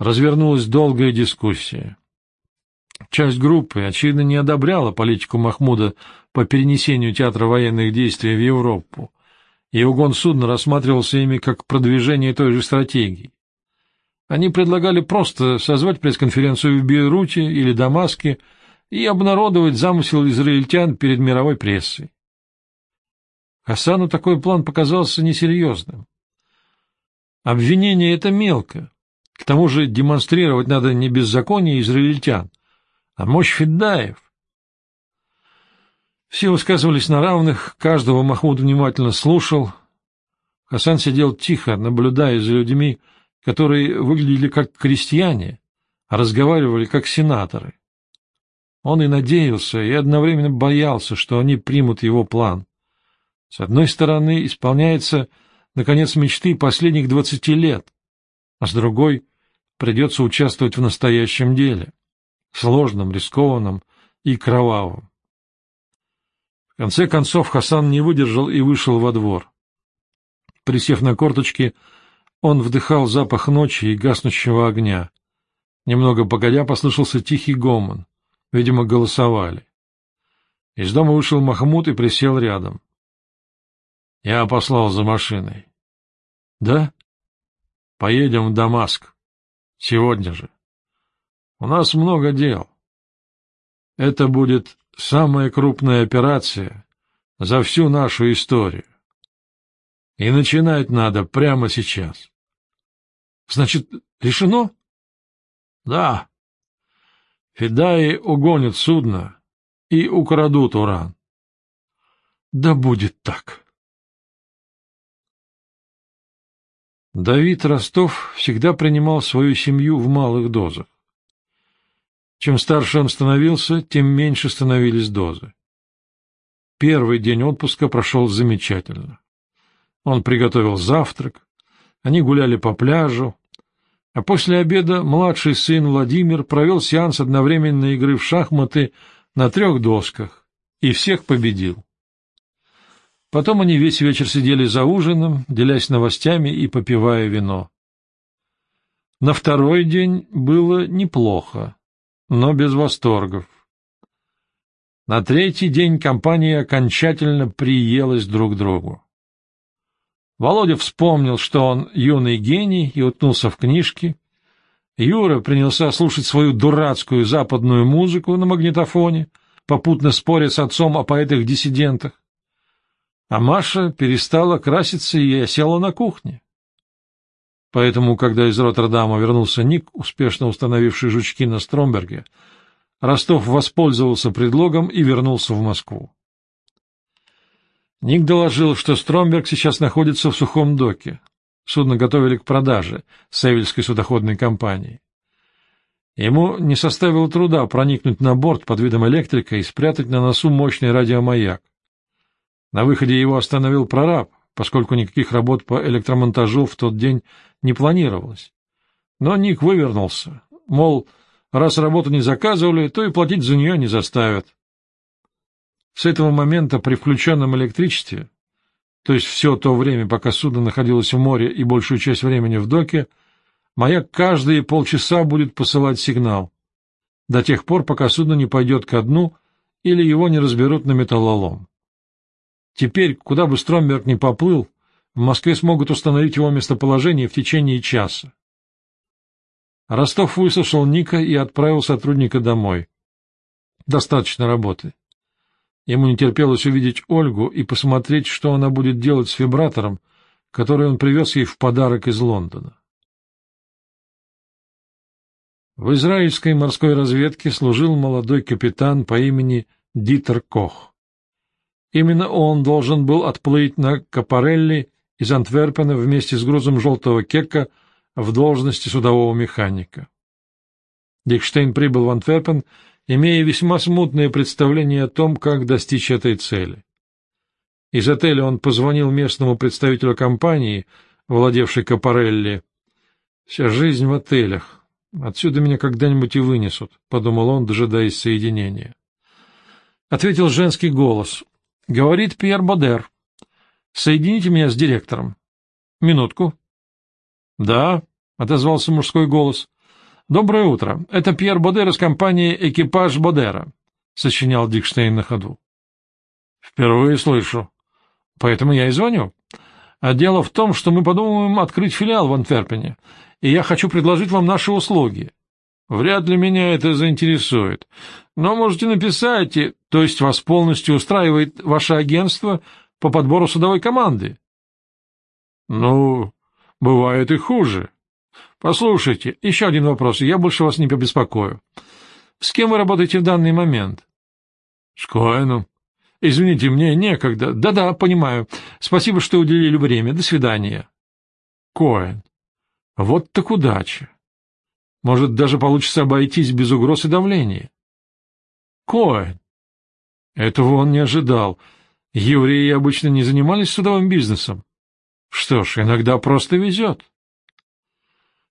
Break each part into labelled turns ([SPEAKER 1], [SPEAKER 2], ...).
[SPEAKER 1] Развернулась долгая дискуссия. Часть группы, очевидно, не одобряла политику Махмуда по перенесению театра военных действий в Европу, и угон судна рассматривался ими как продвижение той же стратегии. Они предлагали просто созвать пресс-конференцию в Бейруте или Дамаске и обнародовать замысел израильтян перед мировой прессой. Хасану такой план показался несерьезным. Обвинение — это мелко. К тому же демонстрировать надо не беззаконие израильтян, а мощь Феддаев. Все высказывались на равных, каждого Махмуд внимательно слушал. Хасан сидел тихо, наблюдая за людьми, которые выглядели как крестьяне, а разговаривали как сенаторы. Он и надеялся, и одновременно боялся, что они примут его план. С одной стороны, исполняется, наконец, мечты последних двадцати лет, а с другой — придется участвовать в настоящем деле, сложном, рискованном и кровавом. В конце концов Хасан не выдержал и вышел во двор. Присев на корточки, он вдыхал запах ночи и гаснущего огня. Немного погодя послышался тихий гомон. Видимо, голосовали. Из дома вышел Махмуд и присел рядом. Я послал за машиной. — Да? — Поедем в Дамаск. Сегодня же. У нас много дел. Это будет самая крупная операция за всю нашу историю. И начинать надо прямо сейчас. — Значит, решено? — Да. Федаи угонят судно и украдут уран. — Да будет так. Давид Ростов всегда принимал свою семью в малых дозах. Чем старше он становился, тем меньше становились дозы. Первый день отпуска прошел замечательно. Он приготовил завтрак, они гуляли по пляжу, а после обеда младший сын Владимир провел сеанс одновременной игры в шахматы на трех досках и всех победил. Потом они весь вечер сидели за ужином, делясь новостями и попивая вино. На второй день было неплохо, но без восторгов. На третий день компания окончательно приелась друг другу. Володя вспомнил, что он юный гений, и уткнулся в книжки. Юра принялся слушать свою дурацкую западную музыку на магнитофоне, попутно споря с отцом о поэтах-диссидентах. А Маша перестала краситься и осела на кухне. Поэтому, когда из Роттердама вернулся Ник, успешно установивший жучки на Стромберге, Ростов воспользовался предлогом и вернулся в Москву. Ник доложил, что Стромберг сейчас находится в сухом доке. Судно готовили к продаже Севельской судоходной компании. Ему не составило труда проникнуть на борт под видом электрика и спрятать на носу мощный радиомаяк. На выходе его остановил прораб, поскольку никаких работ по электромонтажу в тот день не планировалось. Но Ник вывернулся, мол, раз работу не заказывали, то и платить за нее не заставят. С этого момента при включенном электричестве, то есть все то время, пока судно находилось в море и большую часть времени в доке, маяк каждые полчаса будет посылать сигнал, до тех пор, пока судно не пойдет ко дну или его не разберут на металлолом. Теперь, куда бы Стромберг ни поплыл, в Москве смогут установить его местоположение в течение часа. Ростов выслушал Ника и отправил сотрудника домой. Достаточно работы. Ему не терпелось увидеть Ольгу и посмотреть, что она будет делать с вибратором, который он привез ей в подарок из Лондона. В израильской морской разведке служил молодой капитан по имени Дитер Кох. Именно он должен был отплыть на Капарелли из Антверпена вместе с грузом желтого кека в должности судового механика. Дикштейн прибыл в Антверпен имея весьма смутное представление о том, как достичь этой цели. Из отеля он позвонил местному представителю компании, владевшей Капарелли. «Вся жизнь в отелях. Отсюда меня когда-нибудь и вынесут», — подумал он, дожидаясь соединения. Ответил женский голос. «Говорит Пьер Бодер. Соедините меня с директором». «Минутку». «Да», — отозвался мужской голос. Доброе утро. Это Пьер Бодер из компании «Экипаж Бодера», — сочинял Дикштейн на ходу. Впервые слышу. Поэтому я и звоню. А дело в том, что мы подумаем открыть филиал в Антверпене, и я хочу предложить вам наши услуги. Вряд ли меня это заинтересует. Но можете написать, то есть вас полностью устраивает ваше агентство по подбору судовой команды. Ну, бывает и хуже. Послушайте, еще один вопрос, я больше вас не побеспокою. С кем вы работаете в данный момент? С Коэном. Извините, мне некогда. Да-да, понимаю. Спасибо, что уделили время. До свидания. Коэн. Вот так удача. Может, даже получится обойтись без угроз и давления. Коэн. Этого он не ожидал. Евреи обычно не занимались судовым бизнесом. Что ж, иногда просто везет.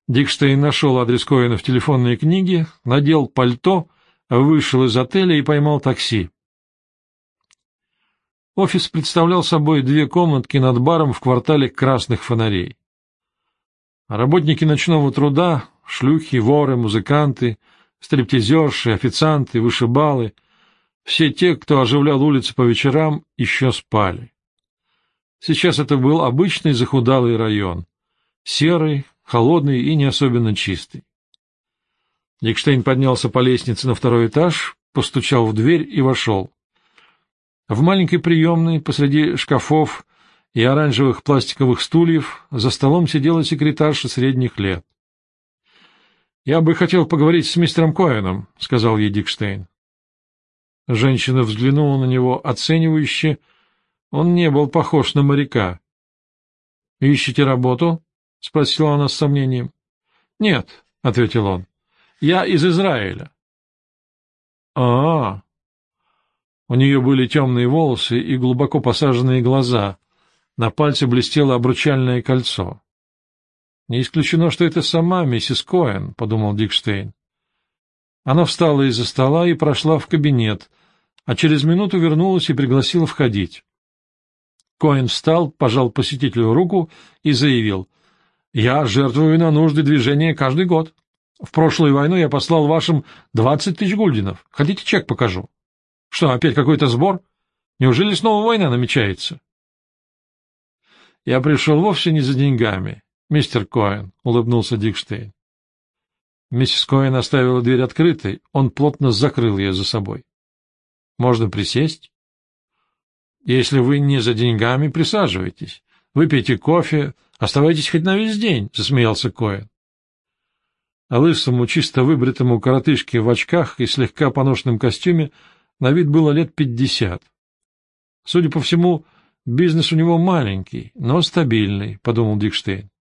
[SPEAKER 1] Дикштейн нашел адрес Коэна в телефонной книге, надел пальто, вышел из отеля и поймал такси. Офис представлял собой две комнатки над баром в квартале красных фонарей. Работники ночного труда, шлюхи, воры, музыканты, стриптизерши, официанты, вышибалы — все те, кто оживлял улицы по вечерам, еще спали. Сейчас это был обычный захудалый район, серый, холодный и не особенно чистый. Дикштейн поднялся по лестнице на второй этаж, постучал в дверь и вошел. В маленькой приемной посреди шкафов и оранжевых пластиковых стульев за столом сидела секретарша средних лет. — Я бы хотел поговорить с мистером Коэном, — сказал ей Дикштейн. Женщина взглянула на него оценивающе. Он не был похож на моряка. — Ищете работу? — спросила она с сомнением. — Нет, — ответил он. — Я из Израиля. — А-а, у нее были темные волосы и глубоко посаженные глаза. На пальце блестело обручальное кольцо. «Не исключено, что это сама миссис Коэн», — подумал Дикштейн. Она встала из-за стола и прошла в кабинет, а через минуту вернулась и пригласила входить. Коэн встал, пожал посетителю руку и заявил. «Я жертвую на нужды движения каждый год. В прошлую войну я послал вашим двадцать тысяч гульдинов. Хотите, чек покажу?» Что, опять какой-то сбор? Неужели снова война намечается? Я пришел вовсе не за деньгами, мистер Коэн, — улыбнулся Дикштейн. Миссис Коэн оставила дверь открытой, он плотно закрыл ее за собой. Можно присесть? Если вы не за деньгами, присаживайтесь. Выпейте кофе, оставайтесь хоть на весь день, — засмеялся Коэн. А лысому, чисто выбритому коротышке в очках и слегка поношенном костюме на вид было лет пятьдесят. Судя по всему, бизнес у него маленький, но стабильный, — подумал Дикштейн. —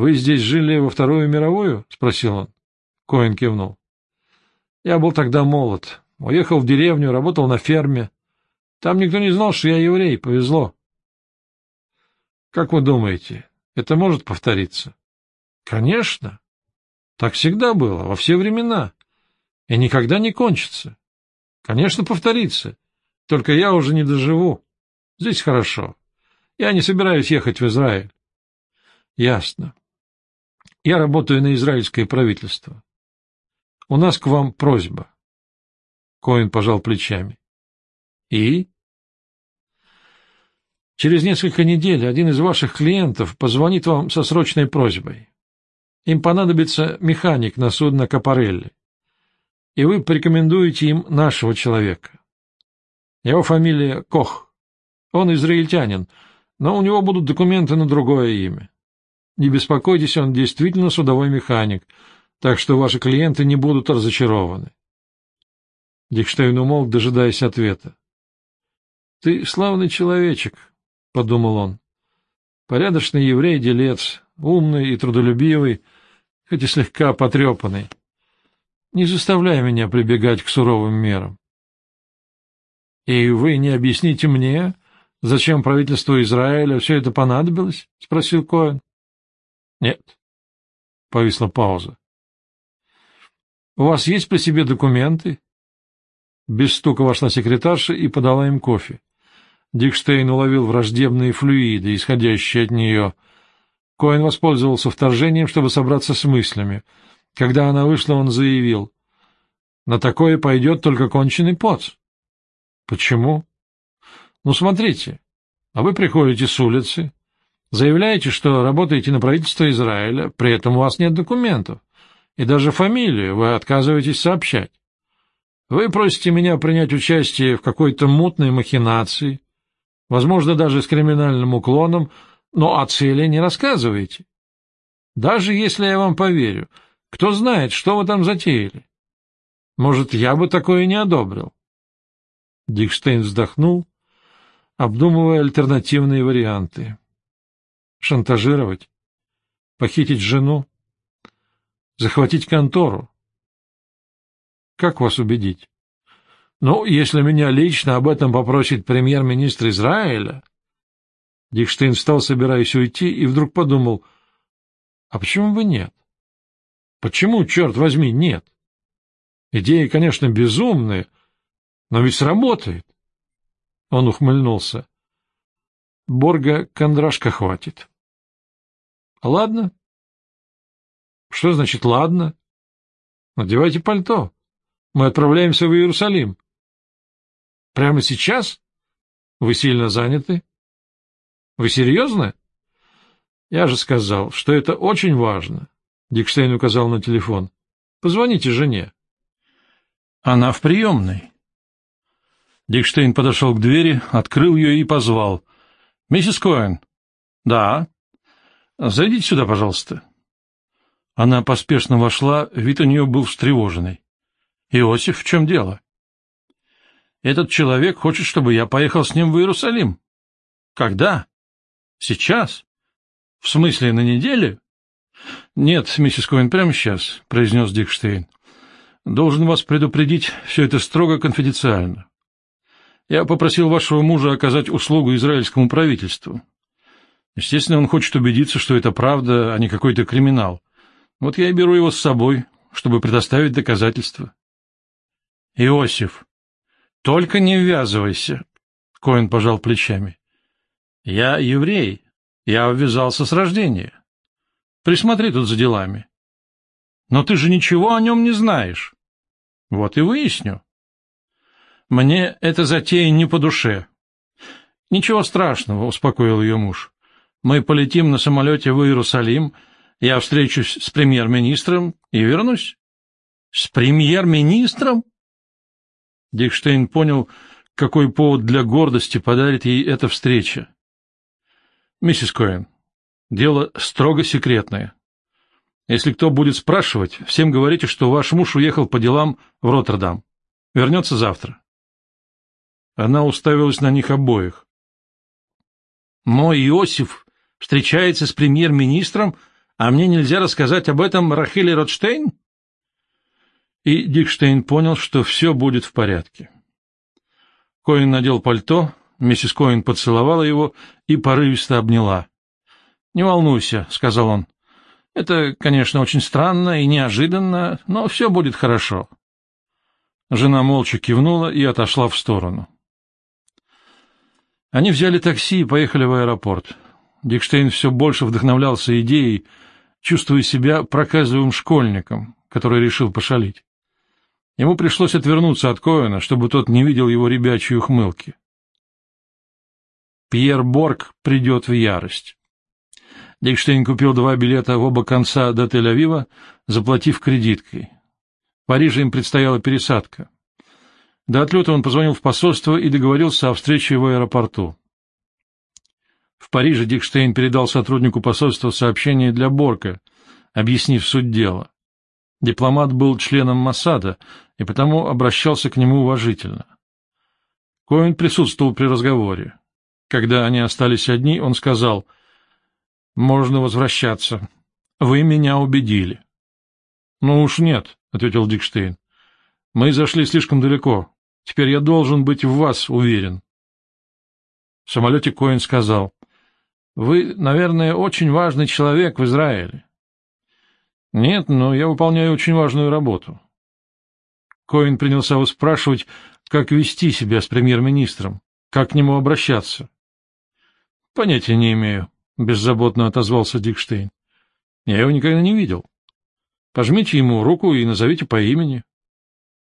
[SPEAKER 1] Вы здесь жили во Вторую мировую? — спросил он. Коэн кивнул. — Я был тогда молод. Уехал в деревню, работал на ферме. Там никто не знал, что я еврей. Повезло. — Как вы думаете, это может повториться? — Конечно. Так всегда было, во все времена. И никогда не кончится. Конечно, повторится. Только я уже не доживу. Здесь хорошо. Я не собираюсь ехать в Израиль. Ясно. Я работаю на израильское правительство. У нас к вам просьба. Коин пожал плечами. И? Через несколько недель один из ваших клиентов позвонит вам со срочной просьбой. Им понадобится механик на судно Капарелли и вы порекомендуете им нашего человека. Его фамилия Кох. Он израильтянин, но у него будут документы на другое имя. Не беспокойтесь, он действительно судовой механик, так что ваши клиенты не будут разочарованы. Дикштейн умолк, дожидаясь ответа. — Ты славный человечек, — подумал он. Порядочный еврей-делец, умный и трудолюбивый, хоть и слегка потрепанный. Не заставляй меня прибегать к суровым мерам. — И вы не объясните мне, зачем правительству Израиля все это понадобилось? — спросил Коэн. — Нет. Повисла пауза. — У вас есть при себе документы? Без стука вошла секретарша и подала им кофе. Дикштейн уловил враждебные флюиды, исходящие от нее. Коэн воспользовался вторжением, чтобы собраться с мыслями — Когда она вышла, он заявил, «На такое пойдет только конченый поц». «Почему?» «Ну, смотрите, а вы приходите с улицы, заявляете, что работаете на правительство Израиля, при этом у вас нет документов, и даже фамилию вы отказываетесь сообщать. Вы просите меня принять участие в какой-то мутной махинации, возможно, даже с криминальным уклоном, но о цели не рассказываете. Даже если я вам поверю, кто знает, что вы там затеяли. Может, я бы такое не одобрил. Дикштейн вздохнул, обдумывая альтернативные варианты. Шантажировать? Похитить жену? Захватить контору? Как вас убедить? Ну, если меня лично об этом попросит премьер-министр Израиля... Дикштейн встал, собираясь уйти, и вдруг подумал, а почему бы нет? Почему, черт возьми, нет? Идея, конечно, безумная, но ведь сработает. Он ухмыльнулся. Борга кондрашка хватит. Ладно. Что значит «ладно»? Надевайте пальто. Мы отправляемся в Иерусалим. Прямо сейчас? Вы сильно заняты? Вы серьезно? Я же сказал, что это очень важно. Дикштейн указал на телефон. Позвоните жене. Она в приемной. Дикштейн подошел к двери, открыл ее и позвал. «Миссис Коэн». «Да». «Зайдите сюда, пожалуйста». Она поспешно вошла, вид у нее был встревоженный. «Иосиф, в чем дело?» «Этот человек хочет, чтобы я поехал с ним в Иерусалим». «Когда?» «Сейчас». «В смысле, на неделе?» «Нет, миссис Коэн, прямо сейчас», — произнес Дикштейн. «Должен вас предупредить, все это строго конфиденциально. Я попросил вашего мужа оказать услугу израильскому правительству. Естественно, он хочет убедиться, что это правда, а не какой-то криминал. Вот я и беру его с собой, чтобы предоставить доказательства. Иосиф, только не ввязывайся, — Коэн пожал плечами. Я еврей, я ввязался с рождения. Присмотри тут за делами. Но ты же ничего о нем не знаешь. Вот и выясню. Мне эта затея не по душе. Ничего страшного, — успокоил ее муж. Мы полетим на самолете в Иерусалим, я встречусь с премьер-министром и вернусь. С премьер-министром? Дикштейн понял, какой повод для гордости подарит ей эта встреча. Миссис Коэн, дело строго секретное. Если кто будет спрашивать, всем говорите, что ваш муж уехал по делам в Роттердам. Вернется завтра. Она уставилась на них обоих. Мой Иосиф встречается с премьер-министром, а мне нельзя рассказать об этом Рахиле Ротштейн? И Дикштейн понял, что все будет в порядке. Коин надел пальто, миссис Коин поцеловала его и порывисто обняла. — Не волнуйся, — сказал он. — Это, конечно, очень странно и неожиданно, но все будет хорошо. Жена молча кивнула и отошла в сторону. Они взяли такси и поехали в аэропорт. Дикштейн все больше вдохновлялся идеей, чувствуя себя проказливым школьником, который решил пошалить. Ему пришлось отвернуться от Коэна, чтобы тот не видел его ребячьей ухмылки. Пьер Борг придет в ярость. Дикштейн купил два билета в оба конца до Тель-Авива, заплатив кредиткой. В Париже им предстояла пересадка. До отлета он позвонил в посольство и договорился о встрече в аэропорту. В Париже Дикштейн передал сотруднику посольства сообщение для Борка, объяснив суть дела. Дипломат был членом Моссада и потому обращался к нему уважительно. Коэн присутствовал при разговоре. Когда они остались одни, он сказал, «Можно возвращаться. Вы меня убедили». «Ну уж нет», — ответил Дикштейн. «Мы зашли слишком далеко. Теперь я должен быть в вас уверен». В самолете Коэн сказал, «Вы, наверное, очень важный человек в Израиле. Нет, но я выполняю очень важную работу. Коин принялся его спрашивать, как вести себя с премьер-министром, как к нему обращаться. — Понятия не имею, — беззаботно отозвался Дикштейн. — Я его никогда не видел. Пожмите ему руку и назовите по имени.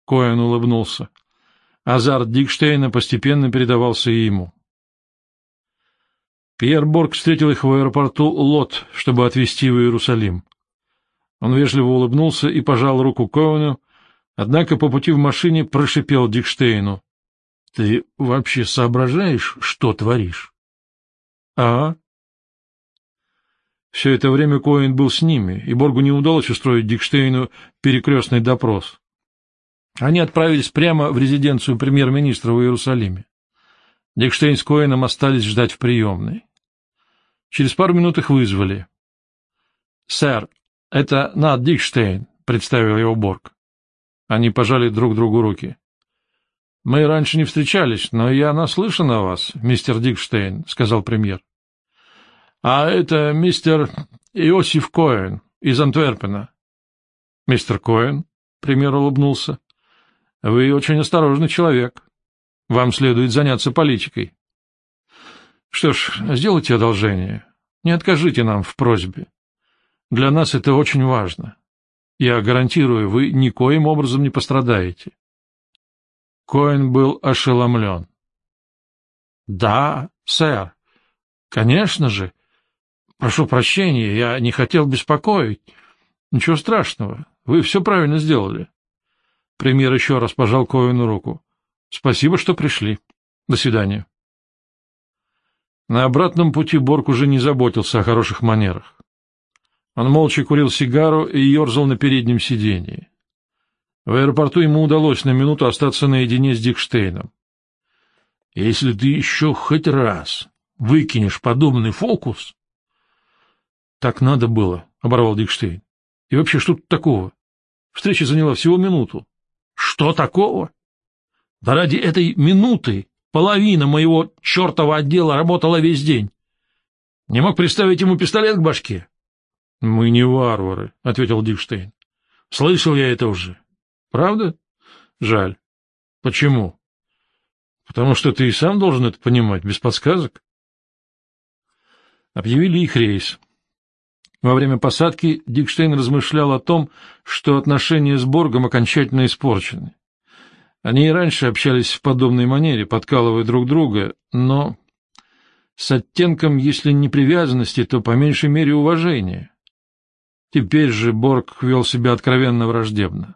[SPEAKER 1] Коэн улыбнулся. Азарт Дикштейна постепенно передавался и ему. Пьер Борг встретил их в аэропорту Лот, чтобы отвезти в Иерусалим. Он вежливо улыбнулся и пожал руку Коэну, однако по пути в машине прошипел Дикштейну. — Ты вообще соображаешь, что творишь? — А? Все это время Коэн был с ними, и Боргу не удалось устроить Дикштейну перекрестный допрос. Они отправились прямо в резиденцию премьер-министра в Иерусалиме. Дикштейн с Коэном остались ждать в приемной. Через пару минут их вызвали. — Сэр, это Над Дикштейн, — представил его Борг. Они пожали друг другу руки. — Мы раньше не встречались, но я наслышан о вас, мистер Дикштейн, — сказал премьер. — А это мистер Иосиф Коэн из Антверпена. — Мистер Коэн, — премьер улыбнулся, — вы очень осторожный человек. Вам следует заняться политикой. Что ж, сделайте одолжение. Не откажите нам в просьбе. Для нас это очень важно. Я гарантирую, вы никоим образом не пострадаете. Коэн был ошеломлен. — Да, сэр. Конечно же. Прошу прощения, я не хотел беспокоить. Ничего страшного, вы все правильно сделали. Премьер еще раз пожал Коэну руку. — Спасибо, что пришли. До свидания. На обратном пути Борг уже не заботился о хороших манерах. Он молча курил сигару и ерзал на переднем сиденье. В аэропорту ему удалось на минуту остаться наедине с Дикштейном. — Если ты еще хоть раз выкинешь подобный фокус... — Так надо было, — оборвал Дикштейн. — И вообще, что тут такого? Встреча заняла всего минуту. — Что такого? Да ради этой минуты Половина моего чертова отдела работала весь день. Не мог приставить ему пистолет к башке? — Мы не варвары, — ответил Дикштейн. — Слышал я это уже. — Правда? Жаль. — Почему? — Потому что ты и сам должен это понимать, без подсказок. Объявили их рейс. Во время посадки Дикштейн размышлял о том, что отношения с Боргом окончательно испорчены. Они и раньше общались в подобной манере, подкалывая друг друга, но с оттенком, если не привязанности, то по меньшей мере уважения. Теперь же Борг вел себя откровенно враждебно.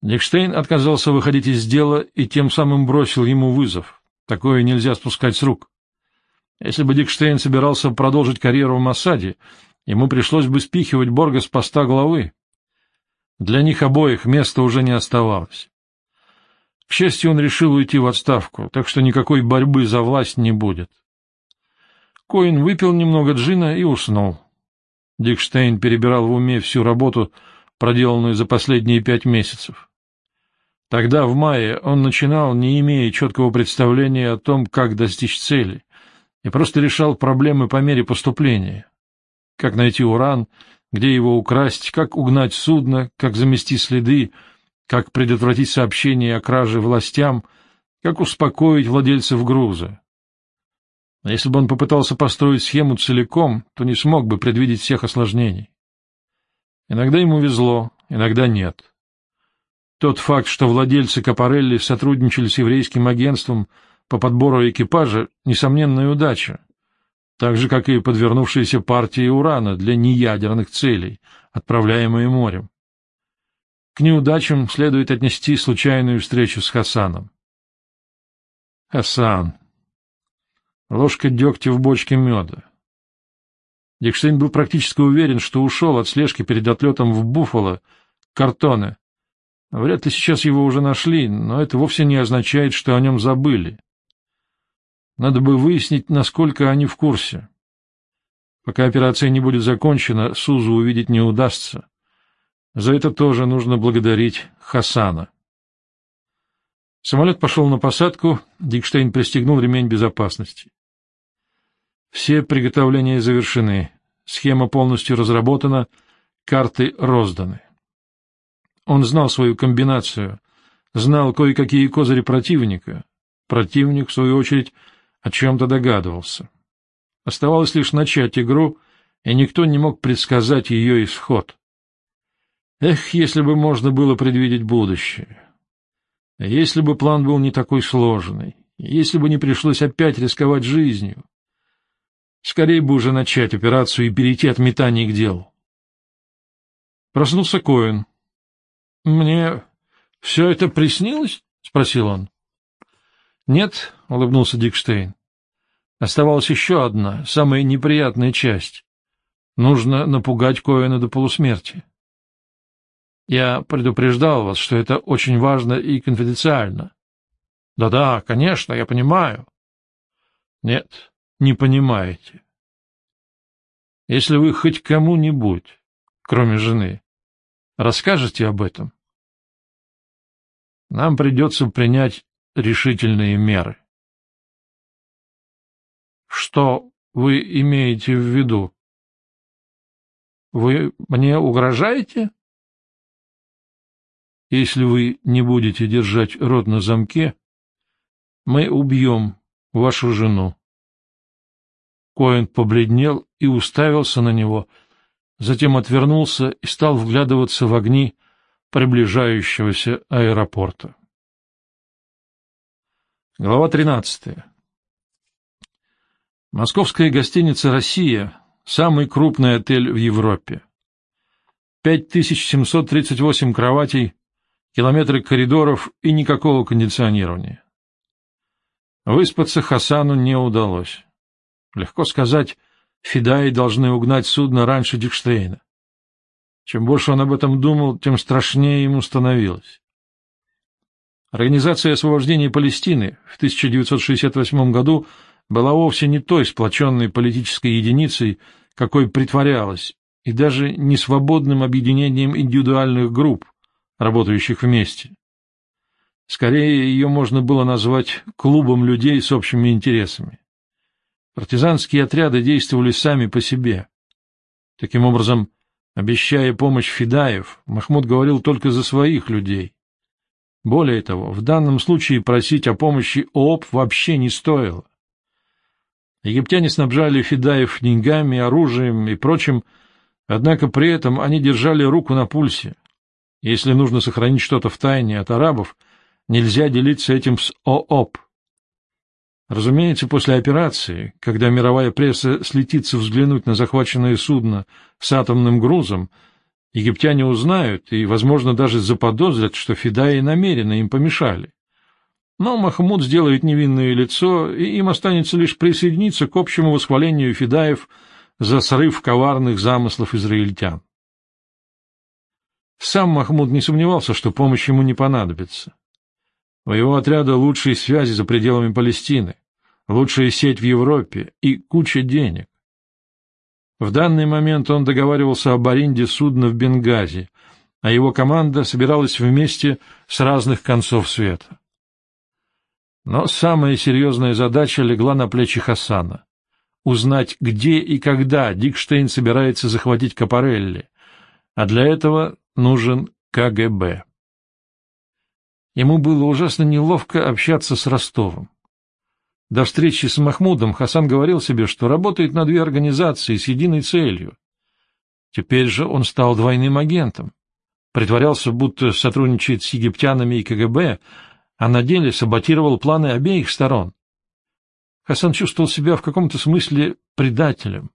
[SPEAKER 1] Дикштейн отказался выходить из дела и тем самым бросил ему вызов. Такое нельзя спускать с рук. Если бы Дикштейн собирался продолжить карьеру в Массаде, ему пришлось бы спихивать Борга с поста главы. Для них обоих места уже не оставалось. К счастью, он решил уйти в отставку, так что никакой борьбы за власть не будет. Коин выпил немного джина и уснул. Дикштейн перебирал в уме всю работу, проделанную за последние пять месяцев. Тогда, в мае, он начинал, не имея четкого представления о том, как достичь цели, и просто решал проблемы по мере поступления. Как найти уран, где его украсть, как угнать судно, как замести следы, как предотвратить сообщение о краже властям, как успокоить владельцев груза. Но если бы он попытался построить схему целиком, то не смог бы предвидеть всех осложнений. Иногда ему везло, иногда нет. Тот факт, что владельцы Капарелли сотрудничали с еврейским агентством по подбору экипажа, несомненная удача так же, как и подвернувшиеся партии урана для неядерных целей, отправляемые морем. К неудачам следует отнести случайную встречу с Хасаном. Хасан. Ложка дегтя в бочке меда. Дикштейн был практически уверен, что ушел от слежки перед отлетом в Буффало, Картоне. Вряд ли сейчас его уже нашли, но это вовсе не означает, что о нем забыли. Надо бы выяснить, насколько они в курсе. Пока операция не будет закончена, Сузу увидеть не удастся. За это тоже нужно благодарить Хасана. Самолет пошел на посадку, Дикштейн пристегнул ремень безопасности. Все приготовления завершены, схема полностью разработана, карты розданы. Он знал свою комбинацию, знал кое-какие козыри противника. Противник, в свою очередь, о чем-то догадывался. Оставалось лишь начать игру, и никто не мог предсказать ее исход. Эх, если бы можно было предвидеть будущее. Если бы план был не такой сложный, если бы не пришлось опять рисковать жизнью. Скорее бы уже начать операцию и перейти от метаний к делу. Проснулся Коэн. — Мне все это приснилось? — спросил он. — Нет, — улыбнулся Дикштейн. Оставалась еще одна, самая неприятная часть. Нужно напугать Коэна до полусмерти. Я предупреждал вас, что это очень важно и конфиденциально. Да-да, конечно, я понимаю. Нет, не понимаете. Если вы хоть кому-нибудь, кроме жены, расскажете об этом, нам придется принять решительные меры. Что вы имеете в виду? Вы мне угрожаете? Если вы не будете держать рот на замке, мы убьем вашу жену. Коэн побледнел и уставился на него, затем отвернулся и стал вглядываться в огни приближающегося аэропорта. Глава 13. Московская гостиница «Россия» — самый крупный отель в Европе. 5738 кроватей, километры коридоров и никакого кондиционирования. Выспаться Хасану не удалось. Легко сказать, Фидаи должны угнать судно раньше Дикштейна. Чем больше он об этом думал, тем страшнее ему становилось. Организация освобождения Палестины в 1968 году была вовсе не той сплоченной политической единицей, какой притворялась, и даже не свободным объединением индивидуальных групп, работающих вместе. Скорее, ее можно было назвать клубом людей с общими интересами. Партизанские отряды действовали сами по себе. Таким образом, обещая помощь Федаев, Махмуд говорил только за своих людей. Более того, в данном случае просить о помощи ООП вообще не стоило. Египтяне снабжали Федаев деньгами, оружием и прочим, однако при этом они держали руку на пульсе. Если нужно сохранить что-то в тайне от арабов, нельзя делиться этим с ООП. Разумеется, после операции, когда мировая пресса слетится взглянуть на захваченное судно с атомным грузом, египтяне узнают и, возможно, даже заподозрят, что Федаи намеренно им помешали. Но Махмуд сделает невинное лицо, и им останется лишь присоединиться к общему восхвалению Федаев за срыв коварных замыслов израильтян. Сам Махмуд не сомневался, что помощь ему не понадобится. У его отряда лучшие связи за пределами Палестины, лучшая сеть в Европе и куча денег. В данный момент он договаривался об аренде судна в Бенгази, а его команда собиралась вместе с разных концов света. Но самая серьезная задача легла на плечи Хасана — узнать, где и когда Дикштейн собирается захватить Капарелли, а для этого нужен КГБ. Ему было ужасно неловко общаться с Ростовым. До встречи с Махмудом Хасан говорил себе, что работает на две организации с единой целью. Теперь же он стал двойным агентом. Притворялся, будто сотрудничает с египтянами и КГБ, а на деле саботировал планы обеих сторон. Хасан чувствовал себя в каком-то смысле предателем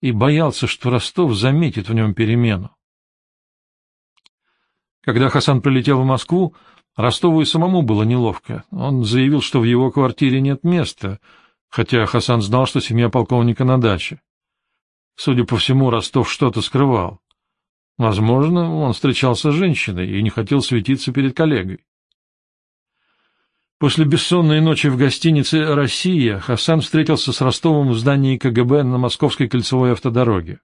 [SPEAKER 1] и боялся, что Ростов заметит в нем перемену. Когда Хасан прилетел в Москву, Ростову и самому было неловко. Он заявил, что в его квартире нет места, хотя Хасан знал, что семья полковника на даче. Судя по всему, Ростов что-то скрывал. Возможно, он встречался с женщиной и не хотел светиться перед коллегой. После бессонной ночи в гостинице «Россия» Хасан встретился с Ростовым в здании КГБ на Московской кольцевой автодороге.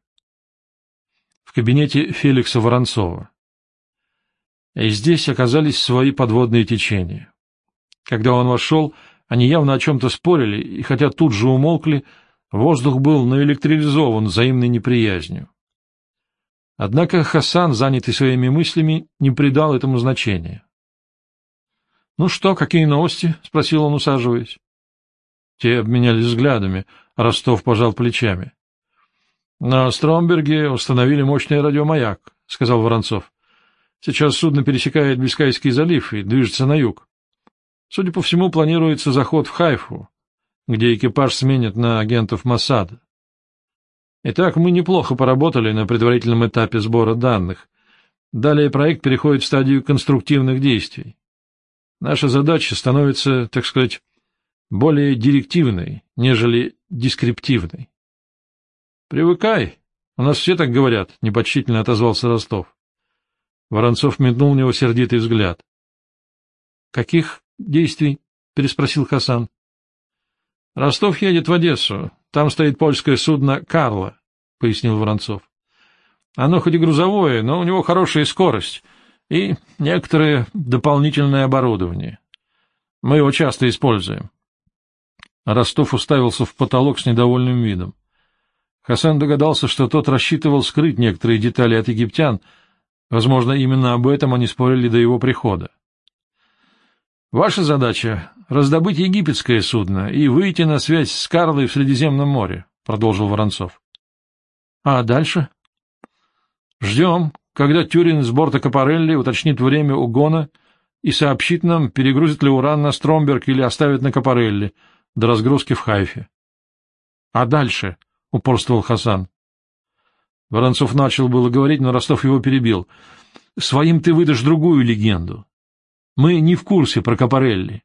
[SPEAKER 1] В кабинете Феликса Воронцова. И здесь оказались свои подводные течения. Когда он вошел, они явно о чем-то спорили, и хотя тут же умолкли, воздух был наэлектризован взаимной неприязнью. Однако Хасан, занятый своими мыслями, не придал этому значения. — Ну что, какие новости? — спросил он, усаживаясь. Те обменялись взглядами, Ростов пожал плечами. — На Стромберге установили мощный радиомаяк, — сказал Воронцов. Сейчас судно пересекает Бискайский залив и движется на юг. Судя по всему, планируется заход в Хайфу, где экипаж сменит на агентов Масада. Итак, мы неплохо поработали на предварительном этапе сбора данных. Далее проект переходит в стадию конструктивных действий. Наша задача становится, так сказать, более директивной, нежели дескриптивной. — Привыкай, у нас все так говорят, — непочтительно отозвался Ростов. Воронцов метнул в него сердитый взгляд. — Каких действий? — переспросил Хасан. — Ростов едет в Одессу. Там стоит польское судно «Карла», — пояснил Воронцов. — Оно хоть и грузовое, но у него хорошая скорость и некоторое дополнительное оборудование. Мы его часто используем. Ростов уставился в потолок с недовольным видом. Хасан догадался, что тот рассчитывал скрыть некоторые детали от египтян. Возможно, именно об этом они спорили до его прихода. «Ваша задача — раздобыть египетское судно и выйти на связь с Карлой в Средиземном море», — продолжил Воронцов. «А дальше?» «Ждем, когда Тюрин с борта Капарелли уточнит время угона и сообщит нам, перегрузит ли уран на Стромберг или оставит на Капарелли до разгрузки в Хайфе». «А дальше?» — упорствовал Хасан. Воронцов начал было говорить, но Ростов его перебил. — Своим ты выдашь другую легенду. Мы не в курсе про Капарелли.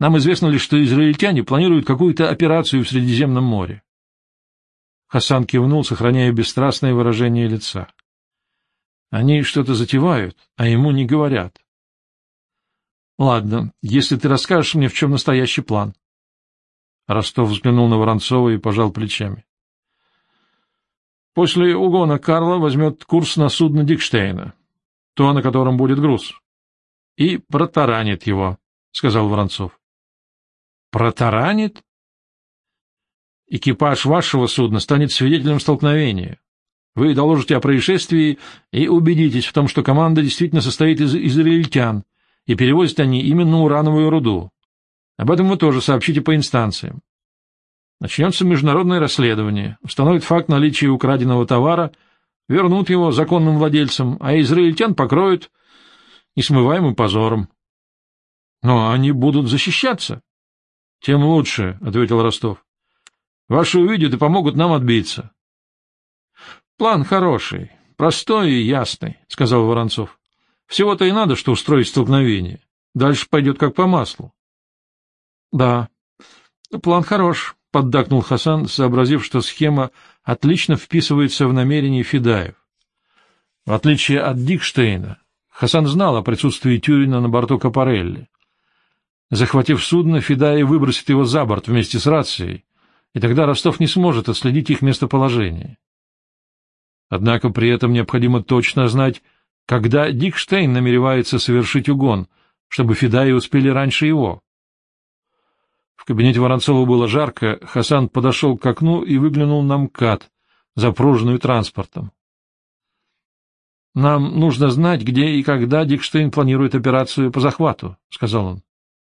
[SPEAKER 1] Нам известно лишь, что израильтяне планируют какую-то операцию в Средиземном море. Хасан кивнул, сохраняя бесстрастное выражение лица. Они что-то затевают, а ему не говорят. — Ладно, если ты расскажешь мне, в чем настоящий план. Ростов взглянул на Воронцова и пожал плечами. После угона Карла возьмет курс на судно Дикштейна, то, на котором будет груз, и протаранит его, — сказал Воронцов. — Протаранит? Экипаж вашего судна станет свидетелем столкновения. Вы доложите о происшествии и убедитесь в том, что команда действительно состоит из израильтян, и перевозят они именно урановую руду. Об этом вы тоже сообщите по инстанциям. Начнется международное расследование, установит факт наличия украденного товара, вернут его законным владельцам, а израильтян покроют несмываемым позором. — Но они будут защищаться. — Тем лучше, — ответил Ростов. — Ваши увидят и помогут нам отбиться. — План хороший, простой и ясный, — сказал Воронцов. — Всего-то и надо, что устроить столкновение. Дальше пойдет как по маслу. — Да, план хорош, — поддакнул Хасан, сообразив, что схема отлично вписывается в намерение Федаев. В отличие от Дикштейна, Хасан знал о присутствии Тюрина на борту Капарелли. Захватив судно, Федаи выбросит его за борт вместе с рацией, и тогда Ростов не сможет отследить их местоположение. Однако при этом необходимо точно знать, когда Дикштейн намеревается совершить угон, чтобы Федаи успели раньше его. Кабинете Воронцова было жарко, Хасан подошел к окну и выглянул на МКАД, запруженную транспортом. — Нам нужно знать, где и когда Дикштейн планирует операцию по захвату, — сказал он.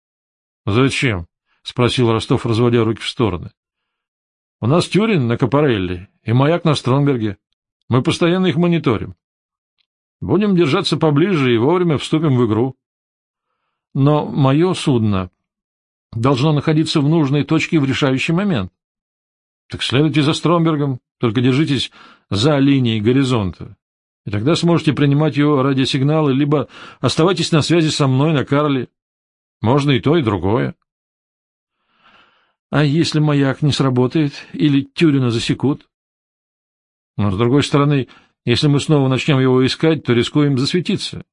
[SPEAKER 1] — Зачем? — спросил Ростов, разводя руки в стороны. — У нас Тюрин на Капарелле и маяк на Стронгберге. Мы постоянно их мониторим. Будем держаться поближе и вовремя вступим в игру. Но мое судно должно находиться в нужной точке в решающий момент. Так следуйте за Стромбергом, только держитесь за линией горизонта, и тогда сможете принимать его радиосигналы, либо оставайтесь на связи со мной на Карле. Можно и то, и другое. А если маяк не сработает или Тюрина засекут? Но, с другой стороны, если мы снова начнем его искать, то рискуем засветиться.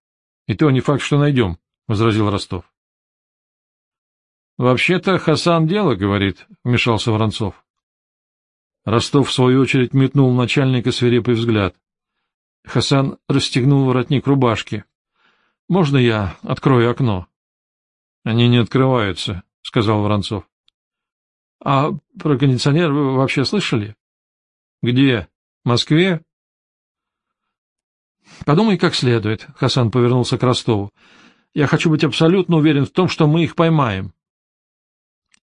[SPEAKER 1] И то не факт, что найдем, — возразил Ростов. — Вообще-то Хасан дело, — говорит, — вмешался Воронцов. Ростов, в свою очередь, метнул начальника свирепый взгляд. Хасан расстегнул воротник рубашки. — Можно я открою окно? — Они не открываются, — сказал Воронцов. — А про кондиционер вы вообще слышали? — Где? В Москве? — Подумай как следует, — Хасан повернулся к Ростову. — Я хочу быть абсолютно уверен в том, что мы их поймаем. —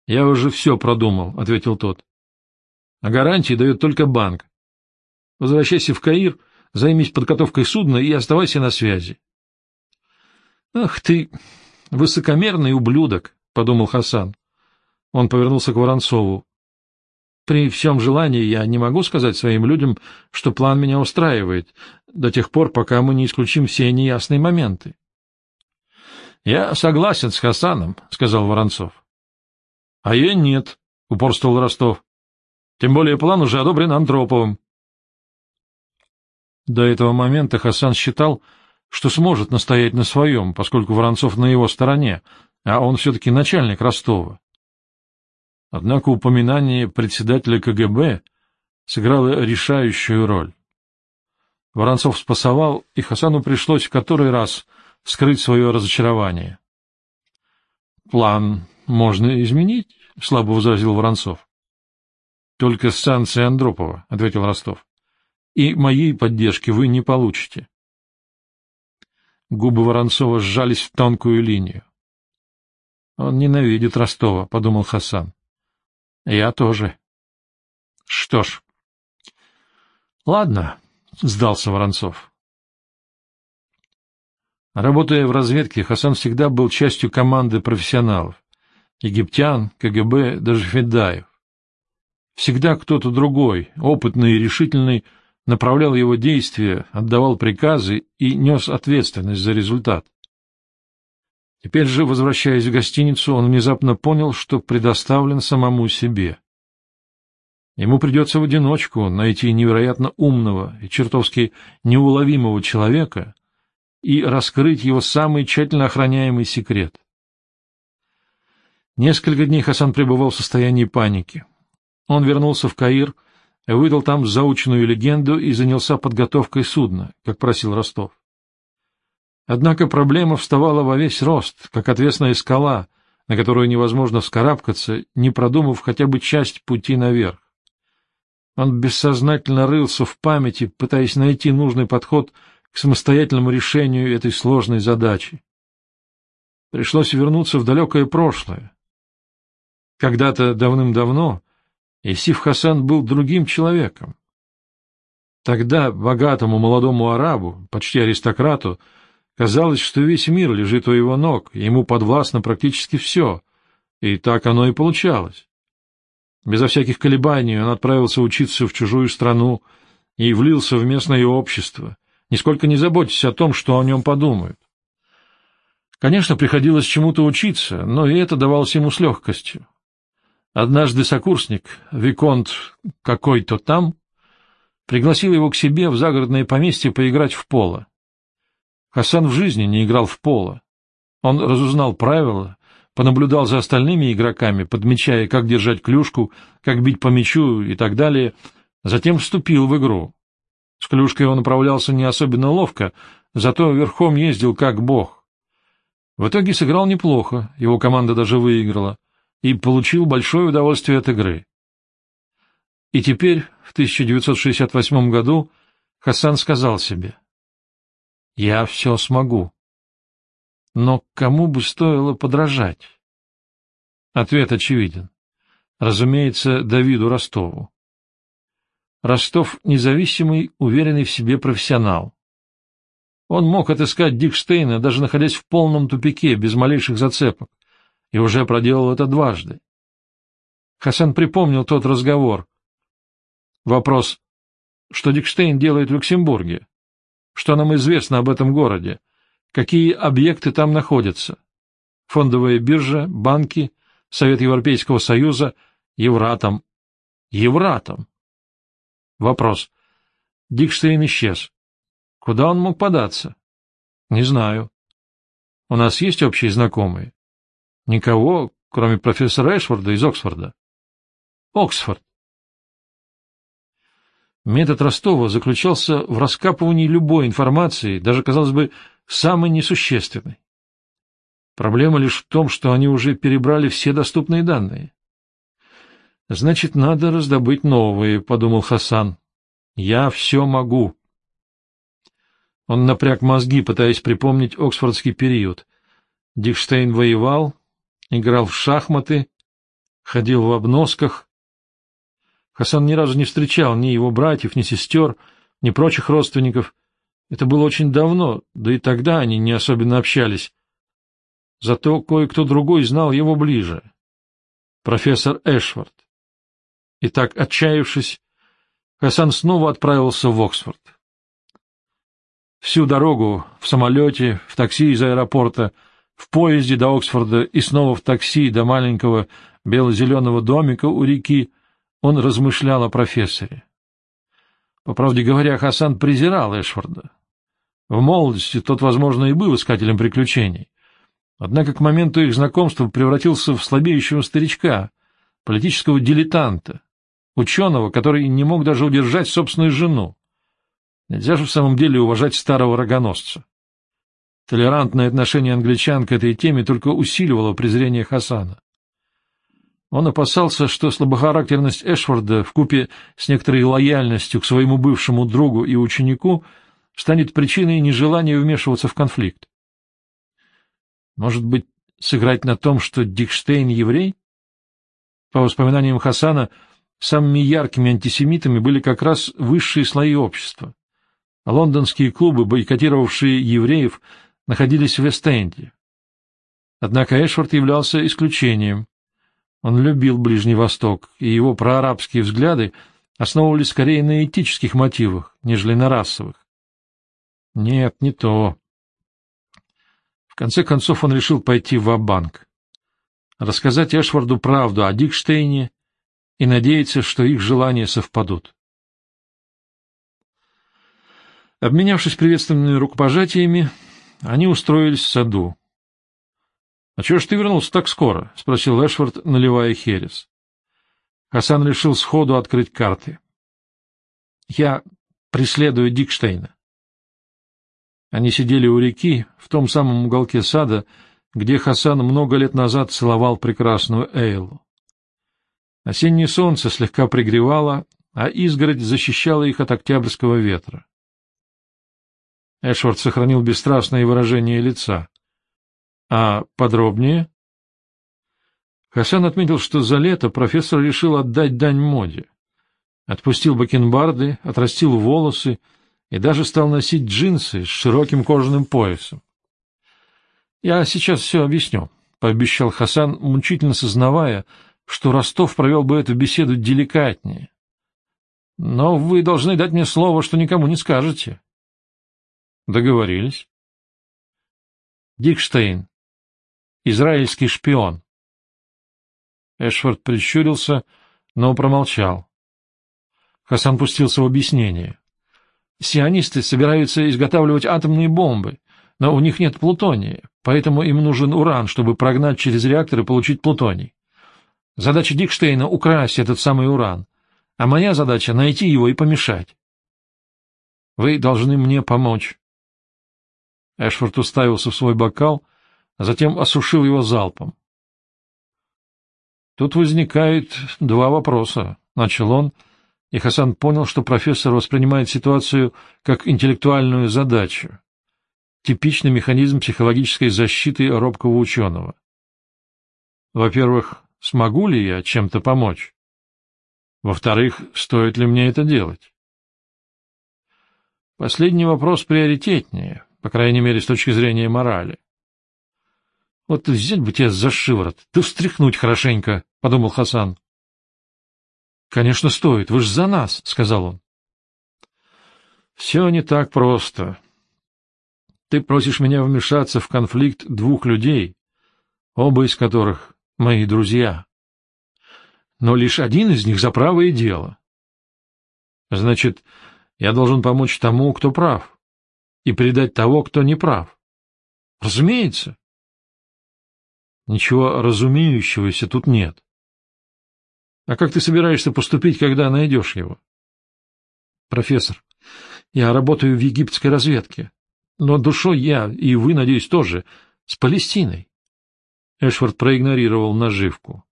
[SPEAKER 1] Я уже все продумал, — ответил тот. — А гарантии дает только банк. Возвращайся в Каир, займись подготовкой судна и оставайся на связи. Ах ты, высокомерный ублюдок, — подумал Хасан. Он повернулся к Воронцову. При всем желании я не могу сказать своим людям, что план меня устраивает, до тех пор, пока мы не исключим все неясные моменты. — Я согласен с Хасаном, — сказал Воронцов. — А я нет, — упорствовал Ростов. — Тем более план уже одобрен Антроповым. До этого момента Хасан считал, что сможет настоять на своем, поскольку Воронцов на его стороне, а он все-таки начальник Ростова. Однако упоминание председателя КГБ сыграло решающую роль. Воронцов спасовал, и Хасану пришлось в который раз скрыть свое разочарование. — План можно изменить, — слабо возразил Воронцов. — Только с санкцией Андропова, — ответил Ростов. — И моей поддержки вы не получите. Губы Воронцова сжались в тонкую линию. — Он ненавидит Ростова, — подумал Хасан. — Я тоже. — Что ж. — Ладно, — сдался Воронцов. Работая в разведке, Хасан всегда был частью команды профессионалов. Египтян, КГБ, даже Федаев. Всегда кто-то другой, опытный и решительный, направлял его действия, отдавал приказы и нес ответственность за результат. Теперь же, возвращаясь в гостиницу, он внезапно понял, что предоставлен самому себе. Ему придется в одиночку найти невероятно умного и чертовски неуловимого человека и раскрыть его самый тщательно охраняемый секрет. Несколько дней Хасан пребывал в состоянии паники. Он вернулся в Каир, выдал там заученную легенду и занялся подготовкой судна, как просил Ростов. Однако проблема вставала во весь рост, как отвесная скала, на которую невозможно вскарабкаться, не продумав хотя бы часть пути наверх. Он бессознательно рылся в памяти, пытаясь найти нужный подход к самостоятельному решению этой сложной задачи. Пришлось вернуться в далекое прошлое. Когда-то давным-давно Исиф Хасан был другим человеком. Тогда богатому молодому арабу, почти аристократу, Казалось, что весь мир лежит у его ног, ему подвластно практически все, и так оно и получалось. Безо всяких колебаний он отправился учиться в чужую страну и влился в местное общество, нисколько не заботясь о том, что о нем подумают. Конечно, приходилось чему-то учиться, но и это давалось ему с легкостью. Однажды сокурсник, Виконт какой-то там, пригласил его к себе в загородное поместье поиграть в поло. Хасан в жизни не играл в поло. Он разузнал правила, понаблюдал за остальными игроками, подмечая, как держать клюшку, как бить по мячу и так далее, затем вступил в игру. С клюшкой он управлялся не особенно ловко, зато верхом ездил как бог. В итоге сыграл неплохо, его команда даже выиграла, и получил большое удовольствие от игры. И теперь, в 1968 году, Хасан сказал себе — я все смогу. Но кому бы стоило подражать? Ответ очевиден. Разумеется, Давиду Ростову. Ростов — независимый, уверенный в себе профессионал. Он мог отыскать Дикштейна, даже находясь в полном тупике, без малейших зацепок, и уже проделал это дважды. Хасан припомнил тот разговор. Вопрос, что Дикштейн делает в Люксембурге? Что нам известно об этом городе? Какие объекты там находятся? Фондовая биржа, банки, Совет Европейского Союза, Евратом. Евратом. Вопрос. Дикштейн исчез. Куда он мог податься? Не знаю. У нас есть общие знакомые? Никого, кроме профессора Эшфорда из Оксфорда. Оксфорд. Метод Ростова заключался в раскапывании любой информации, даже, казалось бы, самой несущественной. Проблема лишь в том, что они уже перебрали все доступные данные. «Значит, надо раздобыть новые», — подумал Хасан. «Я все могу». Он напряг мозги, пытаясь припомнить оксфордский период. Дикштейн воевал, играл в шахматы, ходил в обносках, Хасан ни разу не встречал ни его братьев, ни сестер, ни прочих родственников. Это было очень давно, да и тогда они не особенно общались. Зато кое-кто другой знал его ближе. Профессор Эшвард. И так, отчаявшись, Хасан снова отправился в Оксфорд. Всю дорогу в самолете, в такси из аэропорта, в поезде до Оксфорда и снова в такси до маленького бело-зеленого домика у реки он размышлял о профессоре. По правде говоря, Хасан презирал Эшфорда. В молодости тот, возможно, и был искателем приключений. Однако к моменту их знакомства превратился в слабеющего старичка, политического дилетанта, ученого, который не мог даже удержать собственную жену. Нельзя же в самом деле уважать старого рогоносца. Толерантное отношение англичан к этой теме только усиливало презрение Хасана. Он опасался, что слабохарактерность Эшфорда вкупе с некоторой лояльностью к своему бывшему другу и ученику станет причиной нежелания вмешиваться в конфликт. Может быть, сыграть на том, что Дикштейн еврей? По воспоминаниям Хасана, самыми яркими антисемитами были как раз высшие слои общества. Лондонские клубы, бойкотировавшие евреев, находились в Вест-Энде. Однако Эшфорд являлся исключением. Он любил Ближний Восток, и его проарабские взгляды основывались скорее на этических мотивах, нежели на расовых. Нет, не то. В конце концов он решил пойти в банк рассказать Эшварду правду о Дикштейне и надеяться, что их желания совпадут. Обменявшись приветственными рукопожатиями, они устроились в саду. — А чего ж ты вернулся так скоро? — спросил Эшвард, наливая херес. Хасан решил сходу открыть карты. — Я преследую Дикштейна. Они сидели у реки, в том самом уголке сада, где Хасан много лет назад целовал прекрасную Эйлу. Осеннее солнце слегка пригревало, а изгородь защищала их от октябрьского ветра. Эшвард сохранил бесстрастное выражение лица. — А подробнее? Хасан отметил, что за лето профессор решил отдать дань моде. Отпустил бакенбарды, отрастил волосы и даже стал носить джинсы с широким кожаным поясом. Я сейчас все объясню, — пообещал Хасан, мучительно сознавая, что Ростов провел бы эту беседу деликатнее. — Но вы должны дать мне слово, что никому не скажете. — Договорились. — Дикштейн. Израильский шпион. Эшфорд прищурился, но промолчал. Хасан пустился в объяснение. Сионисты собираются изготавливать атомные бомбы, но у них нет плутония, поэтому им нужен уран, чтобы прогнать через реактор и получить плутоний. Задача Дикштейна — украсть этот самый уран, а моя задача — найти его и помешать. Вы должны мне помочь. Эшфорд уставился в свой бокал, а затем осушил его залпом. Тут возникает два вопроса, — начал он, и Хасан понял, что профессор воспринимает ситуацию как интеллектуальную задачу, типичный механизм психологической защиты робкого ученого. Во-первых, смогу ли я чем-то помочь? Во-вторых, стоит ли мне это делать? Последний вопрос приоритетнее, по крайней мере, с точки зрения морали. Вот взять бы тебя за шиворот, да встряхнуть хорошенько, — подумал Хасан. — Конечно, стоит, вы же за нас, — сказал он. — Все не так просто, ты просишь меня вмешаться в конфликт двух людей, оба из которых мои друзья. Но лишь один из них за правое дело. Значит, я должен помочь тому, кто прав, и предать того, кто не прав. Разумеется. Ничего разумеющегося тут нет. А как ты собираешься поступить, когда найдешь его? Профессор, я работаю в египетской разведке. Но душой я, и вы, надеюсь, тоже, с Палестиной. Эшфорд проигнорировал наживку.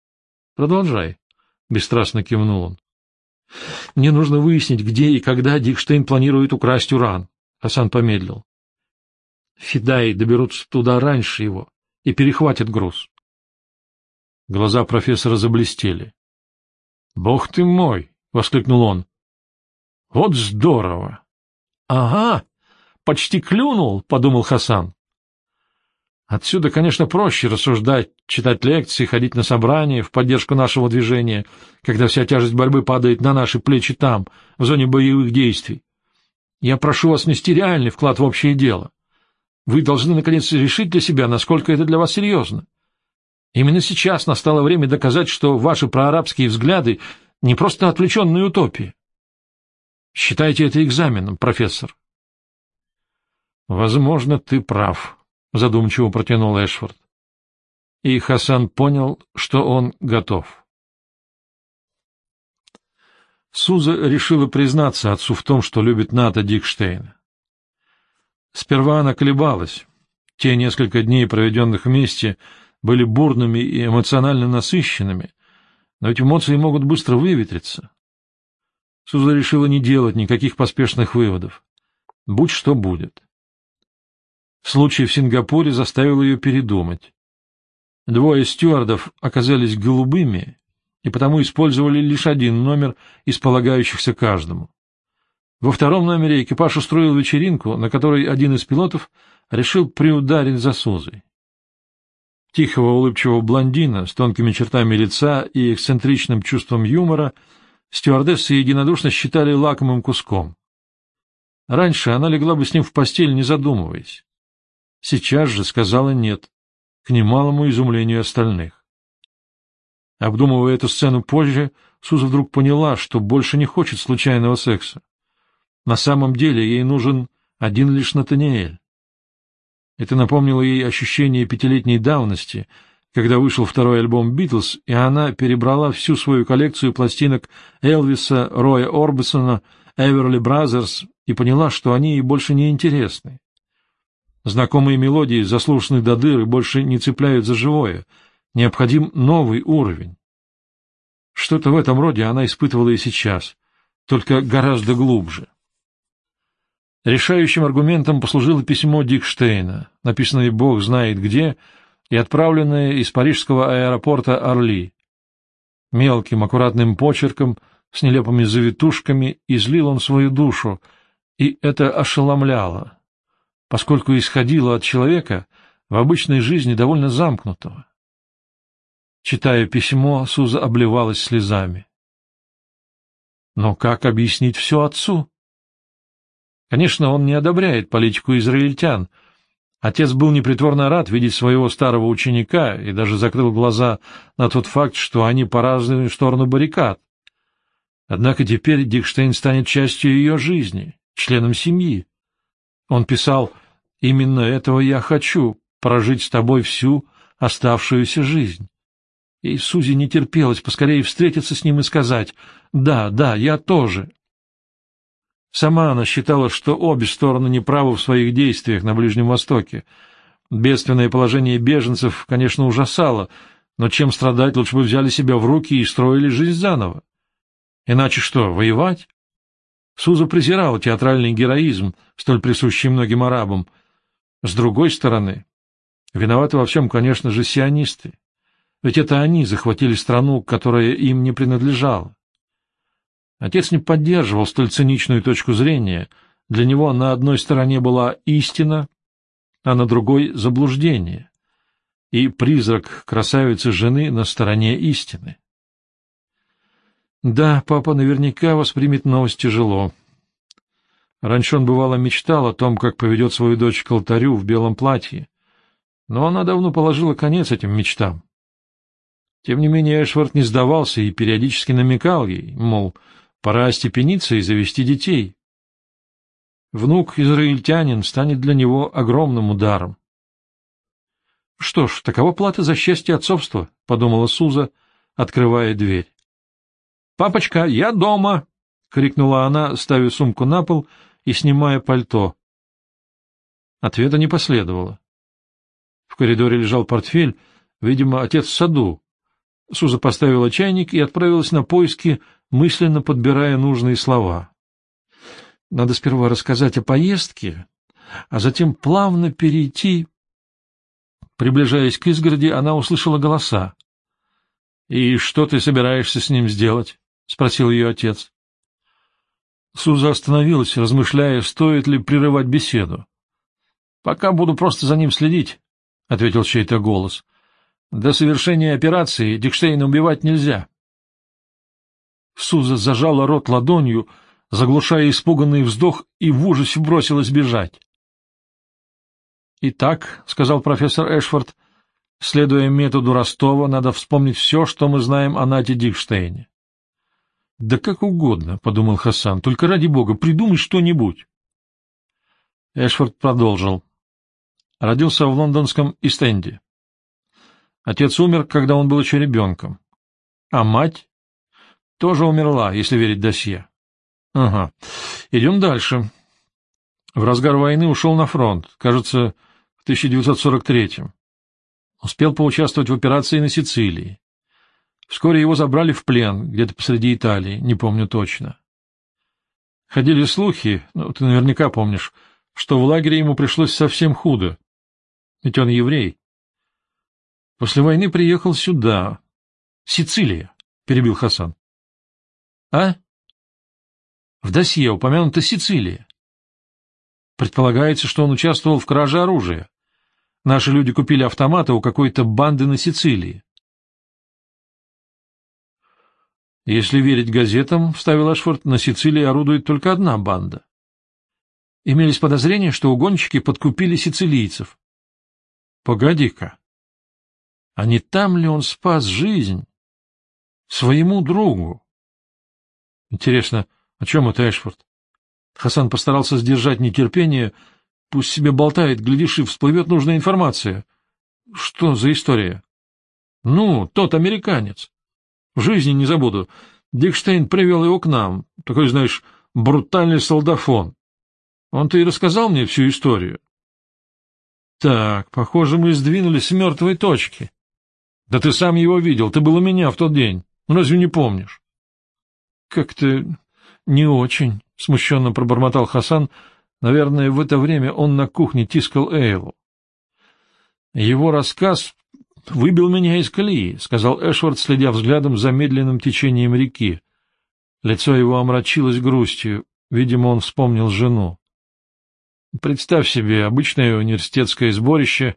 [SPEAKER 1] — Продолжай, — бесстрастно кивнул он. — Мне нужно выяснить, где и когда Дикштейн планирует украсть уран. Хасан помедлил. Фидаи доберутся туда раньше его и перехватят груз. Глаза профессора заблестели. — Бог ты мой! — воскликнул он. — Вот здорово! — Ага! Почти клюнул, — подумал Хасан. Отсюда, конечно, проще рассуждать, читать лекции, ходить на собрания в поддержку нашего движения, когда вся тяжесть борьбы падает на наши плечи там, в зоне боевых действий. Я прошу вас нести реальный вклад в общее дело. Вы должны, наконец, решить для себя, насколько это для вас серьезно. Именно сейчас настало время доказать, что ваши проарабские взгляды не просто отвлеченные утопии. Считайте это экзаменом, профессор. Возможно, ты прав, — задумчиво протянул Эшфорд. И Хасан понял, что он готов. Суза решила признаться отцу в том, что любит Ната Дикштейна. Сперва она колебалась. Те несколько дней, проведенных вместе, были бурными и эмоционально насыщенными, но ведь эмоции могут быстро выветриться. Суза решила не делать никаких поспешных выводов. Будь что будет. Случай в Сингапуре заставил ее передумать. Двое стюардов оказались голубыми и потому использовали лишь один номер из полагающихся каждому. Во втором номере экипаж устроил вечеринку, на которой один из пилотов решил приударить за Сузой. Тихого улыбчивого блондина с тонкими чертами лица и эксцентричным чувством юмора стюардессы единодушно считали лакомым куском. Раньше она легла бы с ним в постель, не задумываясь. Сейчас же сказала «нет», к немалому изумлению остальных. Обдумывая эту сцену позже, Суза вдруг поняла, что больше не хочет случайного секса. На самом деле ей нужен один лишь Натаниэль. Это напомнило ей ощущение пятилетней давности, когда вышел второй альбом «Битлз», и она перебрала всю свою коллекцию пластинок Элвиса, Роя Орбисона, Эверли Бразерс и поняла, что они ей больше не интересны. Знакомые мелодии, заслушанные до дыры, больше не цепляют за живое. Необходим новый уровень. Что-то в этом роде она испытывала и сейчас, только гораздо глубже. Решающим аргументом послужило письмо Дикштейна, написанное «Бог знает где» и отправленное из парижского аэропорта Орли. Мелким, аккуратным почерком, с нелепыми завитушками, излил он свою душу, и это ошеломляло поскольку исходило от человека в обычной жизни довольно замкнутого. Читая письмо, Суза обливалась слезами. Но как объяснить все отцу? Конечно, он не одобряет политику израильтян. Отец был непритворно рад видеть своего старого ученика и даже закрыл глаза на тот факт, что они по разные стороны баррикад. Однако теперь Дикштейн станет частью ее жизни, членом семьи. Он писал Именно этого я хочу — прожить с тобой всю оставшуюся жизнь. И Сузи не терпелось поскорее встретиться с ним и сказать «Да, да, я тоже». Сама она считала, что обе стороны неправы в своих действиях на Ближнем Востоке. Бедственное положение беженцев, конечно, ужасало, но чем страдать, лучше бы взяли себя в руки и строили жизнь заново. Иначе что, воевать? Суза презирала театральный героизм, столь присущий многим арабам, с другой стороны, виноваты во всем, конечно же, сионисты. Ведь это они захватили страну, которая им не принадлежала. Отец не поддерживал столь циничную точку зрения. Для него на одной стороне была истина, а на другой — заблуждение. И призрак красавицы жены на стороне истины. Да, папа наверняка воспримет новость тяжело. Раньше он, бывало, мечтал о том, как поведет свою дочь к алтарю в белом платье, но она давно положила конец этим мечтам. Тем не менее Эшвард не сдавался и периодически намекал ей, мол, пора остепениться и завести детей. Внук-израильтянин станет для него огромным ударом. — Что ж, такова плата за счастье отцовства, — подумала Суза, открывая дверь. — Папочка, я дома! — крикнула она, ставя сумку на пол и снимая пальто. Ответа не последовало. В коридоре лежал портфель, видимо, отец в саду. Суза поставила чайник и отправилась на поиски, мысленно подбирая нужные слова. Надо сперва рассказать о поездке, а затем плавно перейти... Приближаясь к изгороди, она услышала голоса. — И что ты собираешься с ним сделать? — спросил ее отец. Суза остановилась, размышляя, стоит ли прерывать беседу. — Пока буду просто за ним следить, — ответил чей-то голос. — До совершения операции Дикштейна убивать нельзя. Суза зажала рот ладонью, заглушая испуганный вздох, и в ужасе бросилась бежать. — Итак, — сказал профессор Эшфорд, — следуя методу Ростова, надо вспомнить все, что мы знаем о Нате Дикштейне. — Да как угодно, — подумал Хасан, — только ради бога, придумай что-нибудь. Эшфорд продолжил. Родился в лондонском Истенде. Отец умер, когда он был еще ребенком. А мать тоже умерла, если верить досье. Ага. Идем дальше. В разгар войны ушел на фронт, кажется, в 1943-м. Успел поучаствовать в операции на Сицилии. Вскоре его забрали в плен, где-то посреди Италии, не помню точно. Ходили слухи, ну, ты наверняка помнишь, что в лагере ему пришлось совсем худо. Ведь он еврей. После войны приехал сюда. Сицилия, — перебил Хасан. А? В досье упомянута Сицилия. Предполагается, что он участвовал в краже оружия. Наши люди купили автоматы у какой-то банды на Сицилии. Если верить газетам, — вставил Ашфорд, — на Сицилии орудует только одна банда. Имелись подозрения, что угонщики подкупили сицилийцев. Погоди-ка. А не там ли он спас жизнь своему другу? Интересно, о чем это Эшфорд? Хасан постарался сдержать нетерпение. Пусть себе болтает, глядишь, и всплывет нужная информация. Что за история? Ну, тот американец. В жизни не забуду. Дикштейн привел его к нам. Такой, знаешь, брутальный солдафон. Он-то и рассказал мне всю историю. Так, похоже, мы сдвинулись с мертвой точки. Да ты сам его видел, ты был у меня в тот день. Разве не помнишь? Как-то не очень, — смущенно пробормотал Хасан. Наверное, в это время он на кухне тискал Эйлу. Его рассказ выбил меня из колеи, — сказал Эшвард, следя взглядом за медленным течением реки. Лицо его омрачилось грустью. Видимо, он вспомнил жену. Представь себе обычное университетское сборище.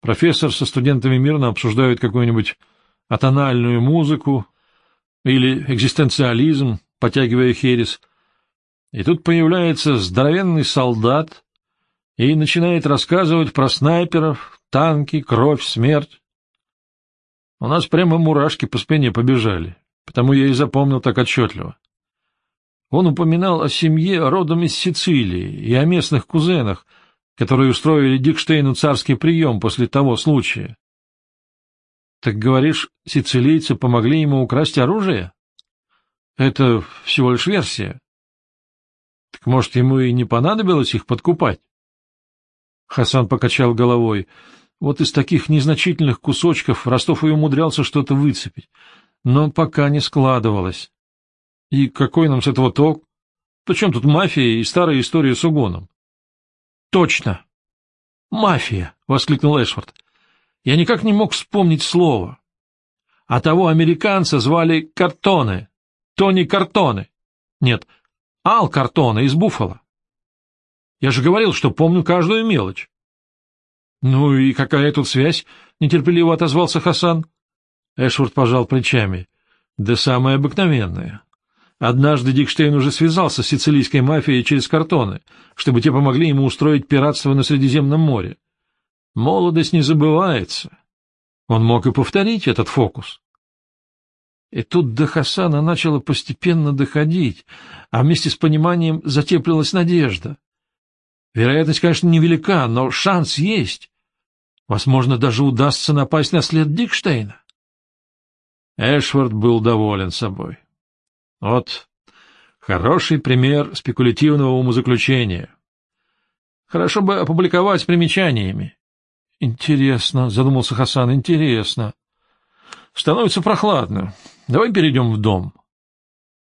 [SPEAKER 1] Профессор со студентами мирно обсуждают какую-нибудь атональную музыку или экзистенциализм, потягивая херес. И тут появляется здоровенный солдат и начинает рассказывать про снайперов, танки, кровь, смерть. У нас прямо мурашки по спине побежали, потому я и запомнил так отчетливо. Он упоминал о семье родом из Сицилии и о местных кузенах, которые устроили Дикштейну царский прием после того случая. — Так говоришь, сицилийцы помогли ему украсть оружие? — Это всего лишь версия. — Так, может, ему и не понадобилось их подкупать? Хасан покачал головой. Вот из таких незначительных кусочков Ростов и умудрялся что-то выцепить, но пока не складывалось. И какой нам с этого толк? Причем тут мафия и старая история с угоном? — Точно. — Мафия! — воскликнул Эшфорд. — Я никак не мог вспомнить слово. А того американца звали Картоне. Тони Картоне. Нет, Ал Картоне из Буффало. Я же говорил, что помню каждую мелочь. — Ну и какая тут связь? — нетерпеливо отозвался Хасан. Эшфорд пожал плечами. — Да самая обыкновенная. Однажды Дикштейн уже связался с сицилийской мафией через картоны, чтобы те помогли ему устроить пиратство на Средиземном море. Молодость не забывается. Он мог и повторить этот фокус. И тут до Хасана начало постепенно доходить, а вместе с пониманием затеплилась надежда. Вероятность, конечно, невелика, но шанс есть. Возможно, даже удастся напасть на след Дикштейна. Эшвард был доволен собой. Вот хороший пример спекулятивного умозаключения. Хорошо бы опубликовать с примечаниями. Интересно, задумался Хасан, интересно. Становится прохладно. Давай перейдем в дом.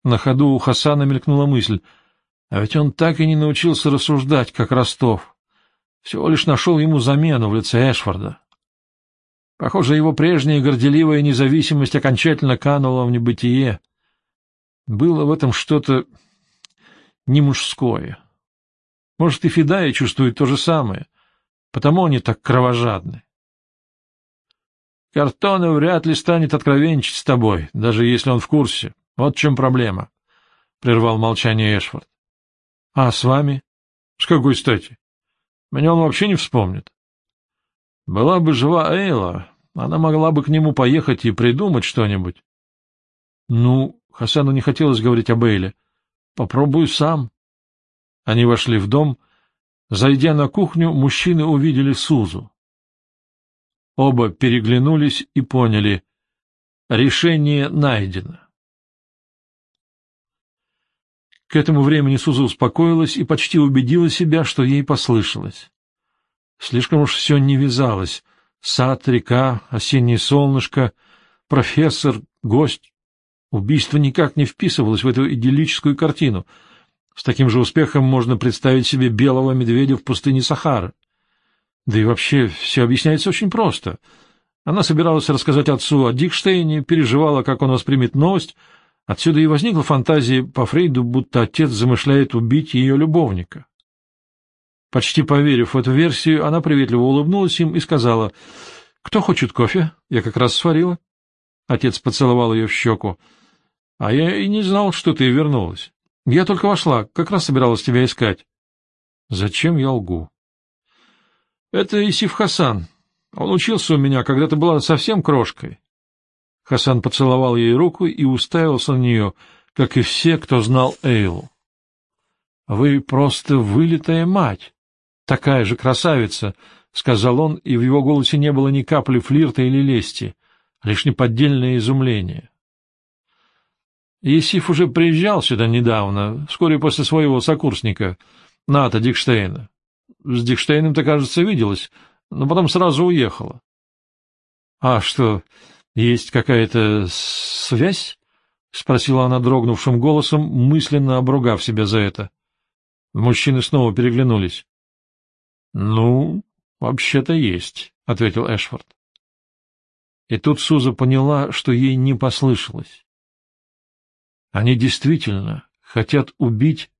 [SPEAKER 1] На ходу у Хасана мелькнула мысль. А ведь он так и не научился рассуждать, как Ростов. Всего лишь нашел ему замену в лице Эшфорда. Похоже, его прежняя горделивая независимость окончательно канула в небытие. Было в этом что-то не мужское. Может, и Федая чувствует то же самое, потому они так кровожадны. Картона вряд ли станет откровенничать с тобой, даже если он в курсе. Вот в чем проблема, — прервал молчание Эшфорд. — А с вами? — С какой стати? Меня он вообще не вспомнит. Была бы жива Эйла, она могла бы к нему поехать и придумать что-нибудь. Ну, Хасану не хотелось говорить об Эйле. Попробую сам. Они вошли в дом. Зайдя на кухню, мужчины увидели Сузу. Оба переглянулись и поняли — решение найдено. К этому времени Суза успокоилась и почти убедила себя, что ей послышалось. Слишком уж все не вязалось. Сад, река, осеннее солнышко, профессор, гость. Убийство никак не вписывалось в эту идиллическую картину. С таким же успехом можно представить себе белого медведя в пустыне Сахары. Да и вообще все объясняется очень просто. Она собиралась рассказать отцу о Дикштейне, переживала, как он воспримет новость. Отсюда и возникла фантазия по Фрейду, будто отец замышляет убить ее любовника. Почти поверив в эту версию, она приветливо улыбнулась им и сказала, «Кто хочет кофе? Я как раз сварила». Отец поцеловал ее в щеку. — А я и не знал, что ты вернулась. Я только вошла, как раз собиралась тебя искать. — Зачем я лгу? — Это Исиф Хасан. Он учился у меня, когда ты была совсем крошкой. Хасан поцеловал ей руку и уставился на нее, как и все, кто знал Эйлу. — Вы просто вылитая мать, такая же красавица, — сказал он, и в его голосе не было ни капли флирта или лести, лишь неподдельное изумление. Есиф уже приезжал сюда недавно, вскоре после своего сокурсника, Ната Дикштейна. С Дикштейном ты, кажется, виделась, но потом сразу уехала. — А что, есть какая-то связь? — спросила она дрогнувшим голосом, мысленно обругав себя за это. Мужчины снова переглянулись. — Ну, вообще-то есть, — ответил Эшфорд. И тут Суза поняла, что ей не послышалось. Они действительно хотят убить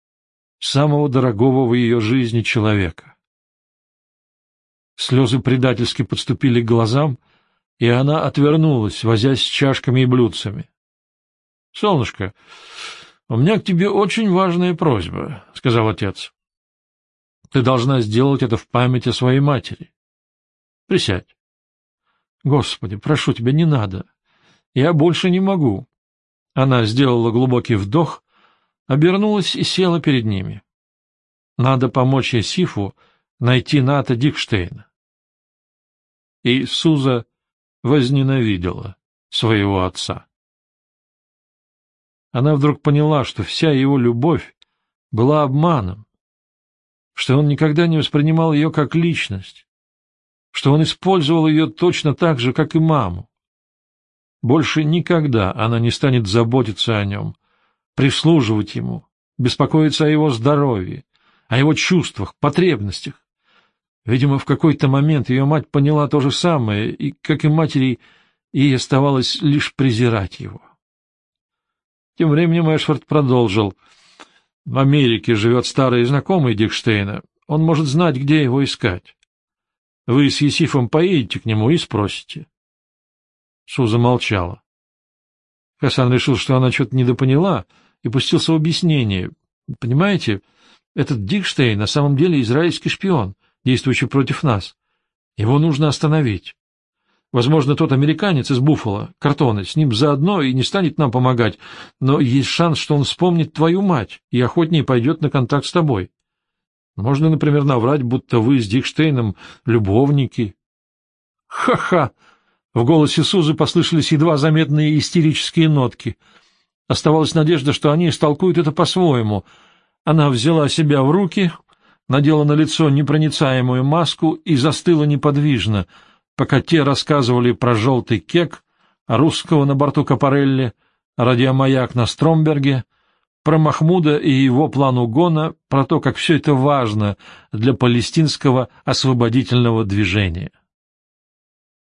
[SPEAKER 1] самого дорогого в ее жизни человека. Слезы предательски подступили к глазам, и она отвернулась, возясь с чашками и блюдцами. — Солнышко, у меня к тебе очень важная просьба, — сказал отец. — Ты должна сделать это в память о своей матери. Присядь. — Господи, прошу тебя, не надо. Я больше не могу. Она сделала глубокий вдох, обернулась и села перед ними. Надо помочь Есифу найти Ната Дикштейна. И Суза возненавидела своего отца. Она вдруг поняла, что вся его любовь была обманом, что он никогда не воспринимал ее как личность, что он использовал ее точно так же, как и маму. Больше никогда она не станет заботиться о нем, прислуживать ему, беспокоиться о его здоровье, о его чувствах, потребностях. Видимо, в какой-то момент ее мать поняла то же самое, и, как и матери, ей оставалось лишь презирать его. Тем временем Эшфорд продолжил. В Америке живет старый знакомый Дикштейна. Он может знать, где его искать. Вы с Есифом поедете к нему и спросите. Суза молчала. Хасан решил, что она что-то недопоняла, и пустился в объяснение. Понимаете, этот Дикштейн на самом деле израильский шпион, действующий против нас. Его нужно остановить. Возможно, тот американец из Буффало, Картоны, с ним заодно и не станет нам помогать, но есть шанс, что он вспомнит твою мать и охотнее пойдет на контакт с тобой. Можно, например, наврать, будто вы с Дикштейном любовники. Ха-ха! В голосе Сузы послышались едва заметные истерические нотки. Оставалась надежда, что они истолкуют это по-своему. Она взяла себя в руки, надела на лицо непроницаемую маску и застыла неподвижно, пока те рассказывали про желтый кек, русского на борту Капарелли, радиомаяк на Стромберге, про Махмуда и его план угона, про то, как все это важно для палестинского освободительного движения.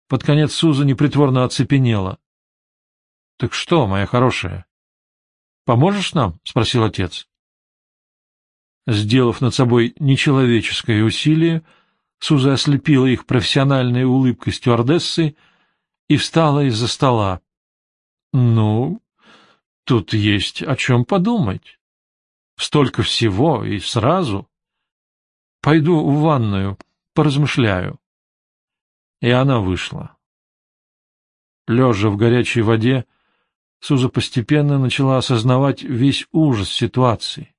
[SPEAKER 1] Под конец Суза непритворно оцепенела. — Так что, моя хорошая, поможешь нам? — спросил отец. Сделав над собой нечеловеческое усилие, Суза ослепила их профессиональной улыбкой стюардессы и встала из-за стола. — Ну, тут есть о чем подумать. Столько всего и сразу. Пойду в ванную, поразмышляю. И она вышла. Лежа в горячей воде, Суза постепенно начала осознавать весь ужас ситуации.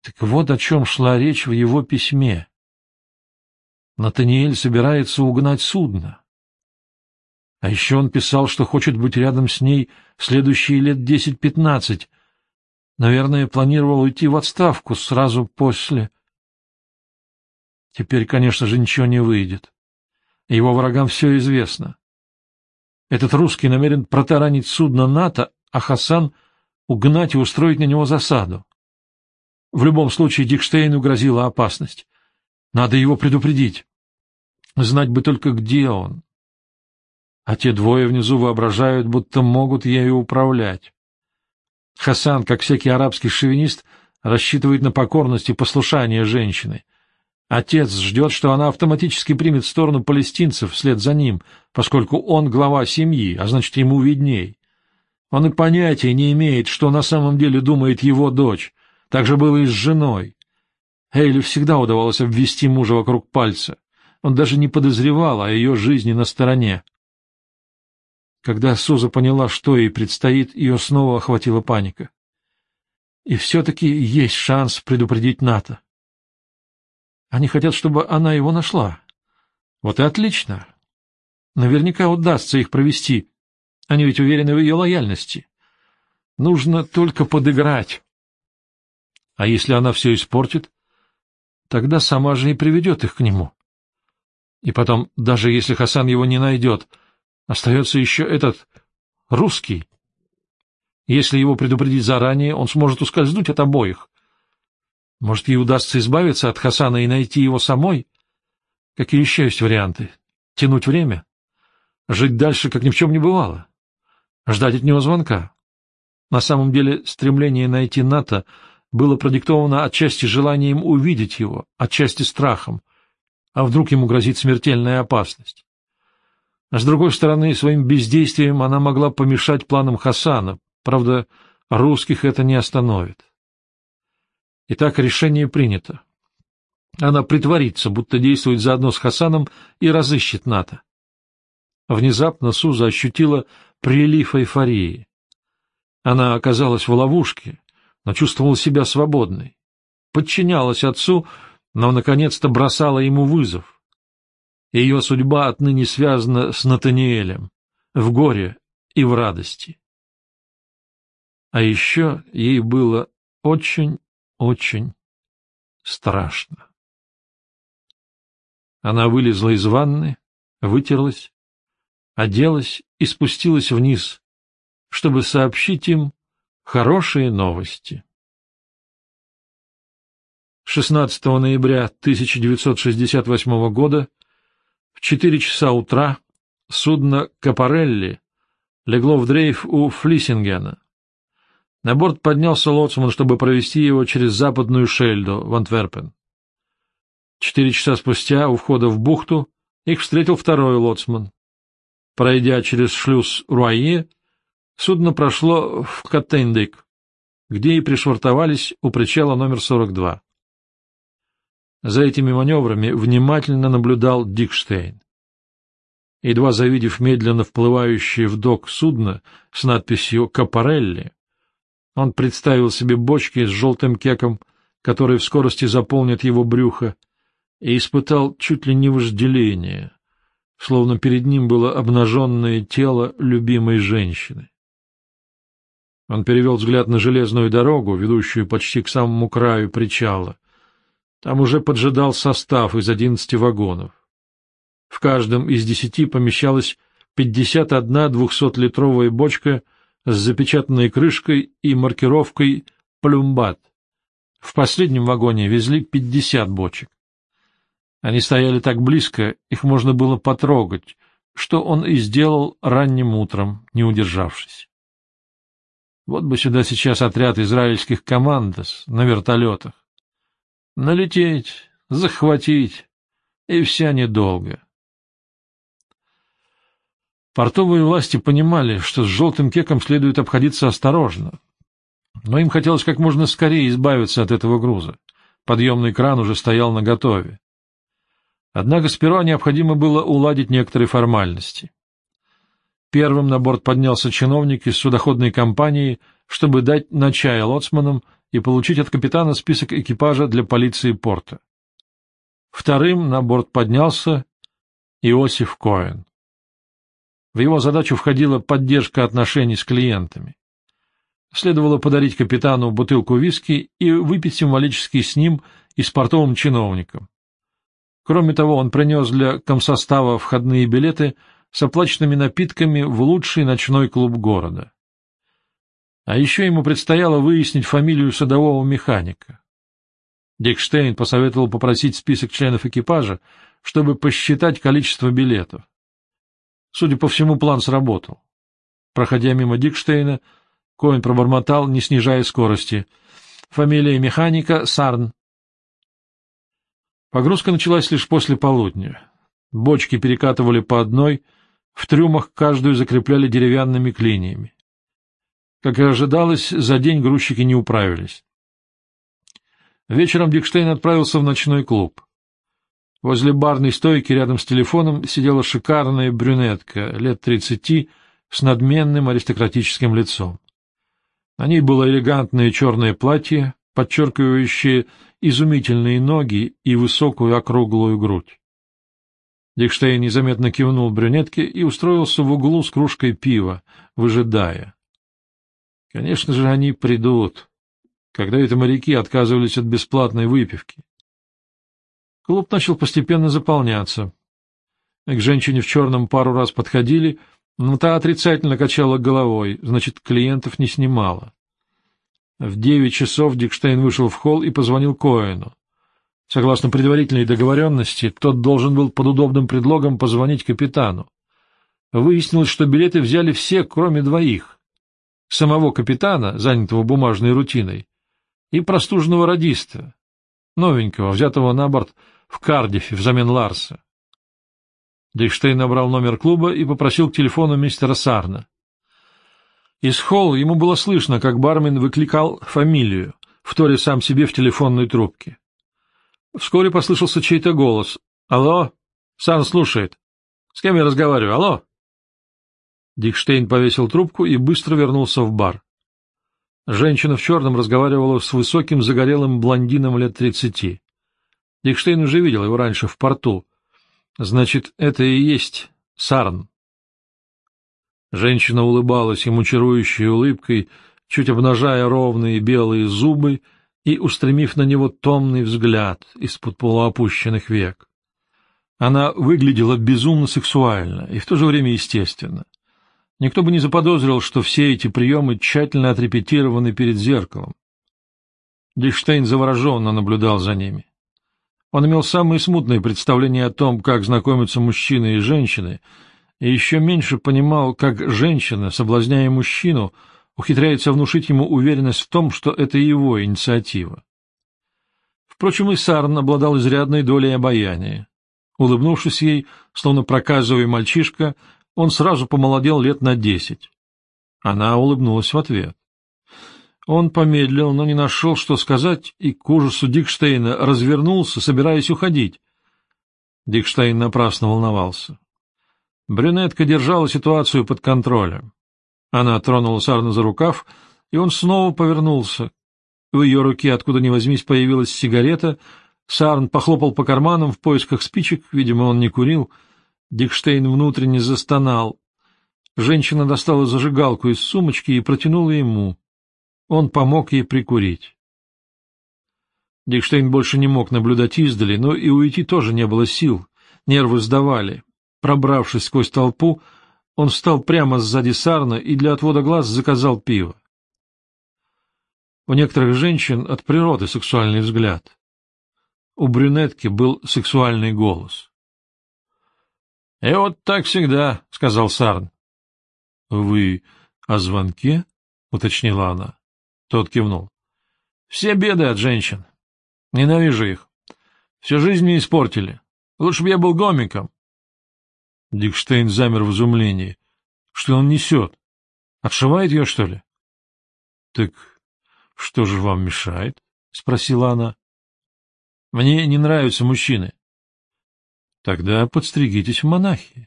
[SPEAKER 1] Так вот о чем шла речь в его письме. Натаниэль собирается угнать судно. А еще он писал, что хочет быть рядом с ней следующие лет десять-пятнадцать. Наверное, планировал уйти в отставку сразу после... Теперь, конечно же, ничего не выйдет. Его врагам все известно. Этот русский намерен протаранить судно НАТО, а Хасан — угнать и устроить на него засаду. В любом случае Дикштейну грозила опасность. Надо его предупредить. Знать бы только, где он. А те двое внизу воображают, будто могут ею управлять. Хасан, как всякий арабский шовинист, рассчитывает на покорность и послушание женщины. Отец ждет, что она автоматически примет сторону палестинцев вслед за ним, поскольку он глава семьи, а значит, ему видней. Он и понятия не имеет, что на самом деле думает его дочь. Так же было и с женой. Эйлю всегда удавалось обвести мужа вокруг пальца. Он даже не подозревал о ее жизни на стороне. Когда Суза поняла, что ей предстоит, ее снова охватила паника. И все-таки есть шанс предупредить НАТО. Они хотят, чтобы она его нашла. Вот и отлично. Наверняка удастся их провести. Они ведь уверены в ее лояльности. Нужно только подыграть. А если она все испортит, тогда сама же и приведет их к нему. И потом, даже если Хасан его не найдет, остается еще этот русский. Если его предупредить заранее, он сможет ускользнуть от обоих. Может, ей удастся избавиться от Хасана и найти его самой? Какие еще есть варианты? Тянуть время? Жить дальше, как ни в чем не бывало? Ждать от него звонка? На самом деле, стремление найти НАТО было продиктовано отчасти желанием увидеть его, отчасти страхом, а вдруг ему грозит смертельная опасность. С другой стороны, своим бездействием она могла помешать планам Хасана, правда, русских это не остановит. Итак, решение принято. Она притворится, будто действует заодно с Хасаном и разыщет НАТО. Внезапно Суза ощутила прилив эйфории. Она оказалась в ловушке, но чувствовала себя свободной. Подчинялась отцу, но наконец-то бросала ему вызов. Ее судьба отныне связана с Натаниэлем, в горе и в радости. А еще ей было очень очень страшно. Она вылезла из ванны, вытерлась, оделась и спустилась вниз, чтобы сообщить им хорошие новости. 16 ноября 1968 года в 4 часа утра судно «Капарелли» легло в дрейф у Флиссингена, на борт поднялся лоцман, чтобы провести его через западную Шельду в Антверпен. Четыре часа спустя у входа в бухту их встретил второй лоцман. Пройдя через шлюз Руае, судно прошло в Каттендик, где и пришвартовались у причала номер 42. За этими маневрами внимательно наблюдал Дикштейн. Едва завидев медленно вплывающее в док судно с надписью «Капарелли», он представил себе бочки с желтым кеком, которые в скорости заполнят его брюхо, и испытал чуть ли не вожделение, словно перед ним было обнаженное тело любимой женщины. Он перевел взгляд на железную дорогу, ведущую почти к самому краю причала. Там уже поджидал состав из одиннадцати вагонов. В каждом из десяти помещалась пятьдесят одна двухсотлитровая бочка с запечатанной крышкой и маркировкой «Плюмбат». В последнем вагоне везли пятьдесят бочек. Они стояли так близко, их можно было потрогать, что он и сделал ранним утром, не удержавшись. Вот бы сюда сейчас отряд израильских командос на вертолетах. Налететь, захватить, и вся недолго. Портовые власти понимали, что с желтым кеком следует обходиться осторожно, но им хотелось как можно скорее избавиться от этого груза. Подъемный кран уже стоял наготове. Однако сперва необходимо было уладить некоторые формальности. Первым на борт поднялся чиновник из судоходной компании, чтобы дать на чай лоцманам и получить от капитана список экипажа для полиции порта. Вторым на борт поднялся Иосиф Коэн. В его задачу входила поддержка отношений с клиентами. Следовало подарить капитану бутылку виски и выпить символически с ним и с портовым чиновником. Кроме того, он принес для комсостава входные билеты с оплаченными напитками в лучший ночной клуб города. А еще ему предстояло выяснить фамилию садового механика. Дикштейн посоветовал попросить список членов экипажа, чтобы посчитать количество билетов. Судя по всему, план сработал. Проходя мимо Дикштейна, Коэн пробормотал, не снижая скорости. Фамилия механика — Сарн. Погрузка началась лишь после полудня. Бочки перекатывали по одной, в трюмах каждую закрепляли деревянными клиниями. Как и ожидалось, за день грузчики не управились. Вечером Дикштейн отправился в ночной клуб. Возле барной стойки рядом с телефоном сидела шикарная брюнетка лет тридцати с надменным аристократическим лицом. На ней было элегантное черное платье, подчеркивающее изумительные ноги и высокую округлую грудь. Дикштейн незаметно кивнул брюнетке и устроился в углу с кружкой пива, выжидая. Конечно же, они придут, когда это моряки отказывались от бесплатной выпивки. Клуб начал постепенно заполняться. К женщине в черном пару раз подходили, но та отрицательно качала головой, значит, клиентов не снимала. В девять часов Дикштейн вышел в холл и позвонил Коэну. Согласно предварительной договоренности, тот должен был под удобным предлогом позвонить капитану. Выяснилось, что билеты взяли все, кроме двоих. Самого капитана, занятого бумажной рутиной, и простуженного радиста, новенького, взятого на борт в Кардифе взамен Ларса. Дикштейн набрал номер клуба и попросил к телефону мистера Сарна. Из холла ему было слышно, как бармен выкликал фамилию, вторя сам себе в телефонной трубке. Вскоре послышался чей-то голос. «Алло? Сан слушает. С кем я разговариваю? Алло?» Дикштейн повесил трубку и быстро вернулся в бар. Женщина в черном разговаривала с высоким загорелым блондином лет тридцати. Дикштейн уже видел его раньше в порту. Значит, это и есть Сарн. Женщина улыбалась ему чарующей улыбкой, чуть обнажая ровные белые зубы и устремив на него томный взгляд из-под полуопущенных век. Она выглядела безумно сексуально и в то же время естественно. Никто бы не заподозрил, что все эти приемы тщательно отрепетированы перед зеркалом. Дикштейн завороженно наблюдал за ними. Он имел самые смутные представления о том, как знакомятся мужчины и женщины, и еще меньше понимал, как женщина, соблазняя мужчину, ухитряется внушить ему уверенность в том, что это его инициатива. Впрочем, и Сарн обладал изрядной долей обаяния. Улыбнувшись ей, словно проказывая мальчишка, он сразу помолодел лет на десять. Она улыбнулась в ответ. Он помедлил, но не нашел, что сказать, и к ужасу Дикштейна развернулся, собираясь уходить. Дикштейн напрасно волновался. Брюнетка держала ситуацию под контролем. Она тронула Сарна за рукав, и он снова повернулся. В ее руке, откуда ни возьмись, появилась сигарета. Сарн похлопал по карманам в поисках спичек, видимо, он не курил. Дикштейн внутренне застонал. Женщина достала зажигалку из сумочки и протянула ему. Он помог ей прикурить. Дикштейн больше не мог наблюдать издали, но и уйти тоже не было сил, нервы сдавали. Пробравшись сквозь толпу, он встал прямо сзади Сарна и для отвода глаз заказал пиво. У некоторых женщин от природы сексуальный взгляд. У брюнетки был сексуальный голос. — И вот так всегда, — сказал Сарн. — Вы о звонке? — уточнила она. Тот кивнул. — Все беды от женщин. Ненавижу их. Всю жизнь мне испортили. Лучше бы я был гомиком. Дикштейн замер в изумлении. Что он несет? Отшивает ее, что ли? — Так что же вам мешает? — спросила она. — Мне не нравятся мужчины. — Тогда подстригитесь в монахи.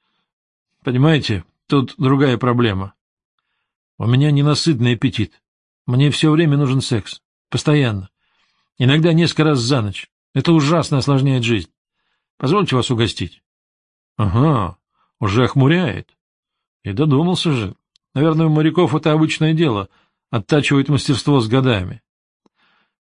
[SPEAKER 1] — Понимаете, тут другая проблема. У меня ненасытный аппетит. Мне все время нужен секс. Постоянно. Иногда несколько раз за ночь. Это ужасно осложняет жизнь. Позвольте вас угостить. — Ага, уже охмуряет. И додумался же. Наверное, у моряков это обычное дело — оттачивать мастерство с годами.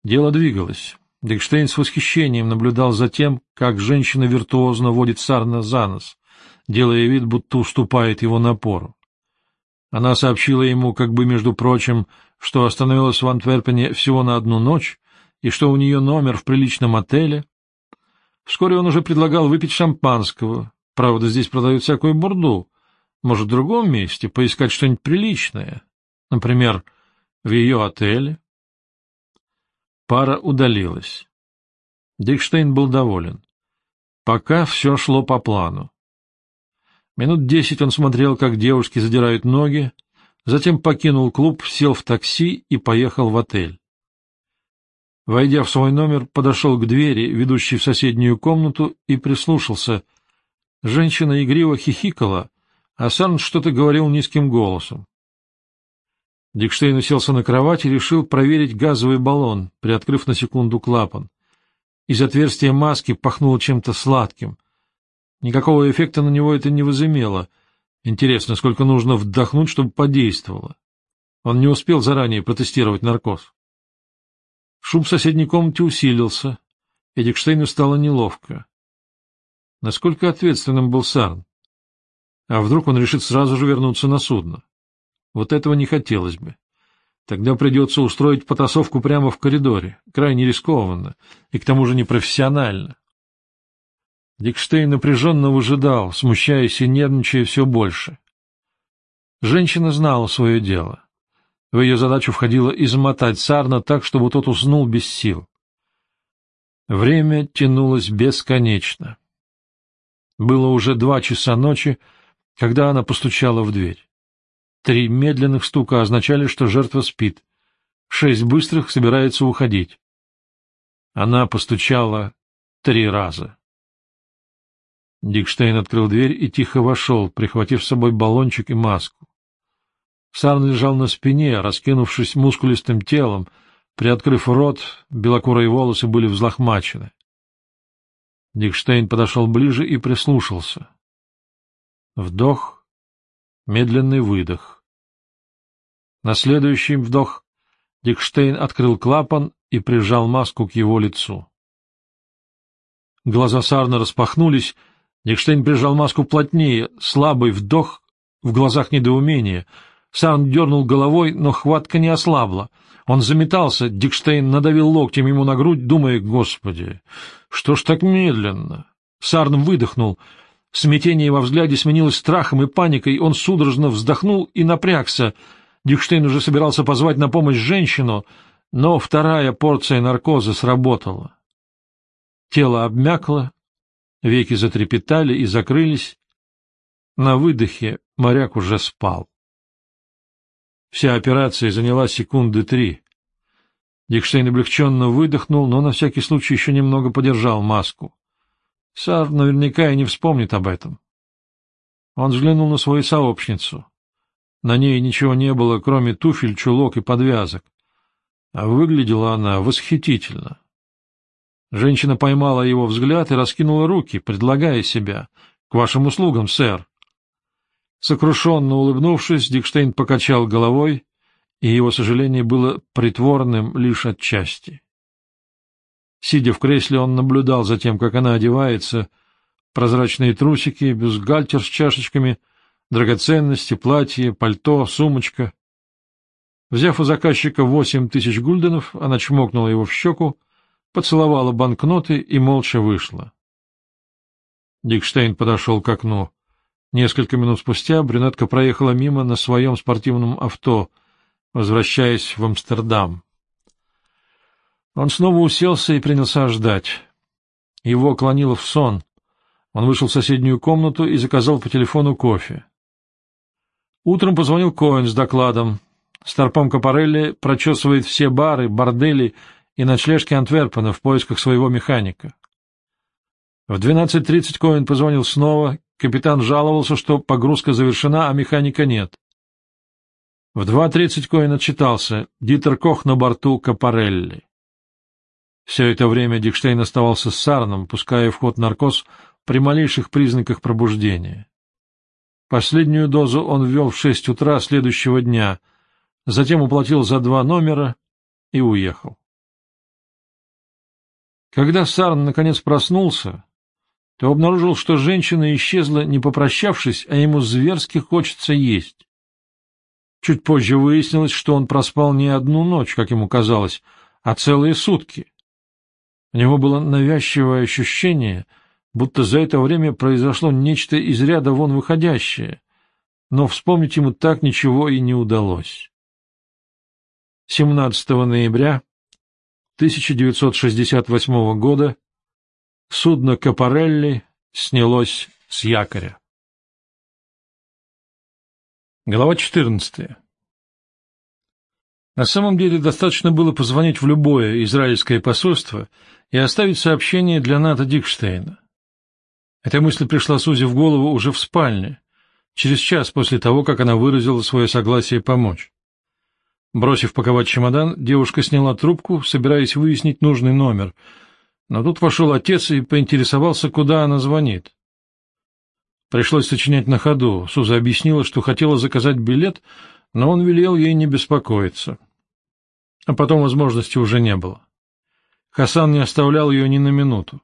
[SPEAKER 1] Дело двигалось. Декштейн с восхищением наблюдал за тем, как женщина виртуозно водит Сарна за нос, делая вид, будто уступает его напору. Она сообщила ему, как бы между прочим, что остановилась в Антверпене всего на одну ночь и что у нее номер в приличном отеле. Вскоре он уже предлагал выпить шампанского. Правда, здесь продают всякую бурду. Может, в другом месте поискать что-нибудь приличное? Например, в ее отеле? Пара удалилась. Дикштейн был доволен. Пока все шло по плану. Минут десять он смотрел, как девушки задирают ноги, затем покинул клуб, сел в такси и поехал в отель. Войдя в свой номер, подошел к двери, ведущей в соседнюю комнату, и прислушался. Женщина игриво хихикала, а Сарн что-то говорил низким голосом. Дикштейн уселся на кровать и решил проверить газовый баллон, приоткрыв на секунду клапан. Из отверстия маски пахнуло чем-то сладким. Никакого эффекта на него это не возымело. Интересно, сколько нужно вдохнуть, чтобы подействовало. Он не успел заранее протестировать наркоз. Шум в соседней комнате усилился, и Дикштейну стало неловко. Насколько ответственным был Сарн? А вдруг он решит сразу же вернуться на судно? Вот этого не хотелось бы. Тогда придется устроить потасовку прямо в коридоре, крайне рискованно и к тому же непрофессионально. Дикштейн напряженно выжидал, смущаясь и нервничая все больше. Женщина знала свое дело. В ее задачу входило измотать Сарна так, чтобы тот уснул без сил. Время тянулось бесконечно. Было уже два часа ночи, когда она постучала в дверь. Три медленных стука означали, что жертва спит. Шесть быстрых собирается уходить. Она постучала три раза. Дикштейн открыл дверь и тихо вошел, прихватив с собой баллончик и маску. Сарн лежал на спине, раскинувшись мускулистым телом, приоткрыв рот, белокурые волосы были взлохмачены. Дикштейн подошел ближе и прислушался. Вдох, медленный выдох. На следующий вдох Дикштейн открыл клапан и прижал маску к его лицу. Глаза Сарна распахнулись, Дикштейн прижал маску плотнее, слабый вдох, в глазах недоумение. Сарн дернул головой, но хватка не ослабла. Он заметался, Дикштейн надавил локтем ему на грудь, думая, «Господи, что ж так медленно?» Сарн выдохнул. Смятение во взгляде сменилось страхом и паникой, он судорожно вздохнул и напрягся. Дикштейн уже собирался позвать на помощь женщину, но вторая порция наркоза сработала. Тело обмякло, Веки затрепетали и закрылись. На выдохе моряк уже спал. Вся операция заняла секунды три. Дикштейн облегченно выдохнул, но на всякий случай еще немного подержал маску. Сар наверняка и не вспомнит об этом. Он взглянул на свою сообщницу. На ней ничего не было, кроме туфель, чулок и подвязок. А выглядела она восхитительно. Женщина поймала его взгляд и раскинула руки, предлагая себя. — К вашим услугам, сэр. Сокрушенно улыбнувшись, Дикштейн покачал головой, и его сожаление было притворным лишь отчасти. Сидя в кресле, он наблюдал за тем, как она одевается, прозрачные трусики, бюстгальтер с чашечками, драгоценности, платье, пальто, сумочка. Взяв у заказчика восемь тысяч гульденов, она чмокнула его в щеку, поцеловала банкноты и молча вышла. Дикштейн подошел к окну. Несколько минут спустя брюнетка проехала мимо на своем спортивном авто, возвращаясь в Амстердам. Он снова уселся и принялся ждать. Его клонило в сон. Он вышел в соседнюю комнату и заказал по телефону кофе. Утром позвонил Коэн с докладом. Старпом Капарелли прочесывает все бары, бордели и ночлежки Антверпена в поисках своего механика. В 12.30 Коэн позвонил снова, капитан жаловался, что погрузка завершена, а механика нет. В 2.30 Коэн отчитался, Дитер Кох на борту Капарелли. Все это время Дикштейн оставался с Сарном, пуская в ход наркоз при малейших признаках пробуждения. Последнюю дозу он ввел в шесть утра следующего дня, затем уплатил за два номера и уехал. Когда Сарн наконец проснулся, то обнаружил, что женщина исчезла, не попрощавшись, а ему зверски хочется есть. Чуть позже выяснилось, что он проспал не одну ночь, как ему казалось, а целые сутки. У него было навязчивое ощущение, будто за это время произошло нечто из ряда вон выходящее, но вспомнить ему так ничего и не удалось. 17 ноября 1968 года судно Капарелли снялось с якоря. Глава 14. На самом деле достаточно было позвонить в любое израильское посольство и оставить сообщение для Ната Дикштейна. Эта мысль пришла Сузе в голову уже в спальне, через час после того, как она выразила свое согласие помочь. Бросив паковать чемодан, девушка сняла трубку, собираясь выяснить нужный номер, но тут вошел отец и поинтересовался, куда она звонит. Пришлось сочинять на ходу. Суза объяснила, что хотела заказать билет, но он велел ей не беспокоиться. А потом возможности уже не было. Хасан не оставлял ее ни на минуту.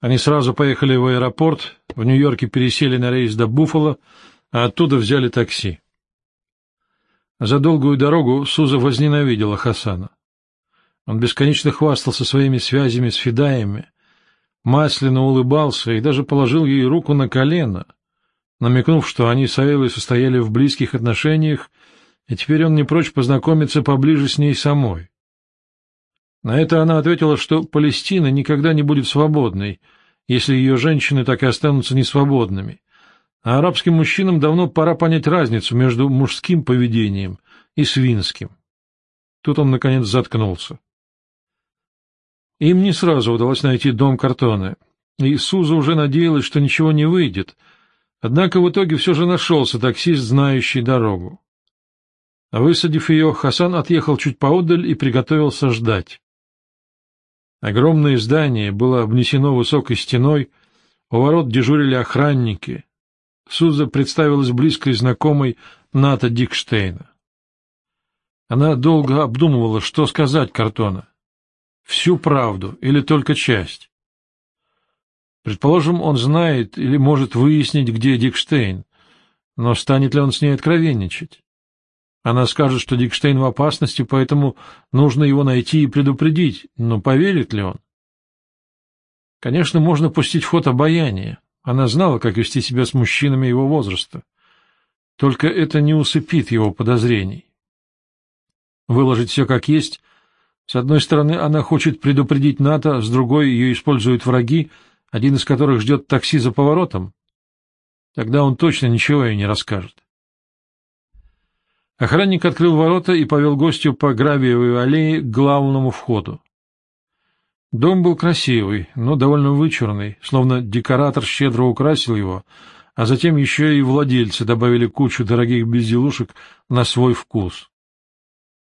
[SPEAKER 1] Они сразу поехали в аэропорт, в Нью-Йорке пересели на рейс до Буффало, а оттуда взяли такси. За долгую дорогу Суза возненавидела Хасана. Он бесконечно хвастался своими связями с фидаями, масляно улыбался и даже положил ей руку на колено, намекнув, что они с Аэлой состояли в близких отношениях, и теперь он не прочь познакомиться поближе с ней самой. На это она ответила, что Палестина никогда не будет свободной, если ее женщины так и останутся несвободными, а арабским мужчинам давно пора понять разницу между мужским поведением и свинским. Тут он, наконец, заткнулся. Им не сразу удалось найти дом картона, и Суза уже надеялась, что ничего не выйдет, однако в итоге все же нашелся таксист, знающий дорогу. Высадив ее, Хасан отъехал чуть поодаль и приготовился ждать. Огромное здание было обнесено высокой стеной, у ворот дежурили охранники. Суза представилась близкой знакомой Ната Дикштейна. Она долго обдумывала, что сказать Картона. Всю правду или только часть? Предположим, он знает или может выяснить, где Дикштейн, но станет ли он с ней откровенничать? Она скажет, что Дикштейн в опасности, поэтому нужно его найти и предупредить, но поверит ли он? Конечно, можно пустить в ход обаяние. Она знала, как вести себя с мужчинами его возраста. Только это не усыпит его подозрений. Выложить все как есть — с одной стороны, она хочет предупредить НАТО, с другой ее используют враги, один из которых ждет такси за поворотом. Тогда он точно ничего ей не расскажет. Охранник открыл ворота и повел гостю по гравиевой аллее к главному входу. Дом был красивый, но довольно вычурный, словно декоратор щедро украсил его, а затем еще и владельцы добавили кучу дорогих безделушек на свой вкус.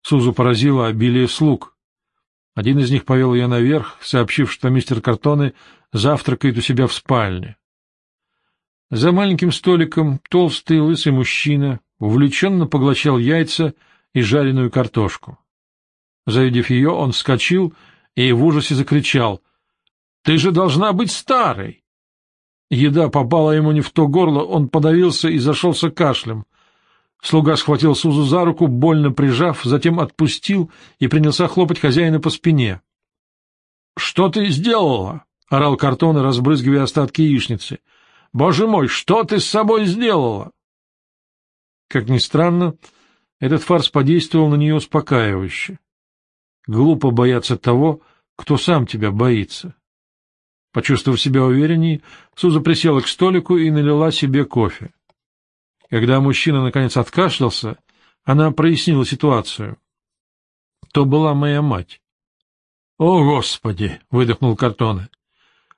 [SPEAKER 1] Сузу поразило обилие слуг. Один из них повел ее наверх, сообщив, что мистер Картоне завтракает у себя в спальне. За маленьким столиком толстый лысый мужчина увлеченно поглощал яйца и жареную картошку. Завидев ее, он вскочил и в ужасе закричал. — Ты же должна быть старой! Еда попала ему не в то горло, он подавился и зашелся кашлем. Слуга схватил Сузу за руку, больно прижав, затем отпустил и принялся хлопать хозяина по спине. — Что ты сделала? — орал картон, разбрызгивая остатки яичницы. — Боже мой, что ты с собой сделала? Как ни странно, этот фарс подействовал на нее успокаивающе. Глупо бояться того, кто сам тебя боится. Почувствовав себя увереннее, Суза присела к столику и налила себе кофе. Когда мужчина наконец откашлялся, она прояснила ситуацию. То была моя мать. — О, Господи! — выдохнул Картоне.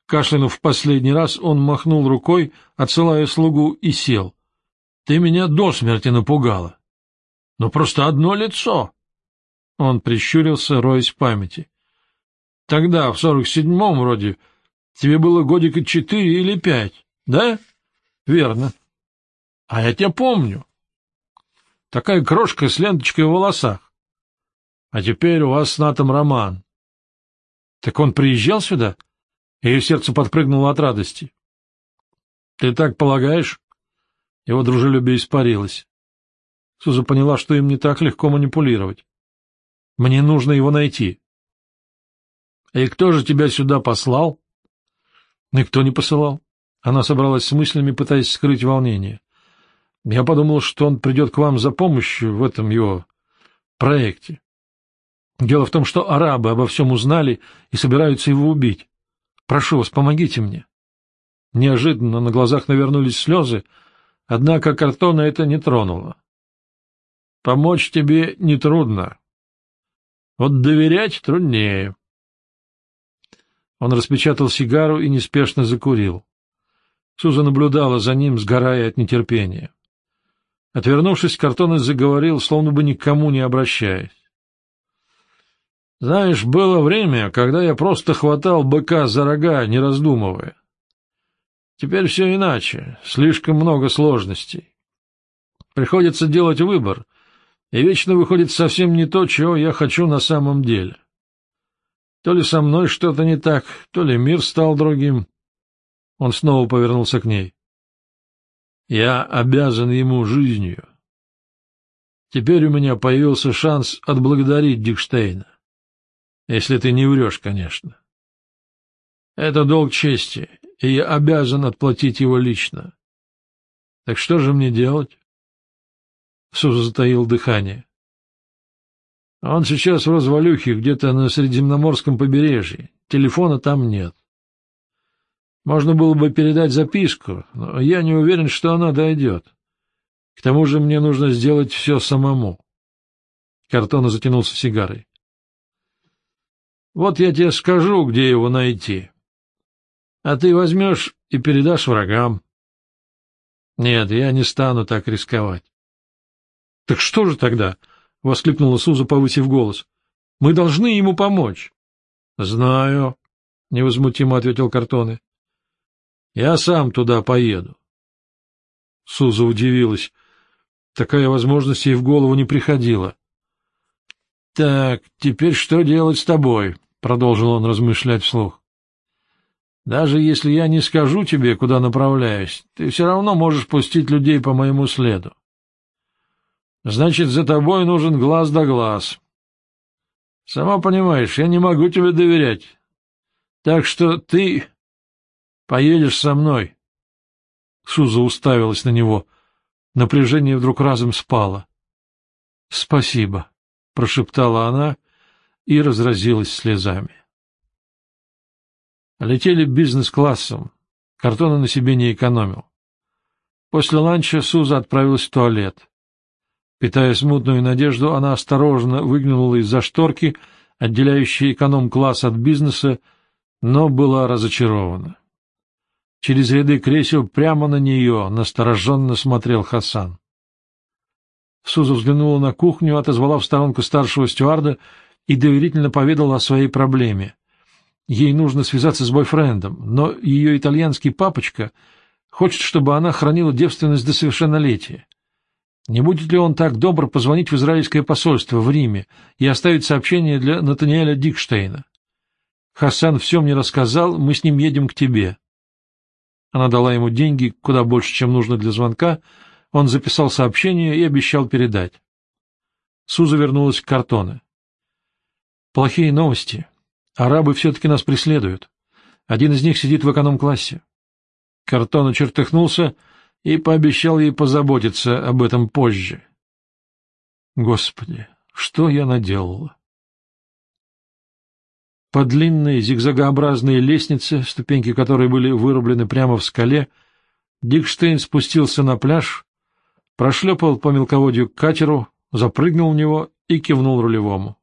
[SPEAKER 1] Кашлянув в последний раз, он махнул рукой, отсылая слугу, и сел. — Ты меня до смерти напугала. — Ну, просто одно лицо. Он прищурился, роясь в памяти. — Тогда, в сорок седьмом вроде, тебе было годика четыре или пять, да? — Верно. — А я тебя помню. Такая крошка с ленточкой в волосах. А теперь у вас с Натом роман. — Так он приезжал сюда? Ее сердце подпрыгнуло от радости. — Ты так полагаешь? Его дружелюбие испарилось. Суза поняла, что им не так легко манипулировать. — Мне нужно его найти. — И кто же тебя сюда послал? — Никто не посылал. Она собралась с мыслями, пытаясь скрыть волнение. Я подумал, что он придет к вам за помощью в этом его проекте. Дело в том, что арабы обо всем узнали и собираются его убить. Прошу вас, помогите мне. Неожиданно на глазах навернулись слезы, однако картона это не тронуло. Помочь тебе нетрудно. Вот доверять труднее. Он распечатал сигару и неспешно закурил. Суза наблюдала за ним, сгорая от нетерпения. Отвернувшись, Картонес заговорил, словно бы никому не обращаясь. Знаешь, было время, когда я просто хватал быка за рога, не раздумывая. Теперь все иначе, слишком много сложностей. Приходится делать выбор, и вечно выходит совсем не то, чего я хочу на самом деле. То ли со мной что-то не так, то ли мир стал другим. Он снова повернулся к ней. Я обязан ему жизнью. Теперь у меня появился шанс отблагодарить Дикштейна. Если ты не врешь, конечно. Это долг чести, и я обязан отплатить его лично. Так что же мне делать? Суза затаил дыхание. Он сейчас в развалюхе где-то на Средиземноморском побережье. Телефона там нет. Можно было бы передать записку, но я не уверен, что она дойдет. К тому же мне нужно сделать все самому. Картона затянулся сигарой. Вот я тебе скажу, где его найти. А ты возьмешь и передашь врагам. Нет, я не стану так рисковать. — Так что же тогда? — воскликнула Суза, повысив голос. — Мы должны ему помочь. — Знаю, — невозмутимо ответил Картоне. — Я сам туда поеду. Суза удивилась. Такая возможность ей в голову не приходила. — Так, теперь что делать с тобой? продолжил он размышлять вслух. Даже если я не скажу тебе, куда направляюсь, ты все равно можешь пустить людей по моему следу. Значит, за тобой нужен глаз да глаз. Сама понимаешь, я не могу тебе доверять. Так что ты поедешь со мной. Суза уставилась на него. Напряжение вдруг разом спало. — Спасибо, — прошептала она и разразилась слезами. Летели бизнес-классом, картона на себе не экономил. После ланча Суза отправилась в туалет. Питая смутную надежду, она осторожно выглянула из-за шторки, отделяющей эконом-класс от бизнеса, но была разочарована. Через ряды кресел прямо на нее настороженно смотрел Хасан. Суза взглянула на кухню, отозвала в сторонку старшего стюарда и доверительно поведала о своей проблеме. Ей нужно связаться с бойфрендом, но ее итальянский папочка хочет, чтобы она хранила девственность до совершеннолетия. Не будет ли он так добр позвонить в израильское посольство в Риме и оставить сообщение для Натаниэля Дикштейна? Хасан все мне рассказал, мы с ним едем к тебе. Она дала ему деньги, куда больше, чем нужно для звонка, он записал сообщение и обещал передать. Суза вернулась к картону. Плохие новости. Арабы все-таки нас преследуют. Один из них сидит в эконом-классе. Картон чертыхнулся и пообещал ей позаботиться об этом позже. Господи, что я наделала? По длинной зигзагообразной лестнице, ступеньки которой были вырублены прямо в скале, Дикштейн спустился на пляж, прошлепал по мелководью к катеру, запрыгнул в него и кивнул рулевому.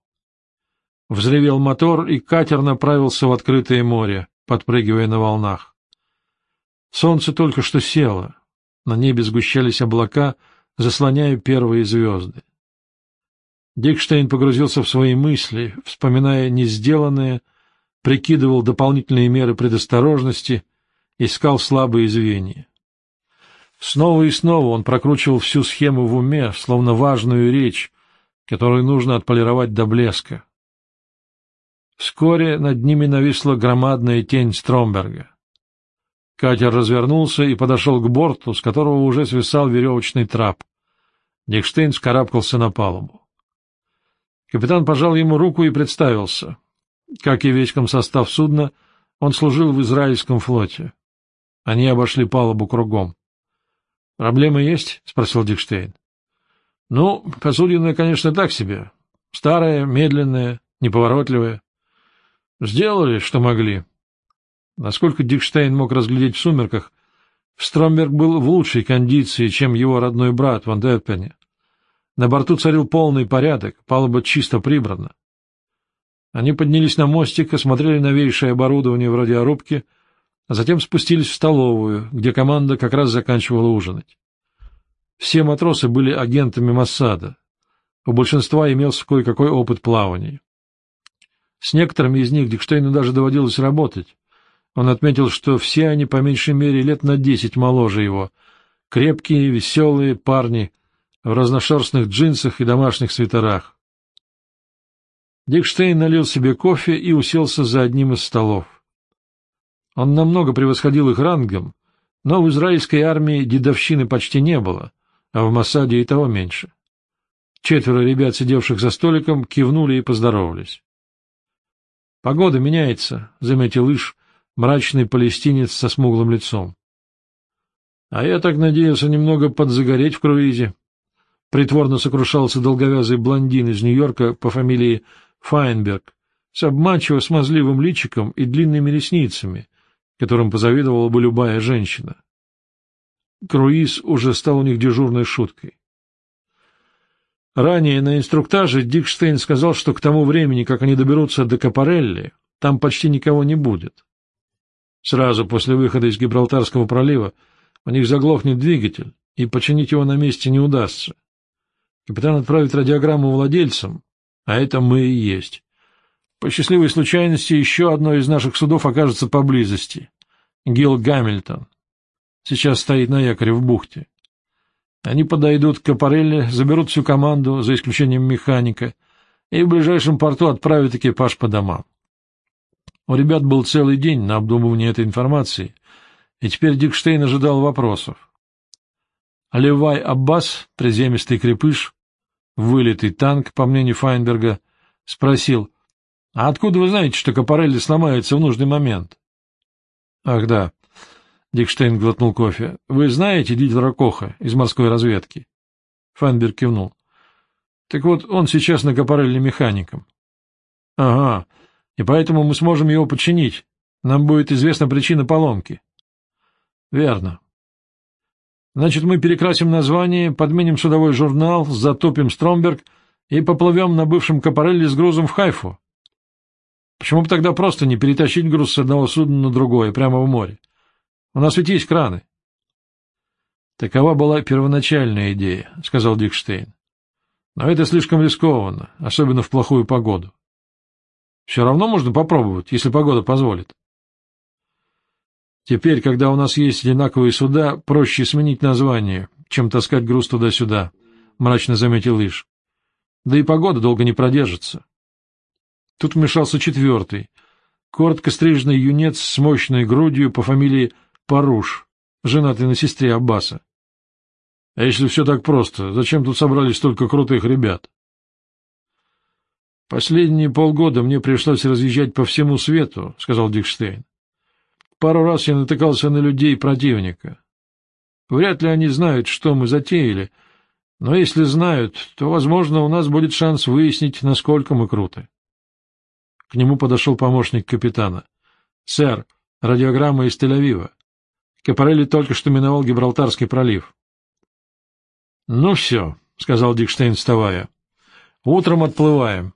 [SPEAKER 1] Взревел мотор, и катер направился в открытое море, подпрыгивая на волнах. Солнце только что село, на небе сгущались облака, заслоняя первые звезды. Дикштейн погрузился в свои мысли, вспоминая несделанное, прикидывал дополнительные меры предосторожности, искал слабые звенья. Снова и снова он прокручивал всю схему в уме, словно важную речь, которую нужно отполировать до блеска. Вскоре над ними нависла громадная тень Стромберга. Катер развернулся и подошел к борту, с которого уже свисал веревочный трап. Дикштейн вскарабкался на палубу. Капитан пожал ему руку и представился. Как и весь комсостав судна, он служил в израильском флоте. Они обошли палубу кругом. — Проблемы есть? — спросил Дикштейн. — Ну, посудина, конечно, так себе. Старая, медленная, неповоротливая. Сделали, что могли. Насколько Дикштейн мог разглядеть в сумерках, Стромберг был в лучшей кондиции, чем его родной брат в Антверпене. На борту царил полный порядок, палуба чисто прибрана. Они поднялись на мостик, осмотрели новейшее оборудование в радиорубке, а затем спустились в столовую, где команда как раз заканчивала ужинать. Все матросы были агентами Моссада. У большинства имелся кое-какой опыт плавания. С некоторыми из них Дикштейну даже доводилось работать. Он отметил, что все они по меньшей мере лет на десять моложе его. Крепкие, веселые парни в разношерстных джинсах и домашних свитерах. Дикштейн налил себе кофе и уселся за одним из столов. Он намного превосходил их рангом, но в израильской армии дедовщины почти не было, а в Масаде и того меньше. Четверо ребят, сидевших за столиком, кивнули и поздоровались. — Погода меняется, — заметил Иш, мрачный палестинец со смуглым лицом. — А я так надеялся немного подзагореть в круизе. Притворно сокрушался долговязый блондин из Нью-Йорка по фамилии Файнберг с обманчиво смазливым личиком и длинными ресницами, которым позавидовала бы любая женщина. Круиз уже стал у них дежурной шуткой. Ранее на инструктаже Дикштейн сказал, что к тому времени, как они доберутся до Капарелли, там почти никого не будет. Сразу после выхода из Гибралтарского пролива у них заглохнет двигатель, и починить его на месте не удастся. Капитан отправит радиограмму владельцам, а это мы и есть. По счастливой случайности еще одно из наших судов окажется поблизости. Гилл Гамильтон. Сейчас стоит на якоре в бухте. Они подойдут к Капарелле, заберут всю команду, за исключением механика, и в ближайшем порту отправят экипаж по домам. У ребят был целый день на обдумывание этой информации, и теперь Дикштейн ожидал вопросов. Левай Аббас, приземистый крепыш, вылитый танк, по мнению Файнберга, спросил, «А откуда вы знаете, что Капарелли сломается в нужный момент?» «Ах да», Дикштейн глотнул кофе. — Вы знаете Дитера Коха из морской разведки? Фанберг кивнул. — Так вот, он сейчас на Капарелле механиком. — Ага, и поэтому мы сможем его починить. Нам будет известна причина поломки. — Верно. Значит, мы перекрасим название, подменим судовой журнал, затопим Стромберг и поплывем на бывшем Капарелле с грузом в Хайфу. Почему бы тогда просто не перетащить груз с одного судна на другое, прямо в море? — у нас ведь есть краны. Такова была первоначальная идея, — сказал Дикштейн. Но это слишком рискованно, особенно в плохую погоду. Все равно можно попробовать, если погода позволит. Теперь, когда у нас есть одинаковые суда, проще сменить название, чем таскать груз туда-сюда, — мрачно заметил Иш. Да и погода долго не продержится. Тут вмешался четвертый, коротко стриженный юнец с мощной грудью по фамилии Паруш, женатый на сестре Аббаса. А если все так просто, зачем тут собрались столько крутых ребят? Последние полгода мне пришлось разъезжать по всему свету, — сказал Дикштейн. Пару раз я натыкался на людей противника. Вряд ли они знают, что мы затеяли, но если знают, то, возможно, у нас будет шанс выяснить, насколько мы круты. К нему подошел помощник капитана. — Сэр, радиограмма из Тель-Авива. Капарелли только что миновал Гибралтарский пролив. — Ну все, — сказал Дикштейн, вставая. — Утром отплываем.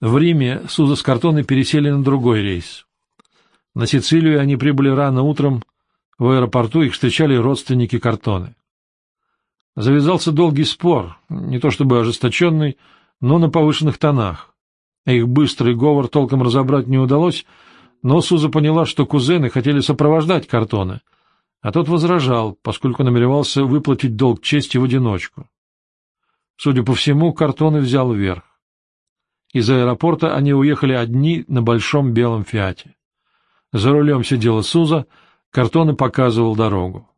[SPEAKER 1] В Риме Суза с Картоной пересели на другой рейс. На Сицилию они прибыли рано утром, в аэропорту их встречали родственники Картоны. Завязался долгий спор, не то чтобы ожесточенный, но на повышенных тонах. Их быстрый говор толком разобрать не удалось, но Суза поняла, что кузены хотели сопровождать Картоны, а тот возражал, поскольку намеревался выплатить долг чести в одиночку. Судя по всему, Картоны взял верх. Из аэропорта они уехали одни на большом белом «Фиате». За рулем сидела Суза, Картоны показывал дорогу.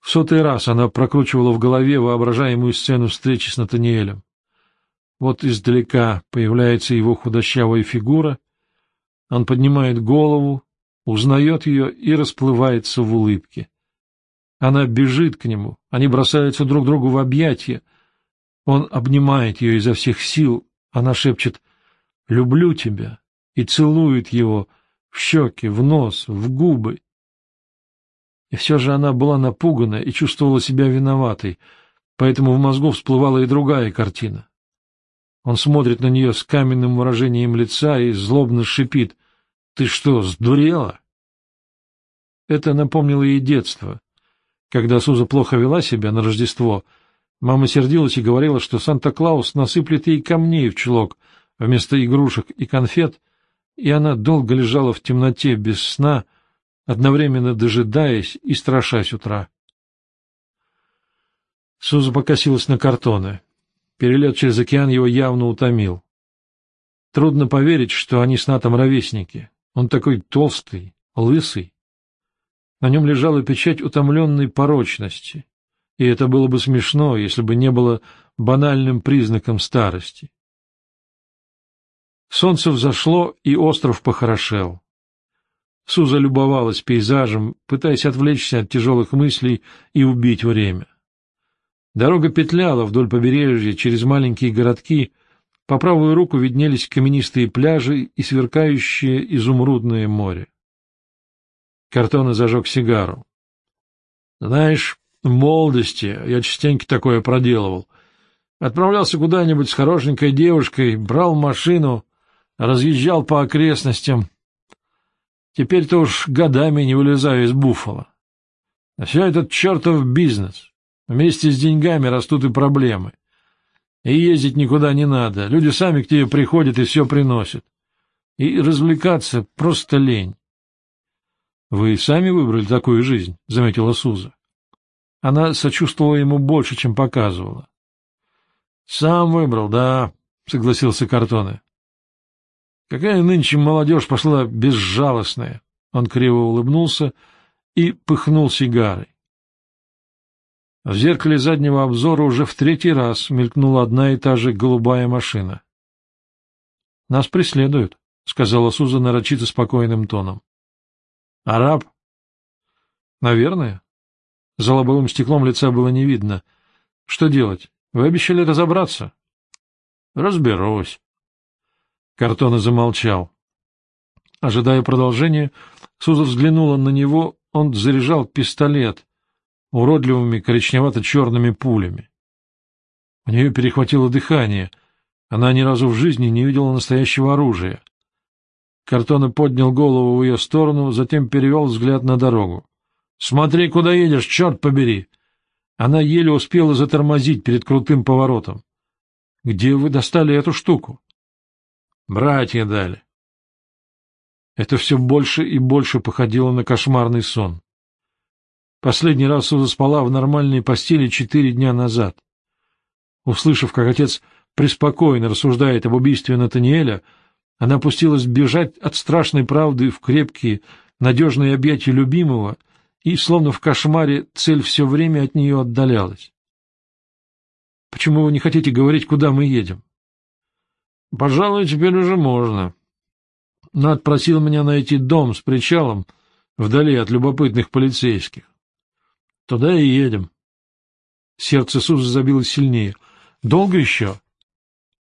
[SPEAKER 1] В сотый раз она прокручивала в голове воображаемую сцену встречи с Натаниэлем. Вот издалека появляется его худощавая фигура, он поднимает голову, узнает ее и расплывается в улыбке. Она бежит к нему, они бросаются друг другу в объятия. Он обнимает ее изо всех сил, она шепчет «люблю тебя» и целует его в щеки, в нос, в губы. И все же она была напугана и чувствовала себя виноватой, поэтому в мозгу всплывала и другая картина. Он смотрит на нее с каменным выражением лица и злобно шипит. — Ты что, сдурела? Это напомнило ей детство. Когда Суза плохо вела себя на Рождество, мама сердилась и говорила, что Санта-Клаус насыплет ей камней в чулок вместо игрушек и конфет, и она долго лежала в темноте без сна, одновременно дожидаясь и страшась утра. Суза покосилась на картоны. Перелет через океан его явно утомил. Трудно поверить, что они с Натом ровесники. Он такой толстый, лысый. На нем лежала печать утомленной порочности, и это было бы смешно, если бы не было банальным признаком старости. Солнце взошло, и остров похорошел. Суза любовалась пейзажем, пытаясь отвлечься от тяжелых мыслей и убить время. Дорога петляла вдоль побережья через маленькие городки, по правую руку виднелись каменистые пляжи и сверкающее изумрудное море. Картона зажег сигару. — Знаешь, в молодости я частенько такое проделывал. Отправлялся куда-нибудь с хорошенькой девушкой, брал машину, разъезжал по окрестностям. Теперь-то уж годами не вылезаю из буфала. А все этот чертов бизнес. Вместе с деньгами растут и проблемы. И ездить никуда не надо. Люди сами к тебе приходят и все приносят. И развлекаться просто лень. — Вы сами выбрали такую жизнь, — заметила Суза. Она сочувствовала ему больше, чем показывала. — Сам выбрал, да, — согласился Картоне. — Какая нынче молодежь пошла безжалостная! Он криво улыбнулся и пыхнул сигарой. В зеркале заднего обзора уже в третий раз мелькнула одна и та же голубая машина. — Нас преследуют, — сказала Суза нарочито спокойным тоном. — Араб? — Наверное. За лобовым стеклом лица было не видно. — Что делать? Вы обещали разобраться? — Разберусь. Картона замолчал. Ожидая продолжения, Суза взглянула на него, он заряжал пистолет, уродливыми коричневато-черными пулями. У нее перехватило дыхание. Она ни разу в жизни не видела настоящего оружия. Картона поднял голову в ее сторону, затем перевел взгляд на дорогу. — Смотри, куда едешь, черт побери! Она еле успела затормозить перед крутым поворотом. — Где вы достали эту штуку? — Братья дали. Это все больше и больше походило на кошмарный сон. Последний раз Суза спала в нормальной постели четыре дня назад. Услышав, как отец преспокойно рассуждает об убийстве Натаниэля, она пустилась бежать от страшной правды в крепкие, надежные объятия любимого, и, словно в кошмаре, цель все время от нее отдалялась. — Почему вы не хотите говорить, куда мы едем? — Пожалуй, теперь уже можно. Над просил меня найти дом с причалом вдали от любопытных полицейских. Туда и едем. Сердце Сузы забилось сильнее. Долго еще?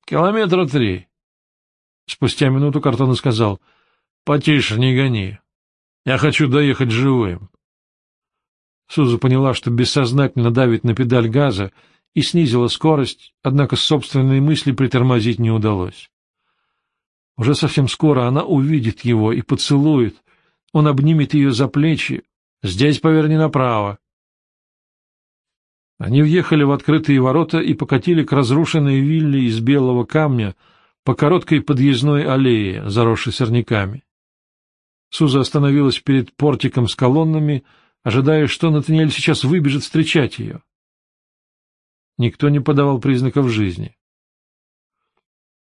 [SPEAKER 1] Километра три. Спустя минуту Картона сказал. Потише, не гони. Я хочу доехать живым. Суза поняла, что бессознательно давит на педаль газа, и снизила скорость, однако собственные мысли притормозить не удалось. Уже совсем скоро она увидит его и поцелует, он обнимет ее за плечи. «Здесь поверни направо». Они въехали в открытые ворота и покатили к разрушенной вилле из белого камня по короткой подъездной аллее, заросшей сорняками. Суза остановилась перед портиком с колоннами, ожидая, что Натаниэль сейчас выбежит встречать ее. Никто не подавал признаков жизни.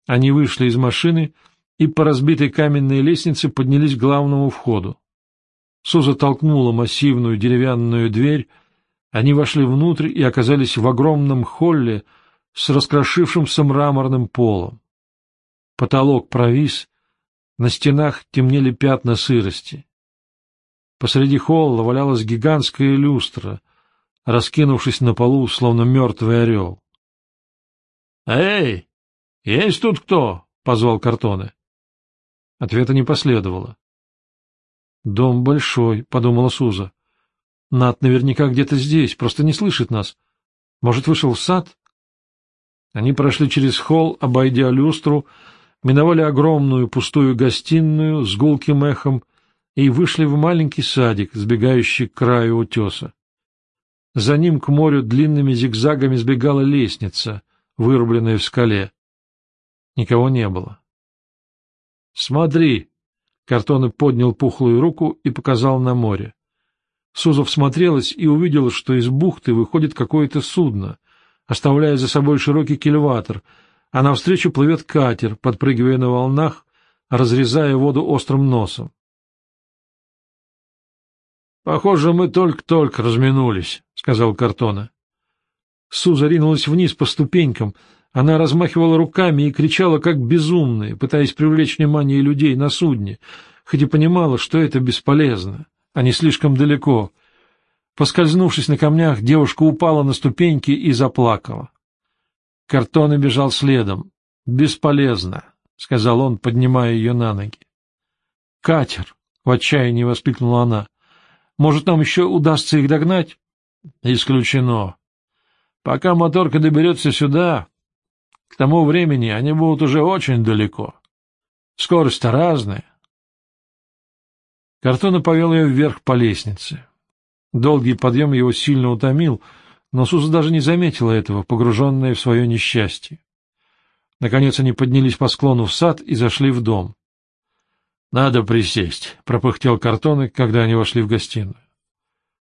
[SPEAKER 1] Они вышли из машины и по разбитой каменной лестнице поднялись к главному входу. Суза толкнула массивную деревянную дверь, они вошли внутрь и оказались в огромном холле с раскрошившимся мраморным полом. Потолок провис, на стенах темнели пятна сырости. Посреди холла валялась гигантская люстра, раскинувшись на полу, словно мертвый орел. — Эй, есть тут кто? — позвал Картоне. Ответа не последовало. — Дом большой, — подумала Суза. — Над наверняка где-то здесь, просто не слышит нас. Может, вышел в сад? Они прошли через холл, обойдя люстру, миновали огромную пустую гостиную с гулким эхом и вышли в маленький садик, сбегающий к краю утеса. За ним к морю длинными зигзагами сбегала лестница, вырубленная в скале. Никого не было. — Смотри! — Картоны поднял пухлую руку и показал на море. Сузов смотрелась и увидела, что из бухты выходит какое-то судно, оставляя за собой широкий кильватор, а навстречу плывет катер, подпрыгивая на волнах, разрезая воду острым носом. Похоже, мы только-только разминулись, — сказал Картона. Суза ринулась вниз по ступенькам. Она размахивала руками и кричала, как безумная, пытаясь привлечь внимание людей на судне, хоть и понимала, что это бесполезно, они слишком далеко. Поскользнувшись на камнях, девушка упала на ступеньки и заплакала. Картона бежал следом. «Бесполезно», — сказал он, поднимая ее на ноги. «Катер!» — в отчаянии воскликнула она. Может, нам еще удастся их догнать? Исключено. Пока моторка доберется сюда, к тому времени они будут уже очень далеко. Скорость-то разная. Картона повел ее вверх по лестнице. Долгий подъем его сильно утомил, но Суза даже не заметила этого, погруженная в свое несчастье. Наконец они поднялись по склону в сад и зашли в дом. — Надо присесть, — пропыхтел картоны, когда они вошли в гостиную.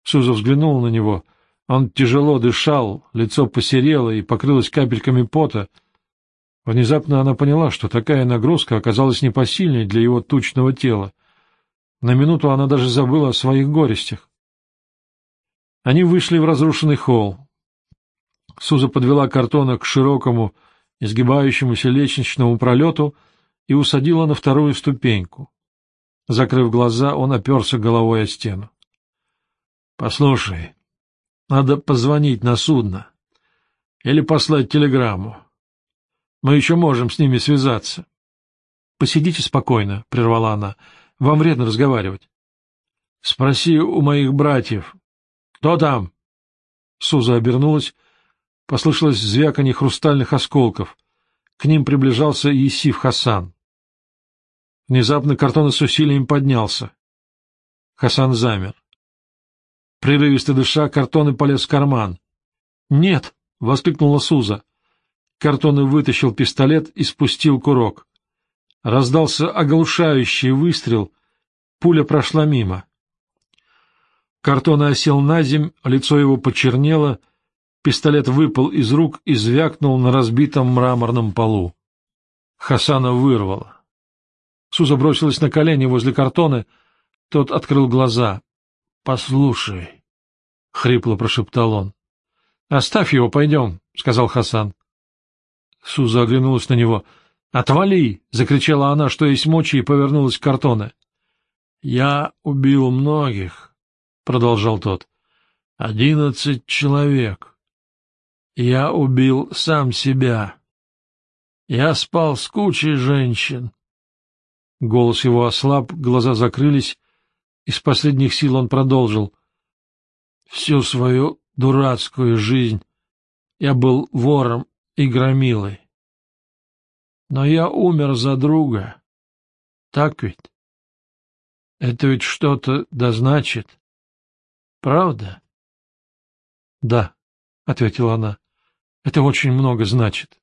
[SPEAKER 1] Суза взглянул на него. Он тяжело дышал, лицо посерело и покрылось капельками пота. Внезапно она поняла, что такая нагрузка оказалась непосильной для его тучного тела. На минуту она даже забыла о своих горестях. Они вышли в разрушенный холл. Суза подвела картона к широкому, изгибающемуся лестничному пролету — и усадила на вторую ступеньку. Закрыв глаза, он оперся головой о стену. — Послушай, надо позвонить на судно или послать телеграмму. Мы еще можем с ними связаться. — Посидите спокойно, — прервала она. — Вам вредно разговаривать. — Спроси у моих братьев. — Кто там? Суза обернулась. Послышалось звяканье хрустальных осколков. К ним приближался Есиф Хасан. Внезапно картон с усилием поднялся. Хасан замер. Прерывисто дыша, картоны полез в карман. «Нет!» — воскликнула Суза. Картоны вытащил пистолет и спустил курок. Раздался оглушающий выстрел. Пуля прошла мимо. Картона осел на земь, лицо его почернело, пистолет выпал из рук и звякнул на разбитом мраморном полу. Хасана вырвало. Суза бросилась на колени возле картона. Тот открыл глаза. — Послушай, — хрипло прошептал он. — Оставь его, пойдем, — сказал Хасан. Суза оглянулась на него. — Отвали! — закричала она, что есть мочи, и повернулась к картону. — Я убил многих, — продолжал тот. — Одиннадцать человек. Я убил сам себя. Я спал с кучей женщин. Голос его ослаб, глаза закрылись. Из последних сил он продолжил. Всю свою дурацкую жизнь я был вором и громилой. Но я умер за друга. Так ведь? Это ведь что-то да значит. Правда? — Да, — ответила она. — Это очень много значит.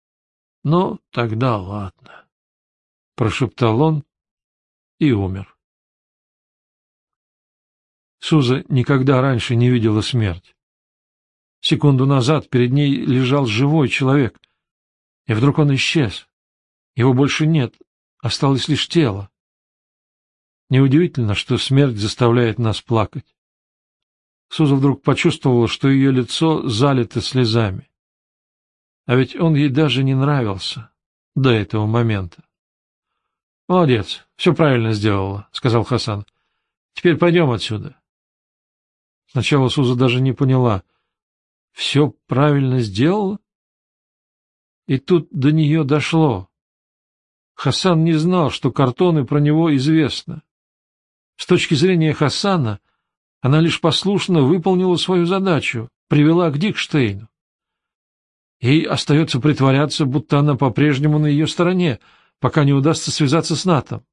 [SPEAKER 1] — Ну, тогда ладно, — прошептал он и умер. Суза никогда раньше не видела смерть. Секунду назад перед ней лежал живой человек, и вдруг он исчез. Его больше нет, осталось лишь тело. Неудивительно, что смерть заставляет нас плакать. Суза вдруг почувствовала, что ее лицо залито слезами. А ведь он ей даже не нравился до этого момента. — Молодец, все правильно сделала, — сказал Хасан. — Теперь пойдем отсюда. Сначала Суза даже не поняла. Все правильно сделала? И тут до нее дошло. Хасан не знал, что картоны про него известно. С точки зрения Хасана, она лишь послушно выполнила свою задачу, привела к Дикштейну. Ей остается притворяться, будто она по-прежнему на ее стороне, пока не удастся связаться с Натом.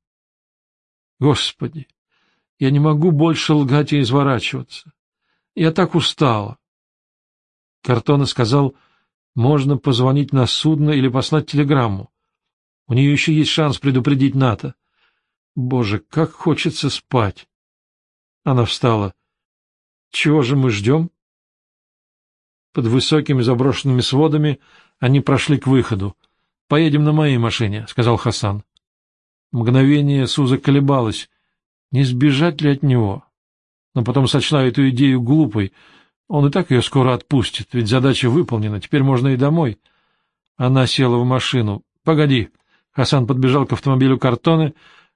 [SPEAKER 1] Господи, я не могу больше лгать и изворачиваться. Я так устала. Картона сказал, можно позвонить на судно или послать телеграмму. У нее еще есть шанс предупредить НАТО. Боже, как хочется спать. Она встала. Чего же мы ждем? Под высокими заброшенными сводами они прошли к выходу. — Поедем на моей машине, — сказал Хасан. Мгновение Суза колебалась. Не сбежать ли от него? Но потом сочла эту идею глупой. Он и так ее скоро отпустит, ведь задача выполнена, теперь можно и домой. Она села в машину. — Погоди. Хасан подбежал к автомобилю картоны,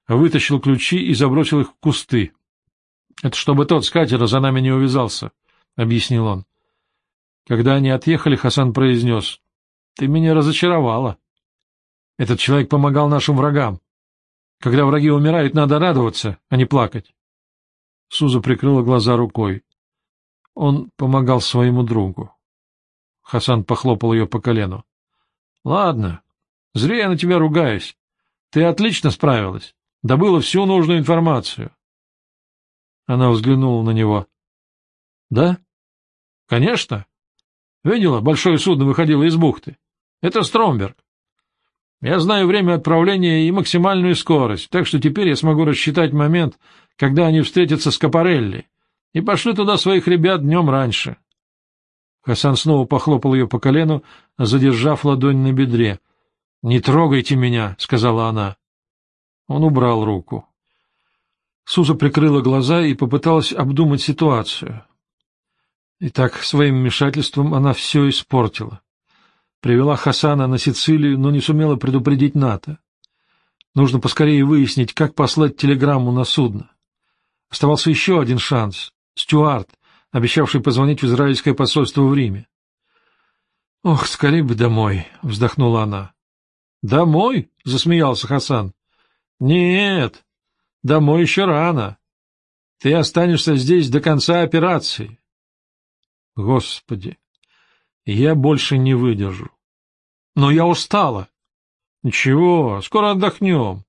[SPEAKER 1] вытащил ключи и забросил их в кусты. — Это чтобы тот с катера за нами не увязался, — объяснил он. Когда они отъехали, Хасан произнес. — Ты меня разочаровала. Этот человек помогал нашим врагам. Когда враги умирают, надо радоваться, а не плакать. Суза прикрыла глаза рукой. Он помогал своему другу. Хасан похлопал ее по колену. — Ладно, зря я на тебя ругаюсь. Ты отлично справилась, добыла всю нужную информацию. Она взглянула на него. — Да? — Конечно. Видела, большое судно выходило из бухты. Это Стромберг. Я знаю время отправления и максимальную скорость, так что теперь я смогу рассчитать момент, когда они встретятся с Капарелли, и пошлю туда своих ребят днем раньше. Хасан снова похлопал ее по колену, задержав ладонь на бедре. — Не трогайте меня, — сказала она. Он убрал руку. Суза прикрыла глаза и попыталась обдумать ситуацию. Итак, своим вмешательством она все испортила. Привела Хасана на Сицилию, но не сумела предупредить НАТО. Нужно поскорее выяснить, как послать телеграмму на судно. Оставался еще один шанс — Стюарт, обещавший позвонить в израильское посольство в Риме. — Ох, скорее бы домой, — вздохнула она. — Домой? — засмеялся Хасан. — Нет, Домой еще рано. Ты останешься здесь до конца операции. Господи, я больше не выдержу. Но я устала. Ничего, скоро отдохнем.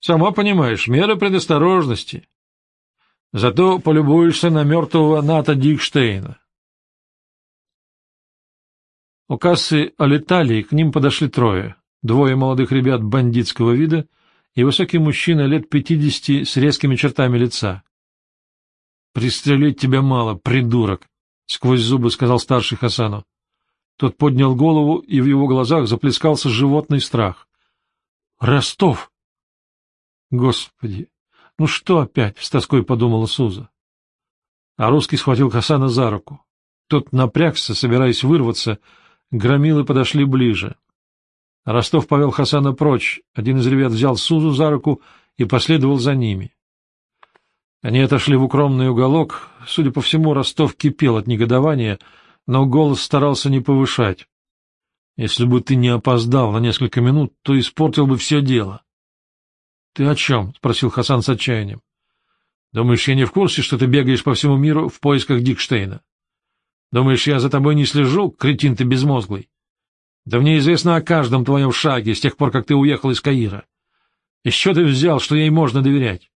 [SPEAKER 1] Сама понимаешь, меры предосторожности. Зато полюбуешься на мертвого Ната Дикштейна. У кассы Алиталии к ним подошли трое. Двое молодых ребят бандитского вида — и высокий мужчина лет пятидесяти с резкими чертами лица. — Пристрелить тебя мало, придурок! — сквозь зубы сказал старший Хасану. Тот поднял голову, и в его глазах заплескался животный страх. — Ростов! — Господи! Ну что опять? — с тоской подумала Суза. А русский схватил Хасана за руку. Тот напрягся, собираясь вырваться. Громилы подошли ближе. Ростов повел Хасана прочь, один из ребят взял Сузу за руку и последовал за ними. Они отошли в укромный уголок. Судя по всему, Ростов кипел от негодования, но голос старался не повышать. Если бы ты не опоздал на несколько минут, то испортил бы все дело. — Ты о чем? — спросил Хасан с отчаянием. Думаешь, я не в курсе, что ты бегаешь по всему миру в поисках Дикштейна? Думаешь, я за тобой не слежу, кретин ты безмозглый? Да мне известно о каждом твоем шаге с тех пор, как ты уехал из Каира. Что ты взял, что ей можно доверять?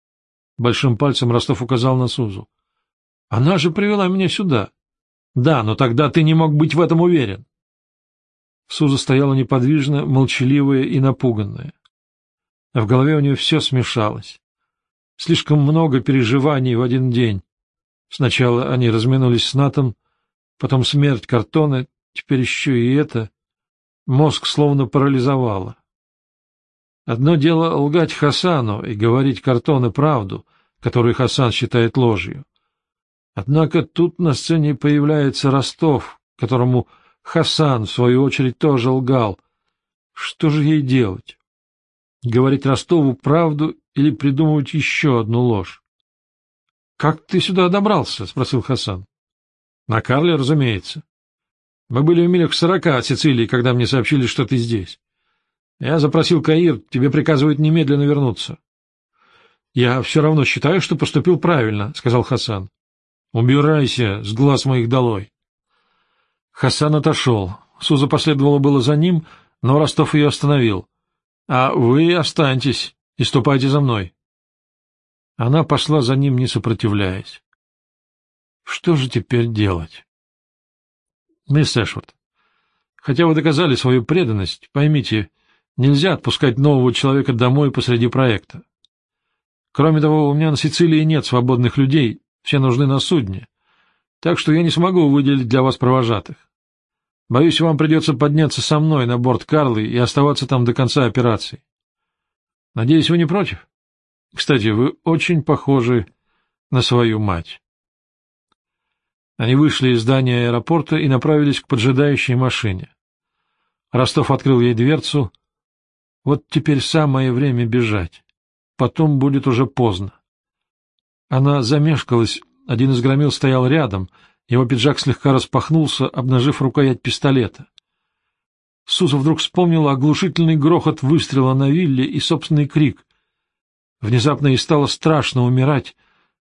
[SPEAKER 1] Большим пальцем Ростов указал на Сузу. Она же привела меня сюда. Да, но тогда ты не мог быть в этом уверен. Суза стояла неподвижно, молчаливая и напуганная. А в голове у нее все смешалось. Слишком много переживаний в один день. Сначала они разминулись с Натом, потом смерть картона, теперь еще и это. Мозг словно парализовало. Одно дело лгать Хасану и говорить картоны правду, которую Хасан считает ложью. Однако тут на сцене появляется Ростов, которому Хасан, в свою очередь, тоже лгал. Что же ей делать? Говорить Ростову правду или придумывать еще одну ложь? — Как ты сюда добрался? — спросил Хасан. — На Карле, разумеется. Мы были в милях сорока от Сицилии, когда мне сообщили, что ты здесь. Я запросил Каир, тебе приказывают немедленно вернуться. — Я все равно считаю, что поступил правильно, — сказал Хасан. — Убирайся, с глаз моих долой. Хасан отошел. Суза последовала было за ним, но Ростов ее остановил. — А вы останьтесь и ступайте за мной. Она пошла за ним, не сопротивляясь. Что же теперь делать? — Мисс Эшвард, хотя вы доказали свою преданность, поймите, нельзя отпускать нового человека домой посреди проекта. Кроме того, у меня на Сицилии нет свободных людей, все нужны на судне, так что я не смогу выделить для вас провожатых. Боюсь, вам придется подняться со мной на борт Карлы и оставаться там до конца операции. Надеюсь, вы не против? Кстати, вы очень похожи на свою мать. Они вышли из здания аэропорта и направились к поджидающей машине. Ростов открыл ей дверцу. Вот теперь самое время бежать. Потом будет уже поздно. Она замешкалась, один из громил стоял рядом, его пиджак слегка распахнулся, обнажив рукоять пистолета. Суза вдруг вспомнила оглушительный грохот выстрела на вилле и собственный крик. Внезапно ей стало страшно умирать,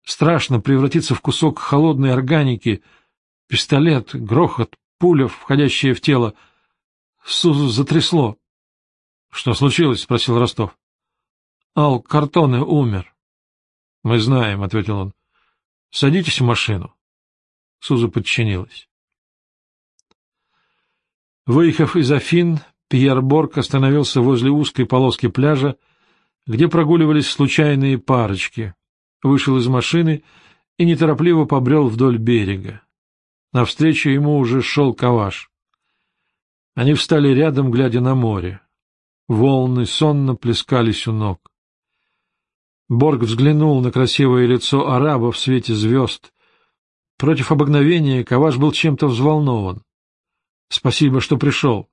[SPEAKER 1] страшно превратиться в кусок холодной органики. Пистолет, грохот, пуля, входящая в тело. Сузу затрясло. — Что случилось? — спросил Ростов. — Ал Картоне умер. — Мы знаем, — ответил он. — Садитесь в машину. Суза подчинилась. Выехав из Афин, Пьер Борг остановился возле узкой полоски пляжа, где прогуливались случайные парочки, вышел из машины и неторопливо побрел вдоль берега. Навстречу ему уже шел Каваш. Они встали рядом, глядя на море. Волны сонно плескались у ног. Борг взглянул на красивое лицо араба в свете звезд. Против обыкновения Каваш был чем-то взволнован. Спасибо, что пришел.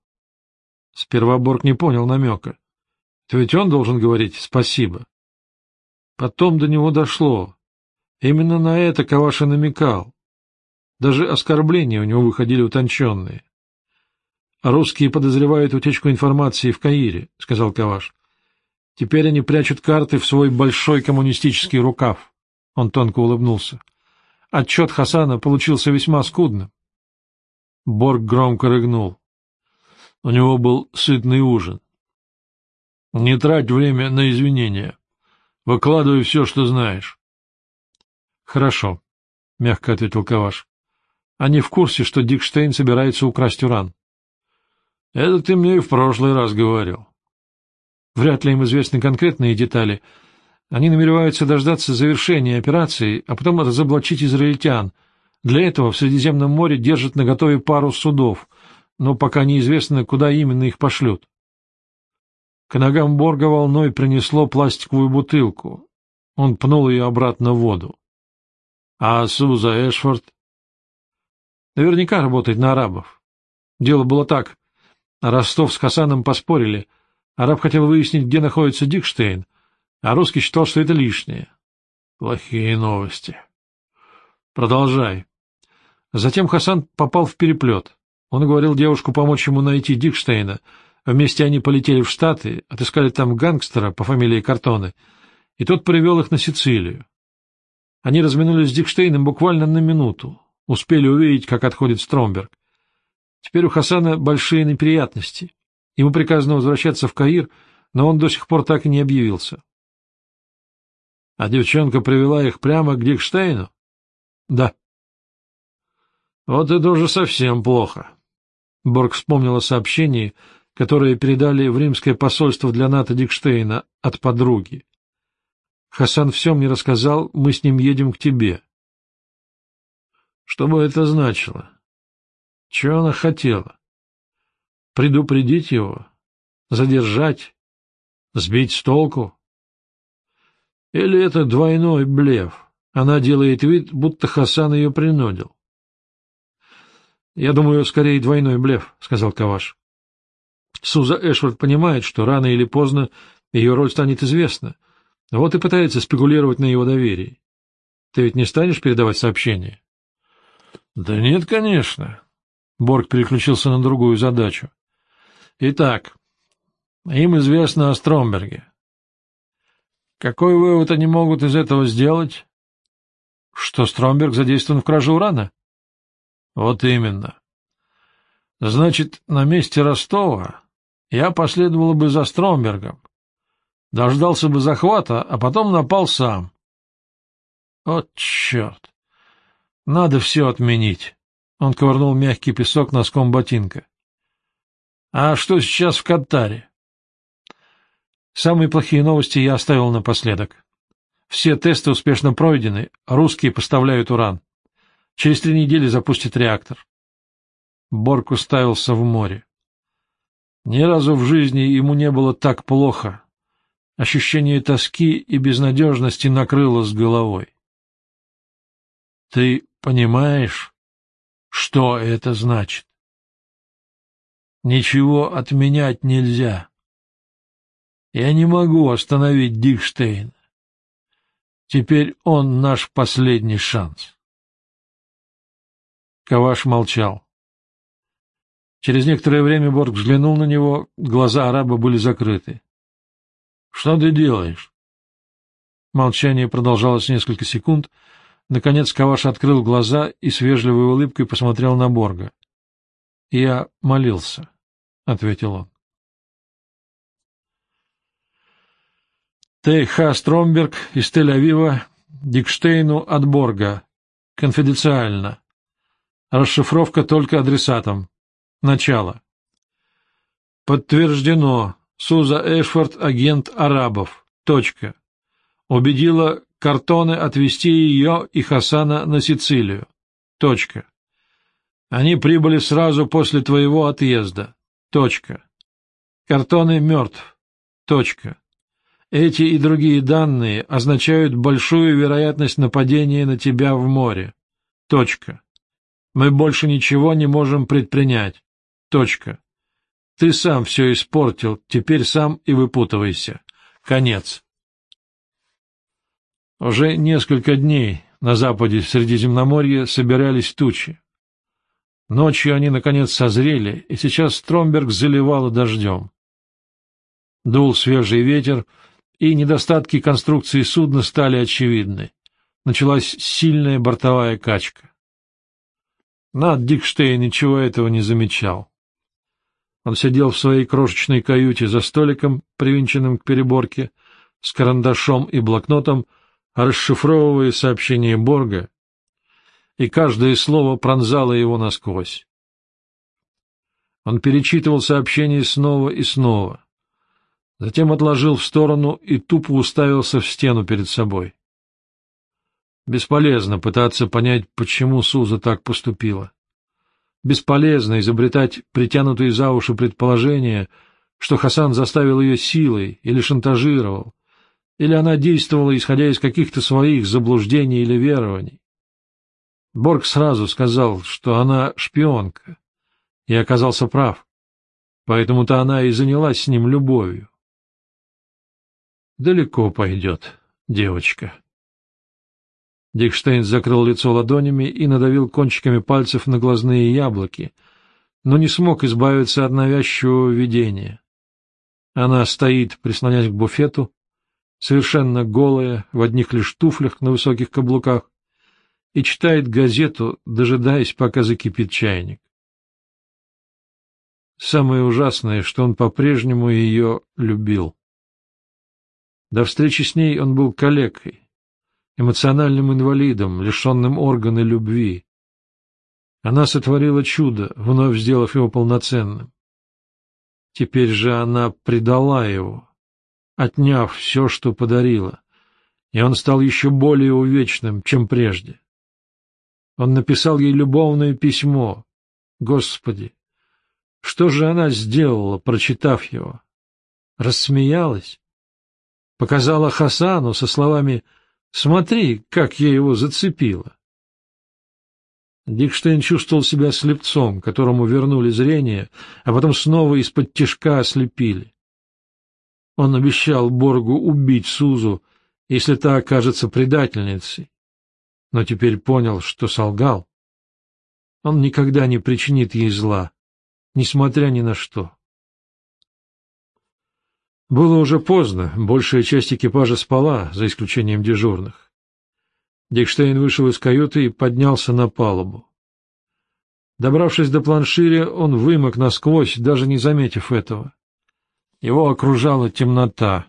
[SPEAKER 1] Сперва Борг не понял намека. То ведь он должен говорить «спасибо». Потом до него дошло. Именно на это Каваша намекал. Даже оскорбления у него выходили утонченные. — Русские подозревают утечку информации в Каире, — сказал Каваш. — Теперь они прячут карты в свой большой коммунистический рукав. Он тонко улыбнулся. Отчет Хасана получился весьма скудным. Борг громко рыгнул. У него был сытный ужин. — Не трать время на извинения. Выкладывай все, что знаешь. — Хорошо, — мягко ответил Каваш. — Они в курсе, что Дикштейн собирается украсть уран. — Это ты мне и в прошлый раз говорил. Вряд ли им известны конкретные детали. Они намереваются дождаться завершения операции, а потом разоблачить израильтян — для этого в Средиземном море держат наготове пару судов, но пока неизвестно, куда именно их пошлют. К ногам Борга волной принесло пластиковую бутылку. Он пнул ее обратно в воду. А Суза Эшфорд? Наверняка работает на арабов. Дело было так. Ростов с Хасаном поспорили. Араб хотел выяснить, где находится Дикштейн, а русский считал, что это лишнее. Плохие новости. Продолжай. Затем Хасан попал в переплет. Он уговорил девушку помочь ему найти Дикштейна. Вместе они полетели в Штаты, отыскали там гангстера по фамилии Картоне, и тот привел их на Сицилию. Они разминулись с Дикштейном буквально на минуту, успели увидеть, как отходит Стромберг. Теперь у Хасана большие неприятности. Ему приказано возвращаться в Каир, но он до сих пор так и не объявился. — А девчонка привела их прямо к Дикштейну? — Да. — Вот это уже совсем плохо. Борг вспомнил о сообщении, которое передали в римское посольство для НАТО Дикштейна от подруги. Хасан все мне рассказал, мы с ним едем к тебе. Что бы это значило? Чего она хотела? Предупредить его? Задержать? Сбить с толку? Или это двойной блеф? Она делает вид, будто Хасан ее принудил. — Я думаю, скорее двойной блеф, — сказал Каваш. Суза Эшвард понимает, что рано или поздно ее роль станет известна, вот и пытается спекулировать на его доверии. Ты ведь не станешь передавать сообщение? — Да нет, конечно. Борг переключился на другую задачу. — Итак, им известно о Стромберге. Какой вывод они могут из этого сделать? — Что Стромберг задействован в краже урана? — Вот именно. Значит, на месте Ростова я последовал бы за Стромбергом, дождался бы захвата, а потом напал сам. Вот черт! Надо все отменить. Он ковырнул мягкий песок носком ботинка. А что сейчас в Катаре? Самые плохие новости я оставил напоследок. Все тесты успешно пройдены, русские поставляют уран. Через три недели запустят реактор. Борг уставился в море. Ни разу в жизни ему не было так плохо. Ощущение тоски и безнадежности накрыло с головой. — Ты понимаешь, что это значит? Ничего отменять нельзя. Я не могу остановить Дикштейна. Теперь он наш последний шанс. Каваш молчал. Через некоторое время Борг взглянул на него, глаза араба были закрыты. — Что ты делаешь? Молчание продолжалось несколько секунд. Наконец Каваш открыл глаза и с вежливой улыбкой посмотрел на Борга. — Я молился, — ответил он. Т.Х. Стромберг из Тель-Авива Дикштейну от Борга. Конфиденциально. Расшифровка только адресатом. Начало. Подтверждено. Суза Эшфорд, агент арабов. Точка. Убедила Картоны отвезти ее и Хасана на Сицилию. Точка. Они прибыли сразу после твоего отъезда. Точка. Картоны мертв. Точка. Эти и другие данные означают большую вероятность нападения на тебя в море. Точка. Мы больше ничего не можем предпринять. Точка. Ты сам все испортил, теперь сам и выпутывайся. Конец. Уже несколько дней на западе Средиземноморья собирались тучи. Ночью они, наконец, созрели, и сейчас Стромберг заливало дождем. Дул свежий ветер, и недостатки конструкции судна стали очевидны. Началась сильная бортовая качка. Над Дикштейн ничего этого не замечал. Он сидел в своей крошечной каюте за столиком, привинченным к переборке, с карандашом и блокнотом, расшифровывая сообщение Борга, и каждое слово пронзало его насквозь. Он перечитывал сообщение снова и снова, затем отложил в сторону и тупо уставился в стену перед собой. Бесполезно пытаться понять, почему Суза так поступила. Бесполезно изобретать притянутые за уши предположения, что Хасан заставил ее силой или шантажировал, или она действовала, исходя из каких-то своих заблуждений или верований. Борг сразу сказал, что она шпионка, и оказался прав, поэтому-то она и занялась с ним любовью. Далеко пойдет, девочка. Дикштейн закрыл лицо ладонями и надавил кончиками пальцев на глазные яблоки, но не смог избавиться от навязчивого видения. Она стоит, прислонясь к буфету, совершенно голая, в одних лишь туфлях на высоких каблуках, и читает газету, дожидаясь, пока закипит чайник. Самое ужасное, что он по-прежнему ее любил. До встречи с ней он был калекой, эмоциональным инвалидом, лишенным органа любви. Она сотворила чудо, вновь сделав его полноценным. Теперь же она предала его, отняв все, что подарила, и он стал еще более увечным, чем прежде. Он написал ей любовное письмо. Господи, что же она сделала, прочитав его? Рассмеялась? Показала Хасану со словами «Смотри, как я его зацепила». Дикштейн чувствовал себя слепцом, которому вернули зрение, а потом снова из-под тишка ослепили. Он обещал Боргу убить Сузу, если та окажется предательницей, но теперь понял, что солгал. Он никогда не причинит ей зла, несмотря ни на что. Было уже поздно, большая часть экипажа спала, за исключением дежурных. Дикштейн вышел из каюты и поднялся на палубу. Добравшись до планширя, он вымок насквозь, даже не заметив этого. Его окружала темнота.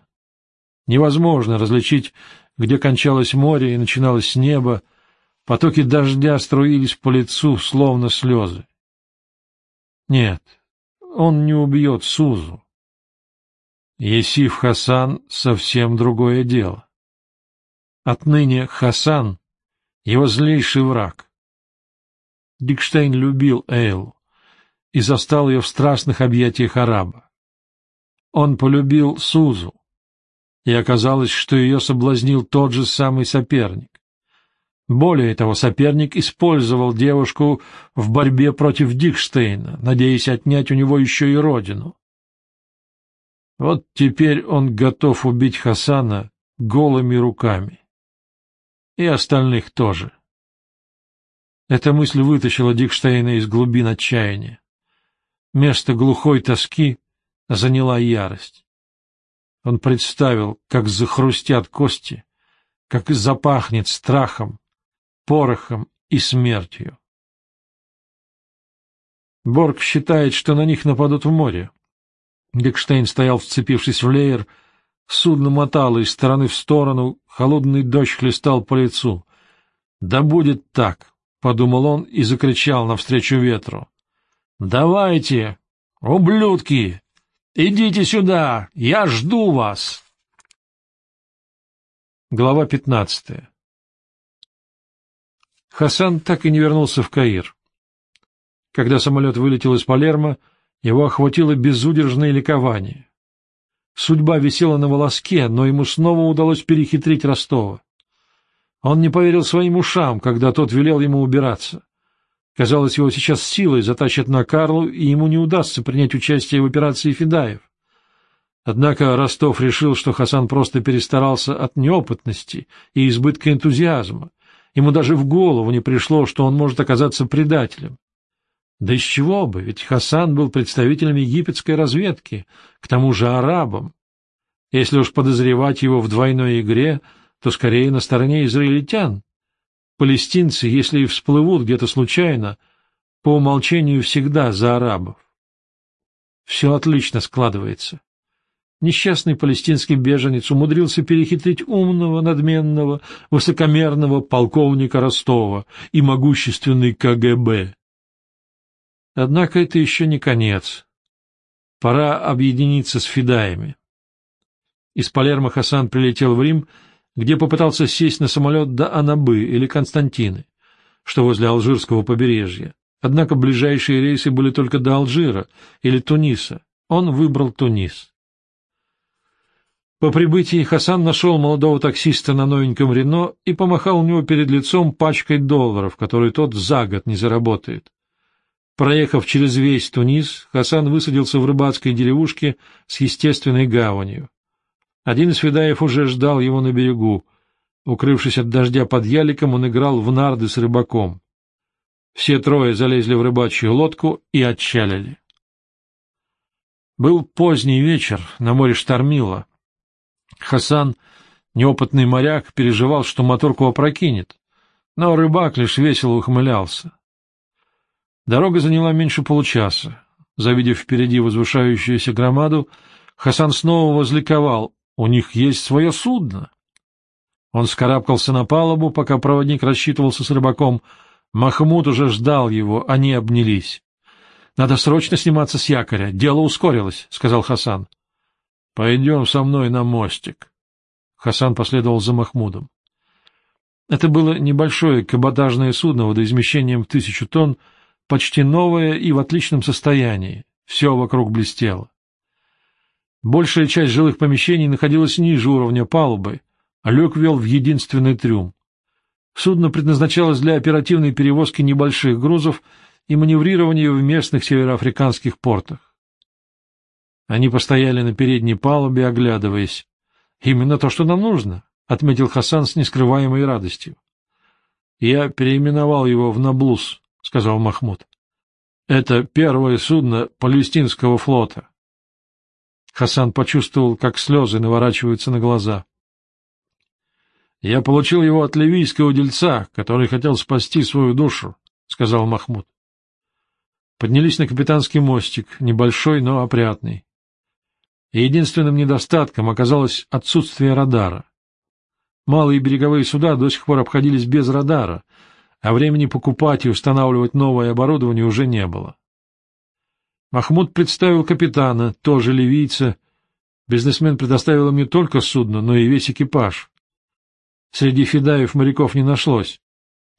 [SPEAKER 1] Невозможно различить, где кончалось море и начиналось небо, потоки дождя струились по лицу, словно слезы. Нет, он не убьет Сузу. Есиф Хасан — совсем другое дело. Отныне Хасан — его злейший враг. Дикштейн любил Эйлу и застал ее в страстных объятиях араба. Он полюбил Сузу, и оказалось, что ее соблазнил тот же самый соперник. Более того, соперник использовал девушку в борьбе против Дикштейна, надеясь отнять у него еще и родину. Вот теперь он готов убить Хасана голыми руками. И остальных тоже. Эта мысль вытащила Дикштейна из глубин отчаяния. Место глухой тоски заняла ярость. Он представил, как захрустят кости, как запахнет страхом, порохом и смертью. Борг считает, что на них нападут в море. Дикштейн стоял, вцепившись в леер, судно мотало из стороны в сторону, холодный дождь хлестал по лицу. «Да будет так!» — подумал он и закричал навстречу ветру. «Давайте, ублюдки! Идите сюда! Я жду вас!» Глава пятнадцатая Хасан так и не вернулся в Каир. Когда самолет вылетел из Палермо, его охватило безудержное ликование. Судьба висела на волоске, но ему снова удалось перехитрить Ростова. Он не поверил своим ушам, когда тот велел ему убираться. Казалось, его сейчас силой затащат на Карлу, и ему не удастся принять участие в операции Федаев. Однако Ростов решил, что Хасан просто перестарался от неопытности и избытка энтузиазма, Ему даже в голову не пришло, что он может оказаться предателем. Да из чего бы, ведь Хасан был представителем египетской разведки, к тому же арабом. Если уж подозревать его в двойной игре, то скорее на стороне израильтян. Палестинцы, если и всплывут где-то случайно, по умолчанию всегда за арабов. Все отлично складывается. Несчастный палестинский беженец умудрился перехитрить умного, надменного, высокомерного полковника Ростова и могущественный КГБ. Однако это еще не конец. Пора объединиться с Федаями. Из Палермо Хасан прилетел в Рим, где попытался сесть на самолет до Анабы или Константины, что возле Алжирского побережья. Однако ближайшие рейсы были только до Алжира или Туниса. Он выбрал Тунис. По прибытии Хасан нашел молодого таксиста на новеньком Рено и помахал у него перед лицом пачкой долларов, которые тот за год не заработает. Проехав через весь Тунис, Хасан высадился в рыбацкой деревушке с естественной гаванью. Один из федаев уже ждал его на берегу. Укрывшись от дождя под яликом, он играл в нарды с рыбаком. Все трое залезли в рыбачью лодку и отчалили. Был поздний вечер, на море штормило. Хасан Неопытный моряк переживал, что моторку опрокинет, но рыбак лишь весело ухмылялся. Дорога заняла меньше получаса. Завидев впереди возвышающуюся громаду, Хасан снова возликовал. У них есть свое судно. Он скарабкался на палубу, пока проводник рассчитывался с рыбаком. Махмуд уже ждал его, они обнялись. — Надо срочно сниматься с якоря, дело ускорилось, — сказал Хасан. — Пойдем со мной на мостик. Хасан последовал за Махмудом. Это было небольшое каботажное судно водоизмещением в тысячу тонн, почти новое и в отличном состоянии. Все вокруг блестело. Большая часть жилых помещений находилась ниже уровня палубы, а люк вел в единственный трюм. Судно предназначалось для оперативной перевозки небольших грузов и маневрирования в местных североафриканских портах. Они постояли на передней палубе, оглядываясь. «Именно то, что нам нужно», — отметил Хасан с нескрываемой радостью. «Я переименовал его в Наблус», — сказал Махмуд. «Это первое судно Палестинского флота». Хасан почувствовал, как слезы наворачиваются на глаза. «Я получил его от ливийского дельца, который хотел спасти свою душу», — сказал Махмуд. Поднялись на капитанский мостик, небольшой, но опрятный. Единственным недостатком оказалось отсутствие радара. Малые береговые суда до сих пор обходились без радара, а времени покупать и устанавливать новое оборудование уже не было. Махмуд представил капитана, тоже ливийца. Бизнесмен предоставил им не только судно, но и весь экипаж. Среди фидаев моряков не нашлось.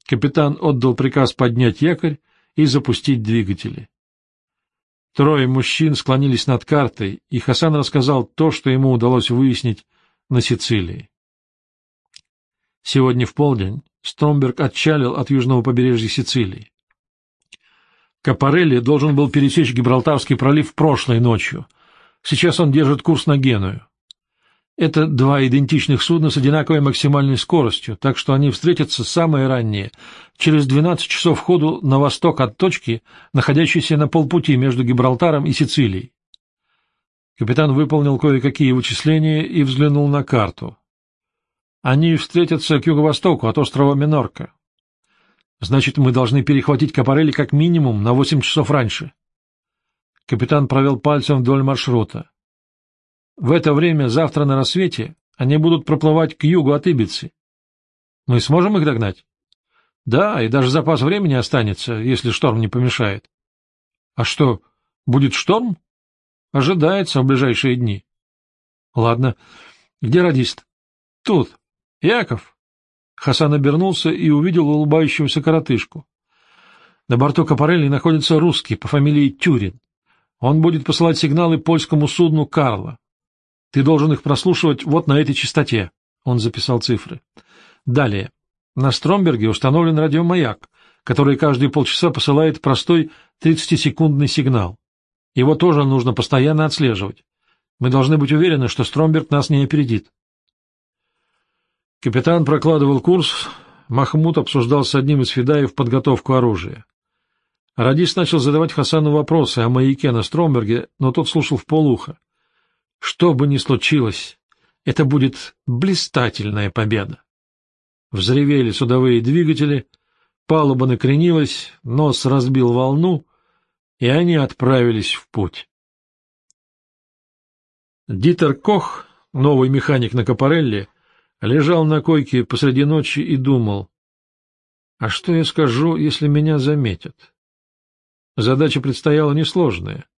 [SPEAKER 1] Капитан отдал приказ поднять якорь и запустить двигатели. Трое мужчин склонились над картой, и Хасан рассказал то, что ему удалось выяснить на Сицилии. Сегодня в полдень Стромберг отчалил от южного побережья Сицилии. Капарелли должен был пересечь Гибралтарский пролив прошлой ночью. Сейчас он держит курс на Геную. Это два идентичных судна с одинаковой максимальной скоростью, так что они встретятся самое раннее, через 12 часов ходу на восток от точки, находящейся на полпути между Гибралтаром и Сицилией. Капитан выполнил кое-какие вычисления и взглянул на карту. Они встретятся к юго-востоку от острова Минорка. Значит, мы должны перехватить Капарелли как минимум на восемь часов раньше. Капитан провел пальцем вдоль маршрута. В это время, завтра на рассвете, они будут проплывать к югу от Ибицы. Мы сможем их догнать? Да, и даже запас времени останется, если шторм не помешает. А что, будет шторм? Ожидается в ближайшие дни. Ладно. Где радист? Тут. Яков! Хасан обернулся и увидел улыбающегося коротышку. На борту Капарелли находится русский по фамилии Тюрин. Он будет посылать сигналы польскому судну «Карла». Ты должен их прослушивать вот на этой частоте. Он записал цифры. Далее. На Стромберге установлен радиомаяк, который каждые полчаса посылает простой 30-секундный сигнал. Его тоже нужно постоянно отслеживать. Мы должны быть уверены, что Стромберг нас не опередит. Капитан прокладывал курс, Махмуд обсуждал с одним из фидаев подготовку оружия. Радис начал задавать Хасану вопросы о маяке на Стромберге, но тот слушал в полухо. Что бы ни случилось, это будет блистательная победа. Взревели судовые двигатели, палуба накренилась, нос разбил волну, и они отправились в путь. Дитер Кох, новый механик на Капарелле, лежал на койке посреди ночи и думал, а что я скажу, если меня заметят? Задача предстояла несложная —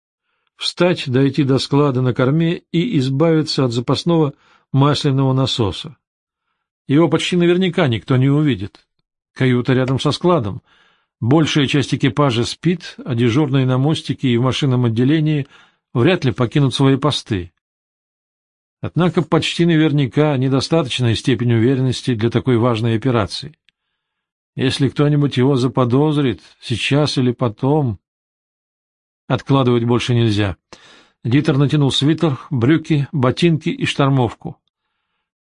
[SPEAKER 1] встать, дойти до склада на корме и избавиться от запасного масляного насоса. Его почти наверняка никто не увидит. Каюта рядом со складом. Большая часть экипажа спит, а дежурные на мостике и в машинном отделении вряд ли покинут свои посты. Однако почти наверняка недостаточная степень уверенности для такой важной операции. Если кто-нибудь его заподозрит, сейчас или потом... Откладывать больше нельзя. Дитер натянул свитер, брюки, ботинки и штормовку.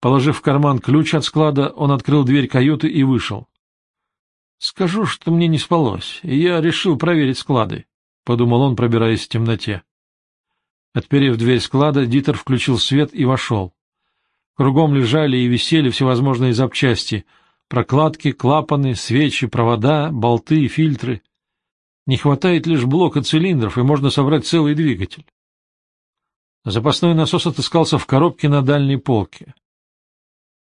[SPEAKER 1] Положив в карман ключ от склада, он открыл дверь каюты и вышел. — Скажу, что мне не спалось, и я решил проверить склады, — подумал он, пробираясь в темноте. Отперев дверь склада, Дитер включил свет и вошел. Кругом лежали и висели всевозможные запчасти — прокладки, клапаны, свечи, провода, болты, фильтры. Не хватает лишь блока цилиндров, и можно собрать целый двигатель. Запасной насос отыскался в коробке на дальней полке.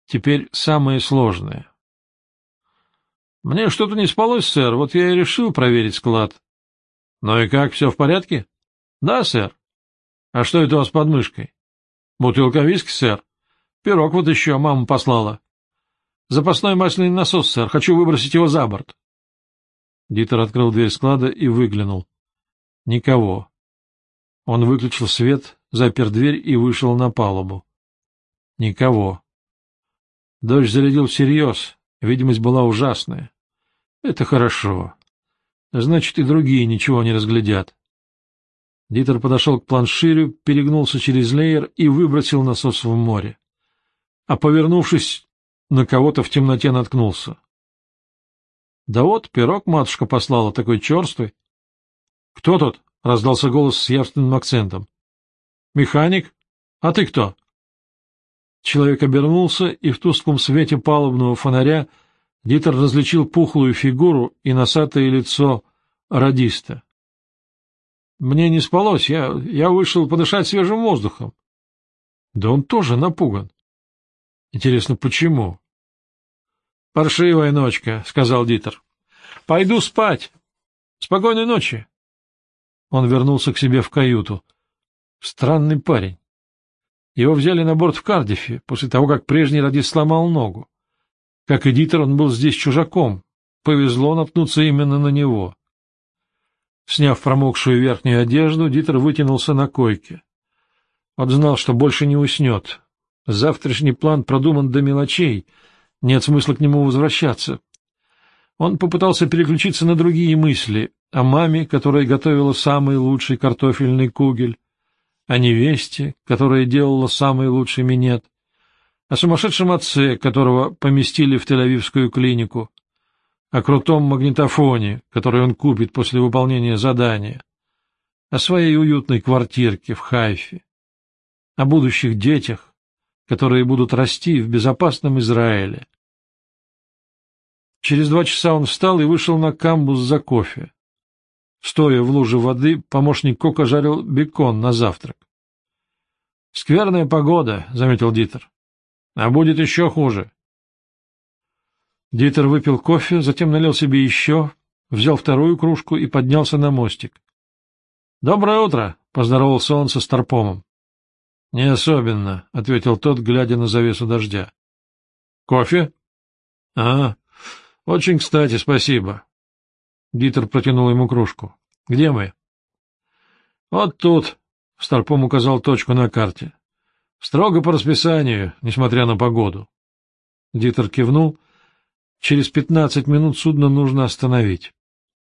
[SPEAKER 1] Теперь самое сложное. — Мне что-то не спалось, сэр, вот я и решил проверить склад. — Ну и как, все в порядке? — Да, сэр. — А что это у вас под мышкой? — Бутылка виски, сэр. Пирог вот еще мама послала. — Запасной масляный насос, сэр. Хочу выбросить его за борт. Дитер открыл дверь склада и выглянул. Никого. Он выключил свет, запер дверь и вышел на палубу. Никого. Дождь зарядил всерьез, видимость была ужасная. Это хорошо. Значит, и другие ничего не разглядят. Дитер подошел к планширю, перегнулся через леер и выбросил насос в море. А повернувшись, на кого-то в темноте наткнулся. Да вот, пирог матушка послала, такой черствый. — Кто тут? — раздался голос с явственным акцентом. — Механик? А ты кто? Человек обернулся, и в тусклом свете палубного фонаря Дитер различил пухлую фигуру и носатое лицо радиста. — Мне не спалось, я, я вышел подышать свежим воздухом. Да он тоже напуган. Интересно, почему? — Паршивая ночка, — сказал Дитер. — Пойду спать. Спокойной ночи. Он вернулся к себе в каюту. Странный парень. Его взяли на борт в Кардифе, после того, как прежний радист сломал ногу. Как и Дитер, он был здесь чужаком. Повезло наткнуться именно на него. Сняв промокшую верхнюю одежду, Дитер вытянулся на койке. Он знал, что больше не уснет. Завтрашний план продуман до мелочей, нет смысла к нему возвращаться. Он попытался переключиться на другие мысли о маме, которая готовила самый лучший картофельный кугель, о невесте, которая делала самый лучший минет, о сумасшедшем отце, которого поместили в Тель-Авивскую клинику, о крутом магнитофоне, который он купит после выполнения задания, о своей уютной квартирке в Хайфе, о будущих детях, которые будут расти в безопасном Израиле. Через два часа он встал и вышел на камбус за кофе. Стоя в луже воды, помощник Кока жарил бекон на завтрак. — Скверная погода, — заметил Дитер. — А будет еще хуже. Дитер выпил кофе, затем налил себе еще, взял вторую кружку и поднялся на мостик. — Доброе утро, — поздоровался он со Старпомом. — Не особенно, — ответил тот, глядя на завесу дождя. — Кофе? — А, очень кстати, спасибо. Дитер протянул ему кружку. — Где мы? — Вот тут, — Старпом указал точку на карте. — Строго по расписанию, несмотря на погоду. Дитер кивнул. Через пятнадцать минут судно нужно остановить.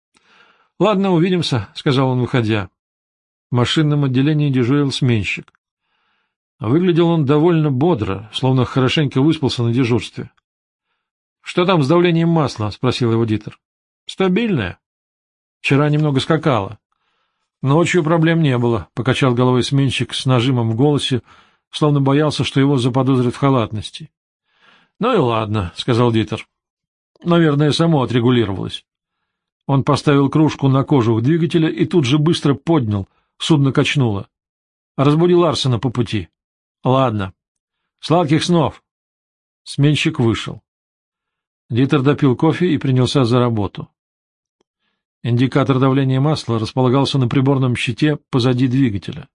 [SPEAKER 1] — Ладно, увидимся, — сказал он, выходя. В машинном отделении дежурил сменщик. Выглядел он довольно бодро, словно хорошенько выспался на дежурстве. — что там с давлением масла? — спросил его Дитер. — Стабильное. Вчера немного скакало. Ночью проблем не было, — покачал головой сменщик с нажимом в голосе, словно боялся, что его заподозрят в халатности. — Ну и ладно, — сказал Дитер. — Наверное, само отрегулировалось. Он поставил кружку на кожух двигателя и тут же быстро поднял, судно качнуло. Разбудил Арсена по пути. — Ладно. Сладких снов. Сменщик вышел. Дитер допил кофе и принялся за работу. Индикатор давления масла располагался на приборном щите позади двигателя.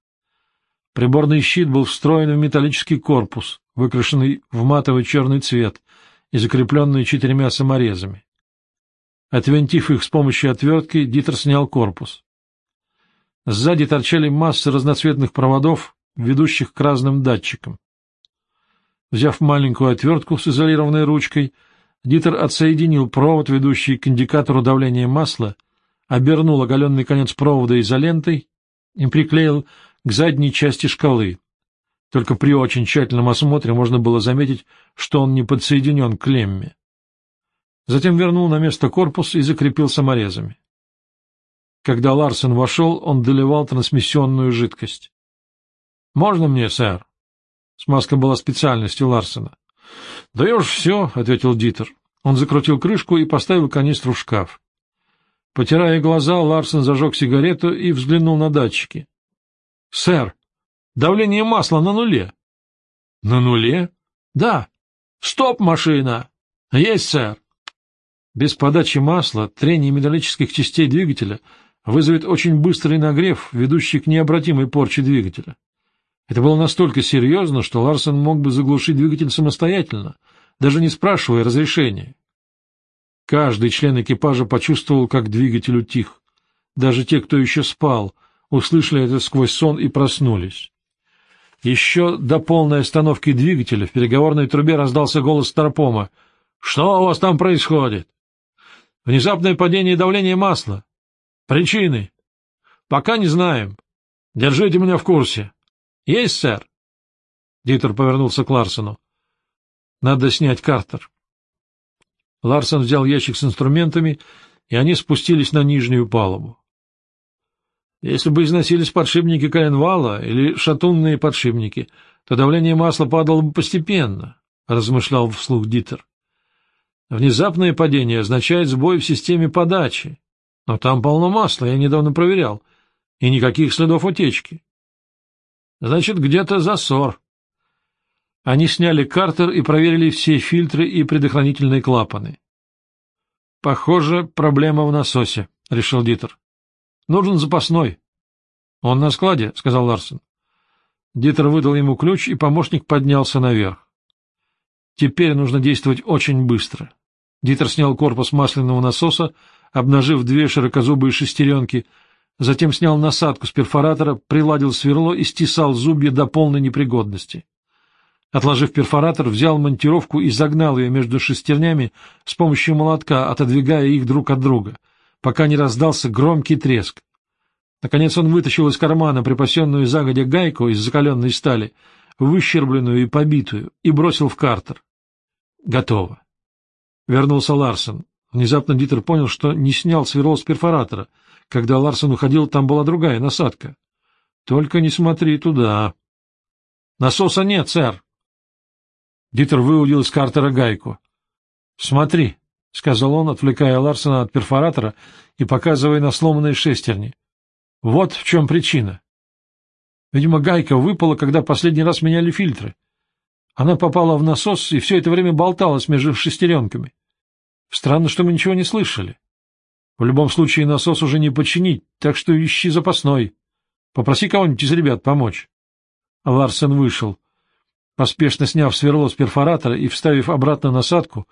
[SPEAKER 1] Приборный щит был встроен в металлический корпус, выкрашенный в матовый черный цвет и закрепленный четырьмя саморезами. Отвинтив их с помощью отвертки, Дитер снял корпус. Сзади торчали массы разноцветных проводов, ведущих к разным датчикам. Взяв маленькую отвертку с изолированной ручкой, Дитер отсоединил провод, ведущий к индикатору давления масла, обернул оголенный конец провода изолентой и приклеил к задней части шкалы. Только при очень тщательном осмотре можно было заметить, что он не подсоединен к лемме. Затем вернул на место корпус и закрепил саморезами. Когда Ларсен вошел, он доливал трансмиссионную жидкость. — Можно мне, сэр? Смазка была специальностью Ларсена. — Даешь все, — ответил Дитер. Он закрутил крышку и поставил канистру в шкаф. Потирая глаза, Ларсен зажег сигарету и взглянул на датчики. — Сэр, давление масла на нуле. — На нуле? — Да. — Стоп, машина! — Есть, сэр. Без подачи масла трение металлических частей двигателя вызовет очень быстрый нагрев, ведущий к необратимой порче двигателя. Это было настолько серьезно, что Ларсен мог бы заглушить двигатель самостоятельно, даже не спрашивая разрешения. Каждый член экипажа почувствовал, как двигатель утих. Даже те, кто еще спал, услышали это сквозь сон и проснулись. Еще до полной остановки двигателя в переговорной трубе раздался голос Старпома. — Что у вас там происходит? — Внезапное падение давления масла. — Причины? — Пока не знаем. Держите меня в курсе. — Есть, сэр. Дитер повернулся к Ларсону. — Надо снять картер. Ларсон взял ящик с инструментами, и они спустились на нижнюю палубу. Если бы износились подшипники коленвала или шатунные подшипники, то давление масла падало бы постепенно, — размышлял вслух Дитер. Внезапное падение означает сбой в системе подачи. Но там полно масла, я недавно проверял, и никаких следов утечки. Значит, где-то засор. Они сняли картер и проверили все фильтры и предохранительные клапаны. — Похоже, проблема в насосе, — решил Дитер. — Нужен запасной. — Он на складе, — сказал Ларсен. Дитер выдал ему ключ, и помощник поднялся наверх. Теперь нужно действовать очень быстро. Дитер снял корпус масляного насоса, обнажив две широкозубые шестеренки — затем снял насадку с перфоратора, приладил сверло и стесал зубья до полной непригодности. Отложив перфоратор, взял монтировку и загнал ее между шестернями с помощью молотка, отодвигая их друг от друга, пока не раздался громкий треск. Наконец он вытащил из кармана припасенную загодя гайку из закаленной стали, выщербленную и побитую, и бросил в картер. Готово. Вернулся Ларсон. Внезапно Дитер понял, что не снял сверло с перфоратора — когда Ларсон уходил, там была другая насадка. Только не смотри туда. Насоса нет, сэр. Дитер выудил из картера гайку. Смотри, — сказал он, отвлекая Ларсона от перфоратора и показывая на сломанные шестерни. Вот в чем причина. Видимо, гайка выпала, когда последний раз меняли фильтры. Она попала в насос и все это время болталась между шестеренками. Странно, что мы ничего не слышали. В любом случае насос уже не починить, так что ищи запасной. Попроси кого-нибудь из ребят помочь. Ларсен вышел. Поспешно сняв сверло с перфоратора и вставив обратно насадку,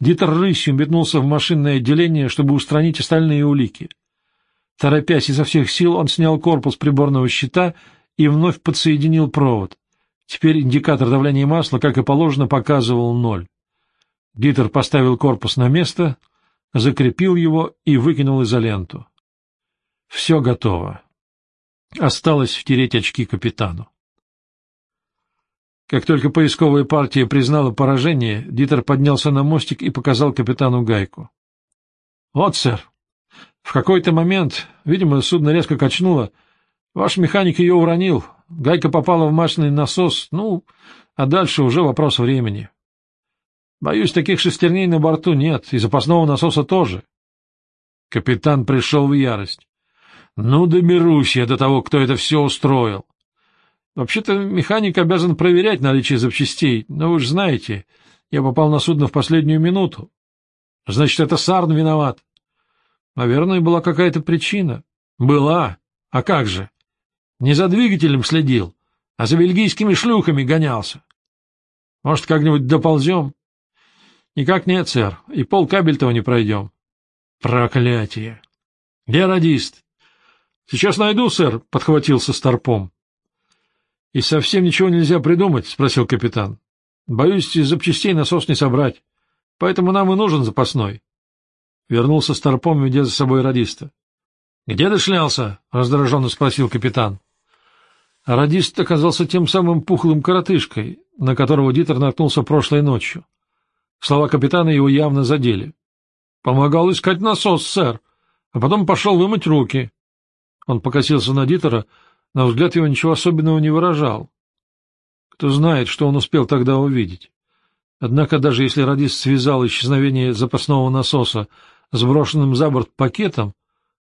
[SPEAKER 1] Дитер рысью метнулся в машинное отделение, чтобы устранить остальные улики. Торопясь изо всех сил, он снял корпус приборного щита и вновь подсоединил провод. Теперь индикатор давления масла, как и положено, показывал ноль. Дитер поставил корпус на место — закрепил его и выкинул изоленту. Все готово. Осталось втереть очки капитану. Как только поисковая партия признала поражение, Дитер поднялся на мостик и показал капитану гайку. — Вот, сэр. В какой-то момент, видимо, судно резко качнуло. Ваш механик ее уронил. Гайка попала в масляный насос. Ну, а дальше уже вопрос времени. Боюсь, таких шестерней на борту нет, и запасного насоса тоже. Капитан пришел в ярость. Ну, доберусь я до того, кто это все устроил. Вообще-то механик обязан проверять наличие запчастей, но вы же знаете, я попал на судно в последнюю минуту. Значит, это Сарн виноват. Наверное, была какая-то причина. Была. А как же? Не за двигателем следил, а за бельгийскими шлюхами гонялся. Может, как-нибудь доползем? — Никак нет, сэр, и полкабель-того не пройдем. — Проклятие! — Где радист? — Сейчас найду, сэр, — подхватился Старпом. — И совсем ничего нельзя придумать? — спросил капитан. — Боюсь, из запчастей насос не собрать, поэтому нам и нужен запасной. Вернулся Старпом, ведя за собой радиста. — Где ты шлялся? — раздраженно спросил капитан. Радист оказался тем самым пухлым коротышкой, на которого Дитер наткнулся прошлой ночью. Слова капитана его явно задели. «Помогал искать насос, сэр, а потом пошел вымыть руки». Он покосился на Дитера, но взгляд его ничего особенного не выражал. Кто знает, что он успел тогда увидеть. Однако даже если радист связал исчезновение запасного насоса с брошенным за борт пакетом,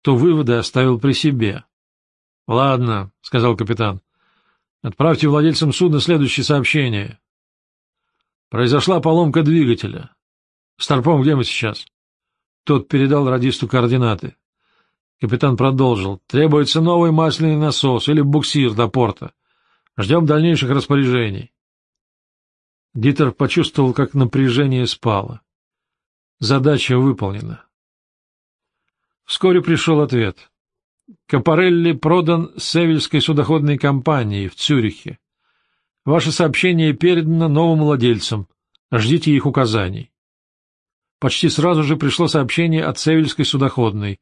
[SPEAKER 1] то выводы оставил при себе. — Ладно, — сказал капитан. — Отправьте владельцам судна следующее сообщение. Произошла поломка двигателя. Старпом, где мы сейчас? Тот передал радисту координаты. Капитан продолжил. Требуется новый масляный насос или буксир до порта. Ждем дальнейших распоряжений. Дитер почувствовал, как напряжение спало. Задача выполнена. Вскоре пришел ответ. Капарелли продан Севильской судоходной компании в Цюрихе. Ваше сообщение передано новым владельцам. Ждите их указаний. Почти сразу же пришло сообщение от Севильской судоходной.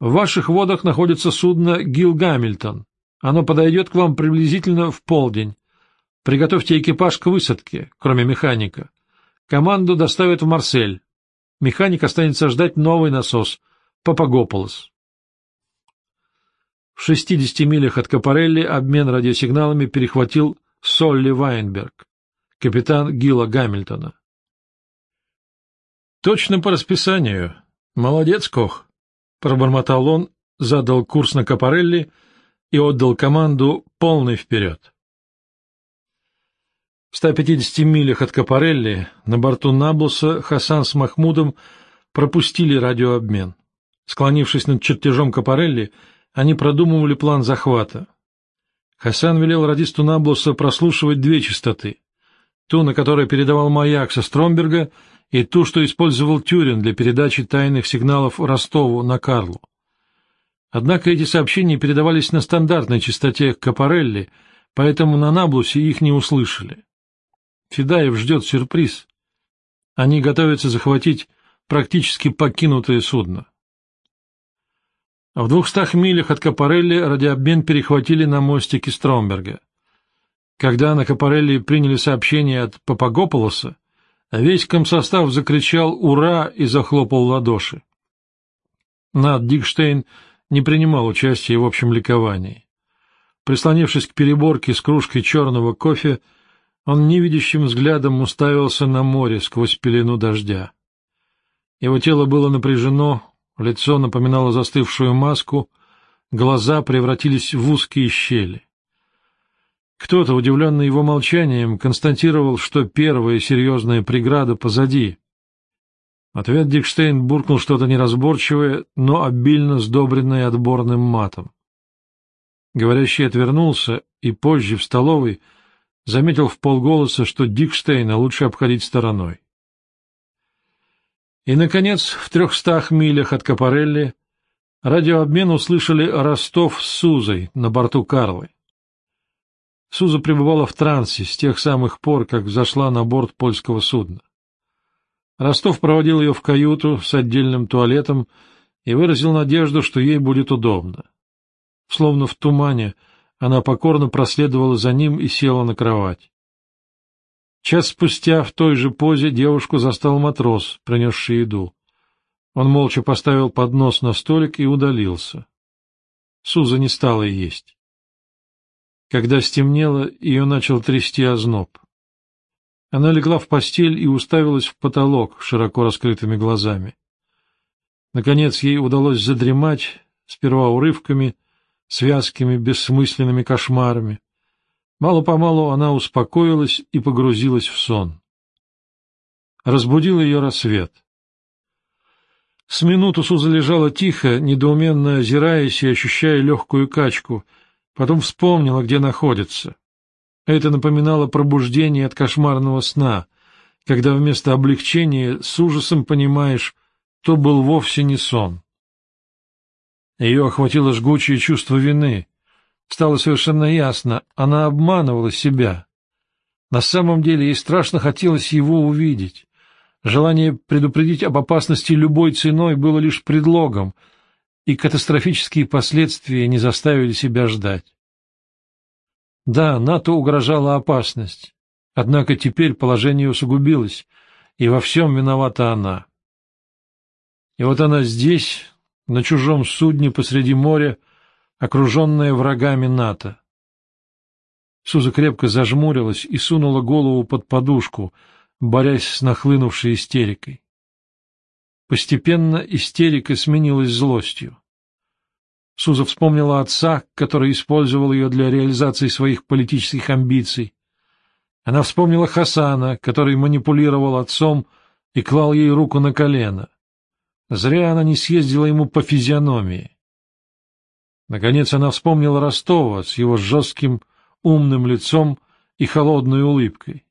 [SPEAKER 1] В ваших водах находится судно «Гил Гамильтон». Оно подойдет к вам приблизительно в полдень. Приготовьте экипаж к высадке, кроме механика. Команду доставят в Марсель. Механик останется ждать новый насос — Папагополос. В 60 милях от Капарелли обмен радиосигналами перехватил Солли Вайнберг, капитан Гила Гамильтона. — Точно по расписанию. Молодец, Кох, — пробормотал он, задал курс на Капарелли и отдал команду полный вперед. В 150 милях от Капарелли на борту Наблуса Хасан с Махмудом пропустили радиообмен. Склонившись над чертежом Капарелли, они продумывали план захвата. Хасан велел радисту Наблуса прослушивать две частоты. Ту, на которой передавал маяк со Стромберга, и ту, что использовал Тюрин для передачи тайных сигналов Ростову на Карлу. Однако эти сообщения передавались на стандартной частоте Капарелли, поэтому на Наблусе их не услышали. Федаев ждет сюрприз. Они готовятся захватить практически покинутое судно. В двухстах милях от Капарелли радиообмен перехватили на мостике Стромберга. Когда на Капарелли приняли сообщение от Папагополоса, весь комсостав закричал «Ура!» и захлопал ладоши. Над Дикштейн не принимал участия в общем ликовании. Прислонившись к переборке с кружкой черного кофе, он невидящим взглядом уставился на море сквозь пелену дождя. Его тело было напряжено, лицо напоминало застывшую маску, глаза превратились в узкие щели. Кто-то, удивленный его молчанием, констатировал, что первая серьезная преграда позади. Ответ Дикштейн буркнул что-то неразборчивое, но обильно сдобренное отборным матом. Говорящий отвернулся, и позже в столовой — заметил в полголоса, что Дикштейна лучше обходить стороной. И, наконец, в трехстах милях от Капарелли радиообмен услышали Ростов с Сузой на борту Карлы. Суза пребывала в трансе с тех самых пор, как взошла на борт польского судна. Ростов проводил ее в каюту с отдельным туалетом и выразил надежду, что ей будет удобно. Словно в тумане — она покорно проследовала за ним и села на кровать. Час спустя в той же позе девушку застал матрос, принесший еду. Он молча поставил поднос на столик и удалился. Суза не стала есть. Когда стемнело, ее начал трясти озноб. Она легла в постель и уставилась в потолок широко раскрытыми глазами. Наконец ей удалось задремать, сперва урывками, с вязкими бессмысленными кошмарами. Мало-помалу она успокоилась и погрузилась в сон. Разбудил ее рассвет. С минуту Суза лежала тихо, недоуменно озираясь и ощущая легкую качку, потом вспомнила, где находится. Это напоминало пробуждение от кошмарного сна, когда вместо облегчения с ужасом понимаешь, то был вовсе не сон. Ее охватило жгучее чувство вины. Стало совершенно ясно, она обманывала себя. На самом деле ей страшно хотелось его увидеть. Желание предупредить об опасности любой ценой было лишь предлогом, и катастрофические последствия не заставили себя ждать. Да, НАТО угрожала опасность, однако теперь положение усугубилось, и во всем виновата она. И вот она здесь, на чужом судне посреди моря, окруженная врагами НАТО. Суза крепко зажмурилась и сунула голову под подушку, борясь с нахлынувшей истерикой. Постепенно истерика сменилась злостью. Суза вспомнила отца, который использовал ее для реализации своих политических амбиций. Она вспомнила Хасана, который манипулировал отцом и клал ей руку на колено. Зря она не съездила ему по физиономии. Наконец она вспомнила Ростова с его жестким, умным лицом и холодной улыбкой.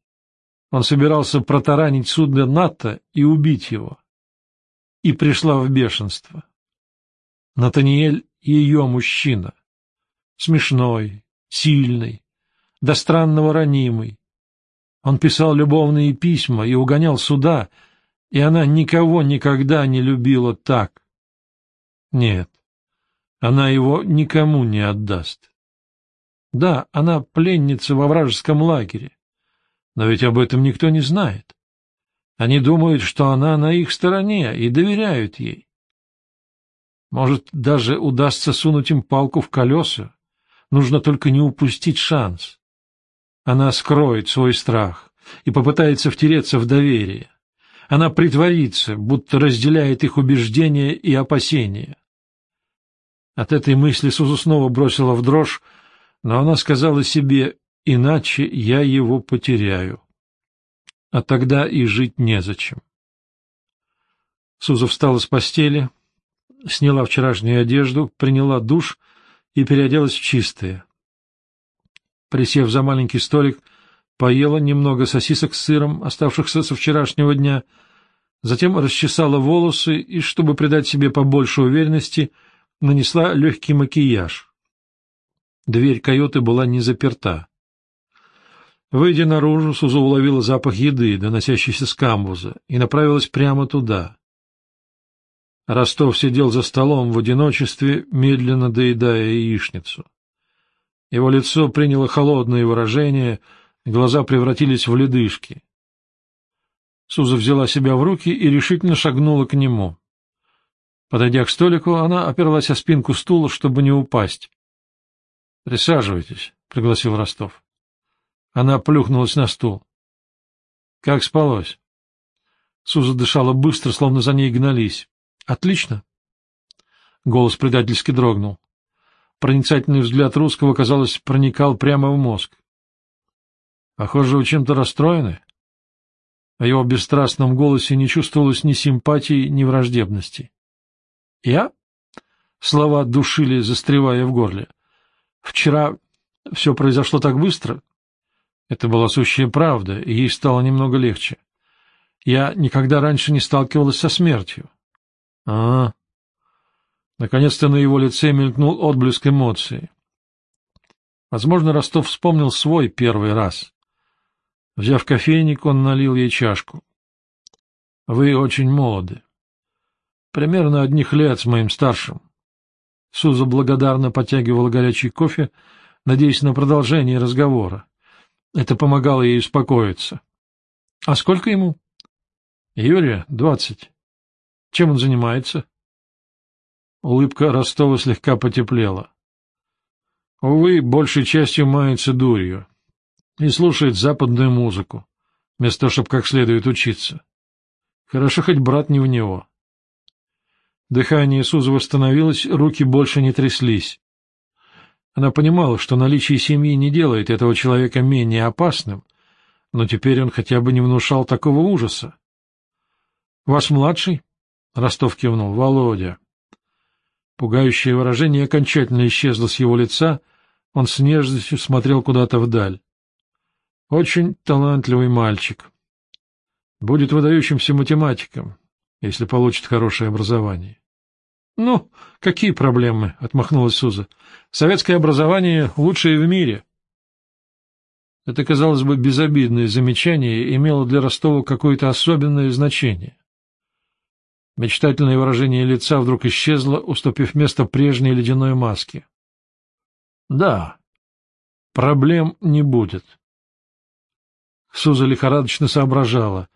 [SPEAKER 1] Он собирался протаранить судно НАТО и убить его. И пришла в бешенство. Натаниэль — ее мужчина. Смешной, сильный, до странного ранимый. Он писал любовные письма и угонял суда, и она никого никогда не любила так. Нет, она его никому не отдаст. Да, она пленница во вражеском лагере, но ведь об этом никто не знает. Они думают, что она на их стороне и доверяют ей. Может, даже удастся сунуть им палку в колеса. Нужно только не упустить шанс. Она скроет свой страх и попытается втереться в доверие. Она притворится, будто разделяет их убеждения и опасения. От этой мысли Сузу снова бросила в дрожь, но она сказала себе, иначе я его потеряю. А тогда и жить незачем. Суза встала с постели, сняла вчерашнюю одежду, приняла душ и переоделась в чистое. Присев за маленький столик, поела немного сосисок с сыром, оставшихся со вчерашнего дня, затем расчесала волосы и, чтобы придать себе побольше уверенности, нанесла легкий макияж. Дверь каюты была не заперта. Выйдя наружу, Суза уловила запах еды, доносящийся с камбуза, и направилась прямо туда. Ростов сидел за столом в одиночестве, медленно доедая яичницу. Его лицо приняло холодное выражение, глаза превратились в ледышки. Суза взяла себя в руки и решительно шагнула к нему. Подойдя к столику, она оперлась о спинку стула, чтобы не упасть. — Присаживайтесь, — пригласил Ростов. Она плюхнулась на стул. — Как спалось? Суза дышала быстро, словно за ней гнались. — Отлично. Голос предательски дрогнул. Проницательный взгляд русского, казалось, проникал прямо в мозг. — Похоже, вы чем-то расстроены? В его бесстрастном голосе не чувствовалось ни симпатии, ни враждебности. — Я? Слова душили, застревая в горле. — Вчера все произошло так быстро. Это была сущая правда, и ей стало немного легче. Я никогда раньше не сталкивалась со смертью. — А, Наконец-то на его лице мелькнул отблеск эмоций. Возможно, Ростов вспомнил свой первый раз. Взяв кофейник, он налил ей чашку. — Вы очень молоды. Примерно одних лет с моим старшим. Суза благодарно подтягивала горячий кофе, надеясь на продолжение разговора. Это помогало ей успокоиться. — А сколько ему? — Юрия, двадцать. Чем он занимается? — Улыбка Ростова слегка потеплела. Увы, большей частью мается дурью и слушает западную музыку, вместо того, чтобы как следует учиться. Хорошо, хоть брат не в него. Дыхание Суза восстановилось, руки больше не тряслись. Она понимала, что наличие семьи не делает этого человека менее опасным, но теперь он хотя бы не внушал такого ужаса. — Ваш младший? — Ростов кивнул. — Володя. Пугающее выражение окончательно исчезло с его лица, он с нежностью смотрел куда-то вдаль. Очень талантливый мальчик. Будет выдающимся математиком, если получит хорошее образование. — Ну, какие проблемы? — отмахнулась Суза. — Советское образование лучшее в мире. Это, казалось бы, безобидное замечание имело для Ростова какое-то особенное значение. Мечтательное выражение лица вдруг исчезло, уступив место прежней ледяной маске. — Да, проблем не будет. Суза лихорадочно соображала.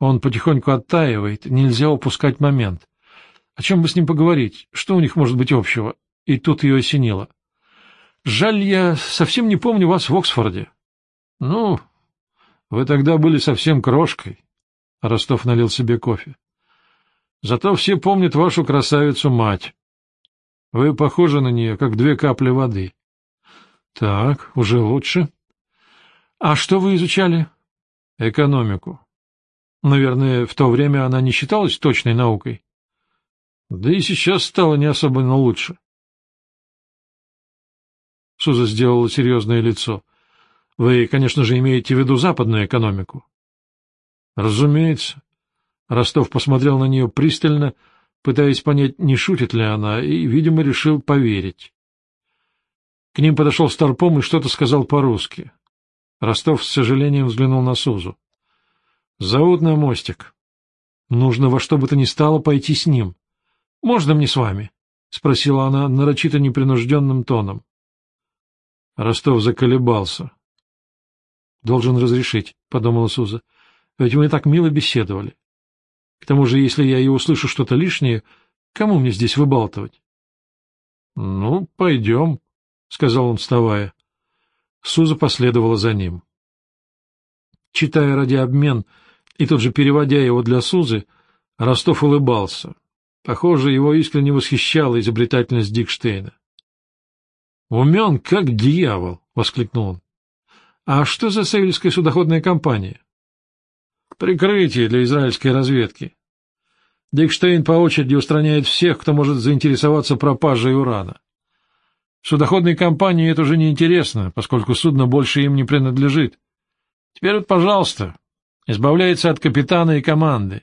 [SPEAKER 1] Он потихоньку оттаивает, нельзя упускать момент. О чем бы с ним поговорить? Что у них может быть общего? И тут ее осенило. Жаль, я совсем не помню вас в Оксфорде. — Ну, вы тогда были совсем крошкой. Ростов налил себе кофе. — Зато все помнят вашу красавицу-мать. Вы похожи на нее, как две капли воды. — Так, уже лучше. — А что вы изучали? — Экономику. Наверное, в то время она не считалась точной наукой. Да и сейчас стало не особенно лучше. Суза сделала серьезное лицо. — Вы, конечно же, имеете в виду западную экономику? — Разумеется. Ростов посмотрел на нее пристально, пытаясь понять, не шутит ли она, и, видимо, решил поверить. К ним подошел Старпом и что-то сказал по-русски. Ростов с сожалением взглянул на Сузу. — Зовут на мостик. Нужно во что бы то ни стало пойти с ним. — Можно мне с вами? — спросила она нарочито непринужденным тоном. Ростов заколебался. — Должен разрешить, — подумала Суза. — Ведь мы так мило беседовали. К тому же, если я и услышу что-то лишнее, кому мне здесь выбалтывать? — Ну, пойдем, — сказал он, вставая. Суза последовала за ним. Читая ради обмен и тут же переводя его для Сузы, Ростов улыбался. Похоже, его искренне восхищала изобретательность Дикштейна. «Умен, как дьявол!» — воскликнул он. «А что за севильская судоходная компания?» «Прикрытие для израильской разведки. Дикштейн по очереди устраняет всех, кто может заинтересоваться пропажей урана. Судоходной компании это уже не интересно, поскольку судно больше им не принадлежит. Теперь вот, пожалуйста, избавляется от капитана и команды.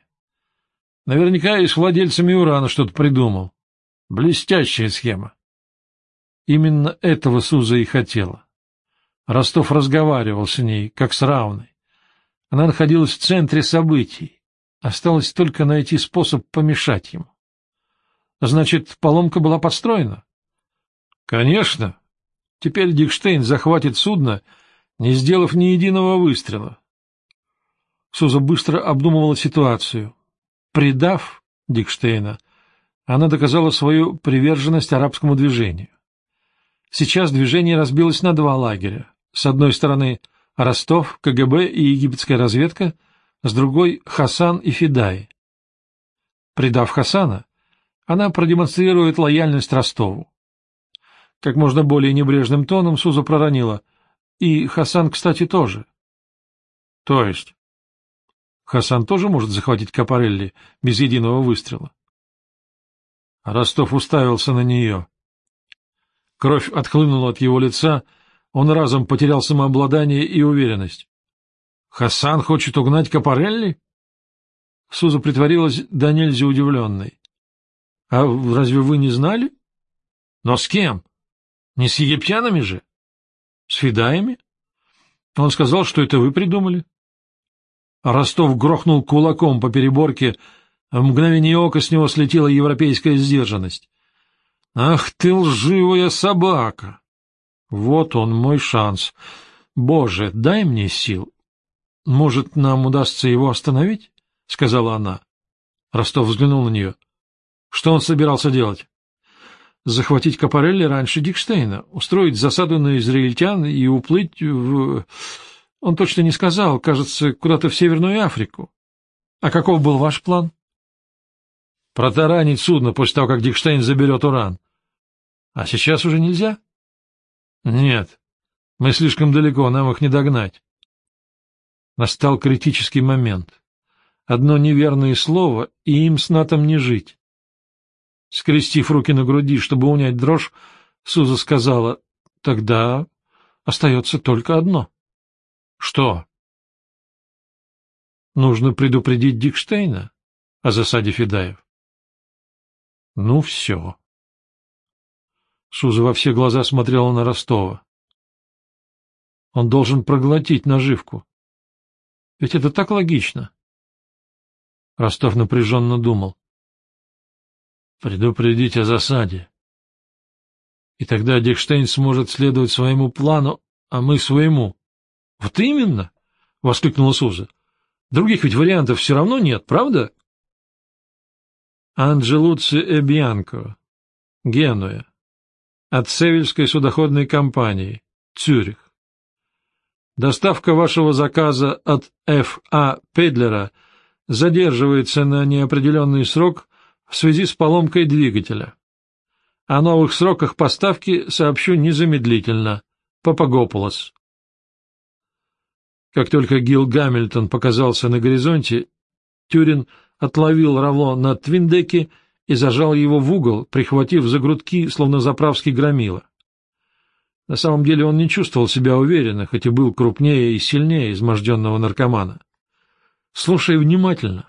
[SPEAKER 1] Наверняка и с владельцами урана что-то придумал. Блестящая схема. Именно этого Суза и хотела. Ростов разговаривал с ней, как с равной. Она находилась в центре событий. Осталось только найти способ помешать ему. Значит, поломка была подстроена? Конечно. Теперь Дикштейн захватит судно, не сделав ни единого выстрела. Суза быстро обдумывала ситуацию. Предав Дикштейна, она доказала свою приверженность арабскому движению. Сейчас движение разбилось на два лагеря. С одной стороны Ростов, КГБ и египетская разведка, с другой — Хасан и Федай. Предав Хасана, она продемонстрирует лояльность Ростову. Как можно более небрежным тоном Суза проронила. И Хасан, кстати, тоже. То есть? Хасан тоже может захватить Капарелли без единого выстрела? Ростов уставился на нее. Кровь отхлынула от его лица, он разом потерял самообладание и уверенность. — Хасан хочет угнать Капарелли? Суза притворилась до нельзя удивленной. — А разве вы не знали? — Но с кем? Не с египтянами же? — С фидаями? Он сказал, что это вы придумали. Ростов грохнул кулаком по переборке, в мгновение ока с него слетела европейская сдержанность. Ах ты лживая собака! Вот он, мой шанс. Боже, дай мне сил. Может, нам удастся его остановить? — сказала она. Ростов взглянул на нее. Что он собирался делать? Захватить Капарелли раньше Дикштейна, устроить засаду на израильтян и уплыть в... Он точно не сказал, кажется, куда-то в Северную Африку. А каков был ваш план? Протаранить судно после того, как Дикштейн заберет уран. А сейчас уже нельзя? Нет, мы слишком далеко, нам их не догнать. Настал критический момент. Одно неверное слово, и им с Натом не жить. Скрестив руки на груди, чтобы унять дрожь, Суза сказала, тогда остается только одно. Что? Нужно предупредить Дикштейна о засаде Федаев. Ну, все. Суза во все глаза смотрела на Ростова. Он должен проглотить наживку. Ведь это так логично. Ростов напряженно думал. Предупредить о засаде. И тогда Дикштейн сможет следовать своему плану, а мы своему. — Вот именно! — воскликнула Суза. — Других ведь вариантов все равно нет, правда? — Анджелуци Эбьянко, Генуя, от Севельской судоходной компании, Цюрих. Доставка вашего заказа от Ф.А. Педлера задерживается на неопределенный срок в связи с поломкой двигателя. О новых сроках поставки сообщу незамедлительно. Папагополос. Как только Гил Гамильтон показался на горизонте, Тюрин отловил Равло на твиндеке и зажал его в угол, прихватив за грудки, словно заправский громила. На самом деле он не чувствовал себя уверенно, хоть и был крупнее и сильнее изможденного наркомана. — Слушай внимательно.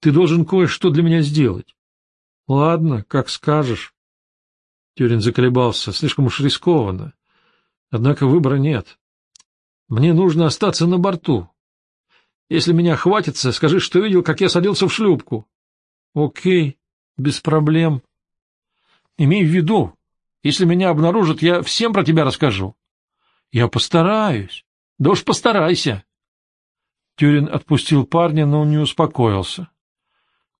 [SPEAKER 1] Ты должен кое-что для меня сделать. — Ладно, как скажешь. Тюрин заколебался. Слишком уж рискованно. Однако выбора нет. Мне нужно остаться на борту. Если меня хватится, скажи, что видел, как я садился в шлюпку. — Окей, без проблем. — Имей в виду, если меня обнаружат, я всем про тебя расскажу. — Я постараюсь. Да уж постарайся. Тюрин отпустил парня, но не успокоился.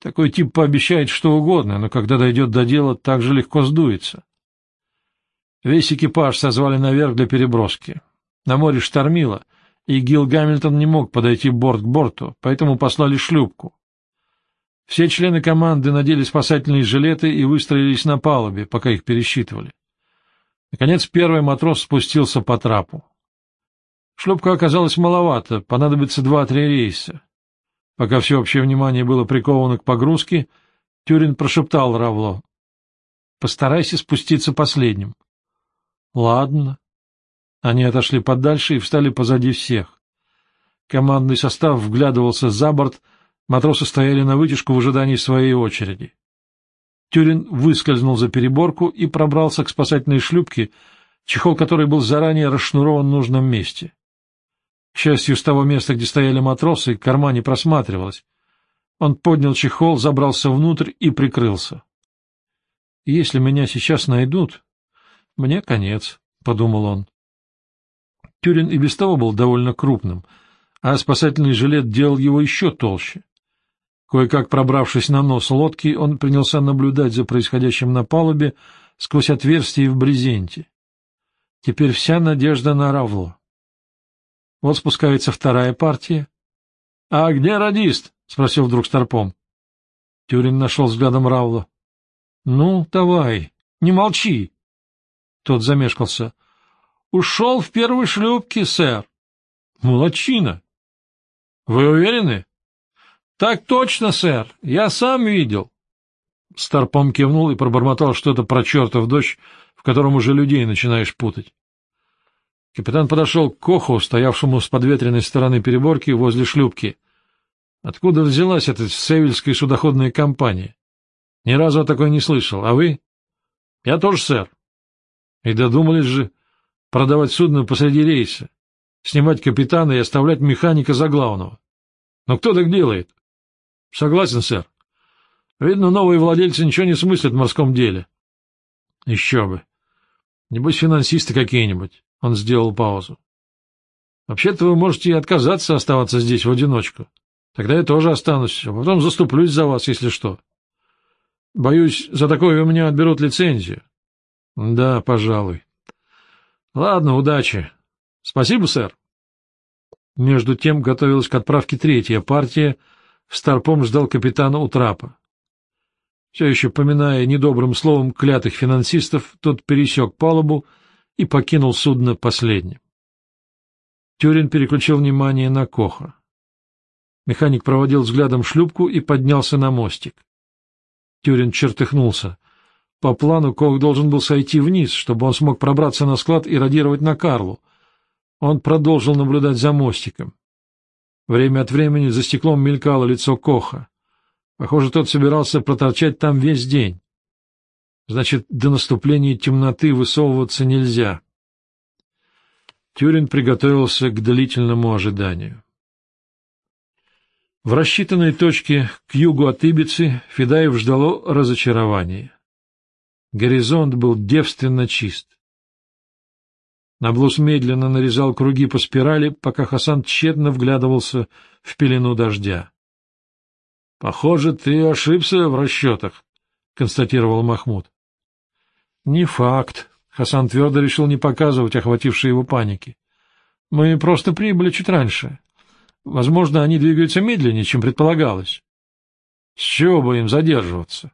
[SPEAKER 1] Такой тип пообещает что угодно, но когда дойдет до дела, так же легко сдуется. Весь экипаж созвали наверх для переброски. На море штормило, и Гил Гамильтон не мог подойти борт к борту, поэтому послали шлюпку. Все члены команды надели спасательные жилеты и выстроились на палубе, пока их пересчитывали. Наконец первый матрос спустился по трапу. Шлюпка оказалась маловато, понадобится два-три рейса. Пока всеобщее внимание было приковано к погрузке, Тюрин прошептал Равло. — Постарайся спуститься последним. — Ладно. Они отошли подальше и встали позади всех. Командный состав вглядывался за борт, Матросы стояли на вытяжку в ожидании своей очереди. Тюрин выскользнул за переборку и пробрался к спасательной шлюпке, чехол которой был заранее расшнурован в нужном месте. К счастью, с того места, где стояли матросы, карма не просматривалась. Он поднял чехол, забрался внутрь и прикрылся. «Если меня сейчас найдут, мне конец», — подумал он. Тюрин и без того был довольно крупным, а спасательный жилет делал его еще толще. Кое-как пробравшись на нос лодки, он принялся наблюдать за происходящим на палубе сквозь отверстие в брезенте. Теперь вся надежда на Равло. Вот спускается вторая партия. — А где радист? — спросил вдруг Старпом. Тюрин нашел взглядом Равло. — Ну, давай, не молчи. Тот замешкался. — Ушел в первой шлюпке, сэр. — Молодчина. — Вы уверены? Так точно, сэр. Я сам видел. Старпом кивнул и пробормотал что-то про чертов дождь, в котором уже людей начинаешь путать. Капитан подошел к Коху, стоявшему с подветренной стороны переборки возле шлюпки. Откуда взялась эта севильская судоходная компания? Ни разу о такой не слышал. А вы? Я тоже, сэр. И додумались же продавать судно посреди рейса, снимать капитана и оставлять механика за главного. Но кто так делает? — Согласен, сэр. Видно, новые владельцы ничего не смыслят в морском деле. — Еще бы. Небось, финансисты какие-нибудь. Он сделал паузу. — Вообще-то вы можете и отказаться оставаться здесь в одиночку. Тогда я тоже останусь, а потом заступлюсь за вас, если что. Боюсь, за такое у меня отберут лицензию. — Да, пожалуй. — Ладно, удачи. — Спасибо, сэр. Между тем готовилась к отправке третья партия — Старпом ждал капитана у трапа. Все еще поминая недобрым словом клятых финансистов, тот пересек палубу и покинул судно последним. Тюрин переключил внимание на Коха. Механик проводил взглядом шлюпку и поднялся на мостик. Тюрин чертыхнулся. По плану Кох должен был сойти вниз, чтобы он смог пробраться на склад и радировать на Карлу. Он продолжил наблюдать за мостиком. Время от времени за стеклом мелькало лицо Коха. Похоже, тот собирался проторчать там весь день. Значит, до наступления темноты высовываться нельзя. Тюрин приготовился к длительному ожиданию. В рассчитанной точке к югу от Ибицы Федаев ждало разочарование. Горизонт был девственно чист. Наблус медленно нарезал круги по спирали, пока Хасан тщетно вглядывался в пелену дождя. — Похоже, ты ошибся в расчетах, — констатировал Махмуд. — Не факт, Хасан твердо решил не показывать охватившей его паники. — Мы просто прибыли чуть раньше. Возможно, они двигаются медленнее, чем предполагалось. — С чего бы им задерживаться?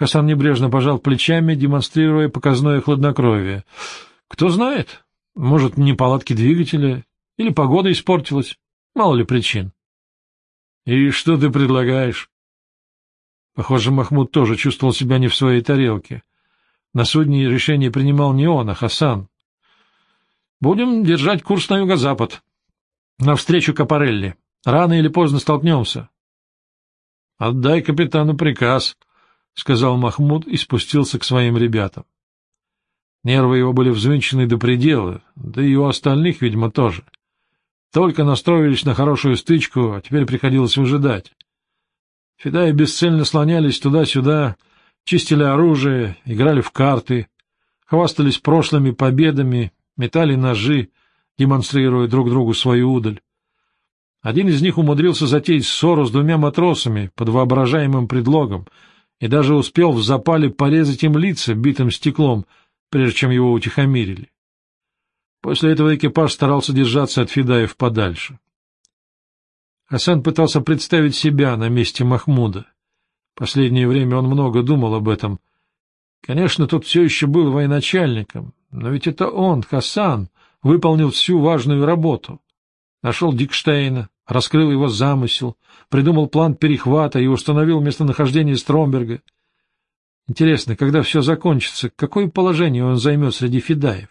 [SPEAKER 1] Хасан небрежно пожал плечами, демонстрируя показное хладнокровие. — Кто знает, может, неполадки двигателя или погода испортилась, мало ли причин. — И что ты предлагаешь? Похоже, Махмуд тоже чувствовал себя не в своей тарелке. На судне решение принимал не он, а Хасан. — Будем держать курс на юго-запад. Навстречу Капарелли. Рано или поздно столкнемся. — Отдай капитану приказ, — сказал Махмуд и спустился к своим ребятам. Нервы его были взвинчены до предела, да и у остальных, видимо, тоже. Только настроились на хорошую стычку, а теперь приходилось выжидать. Федаи бесцельно слонялись туда-сюда, чистили оружие, играли в карты, хвастались прошлыми победами, метали ножи, демонстрируя друг другу свою удаль. Один из них умудрился затеять ссору с двумя матросами под воображаемым предлогом и даже успел в запале порезать им лица битым стеклом, прежде чем его утихомирили. После этого экипаж старался держаться от Федаев подальше. Хасан пытался представить себя на месте Махмуда. Последнее время он много думал об этом. Конечно, тот все еще был военачальником, но ведь это он, Хасан, выполнил всю важную работу. Нашел Дикштейна, раскрыл его замысел, придумал план перехвата и установил местонахождение Стромберга. Интересно, когда все закончится, какое положение он займет среди фидаев?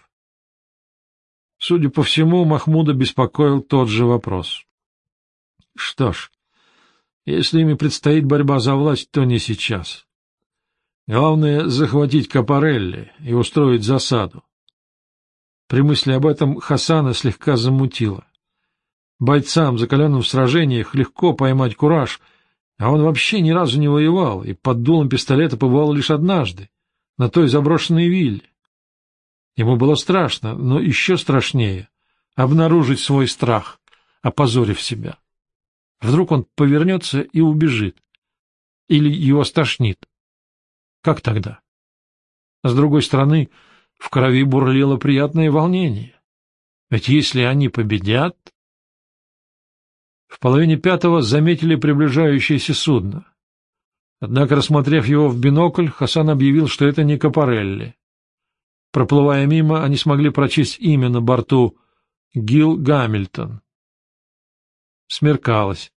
[SPEAKER 1] Судя по всему, Махмуда беспокоил тот же вопрос. Что ж, если ими предстоит борьба за власть, то не сейчас. Главное — захватить Капарелли и устроить засаду. При мысли об этом Хасана слегка замутило. Бойцам, закаленным в сражениях, легко поймать кураж, а он вообще ни разу не воевал и под дулом пистолета побывал лишь однажды, на той заброшенной вилле. Ему было страшно, но еще страшнее — обнаружить свой страх, опозорив себя. Вдруг он повернется и убежит. Или его стошнит. Как тогда? С другой стороны, в крови бурлило приятное волнение. Ведь если они победят... В половине пятого заметили приближающееся судно. Однако, рассмотрев его в бинокль, Хасан объявил, что это не Капарелли. Проплывая мимо, они смогли прочесть имя на борту — Гил Гамильтон. Смеркалось.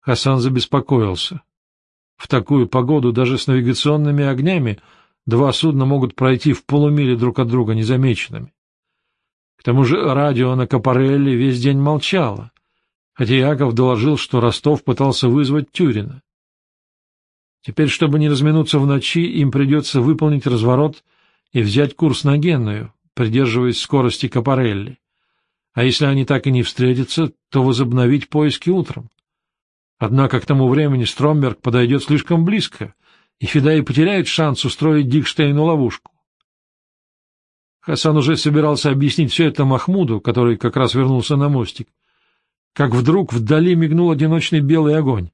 [SPEAKER 1] Хасан забеспокоился. В такую погоду даже с навигационными огнями два судна могут пройти в полумиле друг от друга незамеченными. К тому же радио на Капарелле весь день молчало, хотя Яков доложил, что Ростов пытался вызвать Тюрина. Теперь, чтобы не разминуться в ночи, им придется выполнить разворот и взять курс на Генную, придерживаясь скорости Капарелли а если они так и не встретятся, то возобновить поиски утром. Однако к тому времени Стромберг подойдет слишком близко, и Федаи потеряет шанс устроить Дикштейну ловушку. Хасан уже собирался объяснить все это Махмуду, который как раз вернулся на мостик, как вдруг вдали мигнул одиночный белый огонь.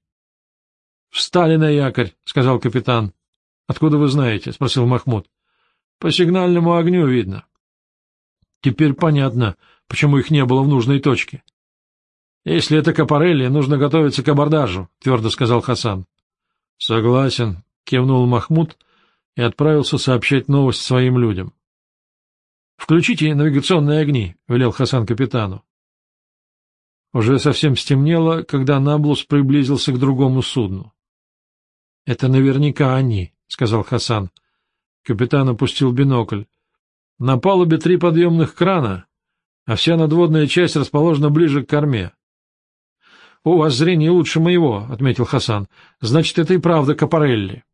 [SPEAKER 1] — Встали на якорь, — сказал капитан. — Откуда вы знаете? — спросил Махмуд. — По сигнальному огню видно. Теперь понятно, почему их не было в нужной точке. — Если это Капарелли, нужно готовиться к абордажу, — твердо сказал Хасан. — Согласен, — кивнул Махмуд и отправился сообщать новость своим людям. — Включите навигационные огни, — велел Хасан капитану. Уже совсем стемнело, когда Наблус приблизился к другому судну. — Это наверняка они, — сказал Хасан. Капитан опустил бинокль. На палубе три подъемных крана, а вся надводная часть расположена ближе к корме. — У вас зрение лучше моего, — отметил Хасан. — Значит, это и правда Капарелли.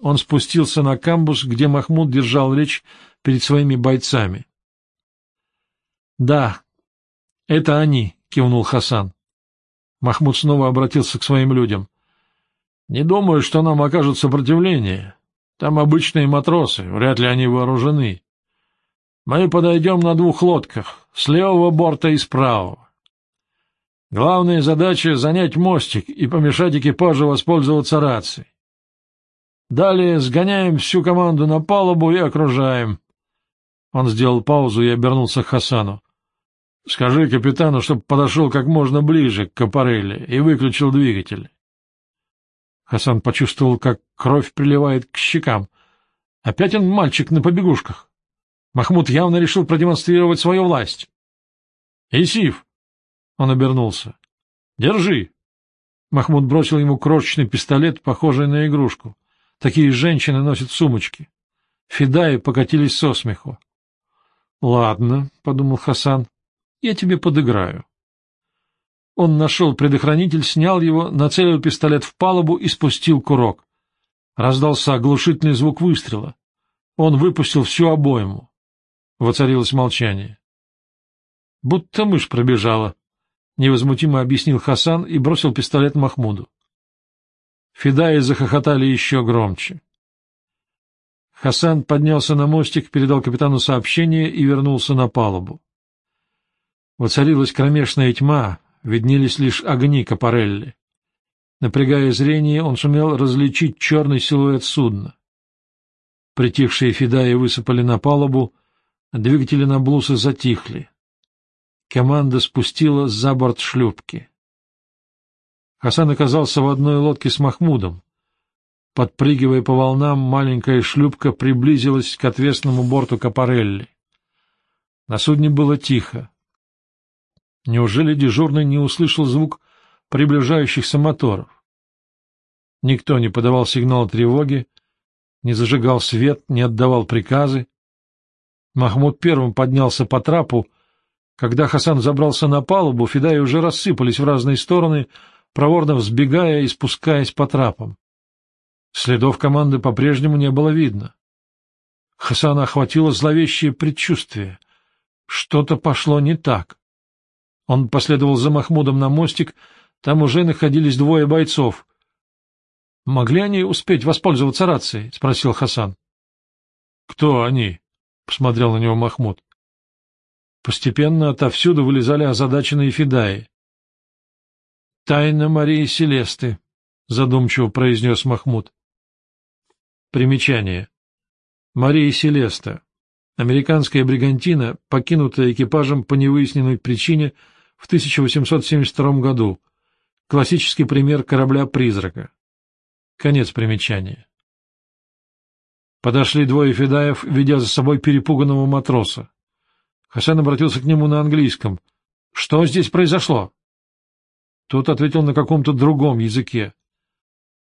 [SPEAKER 1] Он спустился на камбус, где Махмуд держал речь перед своими бойцами. — Да, это они, — кивнул Хасан. Махмуд снова обратился к своим людям. — Не думаю, что нам окажут сопротивление. Там обычные матросы, вряд ли они вооружены. Мы подойдем на двух лодках, с левого борта и с правого. Главная задача — занять мостик и помешать экипажу воспользоваться рацией. Далее сгоняем всю команду на палубу и окружаем. Он сделал паузу и обернулся к Хасану. — Скажи капитану, чтобы подошел как можно ближе к Капарелле и выключил двигатель. Хасан почувствовал, как кровь приливает к щекам. Опять он мальчик на побегушках. Махмуд явно решил продемонстрировать свою власть. — Исиф! — он обернулся. — Держи! Махмуд бросил ему крошечный пистолет, похожий на игрушку. Такие женщины носят сумочки. Федаи покатились со смеху. — Ладно, — подумал Хасан, — я тебе подыграю. Он нашел предохранитель, снял его, нацелил пистолет в палубу и спустил курок. Раздался оглушительный звук выстрела. Он выпустил всю обойму. Воцарилось молчание. — Будто мышь пробежала, — невозмутимо объяснил Хасан и бросил пистолет Махмуду. Федаи захохотали еще громче. Хасан поднялся на мостик, передал капитану сообщение и вернулся на палубу. Воцарилась кромешная тьма, виднелись лишь огни Капарелли. Напрягая зрение, он сумел различить черный силуэт судна. Притихшие федаи высыпали на палубу, двигатели на блусы затихли. Команда спустила за борт шлюпки. Хасан оказался в одной лодке с Махмудом. Подпрыгивая по волнам, маленькая шлюпка приблизилась к отвесному борту Капарелли. На судне было тихо. Неужели дежурный не услышал звук приближающихся моторов? Никто не подавал сигнал тревоги, не зажигал свет, не отдавал приказы. Махмуд первым поднялся по трапу. Когда Хасан забрался на палубу, федаи уже рассыпались в разные стороны, проворно взбегая и спускаясь по трапам. Следов команды по-прежнему не было видно. Хасана охватило зловещее предчувствие. Что-то пошло не так. Он последовал за Махмудом на мостик, там уже находились двое бойцов. — Могли они успеть воспользоваться рацией? — спросил Хасан. — Кто они? — посмотрел на него Махмуд. Постепенно отовсюду вылезали озадаченные федаи. — Тайна Марии Селесты, — задумчиво произнес Махмуд. Примечание. Мария Селеста. Американская бригантина, покинутая экипажем по невыясненной причине — в 1872 году. Классический пример корабля-призрака. Конец примечания. Подошли двое федаев, ведя за собой перепуганного матроса. Хасан обратился к нему на английском. — Что здесь произошло? Тот ответил на каком-то другом языке.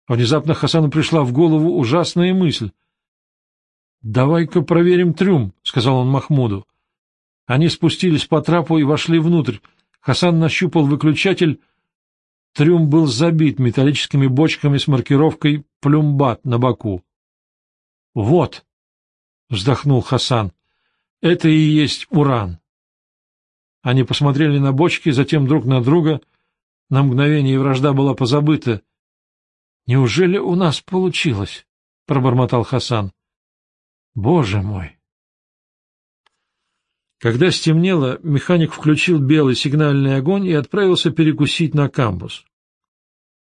[SPEAKER 1] Внезапно Хасану пришла в голову ужасная мысль. — Давай-ка проверим трюм, — сказал он Махмуду. Они спустились по трапу и вошли внутрь. Хасан нащупал выключатель. Трюм был забит металлическими бочками с маркировкой «Плюмбат» на боку. — Вот, — вздохнул Хасан, — это и есть уран. Они посмотрели на бочки, затем друг на друга. На мгновение вражда была позабыта. — Неужели у нас получилось? — пробормотал Хасан. — Боже мой! Когда стемнело, механик включил белый сигнальный огонь и отправился перекусить на камбус.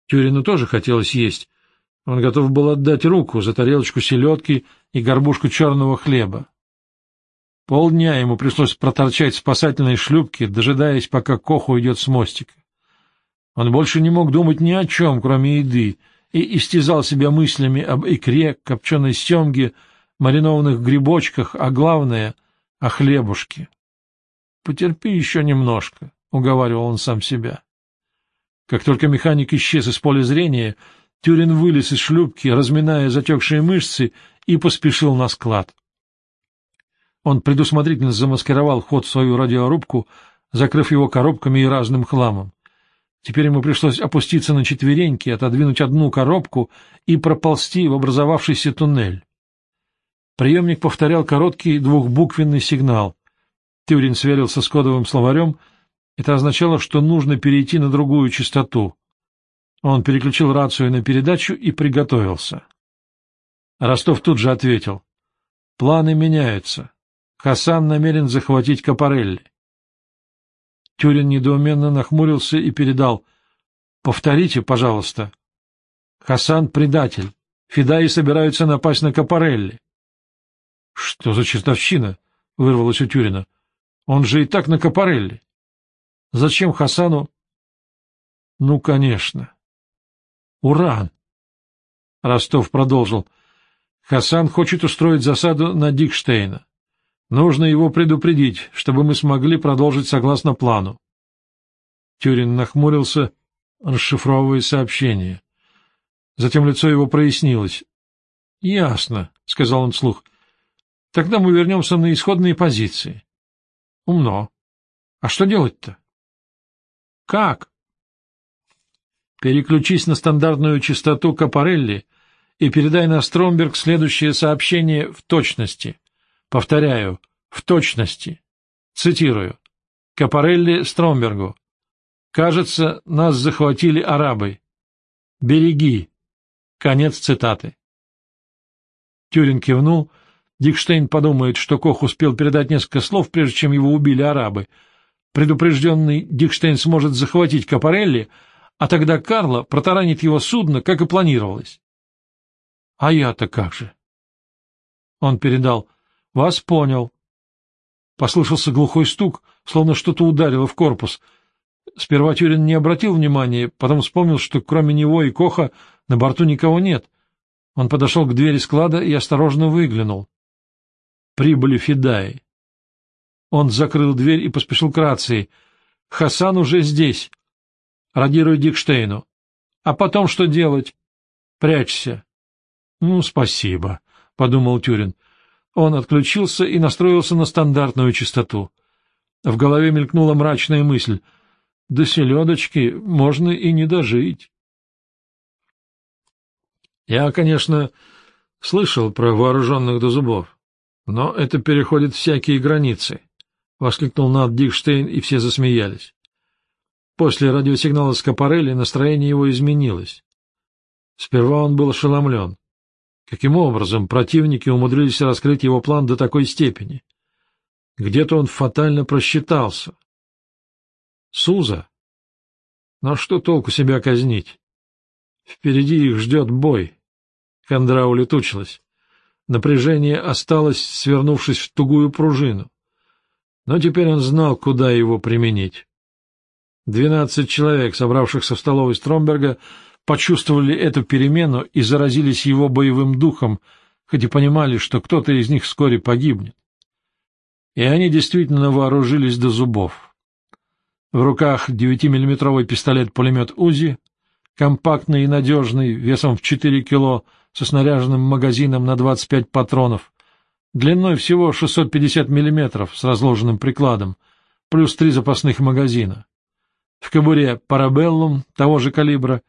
[SPEAKER 1] Тюрину тоже хотелось есть. Он готов был отдать руку за тарелочку селедки и горбушку черного хлеба. Полдня ему пришлось проторчать в спасательной шлюпке, дожидаясь, пока Кох уйдет с мостика. Он больше не мог думать ни о чем, кроме еды, и истязал себя мыслями об икре, копченой семге, маринованных грибочках, а главное — о хлебушке. «Потерпи еще немножко», — уговаривал он сам себя. Как только механик исчез из поля зрения, Тюрин вылез из шлюпки, разминая затекшие мышцы, и поспешил на склад. Он предусмотрительно замаскировал ход в свою радиорубку, закрыв его коробками и разным хламом. Теперь ему пришлось опуститься на четвереньки, отодвинуть одну коробку и проползти в образовавшийся туннель. Приемник повторял короткий двухбуквенный сигнал. Тюрин сверился с кодовым словарем. Это означало, что нужно перейти на другую частоту. Он переключил рацию на передачу и приготовился. Ростов тут же ответил. Планы меняются. Хасан намерен захватить Капарелли. Тюрин недоуменно нахмурился и передал. — Повторите, пожалуйста. — Хасан — предатель. Фидаи собираются напасть на Капарелли. — Что за чертовщина? — вырвалось у Тюрина. — Он же и так на Капарелли. Зачем Хасану? — Ну, конечно. — Уран. Ростов продолжил. — Хасан хочет устроить засаду на Дикштейна. Нужно его предупредить, чтобы мы смогли продолжить согласно плану. Тюрин нахмурился, расшифровывая сообщение. Затем лицо его прояснилось. — Ясно, — сказал он вслух. — Тогда мы вернемся на исходные позиции. — Умно. А что делать-то? — Как? — Переключись на стандартную частоту Капарелли и передай на Стромберг следующее сообщение в точности. Повторяю, в точности. Цитирую. Капарелли Стромбергу. Кажется, нас захватили арабы. Береги. Конец цитаты. Тюрин кивнул. Дикштейн подумает, что Кох успел передать несколько слов, прежде чем его убили арабы. Предупрежденный Дикштейн сможет захватить Капарелли, а тогда Карло протаранит его судно, как и планировалось. — А я-то как же? Он передал. — Вас понял. Послышался глухой стук, словно что-то ударило в корпус — Сперва Тюрин не обратил внимания, потом вспомнил, что кроме него и Коха на борту никого нет. Он подошел к двери склада и осторожно выглянул. Прибыли Федаи. Он закрыл дверь и поспешил к рации. «Хасан уже здесь. Радируй Дикштейну. А потом что делать? Прячься». «Ну, спасибо», — подумал Тюрин. Он отключился и настроился на стандартную частоту. В голове мелькнула мрачная мысль — до селедочки можно и не дожить. Я, конечно, слышал про вооруженных до зубов, но это переходит всякие границы, — воскликнул Над Дикштейн, и все засмеялись. После радиосигнала Скопарелли настроение его изменилось. Сперва он был ошеломлен. Каким образом противники умудрились раскрыть его план до такой степени? Где-то он фатально просчитался. Суза. Но что толку себя казнить? Впереди их ждет бой. Хандра улетучилась. Напряжение осталось, свернувшись в тугую пружину. Но теперь он знал, куда его применить. Двенадцать человек, собравшихся в столовой Стромберга, почувствовали эту перемену и заразились его боевым духом, хоть и понимали, что кто-то из них вскоре погибнет. И они действительно вооружились до зубов. В руках 9-миллиметровый пистолет-пулемет УЗИ, компактный и надежный, весом в 4 кило, со снаряженным магазином на 25 патронов, длиной всего 650 миллиметров с разложенным прикладом, плюс три запасных магазина. В кобуре парабеллум того же калибра,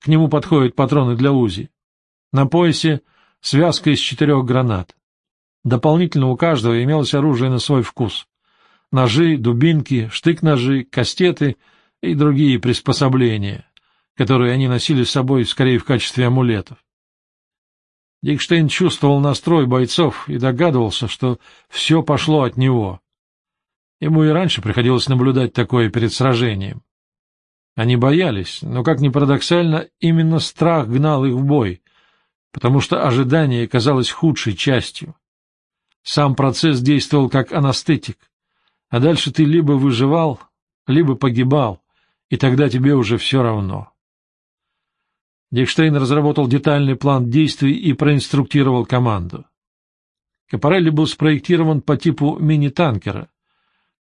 [SPEAKER 1] к нему подходят патроны для УЗИ. На поясе связка из четырех гранат. Дополнительно у каждого имелось оружие на свой вкус ножи, дубинки, штык-ножи, кастеты и другие приспособления, которые они носили с собой скорее в качестве амулетов. Дикштейн чувствовал настрой бойцов и догадывался, что все пошло от него. Ему и раньше приходилось наблюдать такое перед сражением. Они боялись, но, как ни парадоксально, именно страх гнал их в бой, потому что ожидание казалось худшей частью. Сам процесс действовал как анестетик — а дальше ты либо выживал, либо погибал, и тогда тебе уже все равно. Дикштейн разработал детальный план действий и проинструктировал команду. Капарелли был спроектирован по типу мини-танкера.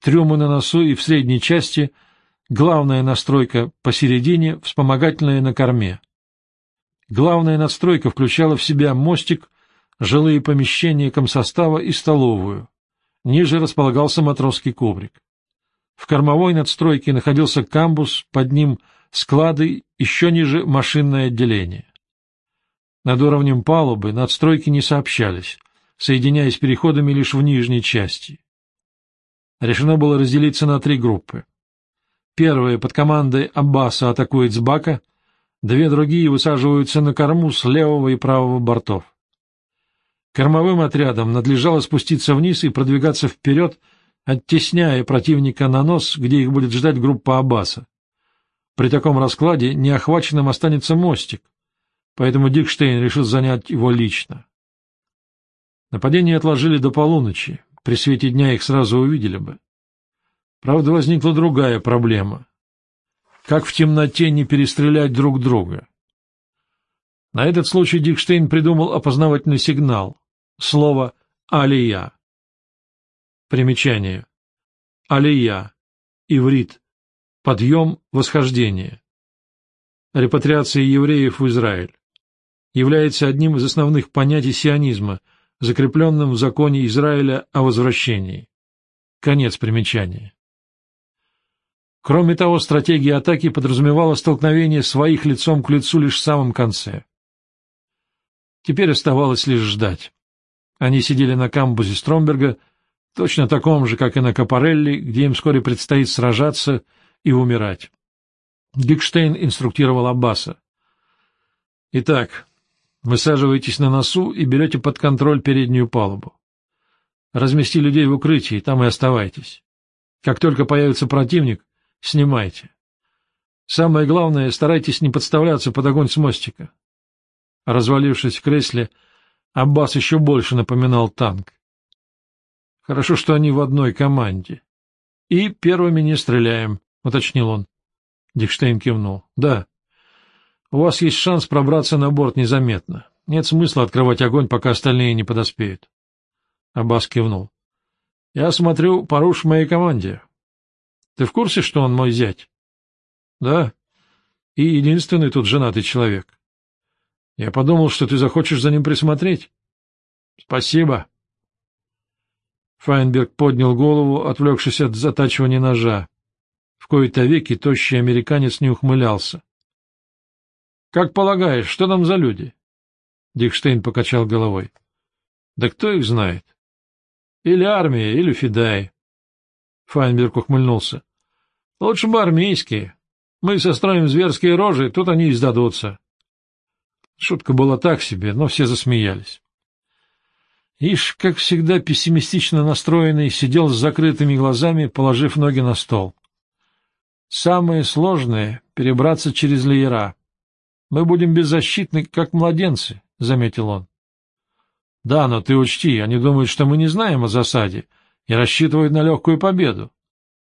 [SPEAKER 1] Трюмы на носу и в средней части, главная настройка посередине, вспомогательная на корме. Главная надстройка включала в себя мостик, жилые помещения комсостава и столовую. Ниже располагался матросский коврик. В кормовой надстройке находился камбус, под ним склады, еще ниже машинное отделение. Над уровнем палубы надстройки не сообщались, соединяясь переходами лишь в нижней части. Решено было разделиться на три группы. Первая под командой Аббаса атакует с бака, две другие высаживаются на корму с левого и правого бортов. Кормовым отрядам надлежало спуститься вниз и продвигаться вперед, оттесняя противника на нос, где их будет ждать группа Аббаса. При таком раскладе неохваченным останется мостик. поэтому Дикштейн решил занять его лично. Нападение отложили до полуночи, при свете дня их сразу увидели бы. Правда, возникла другая проблема. Как в темноте не перестрелять друг друга? На этот случай Дикштейн придумал опознавательный сигнал. Слово «Алия». Примечание. Алия. Иврит. Подъем, восхождение. Репатриация евреев в Израиль. Является одним из основных понятий сионизма, закрепленным в законе Израиля о возвращении. Конец примечания. Кроме того, стратегия атаки подразумевала столкновение своих лицом к лицу лишь в самом конце. Теперь оставалось лишь ждать. Они сидели на камбузе Стромберга, точно таком же, как и на Капарелли, где им вскоре предстоит сражаться и умирать. Гикштейн инструктировал Аббаса. «Итак, высаживайтесь на носу и берете под контроль переднюю палубу. Размести людей в укрытии, там и оставайтесь. Как только появится противник, Снимайте. Самое главное, старайтесь не подставляться под огонь с мостика. Развалившись в кресле, Аббас еще больше напоминал танк. Хорошо, что они в одной команде. И первыми не стреляем, — уточнил он. Дикштейн кивнул. — Да. У вас есть шанс пробраться на борт незаметно. Нет смысла открывать огонь, пока остальные не подоспеют. Аббас кивнул. — Я смотрю, поруш моей команде. Ты в курсе, что он мой зять? — Да. И единственный тут женатый человек. Я подумал, что ты захочешь за ним присмотреть. — Спасибо. Файнберг поднял голову, отвлекшись от затачивания ножа. В кои-то веки тощий американец не ухмылялся. — Как полагаешь, что там за люди? Дикштейн покачал головой. — Да кто их знает? Или армия, или Федай. Файнберг ухмыльнулся. — Лучше бы армейские. Мы состроим зверские рожи, тут они и сдадутся. Шутка была так себе, но все засмеялись. Иш, как всегда пессимистично настроенный, сидел с закрытыми глазами, положив ноги на стол. Самое сложное — перебраться через леера. Мы будем беззащитны, как младенцы, — заметил он. — Да, но ты учти, они думают, что мы не знаем о засаде, — и рассчитывают на легкую победу.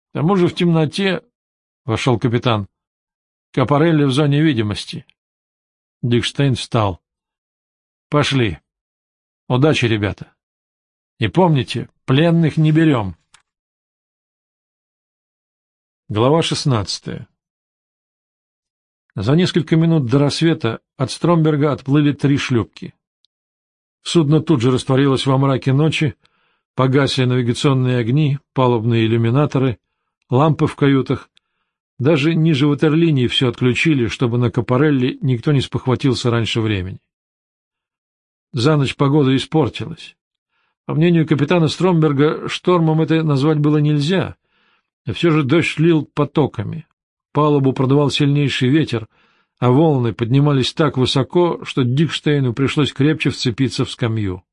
[SPEAKER 1] К тому же в темноте... — вошел капитан. — Капарелли в зоне видимости. Дикштейн встал. — Пошли. Удачи, ребята. И помните, пленных не берем. Глава шестнадцатая За несколько минут до рассвета от Стромберга отплыли три шлюпки. Судно тут же растворилось во мраке ночи, Погасли навигационные огни, палубные иллюминаторы, лампы в каютах. Даже ниже ватерлинии все отключили, чтобы на Капарелли никто не спохватился раньше времени. За ночь погода испортилась. По мнению капитана Стромберга, штормом это назвать было нельзя, а все же дождь лил потоками. Палубу продувал сильнейший ветер, а волны поднимались так высоко, что Дикштейну пришлось крепче вцепиться в скамью.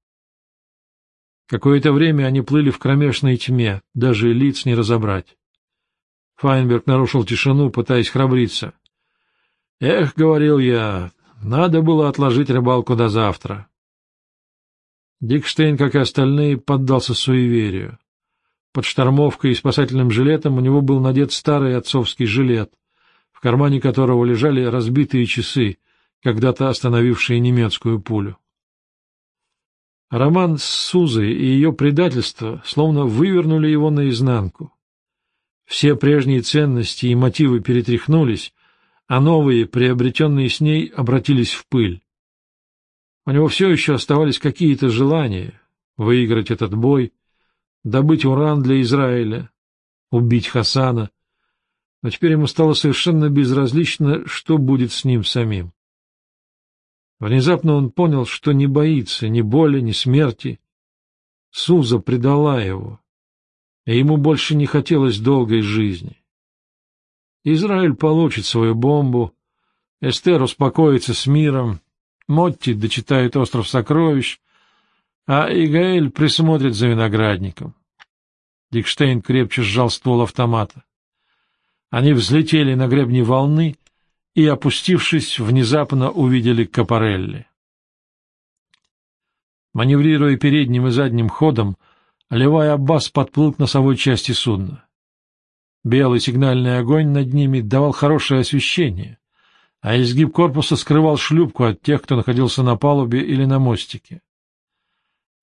[SPEAKER 1] Какое-то время они плыли в кромешной тьме, даже лиц не разобрать. Файнберг нарушил тишину, пытаясь храбриться. — Эх, — говорил я, — надо было отложить рыбалку до завтра. Дикштейн, как и остальные, поддался суеверию. Под штормовкой и спасательным жилетом у него был надет старый отцовский жилет, в кармане которого лежали разбитые часы, когда-то остановившие немецкую пулю. Роман с Сузой и ее предательство словно вывернули его наизнанку. Все прежние ценности и мотивы перетряхнулись, а новые, приобретенные с ней, обратились в пыль. У него все еще оставались какие-то желания — выиграть этот бой, добыть уран для Израиля, убить Хасана, но теперь ему стало совершенно безразлично, что будет с ним самим. Внезапно он понял, что не боится ни боли, ни смерти. Суза предала его, и ему больше не хотелось долгой жизни. Израиль получит свою бомбу, Эстер успокоится с миром, Мотти дочитает «Остров сокровищ», а Игаэль присмотрит за виноградником. Дикштейн крепче сжал ствол автомата. Они взлетели на гребни волны и, опустившись, внезапно увидели Капарелли. Маневрируя передним и задним ходом, Левай Аббас подплыл к носовой части судна. Белый сигнальный огонь над ними давал хорошее освещение, а изгиб корпуса скрывал шлюпку от тех, кто находился на палубе или на мостике.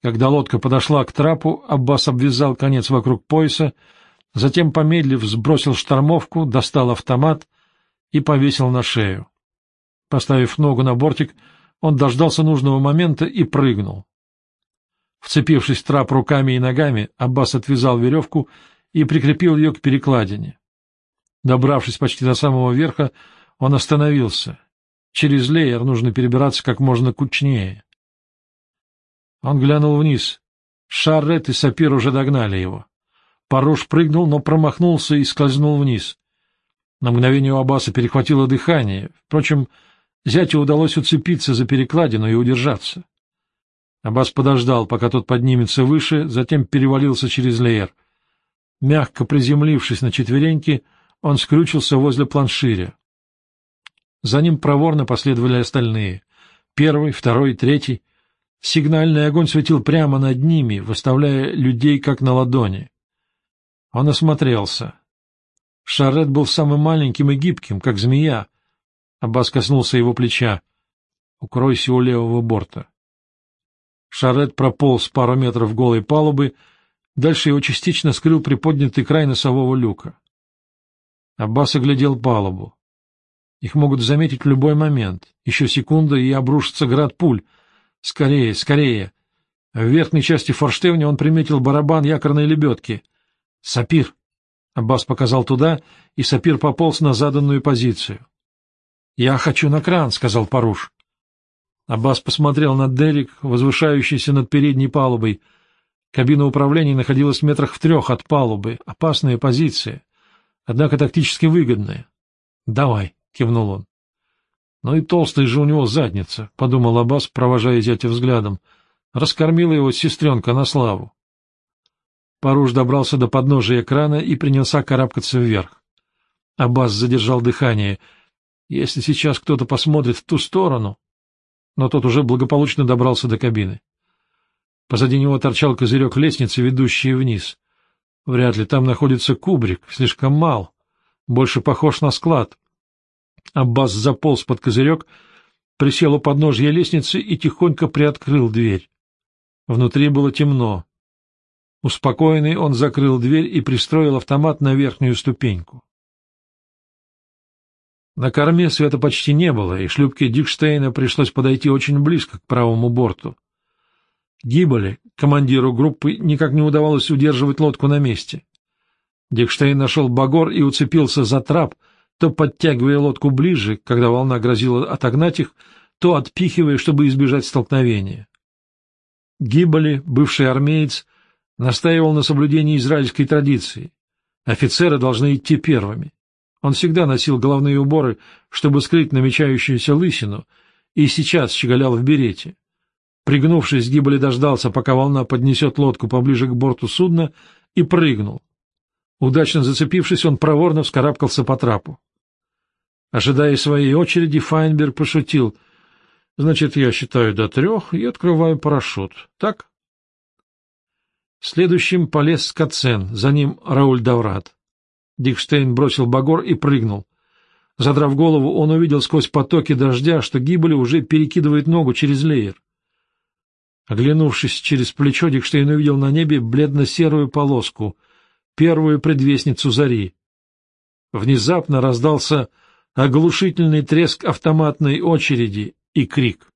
[SPEAKER 1] Когда лодка подошла к трапу, Аббас обвязал конец вокруг пояса, затем, помедлив, сбросил штормовку, достал автомат и повесил на шею. Поставив ногу на бортик, он дождался нужного момента и прыгнул. Вцепившись в трап руками и ногами, Аббас отвязал веревку и прикрепил ее к перекладине. Добравшись почти до самого верха, он остановился. Через леер нужно перебираться как можно кучнее. Он глянул вниз. Шаррет и Сапир уже догнали его. Паруш прыгнул, но промахнулся и скользнул вниз. На мгновение у Аббаса перехватило дыхание. Впрочем, зятю удалось уцепиться за перекладину и удержаться. Аббас подождал, пока тот поднимется выше, затем перевалился через леер. Мягко приземлившись на четвереньки, он скрючился возле планширя. За ним проворно последовали остальные. Первый, второй, третий. Сигнальный огонь светил прямо над ними, выставляя людей как на ладони. Он осмотрелся. Шарет был самым маленьким и гибким, как змея. Аббас коснулся его плеча. «Укройся у левого борта». Шарет прополз пару метров голой палубы, дальше его частично скрыл приподнятый край носового люка. Аббас оглядел палубу. Их могут заметить в любой момент. Еще секунда, и обрушится град пуль. Скорее, скорее. В верхней части форштевня он приметил барабан якорной лебедки. «Сапир!» Аббас показал туда, и Сапир пополз на заданную позицию. «Я хочу на кран», — сказал Паруш. Аббас посмотрел на Дерек, возвышающийся над передней палубой. Кабина управления находилась в метрах в трех от палубы. Опасная позиция, однако тактически выгодная. «Давай», — кивнул он. «Ну и толстая же у него задница», — подумал Аббас, провожая зятя взглядом. Раскормила его сестренка на славу. Паруш добрался до подножия экрана и принялся карабкаться вверх. Аббас задержал дыхание. «Если сейчас кто-то посмотрит в ту сторону...» Но тот уже благополучно добрался до кабины. Позади него торчал козырек лестницы, ведущий вниз. Вряд ли там находится кубрик, слишком мал, больше похож на склад. Аббас заполз под козырек, присел у подножья лестницы и тихонько приоткрыл дверь. Внутри было темно. Успокоенный он закрыл дверь и пристроил автомат на верхнюю ступеньку. На корме света почти не было, и шлюпке Дикштейна пришлось подойти очень близко к правому борту. Гиболи, командиру группы, никак не удавалось удерживать лодку на месте. Дикштейн нашел багор и уцепился за трап, то подтягивая лодку ближе, когда волна грозила отогнать их, то отпихивая, чтобы избежать столкновения. Гиболи, бывший армеец, настаивал на соблюдении израильской традиции. Офицеры должны идти первыми. Он всегда носил головные уборы, чтобы скрыть намечающуюся лысину, и сейчас щеголял в берете. Пригнувшись, Гиболи дождался, пока волна поднесет лодку поближе к борту судна, и прыгнул. Удачно зацепившись, он проворно вскарабкался по трапу. Ожидая своей очереди, Файнберг пошутил. — Значит, я считаю до трех и открываю парашют. Так? Следующим полез Скоцен, за ним Рауль Даврат. Дикштейн бросил багор и прыгнул. Задрав голову, он увидел сквозь потоки дождя, что Гиболи уже перекидывает ногу через леер. Оглянувшись через плечо, Дикштейн увидел на небе бледно-серую полоску, первую предвестницу зари. Внезапно раздался оглушительный треск автоматной очереди и крик.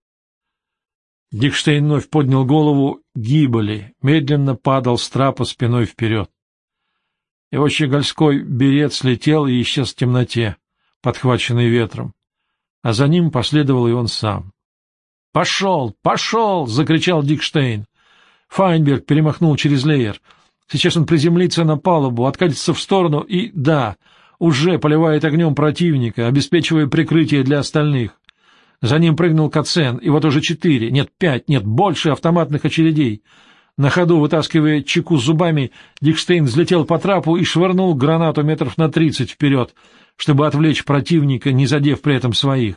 [SPEAKER 1] Дикштейн вновь поднял голову, Гиболи медленно падал с трапа спиной вперед. Его щегольской берет слетел и исчез в темноте, подхваченный ветром, а за ним последовал и он сам. «Пошел! Пошел!» — закричал Дикштейн. Файнберг перемахнул через леер. Сейчас он приземлится на палубу, откатится в сторону и, да, уже поливает огнем противника, обеспечивая прикрытие для остальных. За ним прыгнул Кацен, и вот уже четыре, нет, пять, нет, больше автоматных очередей — на ходу, вытаскивая чеку зубами, Дикштейн взлетел по трапу и швырнул гранату метров на тридцать вперед. чтобы отвлечь противника, не задев при этом своих.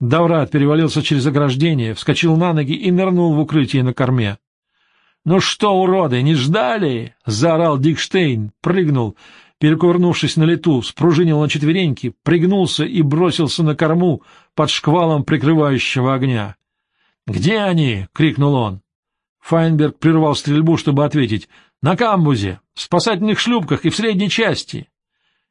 [SPEAKER 1] Даврат перевалился через ограждение, вскочил на ноги и нырнул в укрытие на корме. — Ну что, уроды, не ждали? — заорал Дикштейн, прыгнул, перекувырнувшись на лету, спружинил на четвереньки, пригнулся и бросился на корму под шквалом прикрывающего огня. «Где они?» — крикнул он. Файнберг прервал стрельбу, чтобы ответить. «На камбузе, в спасательных шлюпках и в средней части».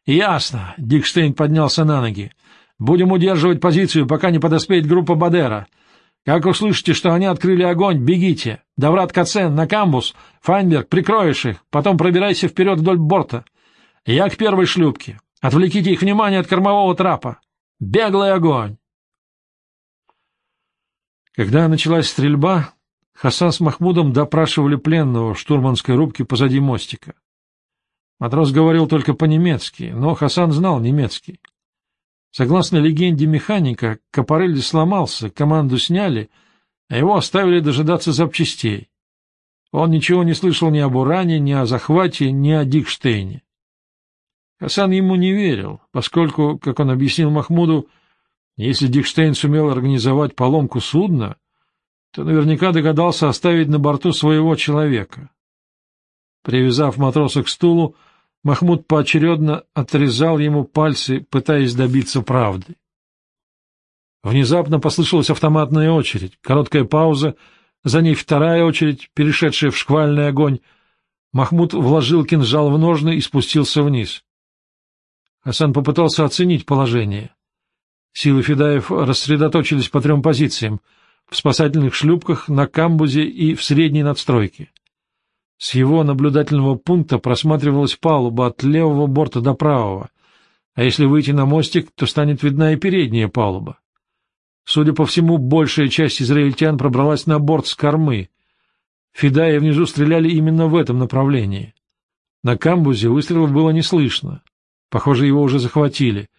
[SPEAKER 1] «Ясно», — Дикштейн поднялся на ноги. «Будем удерживать позицию, пока не подоспеет группа Бадера. Как услышите, что они открыли огонь, бегите. Даврат Кацен, на камбус. Файнберг, прикроешь их, потом пробирайся вперед вдоль борта. Я к первой шлюпке. Отвлеките их внимание от кормового трапа. Беглый огонь!» Когда началась стрельба, Хасан с Махмудом допрашивали пленного в штурманской рубке позади мостика. Матрос говорил только по-немецки, но Хасан знал немецкий. Согласно легенде механика, Капарелли сломался, команду сняли, а его оставили дожидаться запчастей. Он ничего не слышал ни об уране, ни о захвате, ни о Дикштейне. Хасан ему не верил, поскольку, как он объяснил Махмуду, если Дикштейн сумел организовать поломку судна, то наверняка догадался оставить на борту своего человека. Привязав матроса к стулу, Махмуд поочередно отрезал ему пальцы, пытаясь добиться правды. Внезапно послышалась автоматная очередь, короткая пауза, за ней вторая очередь, перешедшая в шквальный огонь. Махмуд вложил кинжал в ножны и спустился вниз. Хасан попытался оценить положение. Силы Федаев рассредоточились по трем позициям — в спасательных шлюпках, на камбузе и в средней надстройке. С его наблюдательного пункта просматривалась палуба от левого борта до правого, а если выйти на мостик, то станет видна и передняя палуба. Судя по всему, большая часть израильтян пробралась на борт с кормы. Федаи внизу стреляли именно в этом направлении. На камбузе выстрелов было не слышно. Похоже, его уже захватили.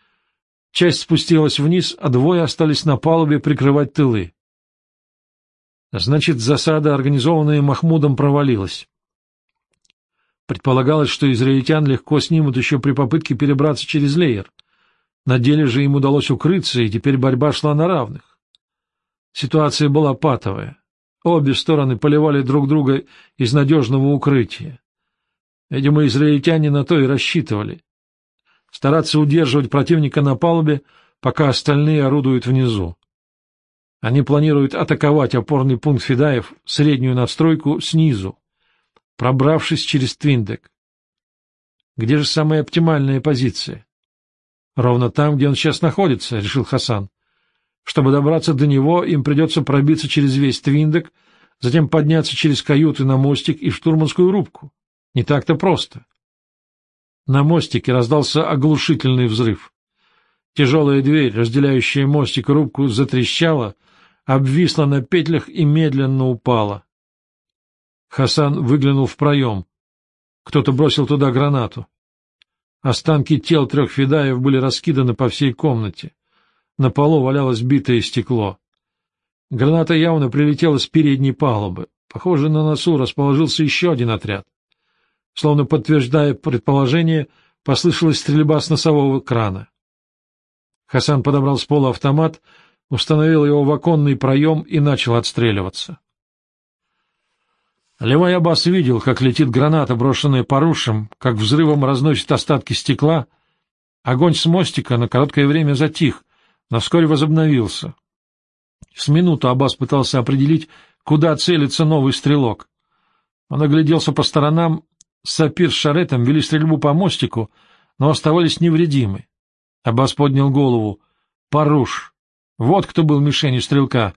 [SPEAKER 1] Часть спустилась вниз, а двое остались на палубе прикрывать тылы. Значит, засада, организованная Махмудом, провалилась. Предполагалось, что израильтян легко снимут еще при попытке перебраться через леер. На деле же им удалось укрыться, и теперь борьба шла на равных. Ситуация была патовая. Обе стороны поливали друг друга из надежного укрытия. Видимо, израильтяне на то и рассчитывали. Стараться удерживать противника на палубе, пока остальные орудуют внизу. Они планируют атаковать опорный пункт Федаев, среднюю надстройку, снизу, пробравшись через Твиндек. Где же самая оптимальная позиция? Ровно там, где он сейчас находится, — решил Хасан. Чтобы добраться до него, им придется пробиться через весь Твиндек, затем подняться через каюты на мостик и штурманскую рубку. Не так-то просто. На мостике раздался оглушительный взрыв. Тяжелая дверь, разделяющая мостик и рубку, затрещала, обвисла на петлях и медленно упала. Хасан выглянул в проем. Кто-то бросил туда гранату. Останки тел трех федаев были раскиданы по всей комнате. На полу валялось битое стекло. Граната явно прилетела с передней палубы. Похоже, на носу расположился еще один отряд. Словно подтверждая предположение, послышалась стрельба с носового крана. Хасан подобрал с пола автомат — установил его в оконный проем и начал отстреливаться. Левай Аббас видел, как летит граната, брошенная порушем, как взрывом разносит остатки стекла. Огонь с мостика на короткое время затих, но вскоре возобновился. С минуту Аббас пытался определить, куда целится новый стрелок. Он огляделся по сторонам, Сапир с Шаретом вели стрельбу по мостику, но оставались невредимы. Аббас поднял голову. «Паруш!» Вот кто был мишенью стрелка.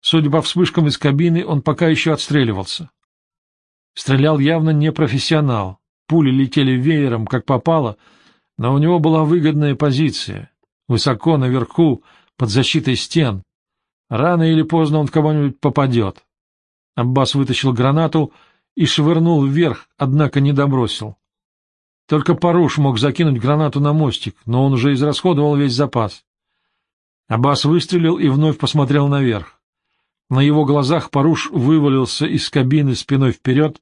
[SPEAKER 1] Судя по вспышкам из кабины, он пока еще отстреливался. Стрелял явно не профессионал. Пули летели веером, как попало, но у него была выгодная позиция. Высоко наверху, под защитой стен. Рано или поздно он в кого-нибудь попадет. Аббас вытащил гранату и швырнул вверх, однако не добросил. Только Паруш мог закинуть гранату на мостик, но он уже израсходовал весь запас. Аббас выстрелил и вновь посмотрел наверх. На его глазах Паруш вывалился из кабины спиной вперед,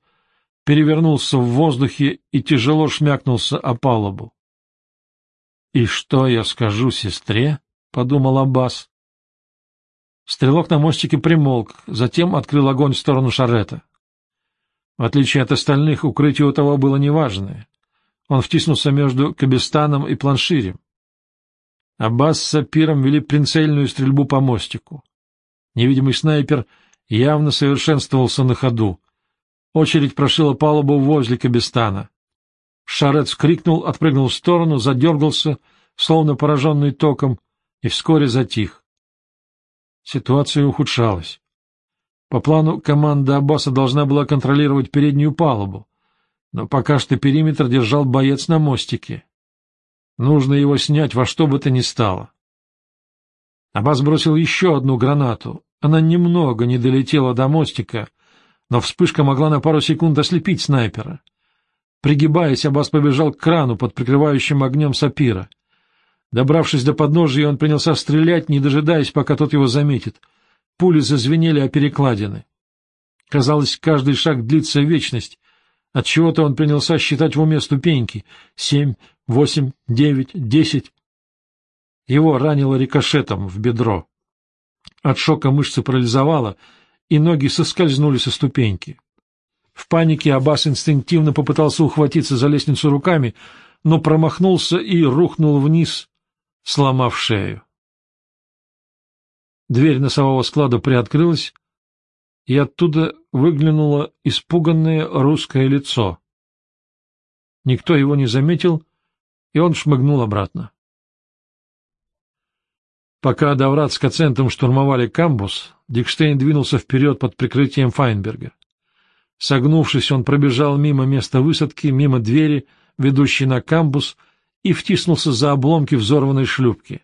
[SPEAKER 1] перевернулся в воздухе и тяжело шмякнулся о палубу. «И что я скажу сестре?» — подумал Аббас. Стрелок на мостике примолк, затем открыл огонь в сторону Шарета. В отличие от остальных, укрытие у того было неважное. Он втиснулся между Кабистаном и Планширем. Аббас с Сапиром вели прицельную стрельбу по мостику. Невидимый снайпер явно совершенствовался на ходу. Очередь прошила палубу возле Кабистана. Шарет скрикнул, отпрыгнул в сторону, задергался, словно пораженный током, и вскоре затих. Ситуация ухудшалась. По плану команда Аббаса должна была контролировать переднюю палубу, но пока что периметр держал боец на мостике. Нужно его снять во что бы то ни стало. Аббас бросил еще одну гранату. Она немного не долетела до мостика, но вспышка могла на пару секунд ослепить снайпера. Пригибаясь, Аббас побежал к крану под прикрывающим огнем сапира. Добравшись до подножия, он принялся стрелять, не дожидаясь, пока тот его заметит. Пули зазвенели о перекладины. Казалось, каждый шаг длится вечность. Отчего-то он принялся считать в уме ступеньки. Семь, восемь, девять, десять. Его ранило рикошетом в бедро. От шока мышцы парализовало, и ноги соскользнули со ступеньки. В панике Аббас инстинктивно попытался ухватиться за лестницу руками, но промахнулся и рухнул вниз, сломав шею. Дверь носового склада приоткрылась, и оттуда выглянуло испуганное русское лицо. Никто его не заметил, и он шмыгнул обратно. Пока Даврат с Кацентом штурмовали камбус, Дикштейн двинулся вперед под прикрытием Файнберга. Согнувшись, он пробежал мимо места высадки, мимо двери, ведущей на камбус, и втиснулся за обломки взорванной шлюпки.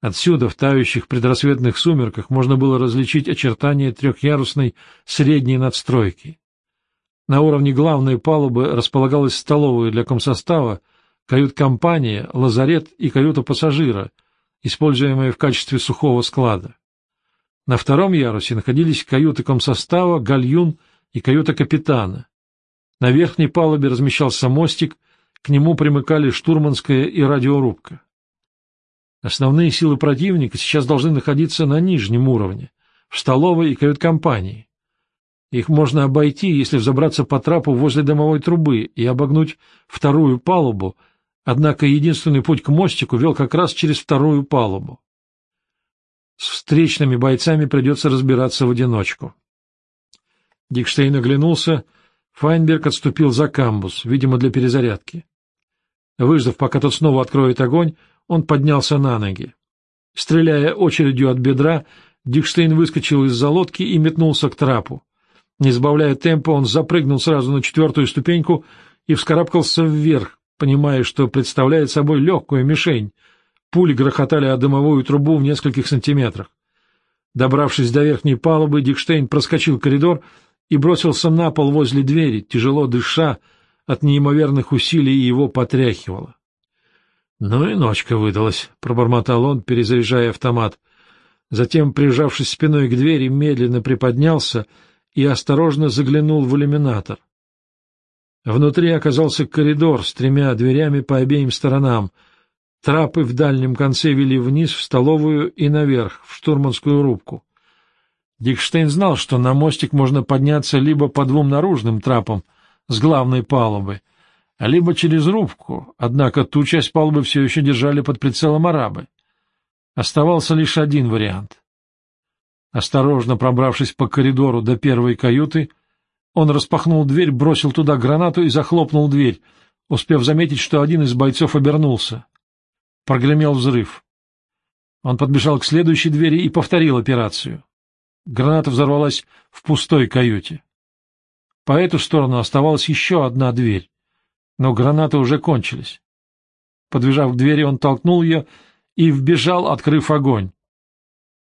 [SPEAKER 1] Отсюда, в тающих предрассветных сумерках, можно было различить очертания трехъярусной средней надстройки. На уровне главной палубы располагалась столовая для комсостава, кают-компания, лазарет и каюта пассажира, используемая в качестве сухого склада. На втором ярусе находились каюты комсостава, гальюн и каюта капитана. На верхней палубе размещался мостик, к нему примыкали штурманская и радиорубка. Основные силы противника сейчас должны находиться на нижнем уровне, в столовой и кают-компании. Их можно обойти, если взобраться по трапу возле дымовой трубы и обогнуть вторую палубу, однако единственный путь к мостику вел как раз через вторую палубу. С встречными бойцами придется разбираться в одиночку. Дикштейн оглянулся. Файнберг отступил за камбус, видимо, для перезарядки. Выждав, пока тот снова откроет огонь, он поднялся на ноги. Стреляя очередью от бедра, Дикштейн выскочил из-за лодки и метнулся к трапу. Не сбавляя темпа, он запрыгнул сразу на четвертую ступеньку и вскарабкался вверх, понимая, что представляет собой легкую мишень. Пули грохотали о дымовую трубу в нескольких сантиметрах. Добравшись до верхней палубы, Дикштейн проскочил коридор и бросился на пол возле двери, тяжело дыша, от неимоверных усилий его потряхивало. — Ну и ночка выдалась, — пробормотал он, перезаряжая автомат. Затем, прижавшись спиной к двери, медленно приподнялся и осторожно заглянул в иллюминатор. Внутри оказался коридор с тремя дверями по обеим сторонам. Трапы в дальнем конце вели вниз в столовую и наверх, в штурманскую рубку. Дикштейн знал, что на мостик можно подняться либо по двум наружным трапам с главной палубы, либо через рубку, однако ту часть палубы все еще держали под прицелом арабы. Оставался лишь один вариант. Осторожно пробравшись по коридору до первой каюты, он распахнул дверь, бросил туда гранату и захлопнул дверь, успев заметить, что один из бойцов обернулся. Прогремел взрыв. Он подбежал к следующей двери и повторил операцию. Граната взорвалась в пустой каюте. По эту сторону оставалась еще одна дверь, но гранаты уже кончились. Подбежав к двери, он толкнул ее и вбежал, открыв огонь.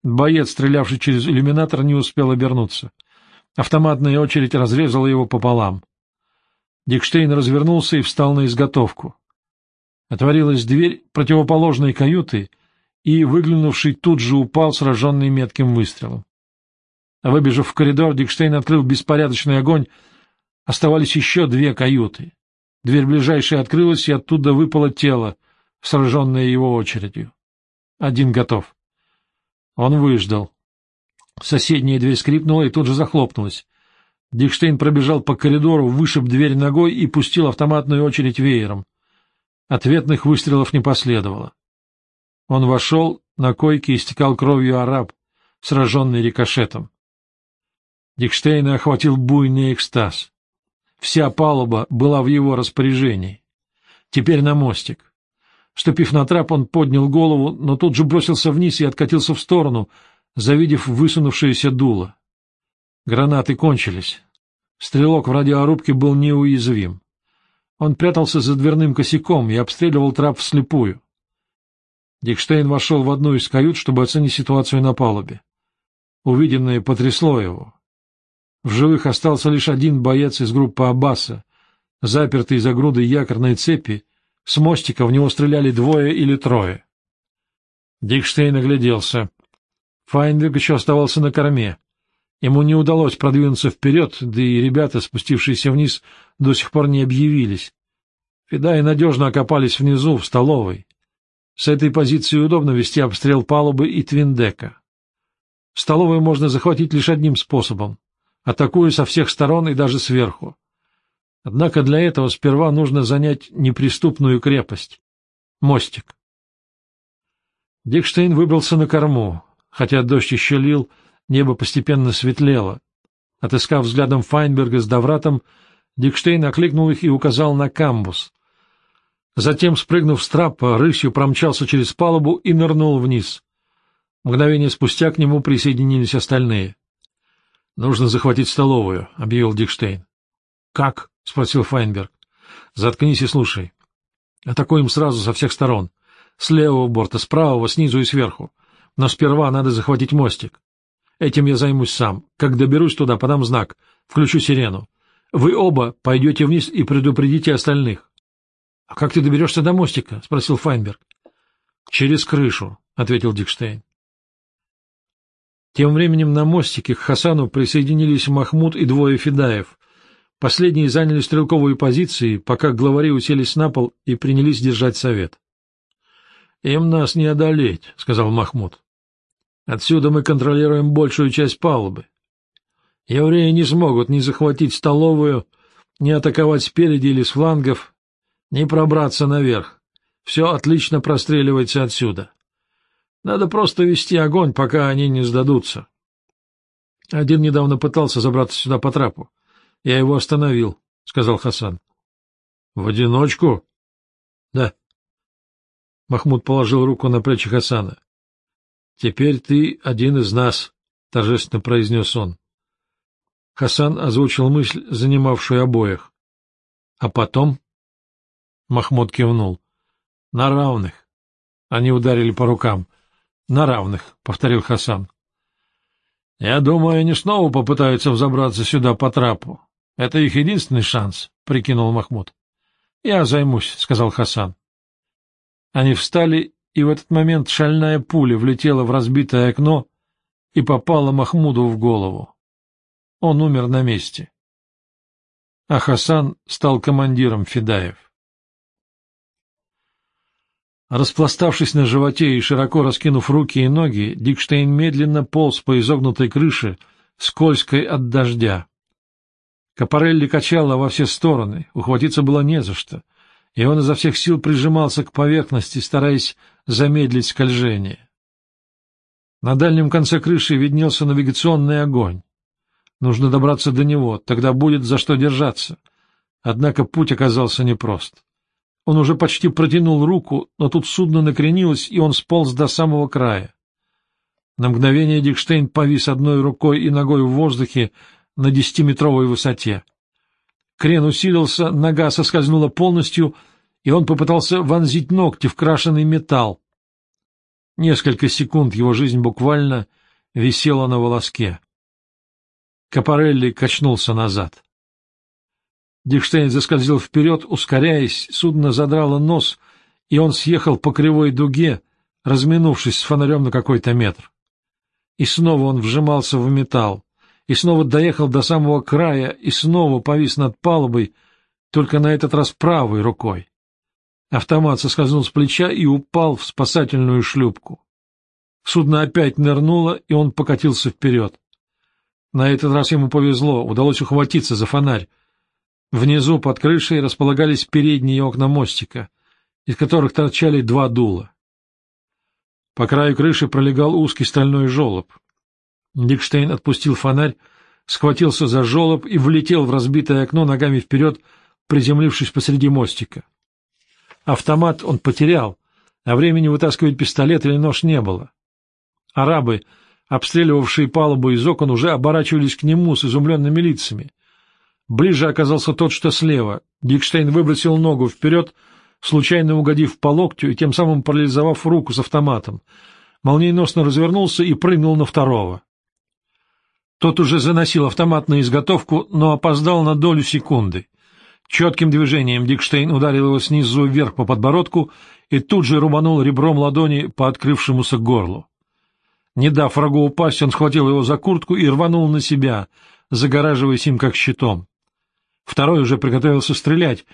[SPEAKER 1] Боец, стрелявший через иллюминатор, не успел обернуться. Автоматная очередь разрезала его пополам. Дикштейн развернулся и встал на изготовку. Отворилась дверь противоположной каюты, и, выглянувший, тут же упал, сраженный метким выстрелом. Выбежав в коридор, Дикштейн открыл беспорядочный огонь. Оставались еще две каюты. Дверь ближайшей открылась, и оттуда выпало тело, сраженные его очередью. Один готов. Он выждал. Соседняя дверь скрипнула и тут же захлопнулась. Дикштейн пробежал по коридору, вышиб дверь ногой и пустил автоматную очередь веером. Ответных выстрелов не последовало. Он вошел, на койке истекал кровью араб, сраженный рикошетом. Дикштейна охватил буйный экстаз. Вся палуба была в его распоряжении. Теперь на мостик. Ступив на трап, он поднял голову, но тут же бросился вниз и откатился в сторону, завидев высунувшееся дуло. Гранаты кончились. Стрелок в радиорубке был неуязвим. Он прятался за дверным косяком и обстреливал трап вслепую. Дикштейн вошел в одну из кают, чтобы оценить ситуацию на палубе. Увиденное потрясло его. В живых остался лишь один боец из группы Аббаса, запертый за грудой якорной цепи, с мостика в него стреляли двое или трое. Дикштейн огляделся. Файнберг еще оставался на корме. Ему не удалось продвинуться вперед, да и ребята, спустившиеся вниз, до сих пор не объявились. Федаи надежно окопались внизу, в столовой. С этой позиции удобно вести обстрел палубы и твиндека. Столовую можно захватить лишь одним способом — атакуя со всех сторон и даже сверху. Однако для этого сперва нужно занять неприступную крепость — мостик. Дикштейн выбрался на корму. Хотя дождь еще лил, небо постепенно светлело. Отыскав взглядом Файнберга с Давратом, Дикштейн окликнул их и указал на камбус. Затем, спрыгнув с трапа, рысью промчался через палубу и нырнул вниз. Мгновение спустя к нему присоединились остальные. — Нужно захватить столовую, — объявил Дикштейн. — Как? — спросил Файнберг. — Заткнись и слушай. Атакуем сразу со всех сторон. С левого борта, с правого, снизу и сверху. Но сперва надо захватить мостик. Этим я займусь сам. Как доберусь туда, подам знак. Включу сирену. Вы оба пойдете вниз и предупредите остальных. — А как ты доберешься до мостика? — спросил Файнберг. — Через крышу, — ответил Дикштейн. Тем временем на мостике к Хасану присоединились Махмуд и двое федаев. Последние заняли стрелковые позиции, пока главари уселись на пол и принялись держать совет. — Им нас не одолеть, — сказал Махмуд. — Отсюда мы контролируем большую часть палубы. Евреи не смогут ни захватить столовую, ни атаковать спереди или с флангов, ни пробраться наверх. Все отлично простреливается отсюда. Надо просто вести огонь, пока они не сдадутся. Один недавно пытался забраться сюда по трапу. Я его остановил, — сказал Хасан. — В одиночку? — Да. Махмуд положил руку на плечи Хасана. — Теперь ты один из нас, — торжественно произнес он. Хасан озвучил мысль, занимавшую обоих. — А потом? Махмуд кивнул. — На равных. Они ударили по рукам. — на равных, — повторил Хасан. — Я думаю, они снова попытаются взобраться сюда по трапу. Это их единственный шанс, — прикинул Махмуд. — Я займусь, — сказал Хасан. Они встали, и в этот момент шальная пуля влетела в разбитое окно и попала Махмуду в голову. Он умер на месте. А Хасан стал командиром Федаев. Распластавшись на животе и широко раскинув руки и ноги, Дикштейн медленно полз по изогнутой крыше, скользкой от дождя. Капарелли качала во все стороны, ухватиться было не за что, и он изо всех сил прижимался к поверхности, стараясь замедлить скольжение. На дальнем конце крыши виднелся навигационный огонь. Нужно добраться до него, тогда будет за что держаться. Однако путь оказался непрост. Он уже почти протянул руку, но тут судно накренилось, и он сполз до самого края. На мгновение Дикштейн повис одной рукой и ногой в воздухе на десятиметровой высоте. Крен усилился, нога соскользнула полностью, и он попытался вонзить ногти в крашеный металл. Несколько секунд его жизнь буквально висела на волоске. Капарелли качнулся назад. Дикштейн заскользил вперед, ускоряясь, судно задрало нос, и он съехал по кривой дуге, разминувшись с фонарем на какой-то метр. И снова он вжимался в металл, и снова доехал до самого края, и снова повис над палубой, только на этот раз правой рукой. Автомат соскользнул с плеча и упал в спасательную шлюпку. Судно опять нырнуло, и он покатился вперед. На этот раз ему повезло, удалось ухватиться за фонарь. Внизу под крышей располагались передние окна мостика, из которых торчали два дула. По краю крыши пролегал узкий стальной желоб. Дикштейн отпустил фонарь, схватился за желоб и влетел в разбитое окно ногами вперед, приземлившись посреди мостика. Автомат он потерял, а времени вытаскивать пистолет или нож не было. Арабы, обстреливавшие палубу из окон, уже оборачивались к нему с изумленными лицами. Ближе оказался тот, что слева. Дикштейн выбросил ногу вперед, случайно угодив по локтю и тем самым парализовав руку с автоматом. Молниеносно развернулся и прыгнул на второго. Тот уже заносил автомат на изготовку, но опоздал на долю секунды. Четким движением Дикштейн ударил его снизу вверх по подбородку и тут же рубанул ребром ладони по открывшемуся горлу. Не дав врагу упасть, он схватил его за куртку и рванул на себя, загораживаясь им как щитом. Второй уже приготовился стрелять.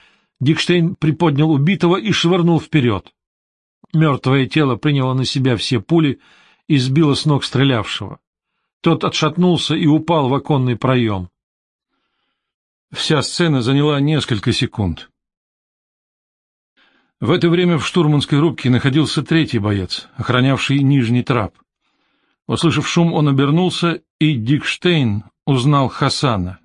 [SPEAKER 1] Дикштейн приподнял убитого и швырнул вперед. Мертвое тело приняло на себя все пули и сбило с ног стрелявшего. Тот отшатнулся и упал в оконный проем. Вся сцена заняла несколько секунд. В это время в штурманской рубке находился третий боец, охранявший нижний трап. Услышав шум, он обернулся, и Дикштейн узнал Хасана.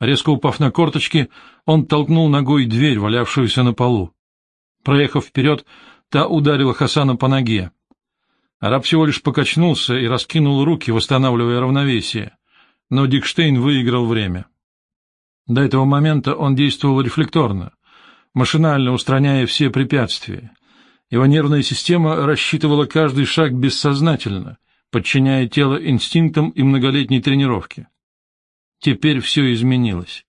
[SPEAKER 1] Резко упав на корточки, он толкнул ногой дверь, валявшуюся на полу. Проехав вперед, та ударила Хасана по ноге. Араб всего лишь покачнулся и раскинул руки, восстанавливая равновесие, но Дикштейн выиграл время. До этого момента он действовал рефлекторно, машинально устраняя все препятствия. Его нервная система рассчитывала каждый шаг бессознательно, подчиняя тело инстинктам и многолетней тренировке. Теперь все изменилось.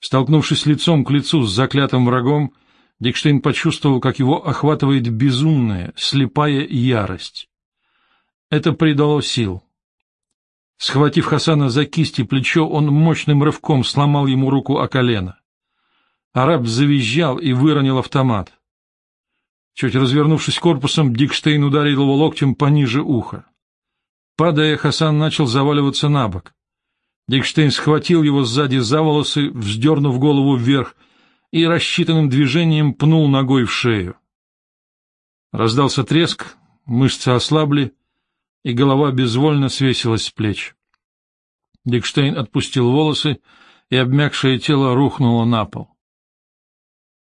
[SPEAKER 1] Столкнувшись лицом к лицу с заклятым врагом, Дикштейн почувствовал, как его охватывает безумная, слепая ярость. Это придало сил. Схватив Хасана за кисть и плечо, он мощным рывком сломал ему руку о колено. Араб завизжал и выронил автомат. Чуть развернувшись корпусом, Дикштейн ударил его локтем пониже уха. Падая, Хасан начал заваливаться на бок. Дикштейн схватил его сзади за волосы, вздернув голову вверх — и рассчитанным движением пнул ногой в шею. Раздался треск, мышцы ослабли, и голова безвольно свесилась с плеч. Дикштейн отпустил волосы, и обмякшее тело рухнуло на пол.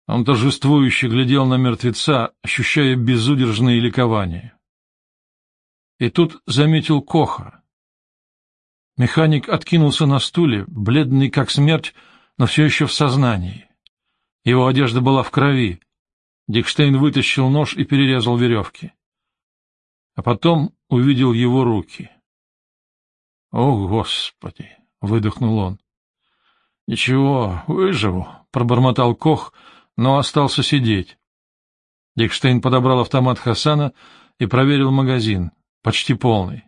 [SPEAKER 1] Он торжествующе глядел на мертвеца, ощущая безудержное ликование. И тут заметил Коха. Механик откинулся на стуле, бледный как смерть, но все еще в сознании. Его одежда была в крови. Дикштейн вытащил нож и перерезал веревки. А потом увидел его руки. — О, Господи! — выдохнул он. — Ничего, выживу, — пробормотал Кох, но остался сидеть. Дикштейн подобрал автомат Хасана и проверил магазин, почти полный.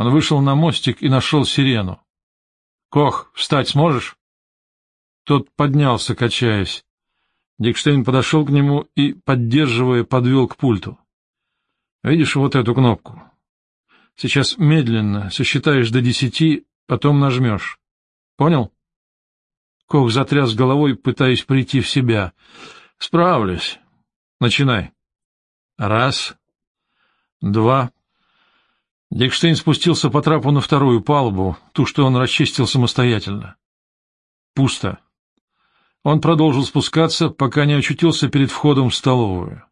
[SPEAKER 1] Он вышел на мостик и нашел сирену. — Кох, встать сможешь? Тот поднялся, качаясь. Дикштейн подошел к нему и, поддерживая, подвел к пульту. — Видишь вот эту кнопку? Сейчас медленно сосчитаешь до десяти, потом нажмешь. Понял? Кох затряс головой, пытаясь прийти в себя. — Справлюсь. Начинай. Раз. Два. Дикштейн спустился по трапу на вторую палубу, ту, что он расчистил самостоятельно. Пусто. Он продолжил спускаться, пока не очутился перед входом в столовую.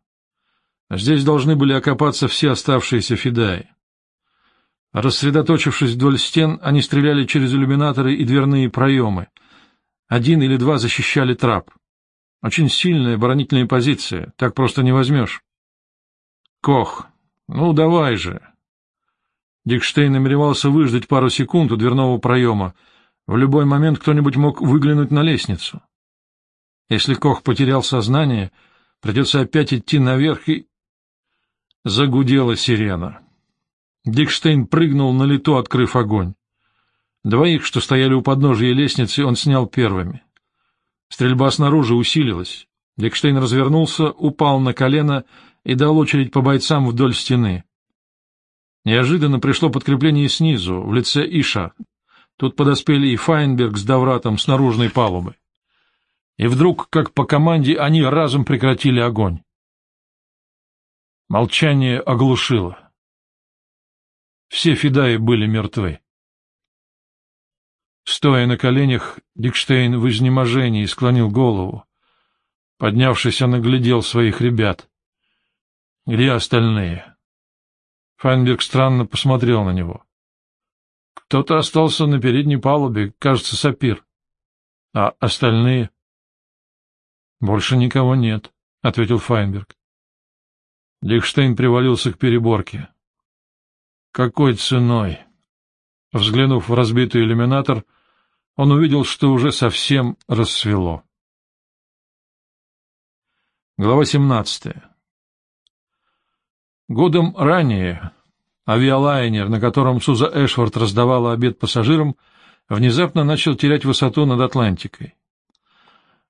[SPEAKER 1] Здесь должны были окопаться все оставшиеся фидаи. Рассредоточившись вдоль стен, они стреляли через иллюминаторы и дверные проемы. Один или два защищали трап. Очень сильная оборонительная позиция, так просто не возьмешь. Кох, ну давай же. Дикштейн намеревался выждать пару секунд у дверного проема. В любой момент кто-нибудь мог выглянуть на лестницу. Если Кох потерял сознание, придется опять идти наверх и... Загудела сирена. Дикштейн прыгнул на лету, открыв огонь. Двоих, что стояли у подножия лестницы, он снял первыми. Стрельба снаружи усилилась. Дикштейн развернулся, упал на колено и дал очередь по бойцам вдоль стены. Неожиданно пришло подкрепление снизу, в лице Иша. Тут подоспели и Файнберг с Давратом с наружной палубы. И вдруг, как по команде, они разом прекратили огонь. Молчание оглушило. Все фидаи были мертвы. Стоя на коленях, Дикштейн в изнеможении склонил голову. Поднявшись, он оглядел своих ребят. Где остальные? Файнберг странно посмотрел на него. Кто-то остался на передней палубе, кажется, сапир. А остальные? Больше никого нет, — ответил Файнберг. Дикштейн привалился к переборке. Какой ценой? Взглянув в разбитый иллюминатор, он увидел, что уже совсем рассвело. Глава 17. Годом ранее авиалайнер, на котором Суза Эшвард раздавала обед пассажирам, внезапно начал терять высоту над Атлантикой.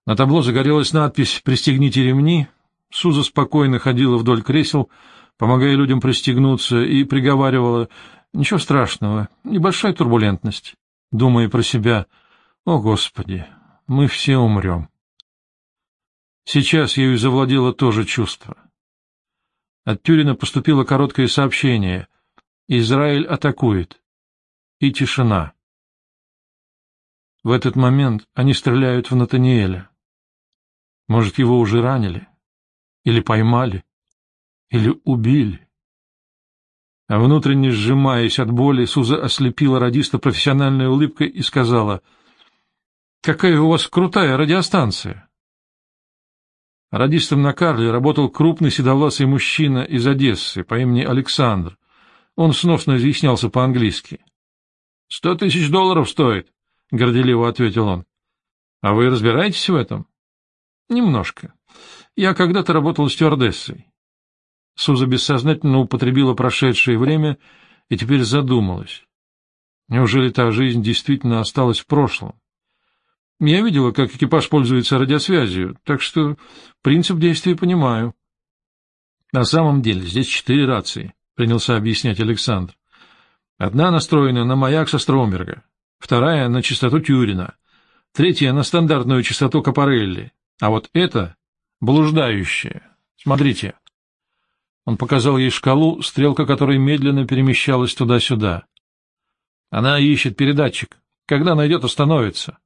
[SPEAKER 1] На табло загорелась надпись «Пристегните ремни». Суза спокойно ходила вдоль кресел, помогая людям пристегнуться, и приговаривала «Ничего страшного, небольшая турбулентность», думая про себя «О, Господи, мы все умрем». Сейчас ею завладело то же чувство. От Тюрина поступило короткое сообщение. Израиль атакует. И тишина. В этот момент они стреляют в Натаниэля. Может, его уже ранили? Или поймали? Или убили? А внутренне сжимаясь от боли, Суза ослепила радиста профессиональной улыбкой и сказала, «Какая у вас крутая радиостанция!» Радистом на Карле работал крупный седовласый мужчина из Одессы по имени Александр. Он сносно изъяснялся по-английски. — Сто тысяч долларов стоит, — горделиво ответил он. — А вы разбираетесь в этом? — Немножко. Я когда-то работал стюардессой. Суза бессознательно употребила прошедшее время и теперь задумалась. Неужели та жизнь действительно осталась в прошлом? Я видела, как экипаж пользуется радиосвязью, так что принцип действия понимаю. — На самом деле здесь четыре рации, — принялся объяснять Александр. Одна настроена на маяк со Стромберга, вторая — на частоту Тюрина, третья — на стандартную частоту Капарелли, а вот эта — блуждающая. Смотрите. Он показал ей шкалу, стрелка которой медленно перемещалась туда-сюда. Она ищет передатчик. Когда найдет, остановится.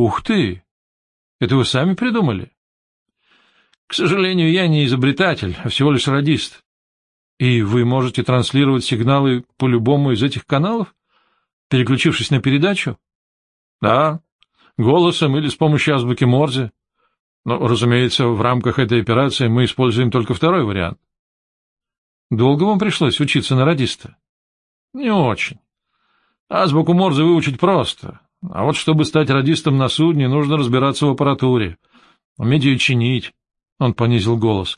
[SPEAKER 1] Ух ты! Это вы сами придумали? К сожалению, я не изобретатель, а всего лишь радист. И вы можете транслировать сигналы по любому из этих каналов, переключившись на передачу? Да, голосом или с помощью азбуки Морзе. Но, разумеется, в рамках этой операции мы используем только второй вариант. Долго вам пришлось учиться на радиста? Не очень. Азбуку Морзе выучить просто. А вот чтобы стать радистом на судне, нужно разбираться в аппаратуре, уметь ее чинить. Он понизил голос.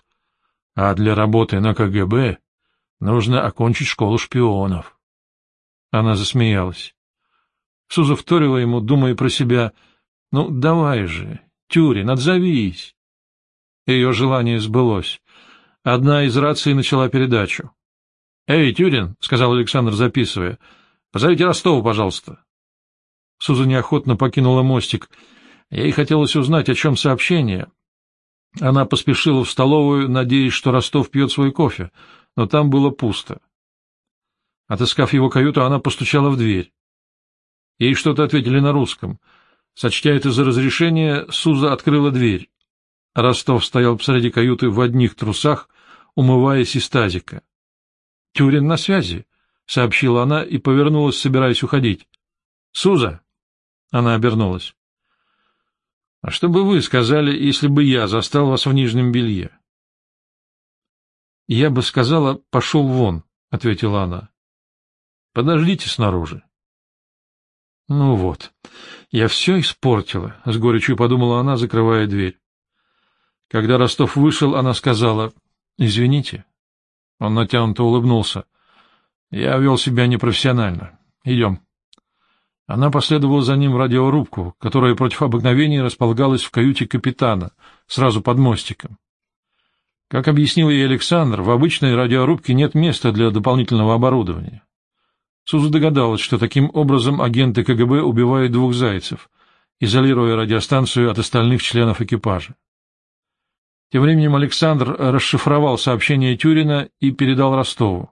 [SPEAKER 1] А для работы на КГБ нужно окончить школу шпионов. Она засмеялась. Суза вторила ему, думая про себя, «Ну, давай же, Тюрин, отзовись!» Ее желание сбылось. Одна из раций начала передачу. «Эй, Тюрин!» — сказал Александр, записывая. «Позовите Ростова, пожалуйста». Суза неохотно покинула мостик. Ей хотелось узнать, о чем сообщение. Она поспешила в столовую, надеясь, что Ростов пьет свой кофе, но там было пусто. Отыскав его каюту, она постучала в дверь. Ей что-то ответили на русском. Сочтя это за разрешение, Суза открыла дверь. Ростов стоял посреди каюты в одних трусах, умываясь из тазика. — Тюрин на связи, — сообщила она и повернулась, собираясь уходить. — Суза! Она обернулась. — А что бы вы сказали, если бы я застал вас в нижнем белье? — Я бы сказала, пошел вон, — ответила она. — Подождите снаружи. — Ну вот, я все испортила, — с горечью подумала она, закрывая дверь. Когда Ростов вышел, она сказала, — Извините. Он натянуто улыбнулся. — Я вел себя непрофессионально. Идем. Она последовала за ним в радиорубку, которая против обыкновения располагалась в каюте капитана, сразу под мостиком. Как объяснил ей Александр, в обычной радиорубке нет места для дополнительного оборудования. Суза догадалась, что таким образом агенты КГБ убивают двух зайцев, изолируя радиостанцию от остальных членов экипажа. Тем временем Александр расшифровал сообщение Тюрина и передал Ростову.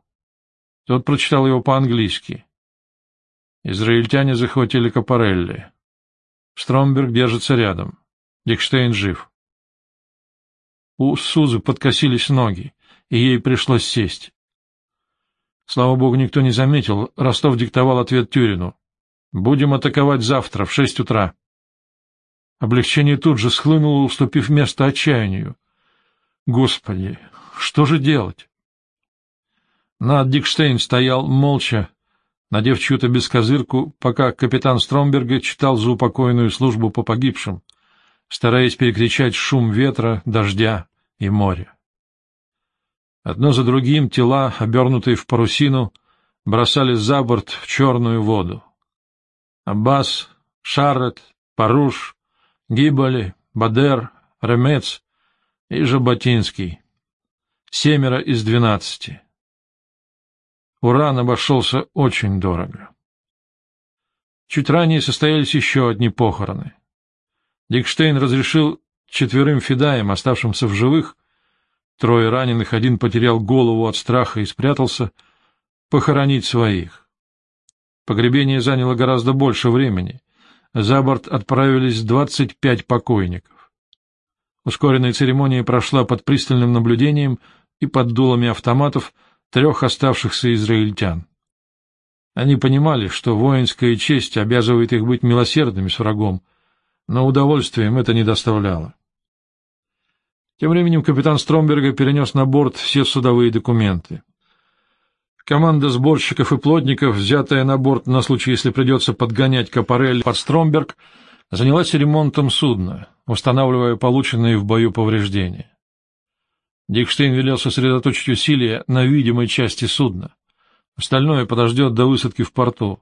[SPEAKER 1] Тот прочитал его по-английски. Израильтяне захватили Капарелли. Стромберг держится рядом. Дикштейн жив. У Сузы подкосились ноги, и ей пришлось сесть. Слава богу, никто не заметил. Ростов диктовал ответ Тюрину. «Будем атаковать завтра в шесть утра». Облегчение тут же схлынуло, уступив место отчаянию. Господи, что же делать? Над Дикштейн стоял молча, надев чью-то бескозырку, пока капитан Стромберга читал заупокойную службу по погибшим, стараясь перекричать шум ветра, дождя и моря. Одно за другим тела, обернутые в парусину, бросали за борт в черную воду. Аббас, Шаррет, Паруш, Гибали, Бадер, Ремец и Жаботинский. Семеро из двенадцати. Уран обошелся очень дорого. Чуть ранее состоялись еще одни похороны. Дикштейн разрешил четверым федаям, оставшимся в живых, трое раненых, один потерял голову от страха и спрятался, похоронить своих. Погребение заняло гораздо больше времени. За борт отправились двадцать пять покойников. Ускоренная церемония прошла под пристальным наблюдением и под дулами автоматов — трех оставшихся израильтян. Они понимали, что воинская честь обязывает их быть милосердными с врагом, но удовольствием это не доставляло. Тем временем капитан Стромберга перенес на борт все судовые документы. Команда сборщиков и плотников, взятая на борт на случай, если придется подгонять Капарель под Стромберг, занялась ремонтом судна, устанавливая полученные в бою повреждения. Дикштейн велел сосредоточить усилия на видимой части судна. Остальное подождет до высадки в порту.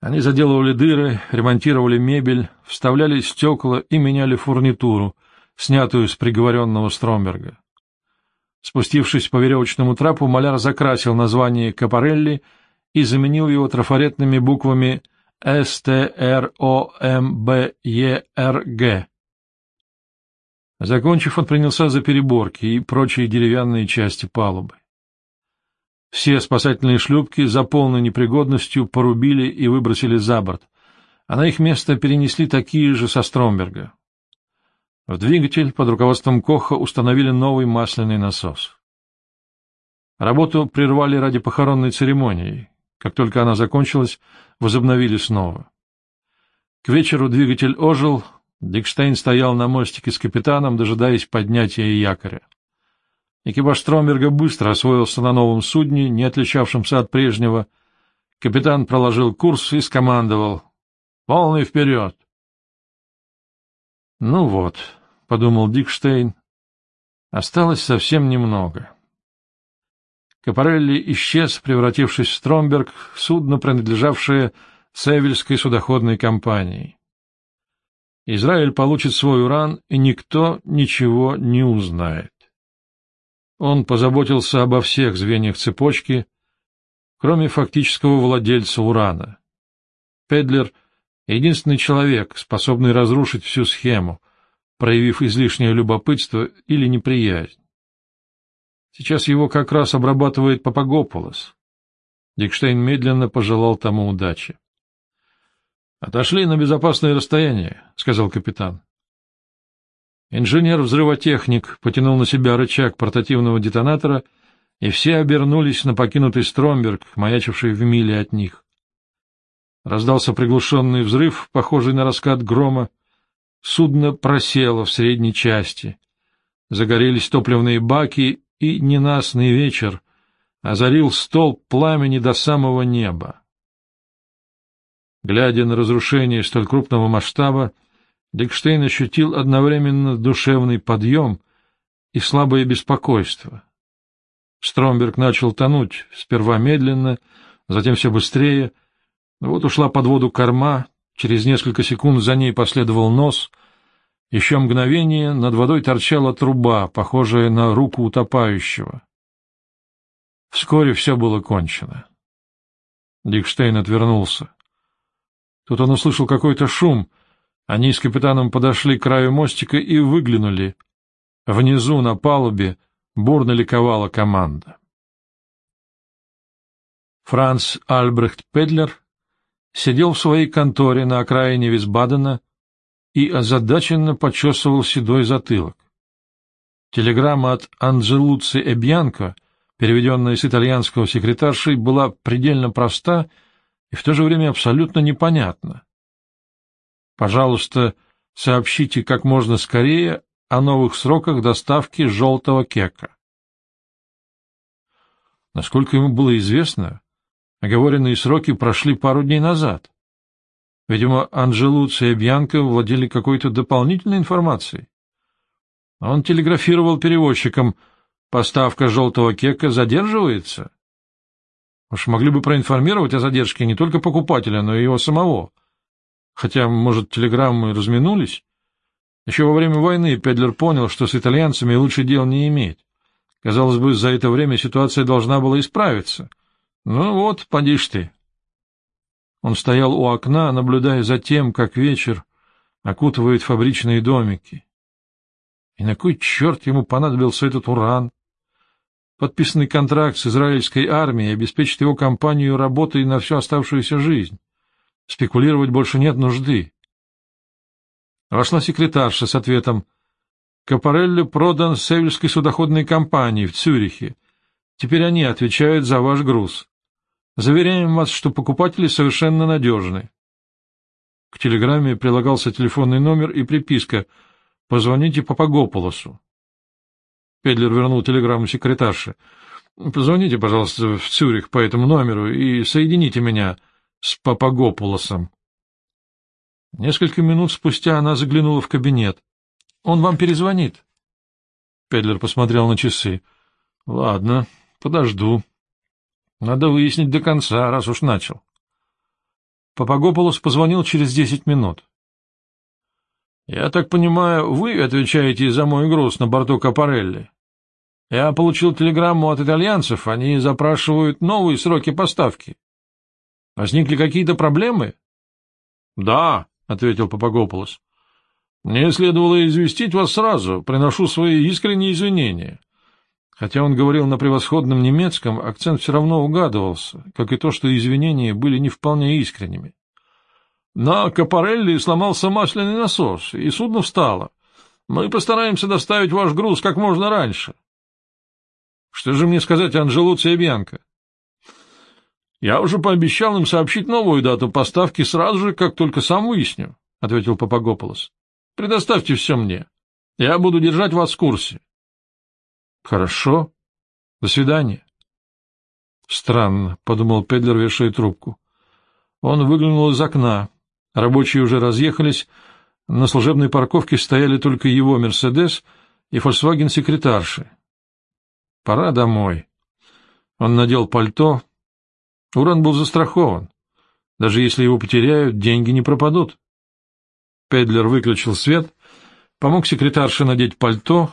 [SPEAKER 1] Они заделывали дыры, ремонтировали мебель, вставляли стекла и меняли фурнитуру, снятую с приговоренного Стромберга. Спустившись по веревочному трапу, маляр закрасил название Капарелли и заменил его трафаретными буквами «СТРОМБЕРГ», Закончив, он принялся за переборки и прочие деревянные части палубы. Все спасательные шлюпки за полной непригодностью порубили и выбросили за борт, а на их место перенесли такие же со Стромберга. В двигатель под руководством Коха установили новый масляный насос. Работу прервали ради похоронной церемонии. Как только она закончилась, возобновили снова. К вечеру двигатель ожил, Дикштейн стоял на мостике с капитаном, дожидаясь поднятия якоря. Экипаж Стромберга быстро освоился на новом судне, не отличавшемся от прежнего. Капитан проложил курс и скомандовал. — Полный вперед! — Ну вот, — подумал Дикштейн, — осталось совсем немного. Капарелли исчез, превратившись в Стромберг, судно, принадлежавшее Севельской судоходной компании. Израиль получит свой уран, и никто ничего не узнает. Он позаботился обо всех звеньях цепочки, кроме фактического владельца урана. Педлер — единственный человек, способный разрушить всю схему, проявив излишнее любопытство или неприязнь. Сейчас его как раз обрабатывает Папагополос. Дикштейн медленно пожелал тому удачи. Отошли на безопасное расстояние, — сказал капитан. Инженер-взрывотехник потянул на себя рычаг портативного детонатора, и все обернулись на покинутый Стромберг, маячивший в миле от них. Раздался приглушенный взрыв, похожий на раскат грома. Судно просело в средней части. Загорелись топливные баки, и ненастный вечер озарил столб пламени до самого неба. Глядя на разрушение столь крупного масштаба, Дикштейн ощутил одновременно душевный подъем и слабое беспокойство. Стромберг начал тонуть, сперва медленно, затем все быстрее. Вот ушла под воду корма, через несколько секунд за ней последовал нос. Еще мгновение над водой торчала труба, похожая на руку утопающего. Вскоре все было кончено. Дикштейн отвернулся. Тут он услышал какой-то шум. Они с капитаном подошли к краю мостика и выглянули. Внизу, на палубе, бурно ликовала команда. Франц Альбрехт Педлер сидел в своей конторе на окраине Висбадена и озадаченно почесывал седой затылок. Телеграмма от Анджелуци Эбьянко, переведенная с итальянского секретаршей, была предельно проста и в то же время абсолютно непонятна. Пожалуйста, сообщите как можно скорее о новых сроках доставки желтого кека. Насколько ему было известно, Оговоренные сроки прошли пару дней назад. Видимо, Анжелуци и Бьянко владели какой-то дополнительной информацией. Он телеграфировал перевозчикам, поставка желтого кека задерживается. Уж могли бы проинформировать о задержке не только покупателя, но и его самого. Хотя, может, телеграммы разминулись? Еще во время войны Педлер понял, что с итальянцами лучше дел не иметь. Казалось бы, за это время ситуация должна была исправиться — ну вот, поди ж ты. Он стоял у окна, наблюдая за тем, как вечер окутывает фабричные домики. И на кой черт ему понадобился этот уран? Подписанный контракт с израильской армией обеспечит его компанию работой на всю оставшуюся жизнь. Спекулировать больше нет нужды. Вошла секретарша с ответом «Капарелли продан Севельской судоходной компании в Цюрихе. Теперь они отвечают за ваш груз». Заверяем вас, что покупатели совершенно надежны. К телеграмме прилагался телефонный номер и приписка «Позвоните Папагополосу». Педлер вернул телеграмму секретарше. «Позвоните, пожалуйста, в Цюрих по этому номеру и соедините меня с Папагополосом». Несколько минут спустя она заглянула в кабинет. «Он вам перезвонит». Педлер посмотрел на часы. «Ладно, подожду». Надо выяснить до конца, раз уж начал. Папагополос позвонил через десять минут. — Я так понимаю, вы отвечаете за мой груз на борту Капарелли. Я получил телеграмму от итальянцев, они запрашивают новые сроки поставки. Возникли какие-то проблемы? — Да, — ответил Папагополос. — Мне следовало известить вас сразу, приношу свои искренние извинения. — Хотя он говорил на превосходном немецком, акцент все равно угадывался, как и то, что извинения были не вполне искренними. На Капарелли сломался масляный насос, и судно встало. Мы постараемся доставить ваш груз как можно раньше. Что же мне сказать Анжелуци и Бьянко? Я уже пообещал им сообщить новую дату поставки сразу же, как только сам выясню, — ответил Папагополос. — Предоставьте все мне. Я буду держать вас в курсе. — Хорошо. До свидания. — Странно, — подумал Педлер, вешая трубку. Он выглянул из окна. Рабочие уже разъехались. На служебной парковке стояли только его «Мерседес» и «Фольксваген» Пора домой. Он надел пальто. Уран был застрахован. Даже если его потеряют, деньги не пропадут. Педлер выключил свет, помог секретарше надеть пальто,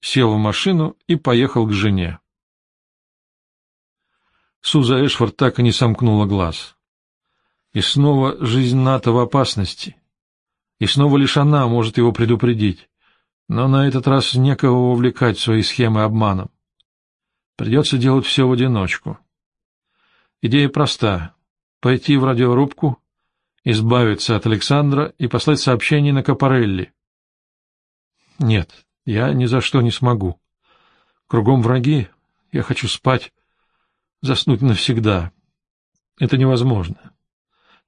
[SPEAKER 1] сел в машину и поехал к жене. Суза Эшфорд так и не сомкнула глаз. И снова жизнь Ната в опасности. И снова лишь она может его предупредить. Но на этот раз некого вовлекать в свои схемы обманом. Придется делать все в одиночку. Идея проста — пойти в радиорубку, избавиться от Александра и послать сообщение на Капарелли. Нет, я ни за что не смогу. Кругом враги, я хочу спать, заснуть навсегда. Это невозможно.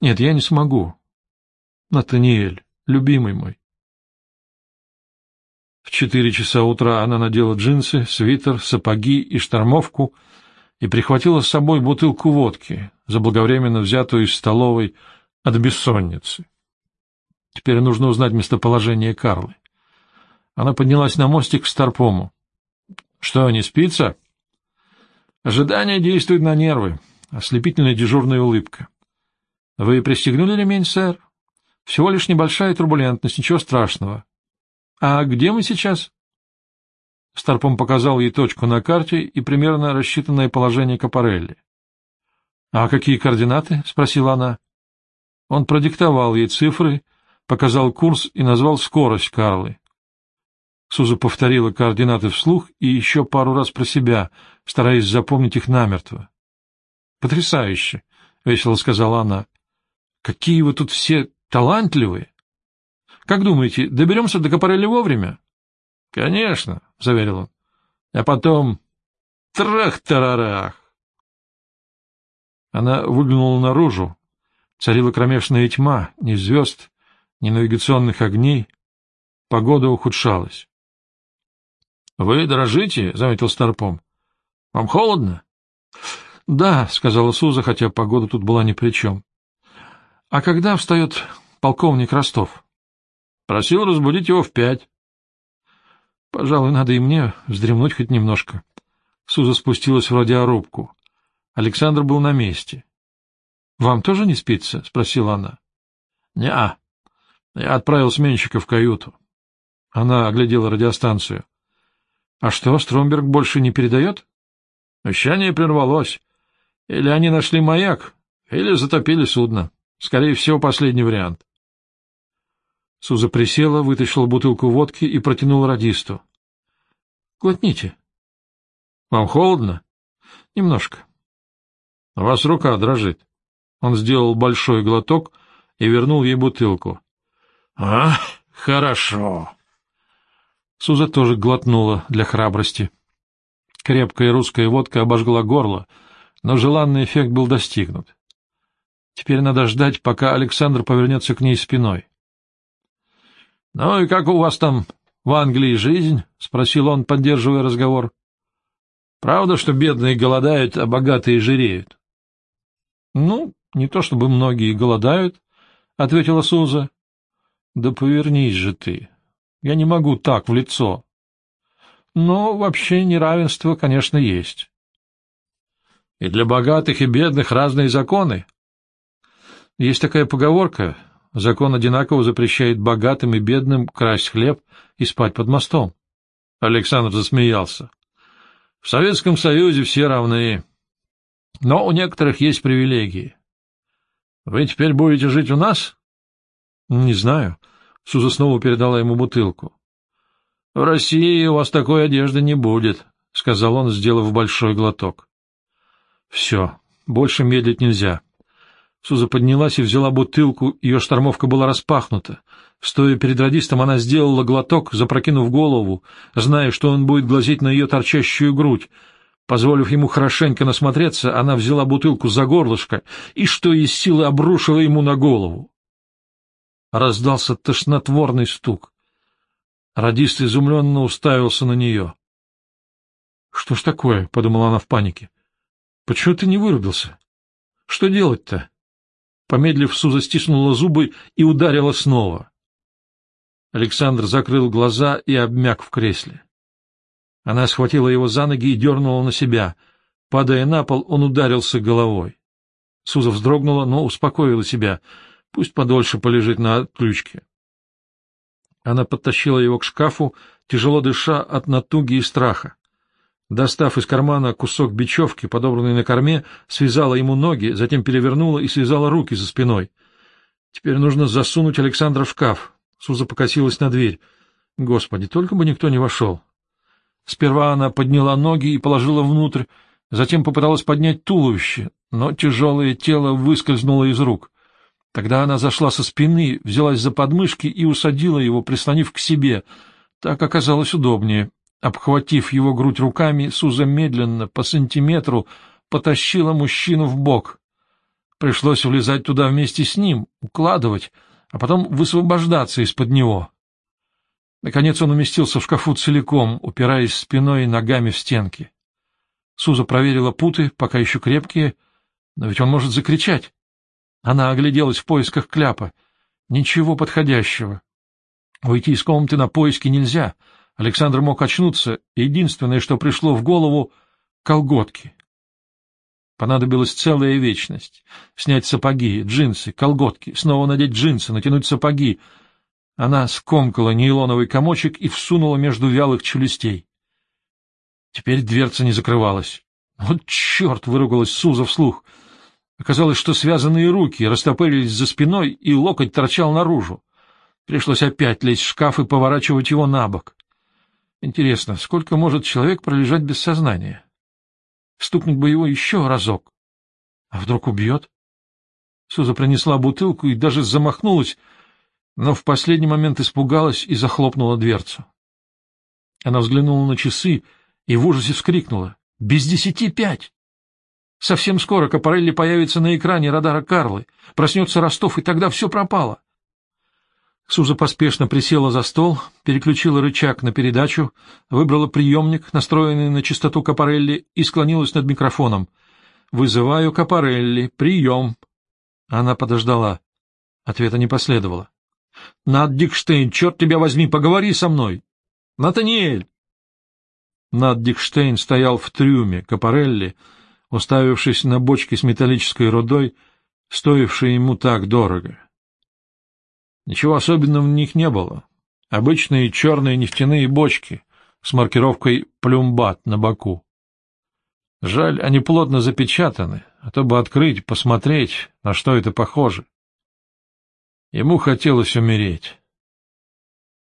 [SPEAKER 1] Нет, я не смогу. Натаниэль, любимый мой. В четыре часа утра она надела джинсы, свитер, сапоги и штормовку и прихватила с собой бутылку водки, заблаговременно взятую из столовой от бессонницы. Теперь нужно узнать местоположение Карлы. Она поднялась на мостик к Старпому. — Что, не спится? Ожидание действует на нервы. Ослепительная дежурная улыбка. — Вы пристегнули ремень, сэр? — Всего лишь небольшая турбулентность, ничего страшного. — А где мы сейчас? Старпом показал ей точку на карте и примерно рассчитанное положение Капарелли. — А какие координаты? — спросила она. Он продиктовал ей цифры, показал курс и назвал скорость Карлы. Суза повторила координаты вслух и еще пару раз про себя, стараясь запомнить их намертво. — Потрясающе! — весело сказала она. — Какие вы тут все талантливые! Как думаете, доберемся до Капарелли вовремя? — Конечно, — заверил он. — А потом... Трах-тарарах! Она выглянула наружу. Царила кромешная тьма, ни звезд, ни навигационных огней. Погода ухудшалась. — Вы дрожите? — заметил Старпом. — Вам холодно? — Да, — сказала Суза, хотя погода тут была ни при чем. — А когда встает полковник Ростов? — Просил разбудить его в пять. — Пожалуй, надо и мне вздремнуть хоть немножко. Суза спустилась в радиорубку. Александр был на месте. — Вам тоже не спится? — спросила она. — Не-а. Я отправил сменщика в каюту. Она оглядела радиостанцию. — А что, Стромберг больше не передает? — Вещание прервалось. Или они нашли маяк, или затопили судно. Скорее всего, последний вариант. Суза присела, вытащила бутылку водки и протянула радисту. — Глотните. — Вам холодно? — Немножко. — У вас рука дрожит. Он сделал большой глоток и вернул ей бутылку. — А, хорошо. Суза тоже глотнула для храбрости. Крепкая русская водка обожгла горло, но желанный эффект был достигнут. Теперь надо ждать, пока Александр повернется к ней спиной. — Ну и как у вас там в Англии жизнь? — спросил он, поддерживая разговор. — Правда, что бедные голодают, а богатые жиреют? — Ну, не то чтобы многие голодают, — ответила Суза. — Да повернись же ты. Я не могу так в лицо. Но вообще неравенство, конечно, есть. — И для богатых и бедных разные законы? Есть такая поговорка — Закон одинаково запрещает богатым и бедным красть хлеб и спать под мостом. Александр засмеялся. В Советском Союзе все равны. Но у некоторых есть привилегии. Вы теперь будете жить у нас? Не знаю. Суза снова передала ему бутылку. В России у вас такой одежды не будет, сказал он, сделав большой глоток. Все, больше медлить нельзя. Суза поднялась и взяла бутылку, ее штормовка была распахнута. Стоя перед радистом, она сделала глоток, запрокинув голову, зная, что он будет глазеть на ее торчащую грудь. Позволив ему хорошенько насмотреться, она взяла бутылку за горлышко и, что из силы, обрушила ему на голову. Раздался тошнотворный стук. Радист изумленно уставился на нее. — Что ж такое? — подумала она в панике. — Почему ты не вырубился? Что делать-то? Помедлив, Суза стиснула зубы и ударила снова. Александр закрыл глаза и обмяк в кресле. Она схватила его за ноги и дернула на себя. Падая на пол, он ударился головой. Суза вздрогнула, но успокоила себя. Пусть подольше полежит на отключке. Она подтащила его к шкафу, тяжело дыша от натуги и страха. Достав из кармана кусок бечевки, подобранный на корме, связала ему ноги, затем перевернула и связала руки за спиной. Теперь нужно засунуть Александра в шкаф. Суза покосилась на дверь. Господи, только бы никто не вошел. Сперва она подняла ноги и положила внутрь, затем попыталась поднять туловище, но тяжелое тело выскользнуло из рук. Тогда она зашла со спины, взялась за подмышки и усадила его, прислонив к себе. Так оказалось удобнее. Обхватив его грудь руками, Суза медленно, по сантиметру, потащила мужчину в бок. Пришлось влезать туда вместе с ним, укладывать, а потом высвобождаться из-под него. Наконец он уместился в шкафу целиком, упираясь спиной и ногами в стенки. Суза проверила путы, пока еще крепкие, но ведь он может закричать. Она огляделась в поисках кляпа. Ничего подходящего. Уйти из комнаты на поиски нельзя — Александр мог очнуться, единственное, что пришло в голову — колготки. Понадобилась целая вечность. Снять сапоги, джинсы, колготки, снова надеть джинсы, натянуть сапоги. Она скомкала нейлоновый комочек и всунула между вялых челюстей. Теперь дверца не закрывалась. «Вот черт!» — выругалась Суза вслух. Оказалось, что связанные руки растопырились за спиной, и локоть торчал наружу. Пришлось опять лезть в шкаф и поворачивать его на бок. Интересно, сколько может человек пролежать без сознания? Стукнуть бы его еще разок. А вдруг убьет? Суза принесла бутылку и даже замахнулась, но в последний момент испугалась и захлопнула дверцу. Она взглянула на часы и в ужасе вскрикнула. «Без десяти пять!» Совсем скоро Капарелли появится на экране радара Карлы, проснется Ростов, и тогда все пропало. Суза поспешно присела за стол, переключила рычаг на передачу, выбрала приемник, настроенный на частоту Капарелли, и склонилась над микрофоном. «Вызываю Капарелли. Прием!» Она подождала. Ответа не последовало. «Над Дикштейн, черт тебя возьми, поговори со мной!» «Натаниэль!» Над Дикштейн стоял в трюме Капарелли, уставившись на бочки с металлической рудой, стоившие ему так дорого. Ничего особенного в них не было. Обычные черные нефтяные бочки с маркировкой «Плюмбат» на боку. Жаль, они плотно запечатаны, а то бы открыть, посмотреть, на что это похоже. Ему хотелось умереть.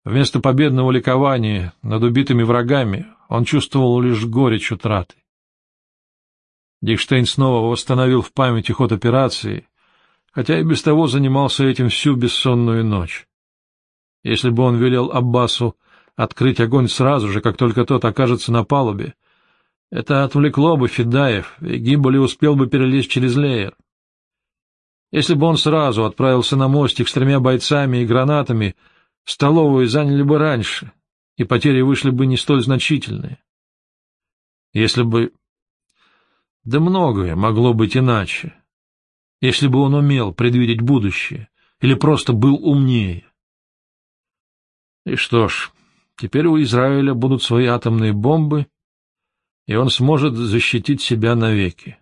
[SPEAKER 1] Вместо победного ликования над убитыми врагами он чувствовал лишь горечь утраты. Дикштейн снова восстановил в памяти ход операции, хотя и без того занимался этим всю бессонную ночь. Если бы он велел Аббасу открыть огонь сразу же, как только тот окажется на палубе, это отвлекло бы Федаев, и Гиболи успел бы перелезть через леер. Если бы он сразу отправился на мостик с тремя бойцами и гранатами, столовую заняли бы раньше, и потери вышли бы не столь значительные. Если бы... Да многое могло быть иначе если бы он умел предвидеть будущее или просто был умнее. И что ж, теперь у Израиля будут свои атомные бомбы, и он сможет защитить себя навеки.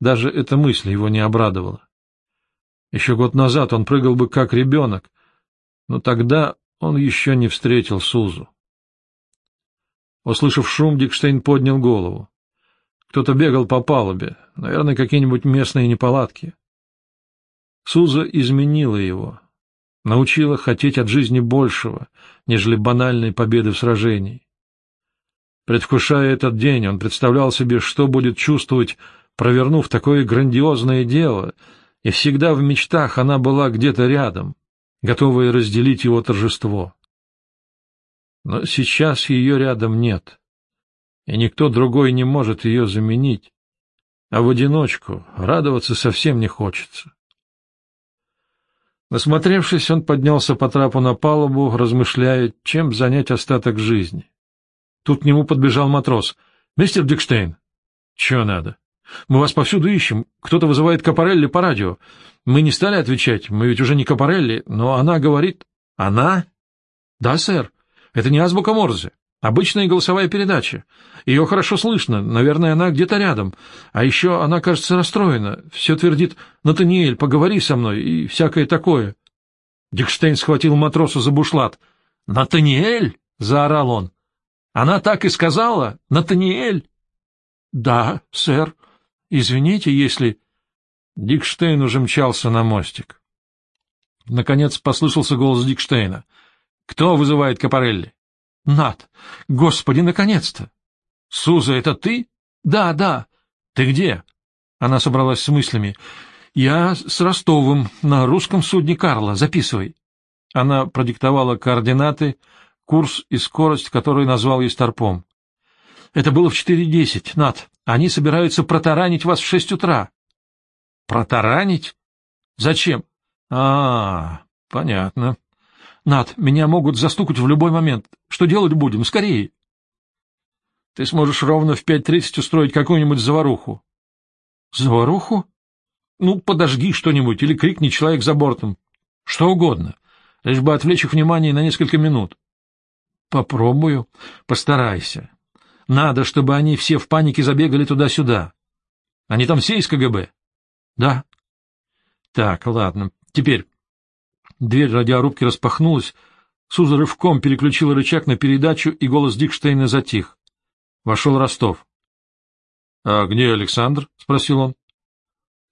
[SPEAKER 1] Даже эта мысль его не обрадовала. Еще год назад он прыгал бы как ребенок, но тогда он еще не встретил Сузу. Услышав шум, Дикштейн поднял голову. Кто-то бегал по палубе, наверное, какие-нибудь местные неполадки. Суза изменила его, научила хотеть от жизни большего, нежели банальной победы в сражении. Предвкушая этот день, он представлял себе, что будет чувствовать, провернув такое грандиозное дело, и всегда в мечтах она была где-то рядом, готовая разделить его торжество. Но сейчас ее рядом нет и никто другой не может ее заменить, а в одиночку радоваться совсем не хочется. Насмотревшись, он поднялся по трапу на палубу, размышляя, чем занять остаток жизни. Тут к нему подбежал матрос. — Мистер Дикштейн. — Чего надо? — Мы вас повсюду ищем. Кто-то вызывает Капарелли по радио. Мы не стали отвечать, мы ведь уже не Капарелли, но она говорит... — Она? — Да, сэр. Это не азбука Морзе. Обычная голосовая передача. Ее хорошо слышно, наверное, она где-то рядом. А еще она, кажется, расстроена. Все твердит «Натаниэль, поговори со мной» и всякое такое. Дикштейн схватил матроса за бушлат. «Натаниэль?» — заорал он. «Она так и сказала? Натаниэль?» «Да, сэр. Извините, если...» Дикштейн уже мчался на мостик. Наконец послышался голос Дикштейна. «Кто вызывает Капарелли?» Над, господи, наконец-то! Суза, это ты? Да, да. Ты где? Она собралась с мыслями. Я с Ростовым на русском судне Карла. Записывай. Она продиктовала координаты, курс и скорость, который назвал ей старпом. Это было в 4.10, Над. Они собираются протаранить вас в шесть утра. Протаранить? Зачем? А, понятно. Над, меня могут застукать в любой момент. Что делать будем? Скорее. Ты сможешь ровно в пять тридцать устроить какую-нибудь заваруху. Заваруху? Ну, подожги что-нибудь или крикни человек за бортом. Что угодно, лишь бы отвлечь их внимание на несколько минут. Попробую. Постарайся. Надо, чтобы они все в панике забегали туда-сюда. Они там все из КГБ? — Да. — Так, ладно. Теперь. Дверь радиорубки распахнулась, Суза рывком переключила рычаг на передачу, и голос Дикштейна затих. Вошел Ростов. — А где Александр? — спросил он.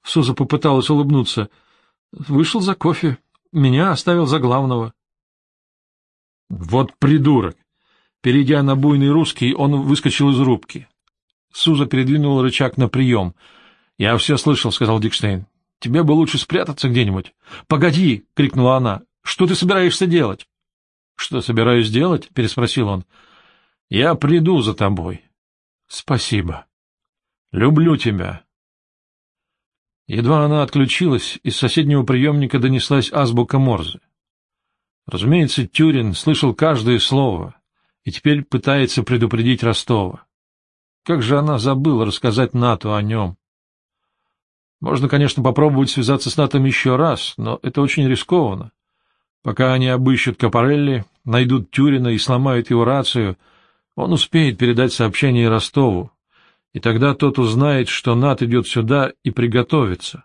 [SPEAKER 1] Суза попыталась улыбнуться. — Вышел за кофе. Меня оставил за главного. — Вот придурок! Перейдя на буйный русский, он выскочил из рубки. Суза передвинула рычаг на прием. — Я все слышал, — сказал Дикштейн. — Тебе бы лучше спрятаться где-нибудь. — Погоди! — крикнула она. — Что ты собираешься делать? — Что собираюсь делать? — переспросил он. — Я приду за тобой. — Спасибо. — Люблю тебя. Едва она отключилась, из соседнего приемника донеслась азбука Морзе. Разумеется, Тюрин слышал каждое слово и теперь пытается предупредить Ростова. Как же она забыла рассказать Нату о нем? Можно, конечно, попробовать связаться с Натом еще раз, но это очень рискованно. Пока они обыщут Капарелли, найдут Тюрина и сломают его рацию, он успеет передать сообщение Ростову, и тогда тот узнает, что Нат идет сюда и приготовится.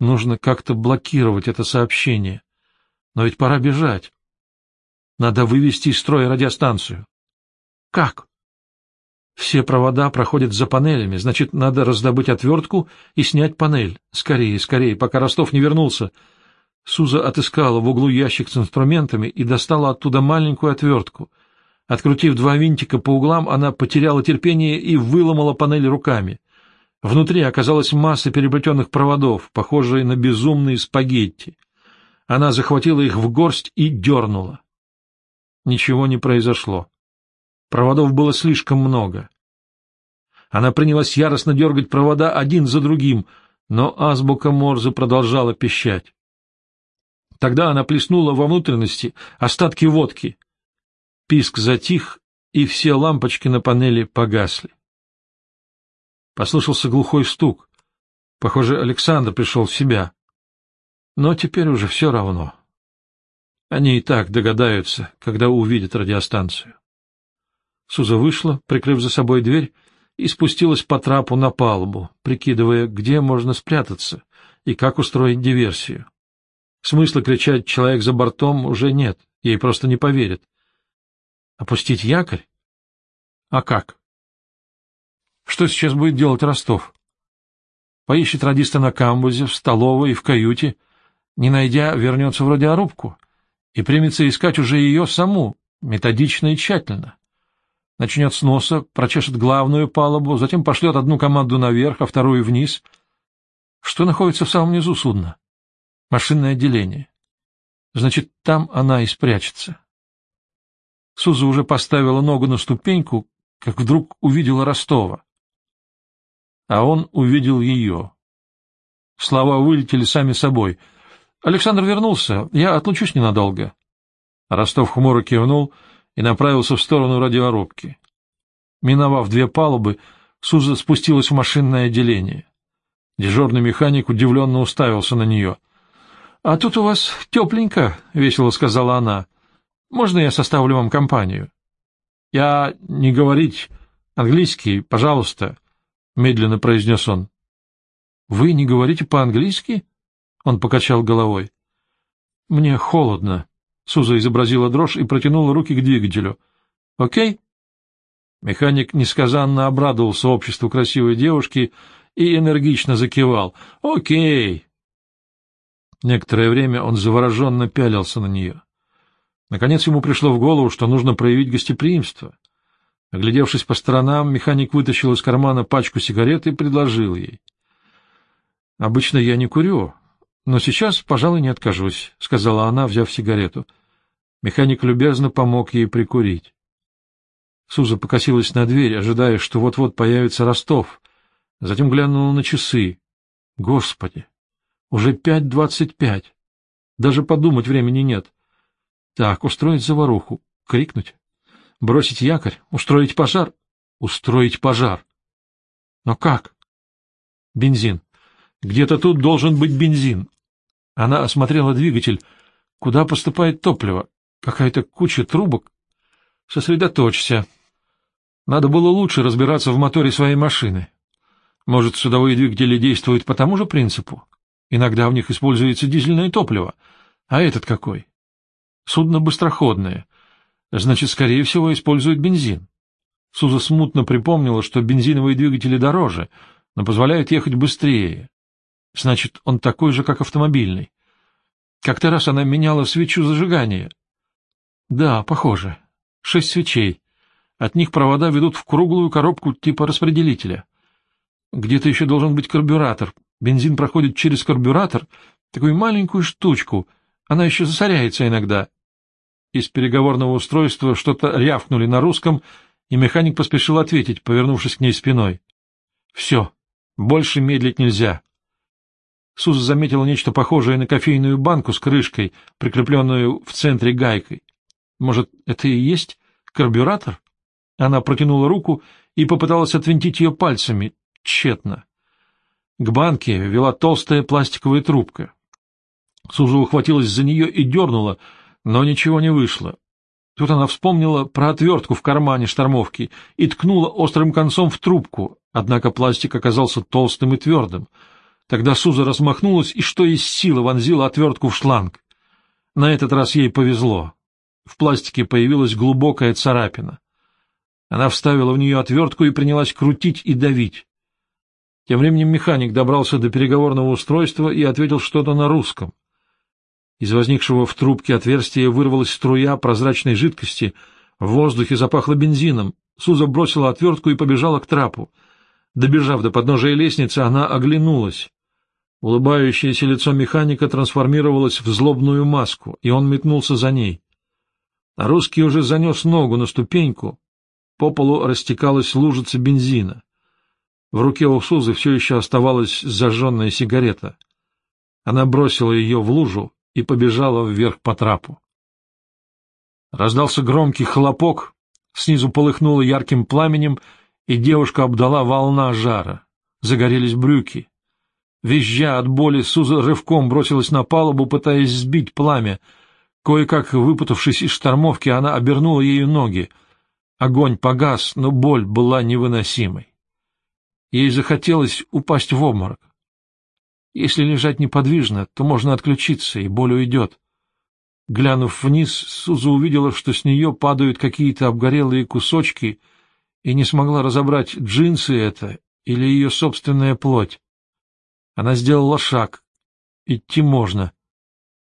[SPEAKER 1] Нужно как-то блокировать это сообщение. Но ведь пора бежать. Надо вывести из строя радиостанцию. Как? Все провода проходят за панелями, значит, надо раздобыть отвертку и снять панель. Скорее, скорее, пока Ростов не вернулся. Суза отыскала в углу ящик с инструментами и достала оттуда маленькую отвертку. Открутив два винтика по углам, она потеряла терпение и выломала панель руками. Внутри оказалась масса переплетенных проводов, похожие на безумные спагетти. Она захватила их в горсть и дернула. Ничего не произошло. Проводов было слишком много. Она принялась яростно дергать провода один за другим, но азбука Морзе продолжала пищать. Тогда она плеснула во внутренности остатки водки. Писк затих, и все лампочки на панели погасли. Послышался глухой стук. Похоже, Александр пришел в себя. Но теперь уже все равно. Они и так догадаются, когда увидят радиостанцию. Суза вышла, прикрыв за собой дверь, и спустилась по трапу на палубу, прикидывая, где можно спрятаться и как устроить диверсию. Смысла кричать «человек за бортом» уже нет, ей просто не поверят. Опустить якорь? А как? Что сейчас будет делать Ростов? Поищет радиста на камбузе, в столовой и в каюте, не найдя, вернется в радиорубку и примется искать уже ее саму, методично и тщательно начнет с носа, прочешет главную палубу, затем пошлет одну команду наверх, а вторую вниз. Что находится в самом низу судна? Машинное отделение. Значит, там она и спрячется. Суза уже поставила ногу на ступеньку, как вдруг увидела Ростова. А он увидел ее. Слова вылетели сами собой. «Александр вернулся. Я отлучусь ненадолго». Ростов хмуро кивнул — и направился в сторону радиорубки. Миновав две палубы, Суза спустилась в машинное отделение. Дежурный механик удивленно уставился на нее. — А тут у вас тепленько, — весело сказала она. — Можно я составлю вам компанию? — Я не говорить английский, пожалуйста, — медленно произнес он. — Вы не говорите по-английски? Он покачал головой. — Мне холодно, Суза изобразила дрожь и протянула руки к двигателю. «Окей?» Механик несказанно обрадовался обществу красивой девушки и энергично закивал. «Окей!» Некоторое время он завороженно пялился на нее. Наконец ему пришло в голову, что нужно проявить гостеприимство. Оглядевшись по сторонам, механик вытащил из кармана пачку сигарет и предложил ей. — Обычно я не курю, но сейчас, пожалуй, не откажусь, — сказала она, взяв сигарету. — Механик любезно помог ей прикурить. Суза покосилась на дверь, ожидая, что вот-вот появится Ростов. Затем глянула на часы. Господи! Уже пять двадцать пять. Даже подумать времени нет. Так, устроить заваруху, крикнуть, бросить якорь, устроить пожар, устроить пожар. Но как? Бензин. Где-то тут должен быть бензин. Она осмотрела двигатель. Куда поступает топливо? Какая-то куча трубок. Сосредоточься. Надо было лучше разбираться в моторе своей машины. Может, судовые двигатели действуют по тому же принципу? Иногда в них используется дизельное топливо. А этот какой? Судно быстроходное. Значит, скорее всего, использует бензин. Суза смутно припомнила, что бензиновые двигатели дороже, но позволяют ехать быстрее. Значит, он такой же, как автомобильный. Как-то раз она меняла свечу зажигания. Да, похоже. Шесть свечей. От них провода ведут в круглую коробку типа распределителя. Где-то еще должен быть карбюратор. Бензин проходит через карбюратор, такую маленькую штучку. Она еще засоряется иногда. Из переговорного устройства что-то рявкнули на русском, и механик поспешил ответить, повернувшись к ней спиной. — Все, больше медлить нельзя. Суза заметила нечто похожее на кофейную банку с крышкой, прикрепленную в центре гайкой. Может, это и есть карбюратор? Она протянула руку и попыталась отвинтить ее пальцами. Тщетно. К банке вела толстая пластиковая трубка. Суза ухватилась за нее и дернула, но ничего не вышло. Тут она вспомнила про отвертку в кармане штормовки и ткнула острым концом в трубку, однако пластик оказался толстым и твердым. Тогда Суза размахнулась и что из силы вонзила отвертку в шланг. На этот раз ей повезло. В пластике появилась глубокая царапина. Она вставила в нее отвертку и принялась крутить и давить. Тем временем механик добрался до переговорного устройства и ответил что-то на русском. Из возникшего в трубке отверстия вырвалась струя прозрачной жидкости, в воздухе запахло бензином. Суза бросила отвертку и побежала к трапу. Добежав до подножия лестницы, она оглянулась. Улыбающееся лицо механика трансформировалось в злобную маску, и он метнулся за ней. А русский уже занес ногу на ступеньку. По полу растекалась лужица бензина. В руке у Сузы все еще оставалась зажженная сигарета. Она бросила ее в лужу и побежала вверх по трапу. Раздался громкий хлопок, снизу полыхнуло ярким пламенем, и девушка обдала волна жара. Загорелись брюки. Визжа от боли, Суза рывком бросилась на палубу, пытаясь сбить пламя. Кое-как выпутавшись из штормовки, она обернула ею ноги. Огонь погас, но боль была невыносимой. Ей захотелось упасть в обморок. Если лежать неподвижно, то можно отключиться, и боль уйдет. Глянув вниз, Суза увидела, что с нее падают какие-то обгорелые кусочки, и не смогла разобрать, джинсы это или ее собственная плоть. Она сделала шаг. Идти можно.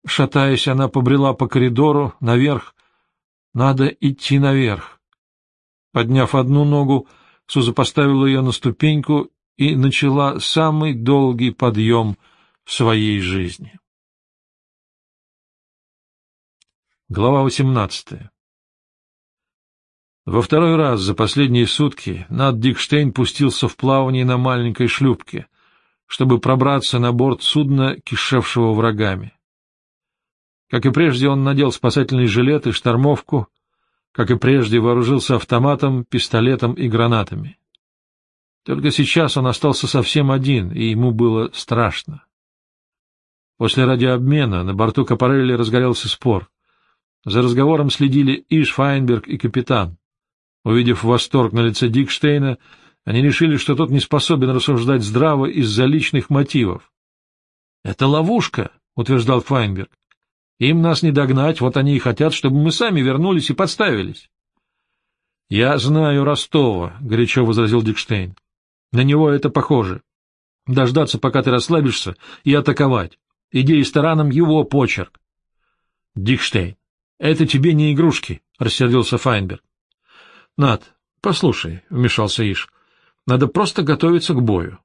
[SPEAKER 1] Шатаясь, она побрела по коридору, наверх. Надо идти наверх. Подняв одну ногу, Суза поставила ее на ступеньку и начала самый долгий подъем в своей жизни. Глава 18 Во второй раз за последние сутки Над Дикштейн пустился в плавание на маленькой шлюпке, чтобы пробраться на борт судна, кишевшего врагами. Как и прежде, он надел спасательный жилет и штормовку, как и прежде, вооружился автоматом, пистолетом и гранатами. Только сейчас он остался совсем один, и ему было страшно. После радиообмена на борту Капарелли разгорелся спор. За разговором следили Иш Файнберг и капитан. Увидев восторг на лице Дикштейна, они решили, что тот не способен рассуждать здраво из-за личных мотивов. — Это ловушка, — утверждал Файнберг. — Им нас не догнать, вот они и хотят, чтобы мы сами вернулись и подставились. — Я знаю Ростова, — горячо возразил Дикштейн. На него это похоже. Дождаться, пока ты расслабишься, и атаковать. Идея с тараном — его почерк. — Дикштейн, это тебе не игрушки, — рассердился Файнберг. — Над, послушай, — вмешался Иш, — надо просто готовиться к бою.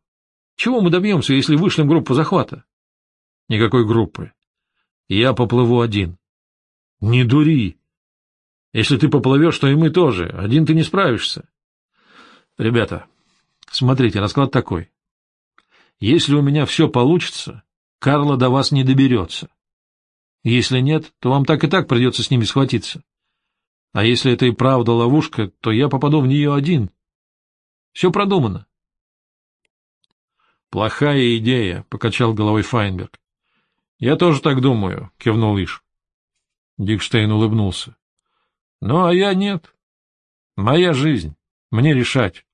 [SPEAKER 1] Чего мы добьемся, если вышлем группу захвата? — Никакой группы. Я поплыву один. — Не дури. Если ты поплывешь, то и мы тоже. Один ты не справишься. — Ребята, Смотрите, расклад такой. Если у меня все получится, Карла до вас не доберется. Если нет, то вам так и так придется с ними схватиться. А если это и правда ловушка, то я попаду в нее один. Все продумано. Плохая идея, — покачал головой Файнберг. Я тоже так думаю, — кивнул Иш. Дикштейн улыбнулся. Ну, а я нет. Моя жизнь. Мне решать.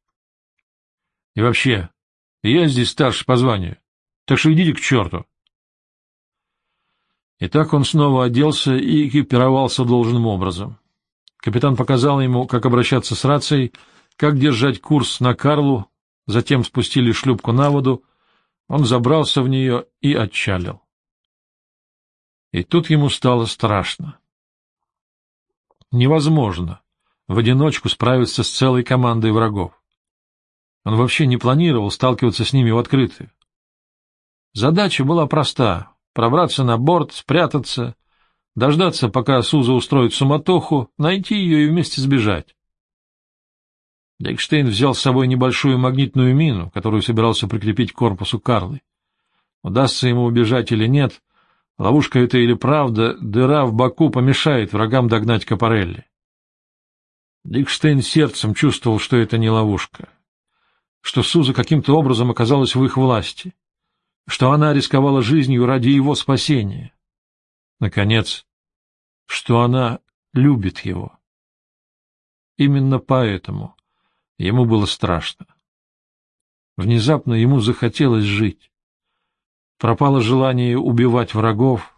[SPEAKER 1] И вообще, Я здесь старший по званию, так что идите к черту. И так он снова оделся и экипировался должным образом. Капитан показал ему, как обращаться с рацией, как держать курс на Карлу, затем спустили шлюпку на воду, он забрался в нее и отчалил. И тут ему стало страшно. Невозможно в одиночку справиться с целой командой врагов. Он вообще не планировал сталкиваться с ними в открытую. Задача была проста — пробраться на борт, спрятаться, дождаться, пока Суза устроит суматоху, найти ее и вместе сбежать. Декштейн взял с собой небольшую магнитную мину, которую собирался прикрепить к корпусу Карлы. Удастся ему убежать или нет, ловушка это или правда, дыра в боку помешает врагам догнать Капарелли. Дикштейн сердцем чувствовал, что это не ловушка, что Суза каким-то образом оказалась в их власти, что она рисковала жизнью ради его спасения. Наконец, что она любит его. Именно поэтому ему было страшно. Внезапно ему захотелось жить. Пропало желание убивать врагов,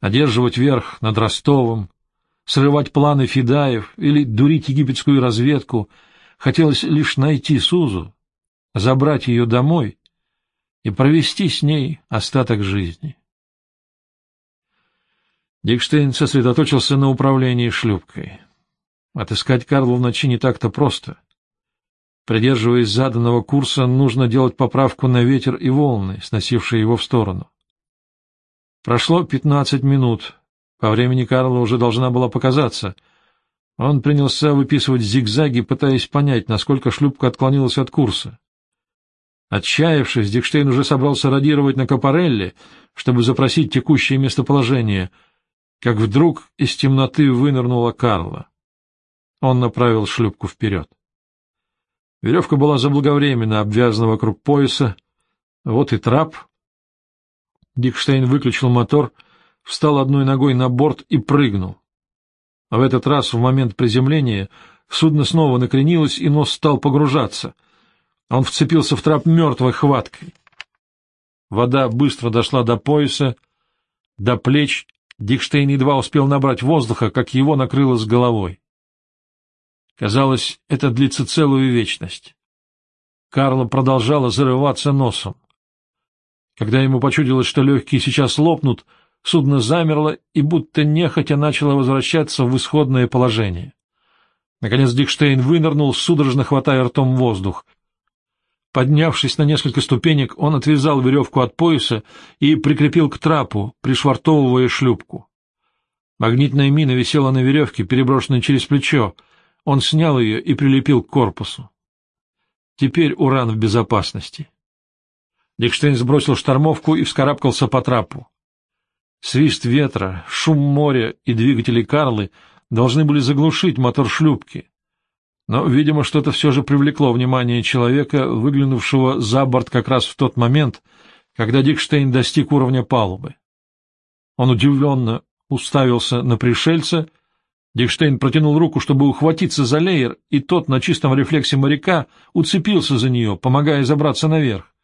[SPEAKER 1] одерживать верх над Ростовом, срывать планы Федаев или дурить египетскую разведку. Хотелось лишь найти Сузу, забрать ее домой и провести с ней остаток жизни. Дикштейн сосредоточился на управлении шлюпкой. Отыскать Карлу в ночи не так-то просто. Придерживаясь заданного курса, нужно делать поправку на ветер и волны, сносившие его в сторону. Прошло пятнадцать минут. По времени Карла уже должна была показаться. Он принялся выписывать зигзаги, пытаясь понять, насколько шлюпка отклонилась от курса. Отчаявшись, Дикштейн уже собрался радировать на Капарелле, чтобы запросить текущее местоположение — как вдруг из темноты вынырнула Карла. Он направил шлюпку вперед. Веревка была заблаговременно обвязана вокруг пояса. Вот и трап. Дикштейн выключил мотор, встал одной ногой на борт и прыгнул. А в этот раз, в момент приземления, судно снова накренилось, и нос стал погружаться. Он вцепился в трап мертвой хваткой. Вода быстро дошла до пояса, до плеч Дикштейн едва успел набрать воздуха, как его накрыло с головой. Казалось, это длится целую вечность. Карла продолжала зарываться носом. Когда ему почудилось, что легкие сейчас лопнут, судно замерло и будто нехотя начало возвращаться в исходное положение. Наконец Дикштейн вынырнул, судорожно хватая ртом воздух. Поднявшись на несколько ступенек, он отвязал веревку от пояса и прикрепил к трапу, пришвартовывая шлюпку. Магнитная мина висела на веревке, переброшенной через плечо. Он снял ее и прилепил к корпусу. Теперь уран в безопасности. Дикштейн сбросил штормовку и вскарабкался по трапу. Свист ветра, шум моря и двигатели Карлы должны были заглушить мотор шлюпки, но, видимо, что-то все же привлекло внимание человека, выглянувшего за борт как раз в тот момент, когда Дикштейн достиг уровня палубы. Он удивленно уставился на пришельца, Дикштейн протянул руку, чтобы ухватиться за леер, и тот на чистом рефлексе моряка уцепился за нее, помогая забраться наверх.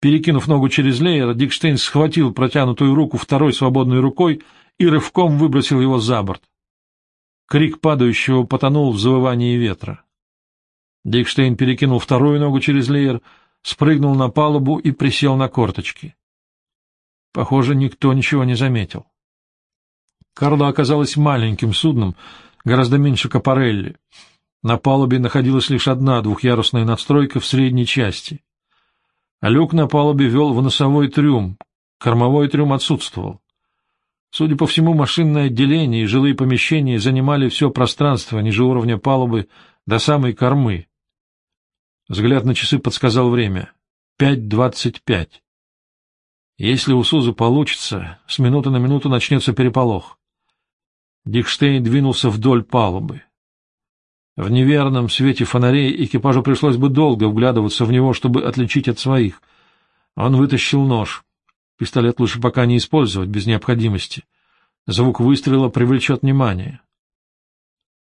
[SPEAKER 1] Перекинув ногу через леер, Дикштейн схватил протянутую руку второй свободной рукой и рывком выбросил его за борт. Крик падающего потонул в завывании ветра. Дикштейн перекинул вторую ногу через леер, спрыгнул на палубу и присел на корточки. Похоже, никто ничего не заметил. Карла оказалась маленьким судном, гораздо меньше Капарелли. На палубе находилась лишь одна двухъярусная надстройка в средней части. А люк на палубе вел в носовой трюм, кормовой трюм отсутствовал. Судя по всему, машинное отделение и жилые помещения занимали все пространство ниже уровня палубы до самой кормы. Взгляд на часы подсказал время. Пять двадцать пять. Если у Сузы получится, с минуты на минуту начнется переполох. Дикштейн двинулся вдоль палубы. В неверном свете фонарей экипажу пришлось бы долго вглядываться в него, чтобы отличить от своих. Он вытащил нож. Пистолет лучше пока не использовать без необходимости. Звук выстрела привлечет внимание.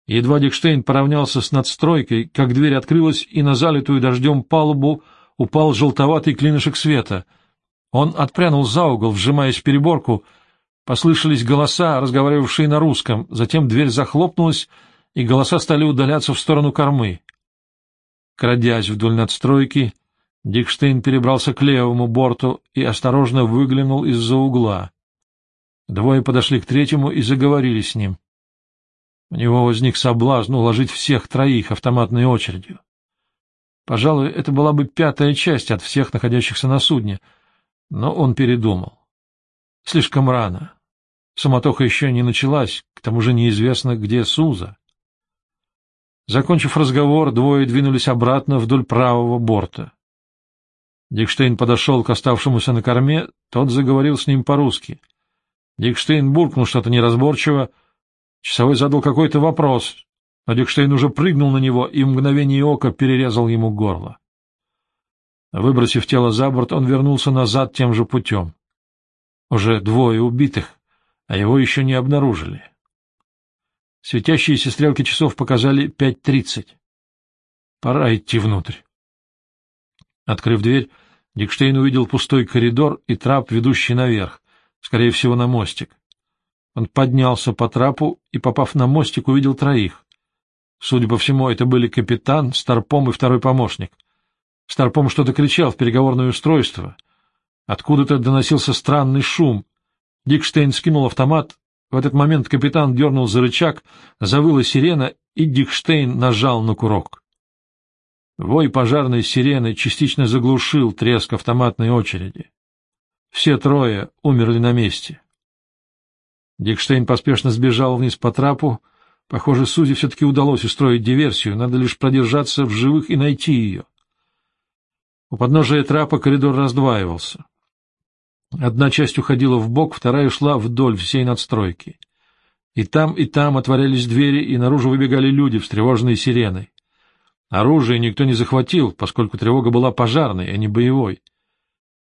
[SPEAKER 1] Едва Дикштейн поравнялся с надстройкой, как дверь открылась, и на залитую дождем палубу упал желтоватый клинышек света. Он отпрянул за угол, вжимаясь в переборку. Послышались голоса, разговаривавшие на русском. Затем дверь захлопнулась, и голоса стали удаляться в сторону кормы. Крадясь вдоль надстройки, Дикштейн перебрался к левому борту и осторожно выглянул из-за угла. Двое подошли к третьему и заговорили с ним. У него возник соблазн уложить всех троих автоматной очередью. Пожалуй, это была бы пятая часть от всех находящихся на судне, но он передумал. Слишком рано. Суматоха еще не началась, к тому же неизвестно, где Суза. Закончив разговор, двое двинулись обратно вдоль правого борта. Дикштейн подошел к оставшемуся на корме, тот заговорил с ним по-русски. Дикштейн буркнул что-то неразборчиво, Часовой задал какой-то вопрос, но Дикштейн уже прыгнул на него и в мгновение ока перерезал ему горло. Выбросив тело за борт, он вернулся назад тем же путем. Уже двое убитых, а его еще не обнаружили. Светящиеся стрелки часов показали пять тридцать. Пора идти внутрь. Открыв дверь, Дикштейн увидел пустой коридор и трап, ведущий наверх, скорее всего, на мостик. Он поднялся по трапу и, попав на мостик, увидел троих. Судя по всему, это были капитан, Старпом и второй помощник. Старпом что-то кричал в переговорное устройство. Откуда-то доносился странный шум. Дикштейн скинул автомат. В этот момент капитан дернул за рычаг, завыла сирена, и Дикштейн нажал на курок. Вой пожарной сирены частично заглушил треск автоматной очереди. Все трое умерли на месте. Дикштейн поспешно сбежал вниз по трапу. Похоже, Сузи все-таки удалось устроить диверсию, надо лишь продержаться в живых и найти ее. У подножия трапа коридор раздваивался. Одна часть уходила в бок, вторая шла вдоль всей надстройки. И там, и там отворялись двери, и наружу выбегали люди, встревоженные сиреной. Оружие никто не захватил, поскольку тревога была пожарной, а не боевой.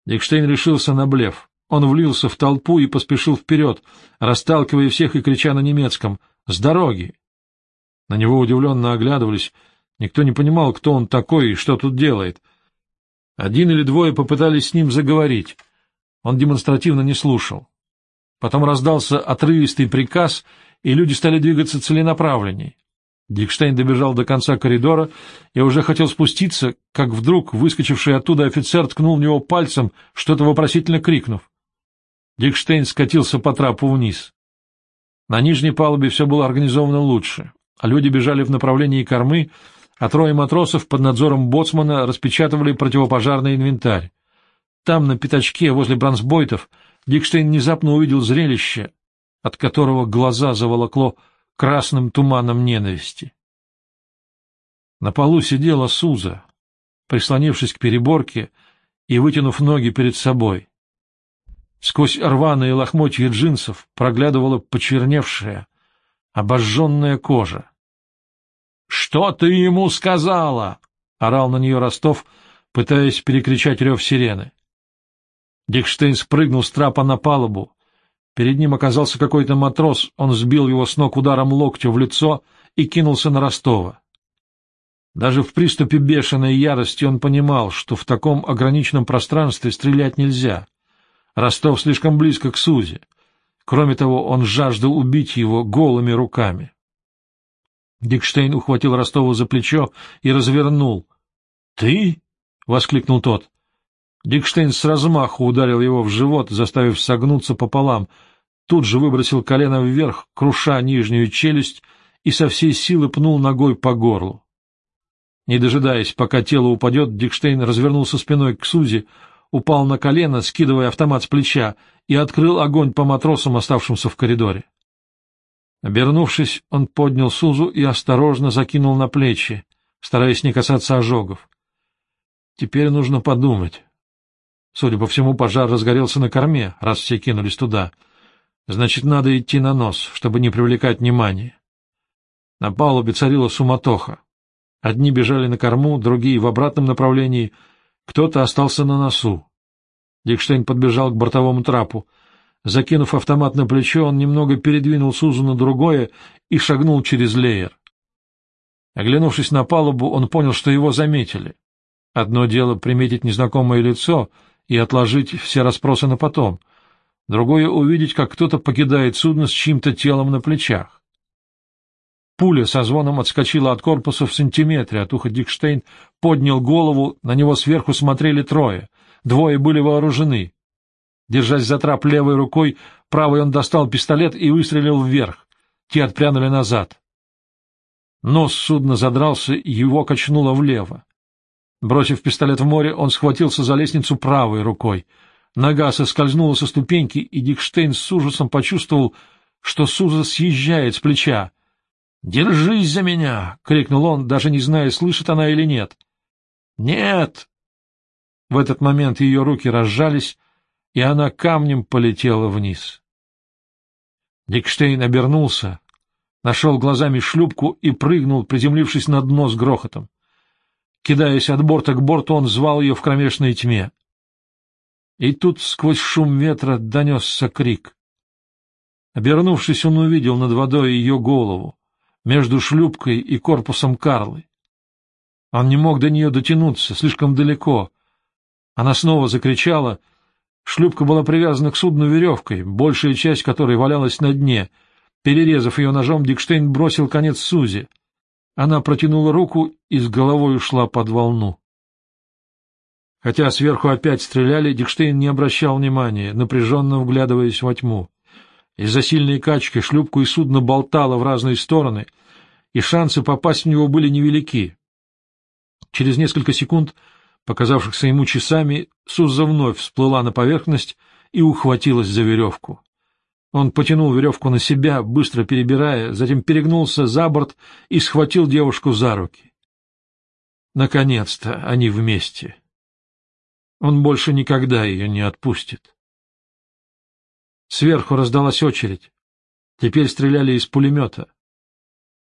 [SPEAKER 1] Дикштейн решился на блеф. Он влился в толпу и поспешил вперед, расталкивая всех и крича на немецком «С дороги!». На него удивленно оглядывались, никто не понимал, кто он такой и что тут делает. Один или двое попытались с ним заговорить. Он демонстративно не слушал. Потом раздался отрывистый приказ, и люди стали двигаться целенаправленней. Дикштейн добежал до конца коридора и уже хотел спуститься, как вдруг выскочивший оттуда офицер ткнул в него пальцем, что-то вопросительно крикнув. Дикштейн скатился по трапу вниз. На нижней палубе все было организовано лучше, а люди бежали в направлении кормы, а трое матросов под надзором боцмана распечатывали противопожарный инвентарь. Там, на пятачке, возле бронзбойтов, Дикштейн внезапно увидел зрелище, от которого глаза заволокло красным туманом ненависти. На полу сидела Суза, прислонившись к переборке и вытянув ноги перед собой. Сквозь рваные лохмотья джинсов проглядывала почерневшая, обожженная кожа. — Что ты ему сказала? — орал на нее Ростов, пытаясь перекричать рев сирены. Дикштейн спрыгнул с трапа на палубу. Перед ним оказался какой-то матрос, он сбил его с ног ударом локтя в лицо и кинулся на Ростова. Даже в приступе бешеной ярости он понимал, что в таком ограниченном пространстве стрелять нельзя. Ростов слишком близко к Сузе. Кроме того, он жаждал убить его голыми руками. Дикштейн ухватил Ростова за плечо и развернул. — Ты? — воскликнул тот. Дикштейн с размаху ударил его в живот, заставив согнуться пополам, тут же выбросил колено вверх, круша нижнюю челюсть, и со всей силы пнул ногой по горлу. Не дожидаясь, пока тело упадет, Дикштейн развернулся спиной к Сузе, упал на колено, скидывая автомат с плеча, и открыл огонь по матросам, оставшимся в коридоре. Обернувшись, он поднял Сузу и осторожно закинул на плечи, стараясь не касаться ожогов. Теперь нужно подумать. Судя по всему, пожар разгорелся на корме, раз все кинулись туда. Значит, надо идти на нос, чтобы не привлекать внимания. На палубе царила суматоха. Одни бежали на корму, другие — в обратном направлении — кто-то остался на носу. Дикштейн подбежал к бортовому трапу. Закинув автомат на плечо, он немного передвинул Сузу на другое и шагнул через леер. Оглянувшись на палубу, он понял, что его заметили. Одно дело приметить незнакомое лицо и отложить все расспросы на потом, другое — увидеть, как кто-то покидает судно с чьим-то телом на плечах. Пуля со звоном отскочила от корпуса в сантиметре от уха Дикштейн, поднял голову, на него сверху смотрели трое, двое были вооружены. Держась за трап левой рукой, правой он достал пистолет и выстрелил вверх. Те отпрянули назад. Нос судна задрался, его качнуло влево. Бросив пистолет в море, он схватился за лестницу правой рукой. Нога соскользнула со ступеньки, и Дикштейн с ужасом почувствовал, что Суза съезжает с плеча. «Держись за меня!» — крикнул он, даже не зная, слышит она или нет. «Нет!» В этот момент ее руки разжались, и она камнем полетела вниз. Дикштейн обернулся, нашел глазами шлюпку и прыгнул, приземлившись на дно с грохотом. Кидаясь от борта к борту, он звал ее в кромешной тьме. И тут сквозь шум ветра донесся крик. Обернувшись, он увидел над водой ее голову между шлюпкой и корпусом Карлы. Он не мог до нее дотянуться, слишком далеко. Она снова закричала. Шлюпка была привязана к судну веревкой, большая часть которой валялась на дне. Перерезав ее ножом, Дикштейн бросил конец Сузи. Она протянула руку и с головой ушла под волну. Хотя сверху опять стреляли, Дикштейн не обращал внимания, напряженно вглядываясь во тьму. Из-за сильной качки шлюпку и судно болтало в разные стороны, и шансы попасть в него были невелики. Через несколько секунд, показавшихся ему часами, Суза вновь всплыла на поверхность и ухватилась за веревку. Он потянул веревку на себя, быстро перебирая, затем перегнулся за борт и схватил девушку за руки. Наконец-то они вместе. Он больше никогда ее не отпустит. Сверху раздалась очередь. Теперь стреляли из пулемета.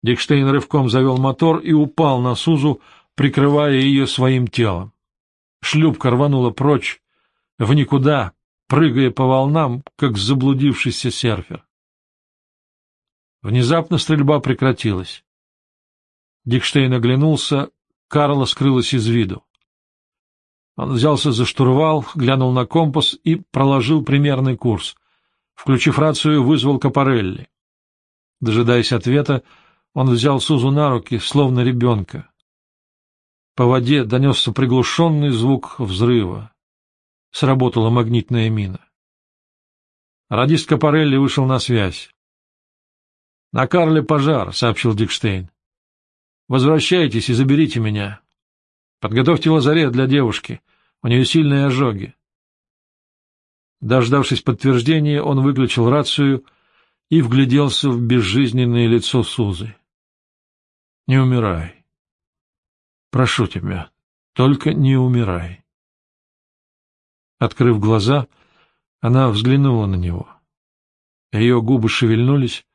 [SPEAKER 1] Дикштейн рывком завел мотор и упал на Сузу, прикрывая ее своим телом. Шлюпка рванула прочь, в никуда, прыгая по волнам, как заблудившийся серфер. Внезапно стрельба прекратилась. Дикштейн оглянулся, Карла скрылась из виду. Он взялся за штурвал, глянул на компас и проложил примерный курс. Включив рацию, вызвал Капарелли. Дожидаясь ответа, он взял Сузу на руки, словно ребенка. По воде донесся приглушенный звук взрыва. Сработала магнитная мина. Радист Капарелли вышел на связь. — На Карле пожар, — сообщил Дикштейн. — Возвращайтесь и заберите меня. Подготовьте лазарет для девушки. У нее сильные ожоги. Дождавшись подтверждения, он выключил рацию и вгляделся в безжизненное лицо Сузы. — Не умирай. Прошу тебя, только не умирай. Открыв глаза, она взглянула на него. Ее губы шевельнулись.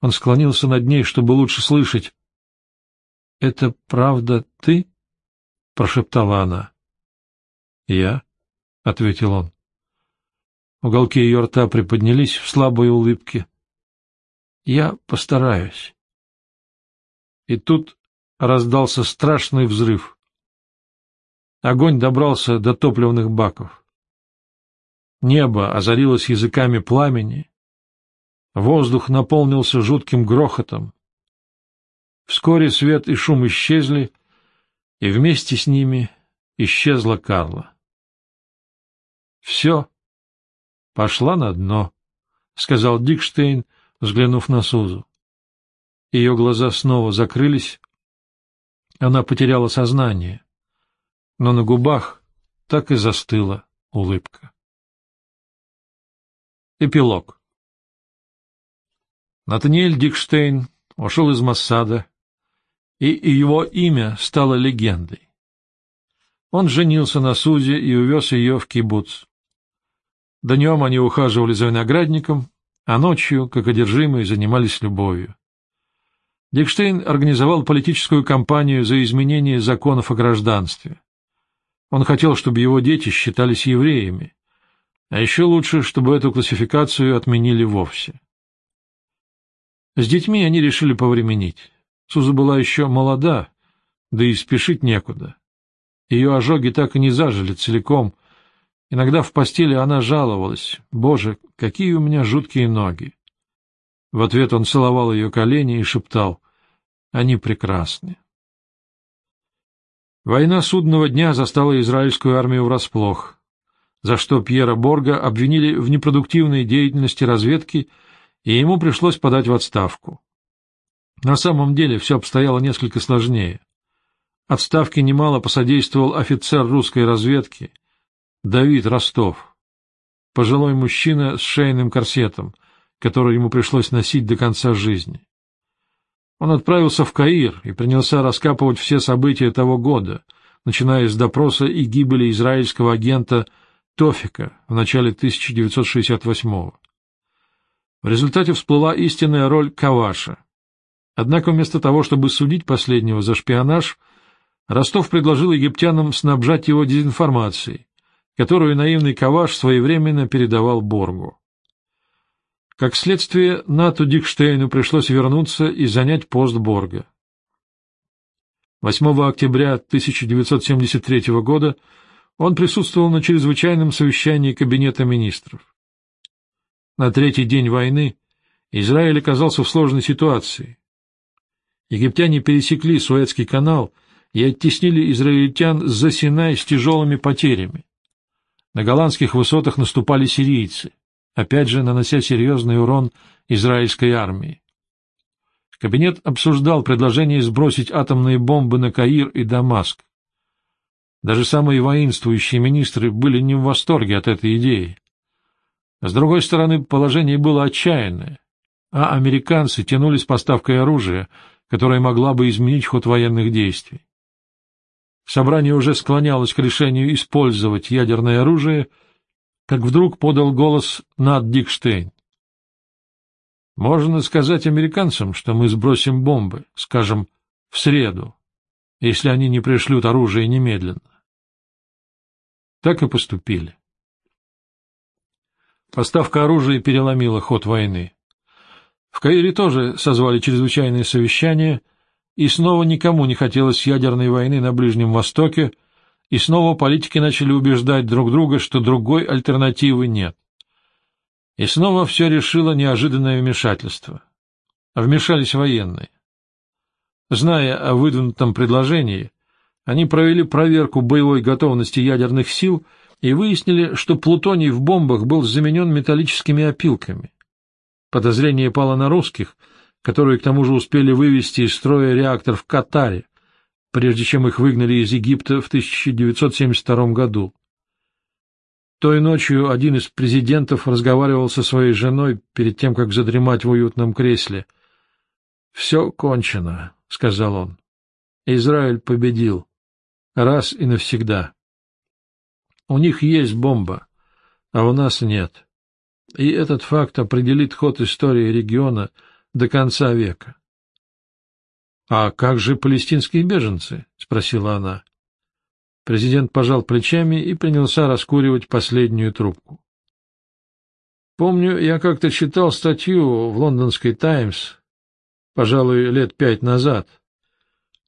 [SPEAKER 1] Он склонился над ней, чтобы лучше слышать. — Это правда ты? — прошептала она. — Я? — ответил он. Уголки ее рта приподнялись в слабой улыбке. — Я постараюсь. И тут раздался страшный взрыв. Огонь добрался до топливных баков. Небо озарилось языками пламени. Воздух наполнился жутким грохотом. Вскоре свет и шум исчезли, и вместе с ними исчезла Карла. Все — Пошла на дно, — сказал Дикштейн, взглянув на Сузу. Ее глаза снова закрылись. Она потеряла сознание, но на губах так и застыла улыбка. Эпилог Натаниэль Дикштейн ушел из Массада, и его имя стало легендой. Он женился на Сузе и увез ее в кибуц. Днем они ухаживали за виноградником, а ночью, как одержимые, занимались любовью. Дикштейн организовал политическую кампанию за изменение законов о гражданстве. Он хотел, чтобы его дети считались евреями, а еще лучше, чтобы эту классификацию отменили вовсе. С детьми они решили повременить. Суза была еще молода, да и спешить некуда. Ее ожоги так и не зажили целиком. Иногда в постели она жаловалась. «Боже, какие у меня жуткие ноги!» В ответ он целовал ее колени и шептал. «Они прекрасны». Война судного дня застала израильскую армию врасплох, за что Пьера Борга обвинили в непродуктивной деятельности разведки, и ему пришлось подать в отставку. На самом деле все обстояло несколько сложнее. Отставке немало посодействовал офицер русской разведки Давид Ростов, пожилой мужчина с шейным корсетом, который ему пришлось носить до конца жизни. Он отправился в Каир и принялся раскапывать все события того года, начиная с допроса и гибели израильского агента Тофика в начале 1968-го. В результате всплыла истинная роль Каваша. Однако вместо того, чтобы судить последнего за шпионаж, Ростов предложил египтянам снабжать его дезинформацией, которую наивный Каваш своевременно передавал Боргу. Как следствие, Нату Дикштейну пришлось вернуться и занять пост Борга. 8 октября 1973 года он присутствовал на чрезвычайном совещании Кабинета министров. На третий день войны Израиль оказался в сложной ситуации. Египтяне пересекли Суэцкий канал и оттеснили израильтян за Синай с тяжелыми потерями. На голландских высотах наступали сирийцы опять же нанося серьезный урон израильской армии. Кабинет обсуждал предложение сбросить атомные бомбы на Каир и Дамаск. Даже самые воинствующие министры были не в восторге от этой идеи. С другой стороны, положение было отчаянное, а американцы тянули с поставкой оружия, которое могла бы изменить ход военных действий. Собрание уже склонялось к решению использовать ядерное оружие — как вдруг подал голос Над Дикштейн. «Можно сказать американцам, что мы сбросим бомбы, скажем, в среду, если они не пришлют оружие немедленно». Так и поступили. Поставка оружия переломила ход войны. В Каире тоже созвали чрезвычайное совещание, и снова никому не хотелось ядерной войны на Ближнем Востоке, и снова политики начали убеждать друг друга, что другой альтернативы нет. И снова все решило неожиданное вмешательство. Вмешались военные. Зная о выдвинутом предложении, они провели проверку боевой готовности ядерных сил и выяснили, что плутоний в бомбах был заменен металлическими опилками. Подозрение пало на русских, которые к тому же успели вывести из строя реактор в Катаре, прежде чем их выгнали из Египта в 1972 году. Той ночью один из президентов разговаривал со своей женой перед тем, как задремать в уютном кресле. «Все кончено», — сказал он. «Израиль победил. Раз и навсегда. У них есть бомба, а у нас нет. И этот факт определит ход истории региона до конца века. — А как же палестинские беженцы? — спросила она. Президент пожал плечами и принялся раскуривать последнюю трубку. Помню, я как-то читал статью в лондонской «Таймс», пожалуй, лет пять назад.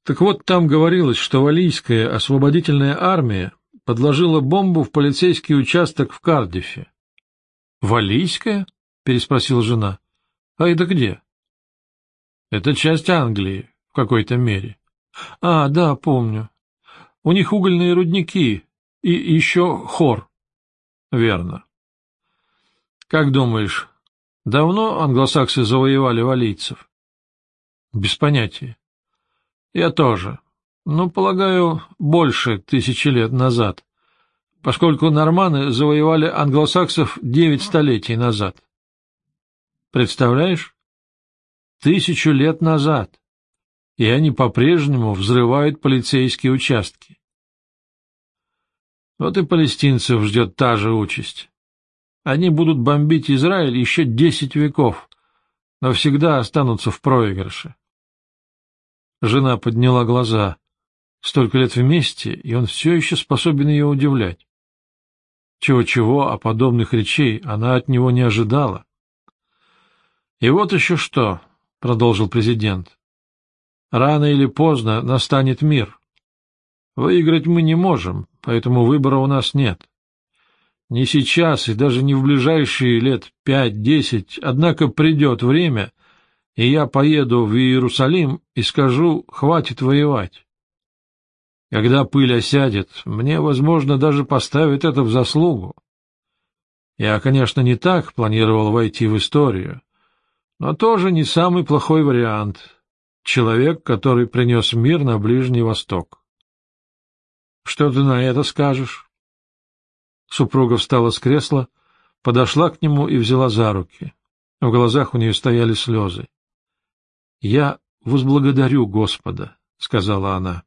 [SPEAKER 1] Так вот, там говорилось, что валийская освободительная армия подложила бомбу в полицейский участок в Кардифе. — Валийская? — переспросила жена. — А это где? — Это часть Англии, какой-то мере. А, да, помню. У них угольные рудники и еще хор. Верно. Как думаешь, давно англосаксы завоевали валийцев? Без понятия. Я тоже. Но, полагаю, больше тысячи лет назад, поскольку норманы завоевали англосаксов девять столетий назад. Представляешь? Тысячу лет назад и они по-прежнему взрывают полицейские участки. Вот и палестинцев ждет та же участь. Они будут бомбить Израиль еще десять веков, но всегда останутся в проигрыше. Жена подняла глаза. Столько лет вместе, и он все еще способен ее удивлять. Чего-чего, а подобных речей она от него не ожидала. — И вот еще что, — продолжил президент. Рано или поздно настанет мир. Выиграть мы не можем, поэтому выбора у нас нет. Не сейчас и даже не в ближайшие лет пять-десять, однако придет время, и я поеду в Иерусалим и скажу «хватит воевать». Когда пыль осядет, мне, возможно, даже поставить это в заслугу. Я, конечно, не так планировал войти в историю, но тоже не самый плохой вариант. Человек, который принес мир на Ближний Восток. Что ты на это скажешь? Супруга встала с кресла, подошла к нему и взяла за руки. В глазах у нее стояли слезы. — Я возблагодарю Господа, — сказала она.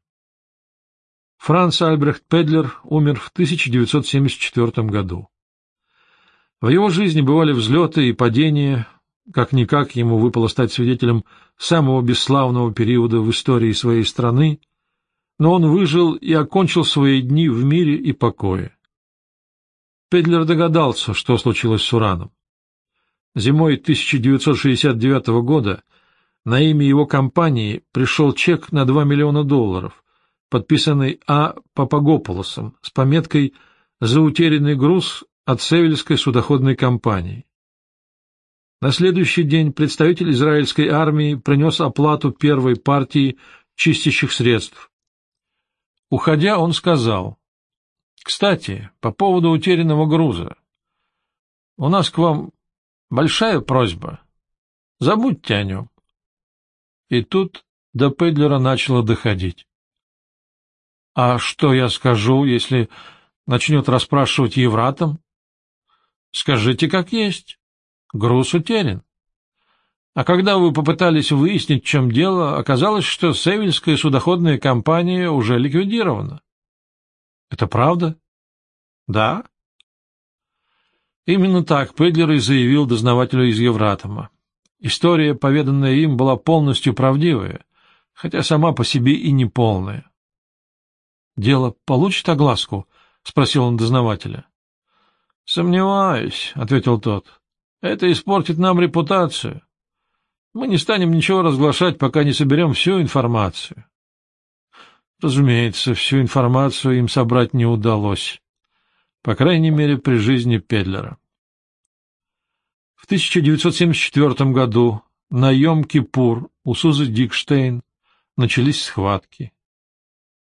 [SPEAKER 1] Франц Альбрехт Педлер умер в 1974 году. В его жизни бывали взлеты и падения, как-никак ему выпало стать свидетелем самого бесславного периода в истории своей страны, но он выжил и окончил свои дни в мире и покое. Педлер догадался, что случилось с Ураном. Зимой 1969 года на имя его компании пришел чек на 2 миллиона долларов, подписанный А. Папагополосом с пометкой «За утерянный груз от Севельской судоходной компании». На следующий день представитель израильской армии принес оплату первой партии чистящих средств. Уходя, он сказал, «Кстати, по поводу утерянного груза. У нас к вам большая просьба. Забудьте о нем». И тут до Педлера начало доходить. «А что я скажу, если начнет расспрашивать Евратом?» «Скажите, как есть». Груз утерян. А когда вы попытались выяснить, в чем дело, оказалось, что Севильская судоходная компания уже ликвидирована. Это правда? Да. Именно так Педлер и заявил дознавателю из Евратома. История, поведанная им, была полностью правдивая, хотя сама по себе и не полная. — Дело получит огласку? — спросил он дознавателя. — Сомневаюсь, — ответил тот. Это испортит нам репутацию. Мы не станем ничего разглашать, пока не соберем всю информацию. Разумеется, всю информацию им собрать не удалось. По крайней мере, при жизни Педлера. В 1974 году на Йом-Кипур у Сузы Дикштейн начались схватки.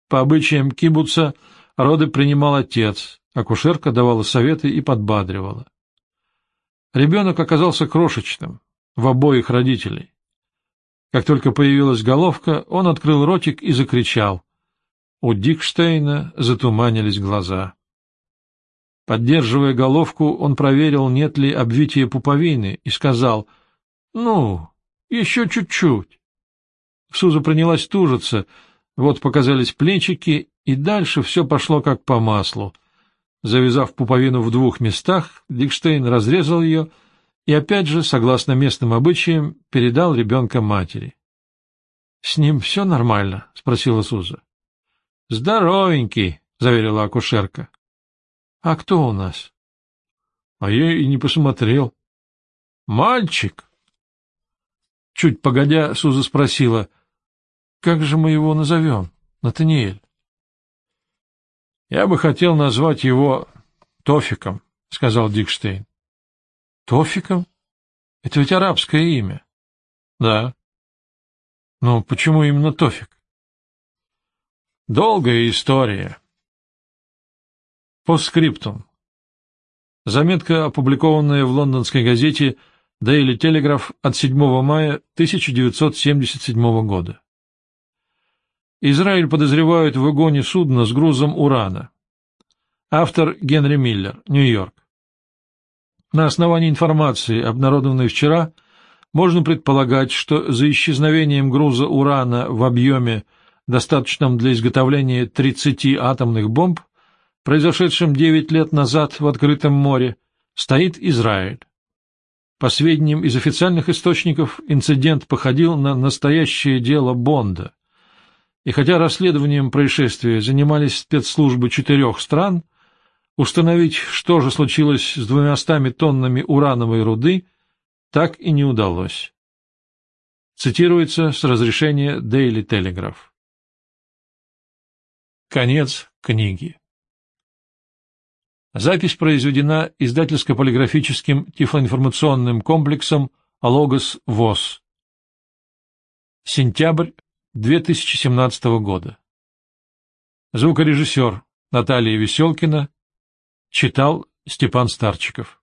[SPEAKER 1] По обычаям кибуца роды принимал отец, акушерка давала советы и подбадривала. Ребенок оказался крошечным, в обоих родителей. Как только появилась головка, он открыл ротик и закричал. У Дикштейна затуманились глаза. Поддерживая головку, он проверил, нет ли обвития пуповины, и сказал, «Ну, еще чуть-чуть». Суза принялась тужиться, вот показались плечики, и дальше все пошло как по маслу — Завязав пуповину в двух местах, Дикштейн разрезал ее и опять же, согласно местным обычаям, передал ребенка матери. — С ним все нормально? — спросила Суза. — Здоровенький, — заверила акушерка. — А кто у нас? — А я и не посмотрел. — Мальчик. Чуть погодя, Суза спросила, — Как же мы его назовем, Натаниэль? — Я бы хотел назвать его Тофиком, — сказал Дикштейн. — Тофиком? Это ведь арабское имя. — Да. — Но почему именно Тофик? — Долгая история. Постскриптум. Заметка, опубликованная в лондонской газете Daily Telegraph от 7 мая 1977 года. Израиль подозревают в выгоне судна с грузом урана. Автор Генри Миллер, Нью-Йорк. На основании информации, обнародованной вчера, можно предполагать, что за исчезновением груза урана в объеме, достаточном для изготовления 30 атомных бомб, произошедшем 9 лет назад в открытом море, стоит Израиль. По сведениям из официальных источников, инцидент походил на настоящее дело Бонда, и хотя расследованием происшествия занимались спецслужбы четырех стран, установить, что же случилось с двумястами тоннами урановой руды, так и не удалось. Цитируется с разрешения Daily Telegraph. Конец книги. Запись произведена издательско-полиграфическим тифлоинформационным комплексом «Алогос ВОЗ». Сентябрь 2017 года. Звукорежиссер Наталья Веселкина читал Степан Старчиков.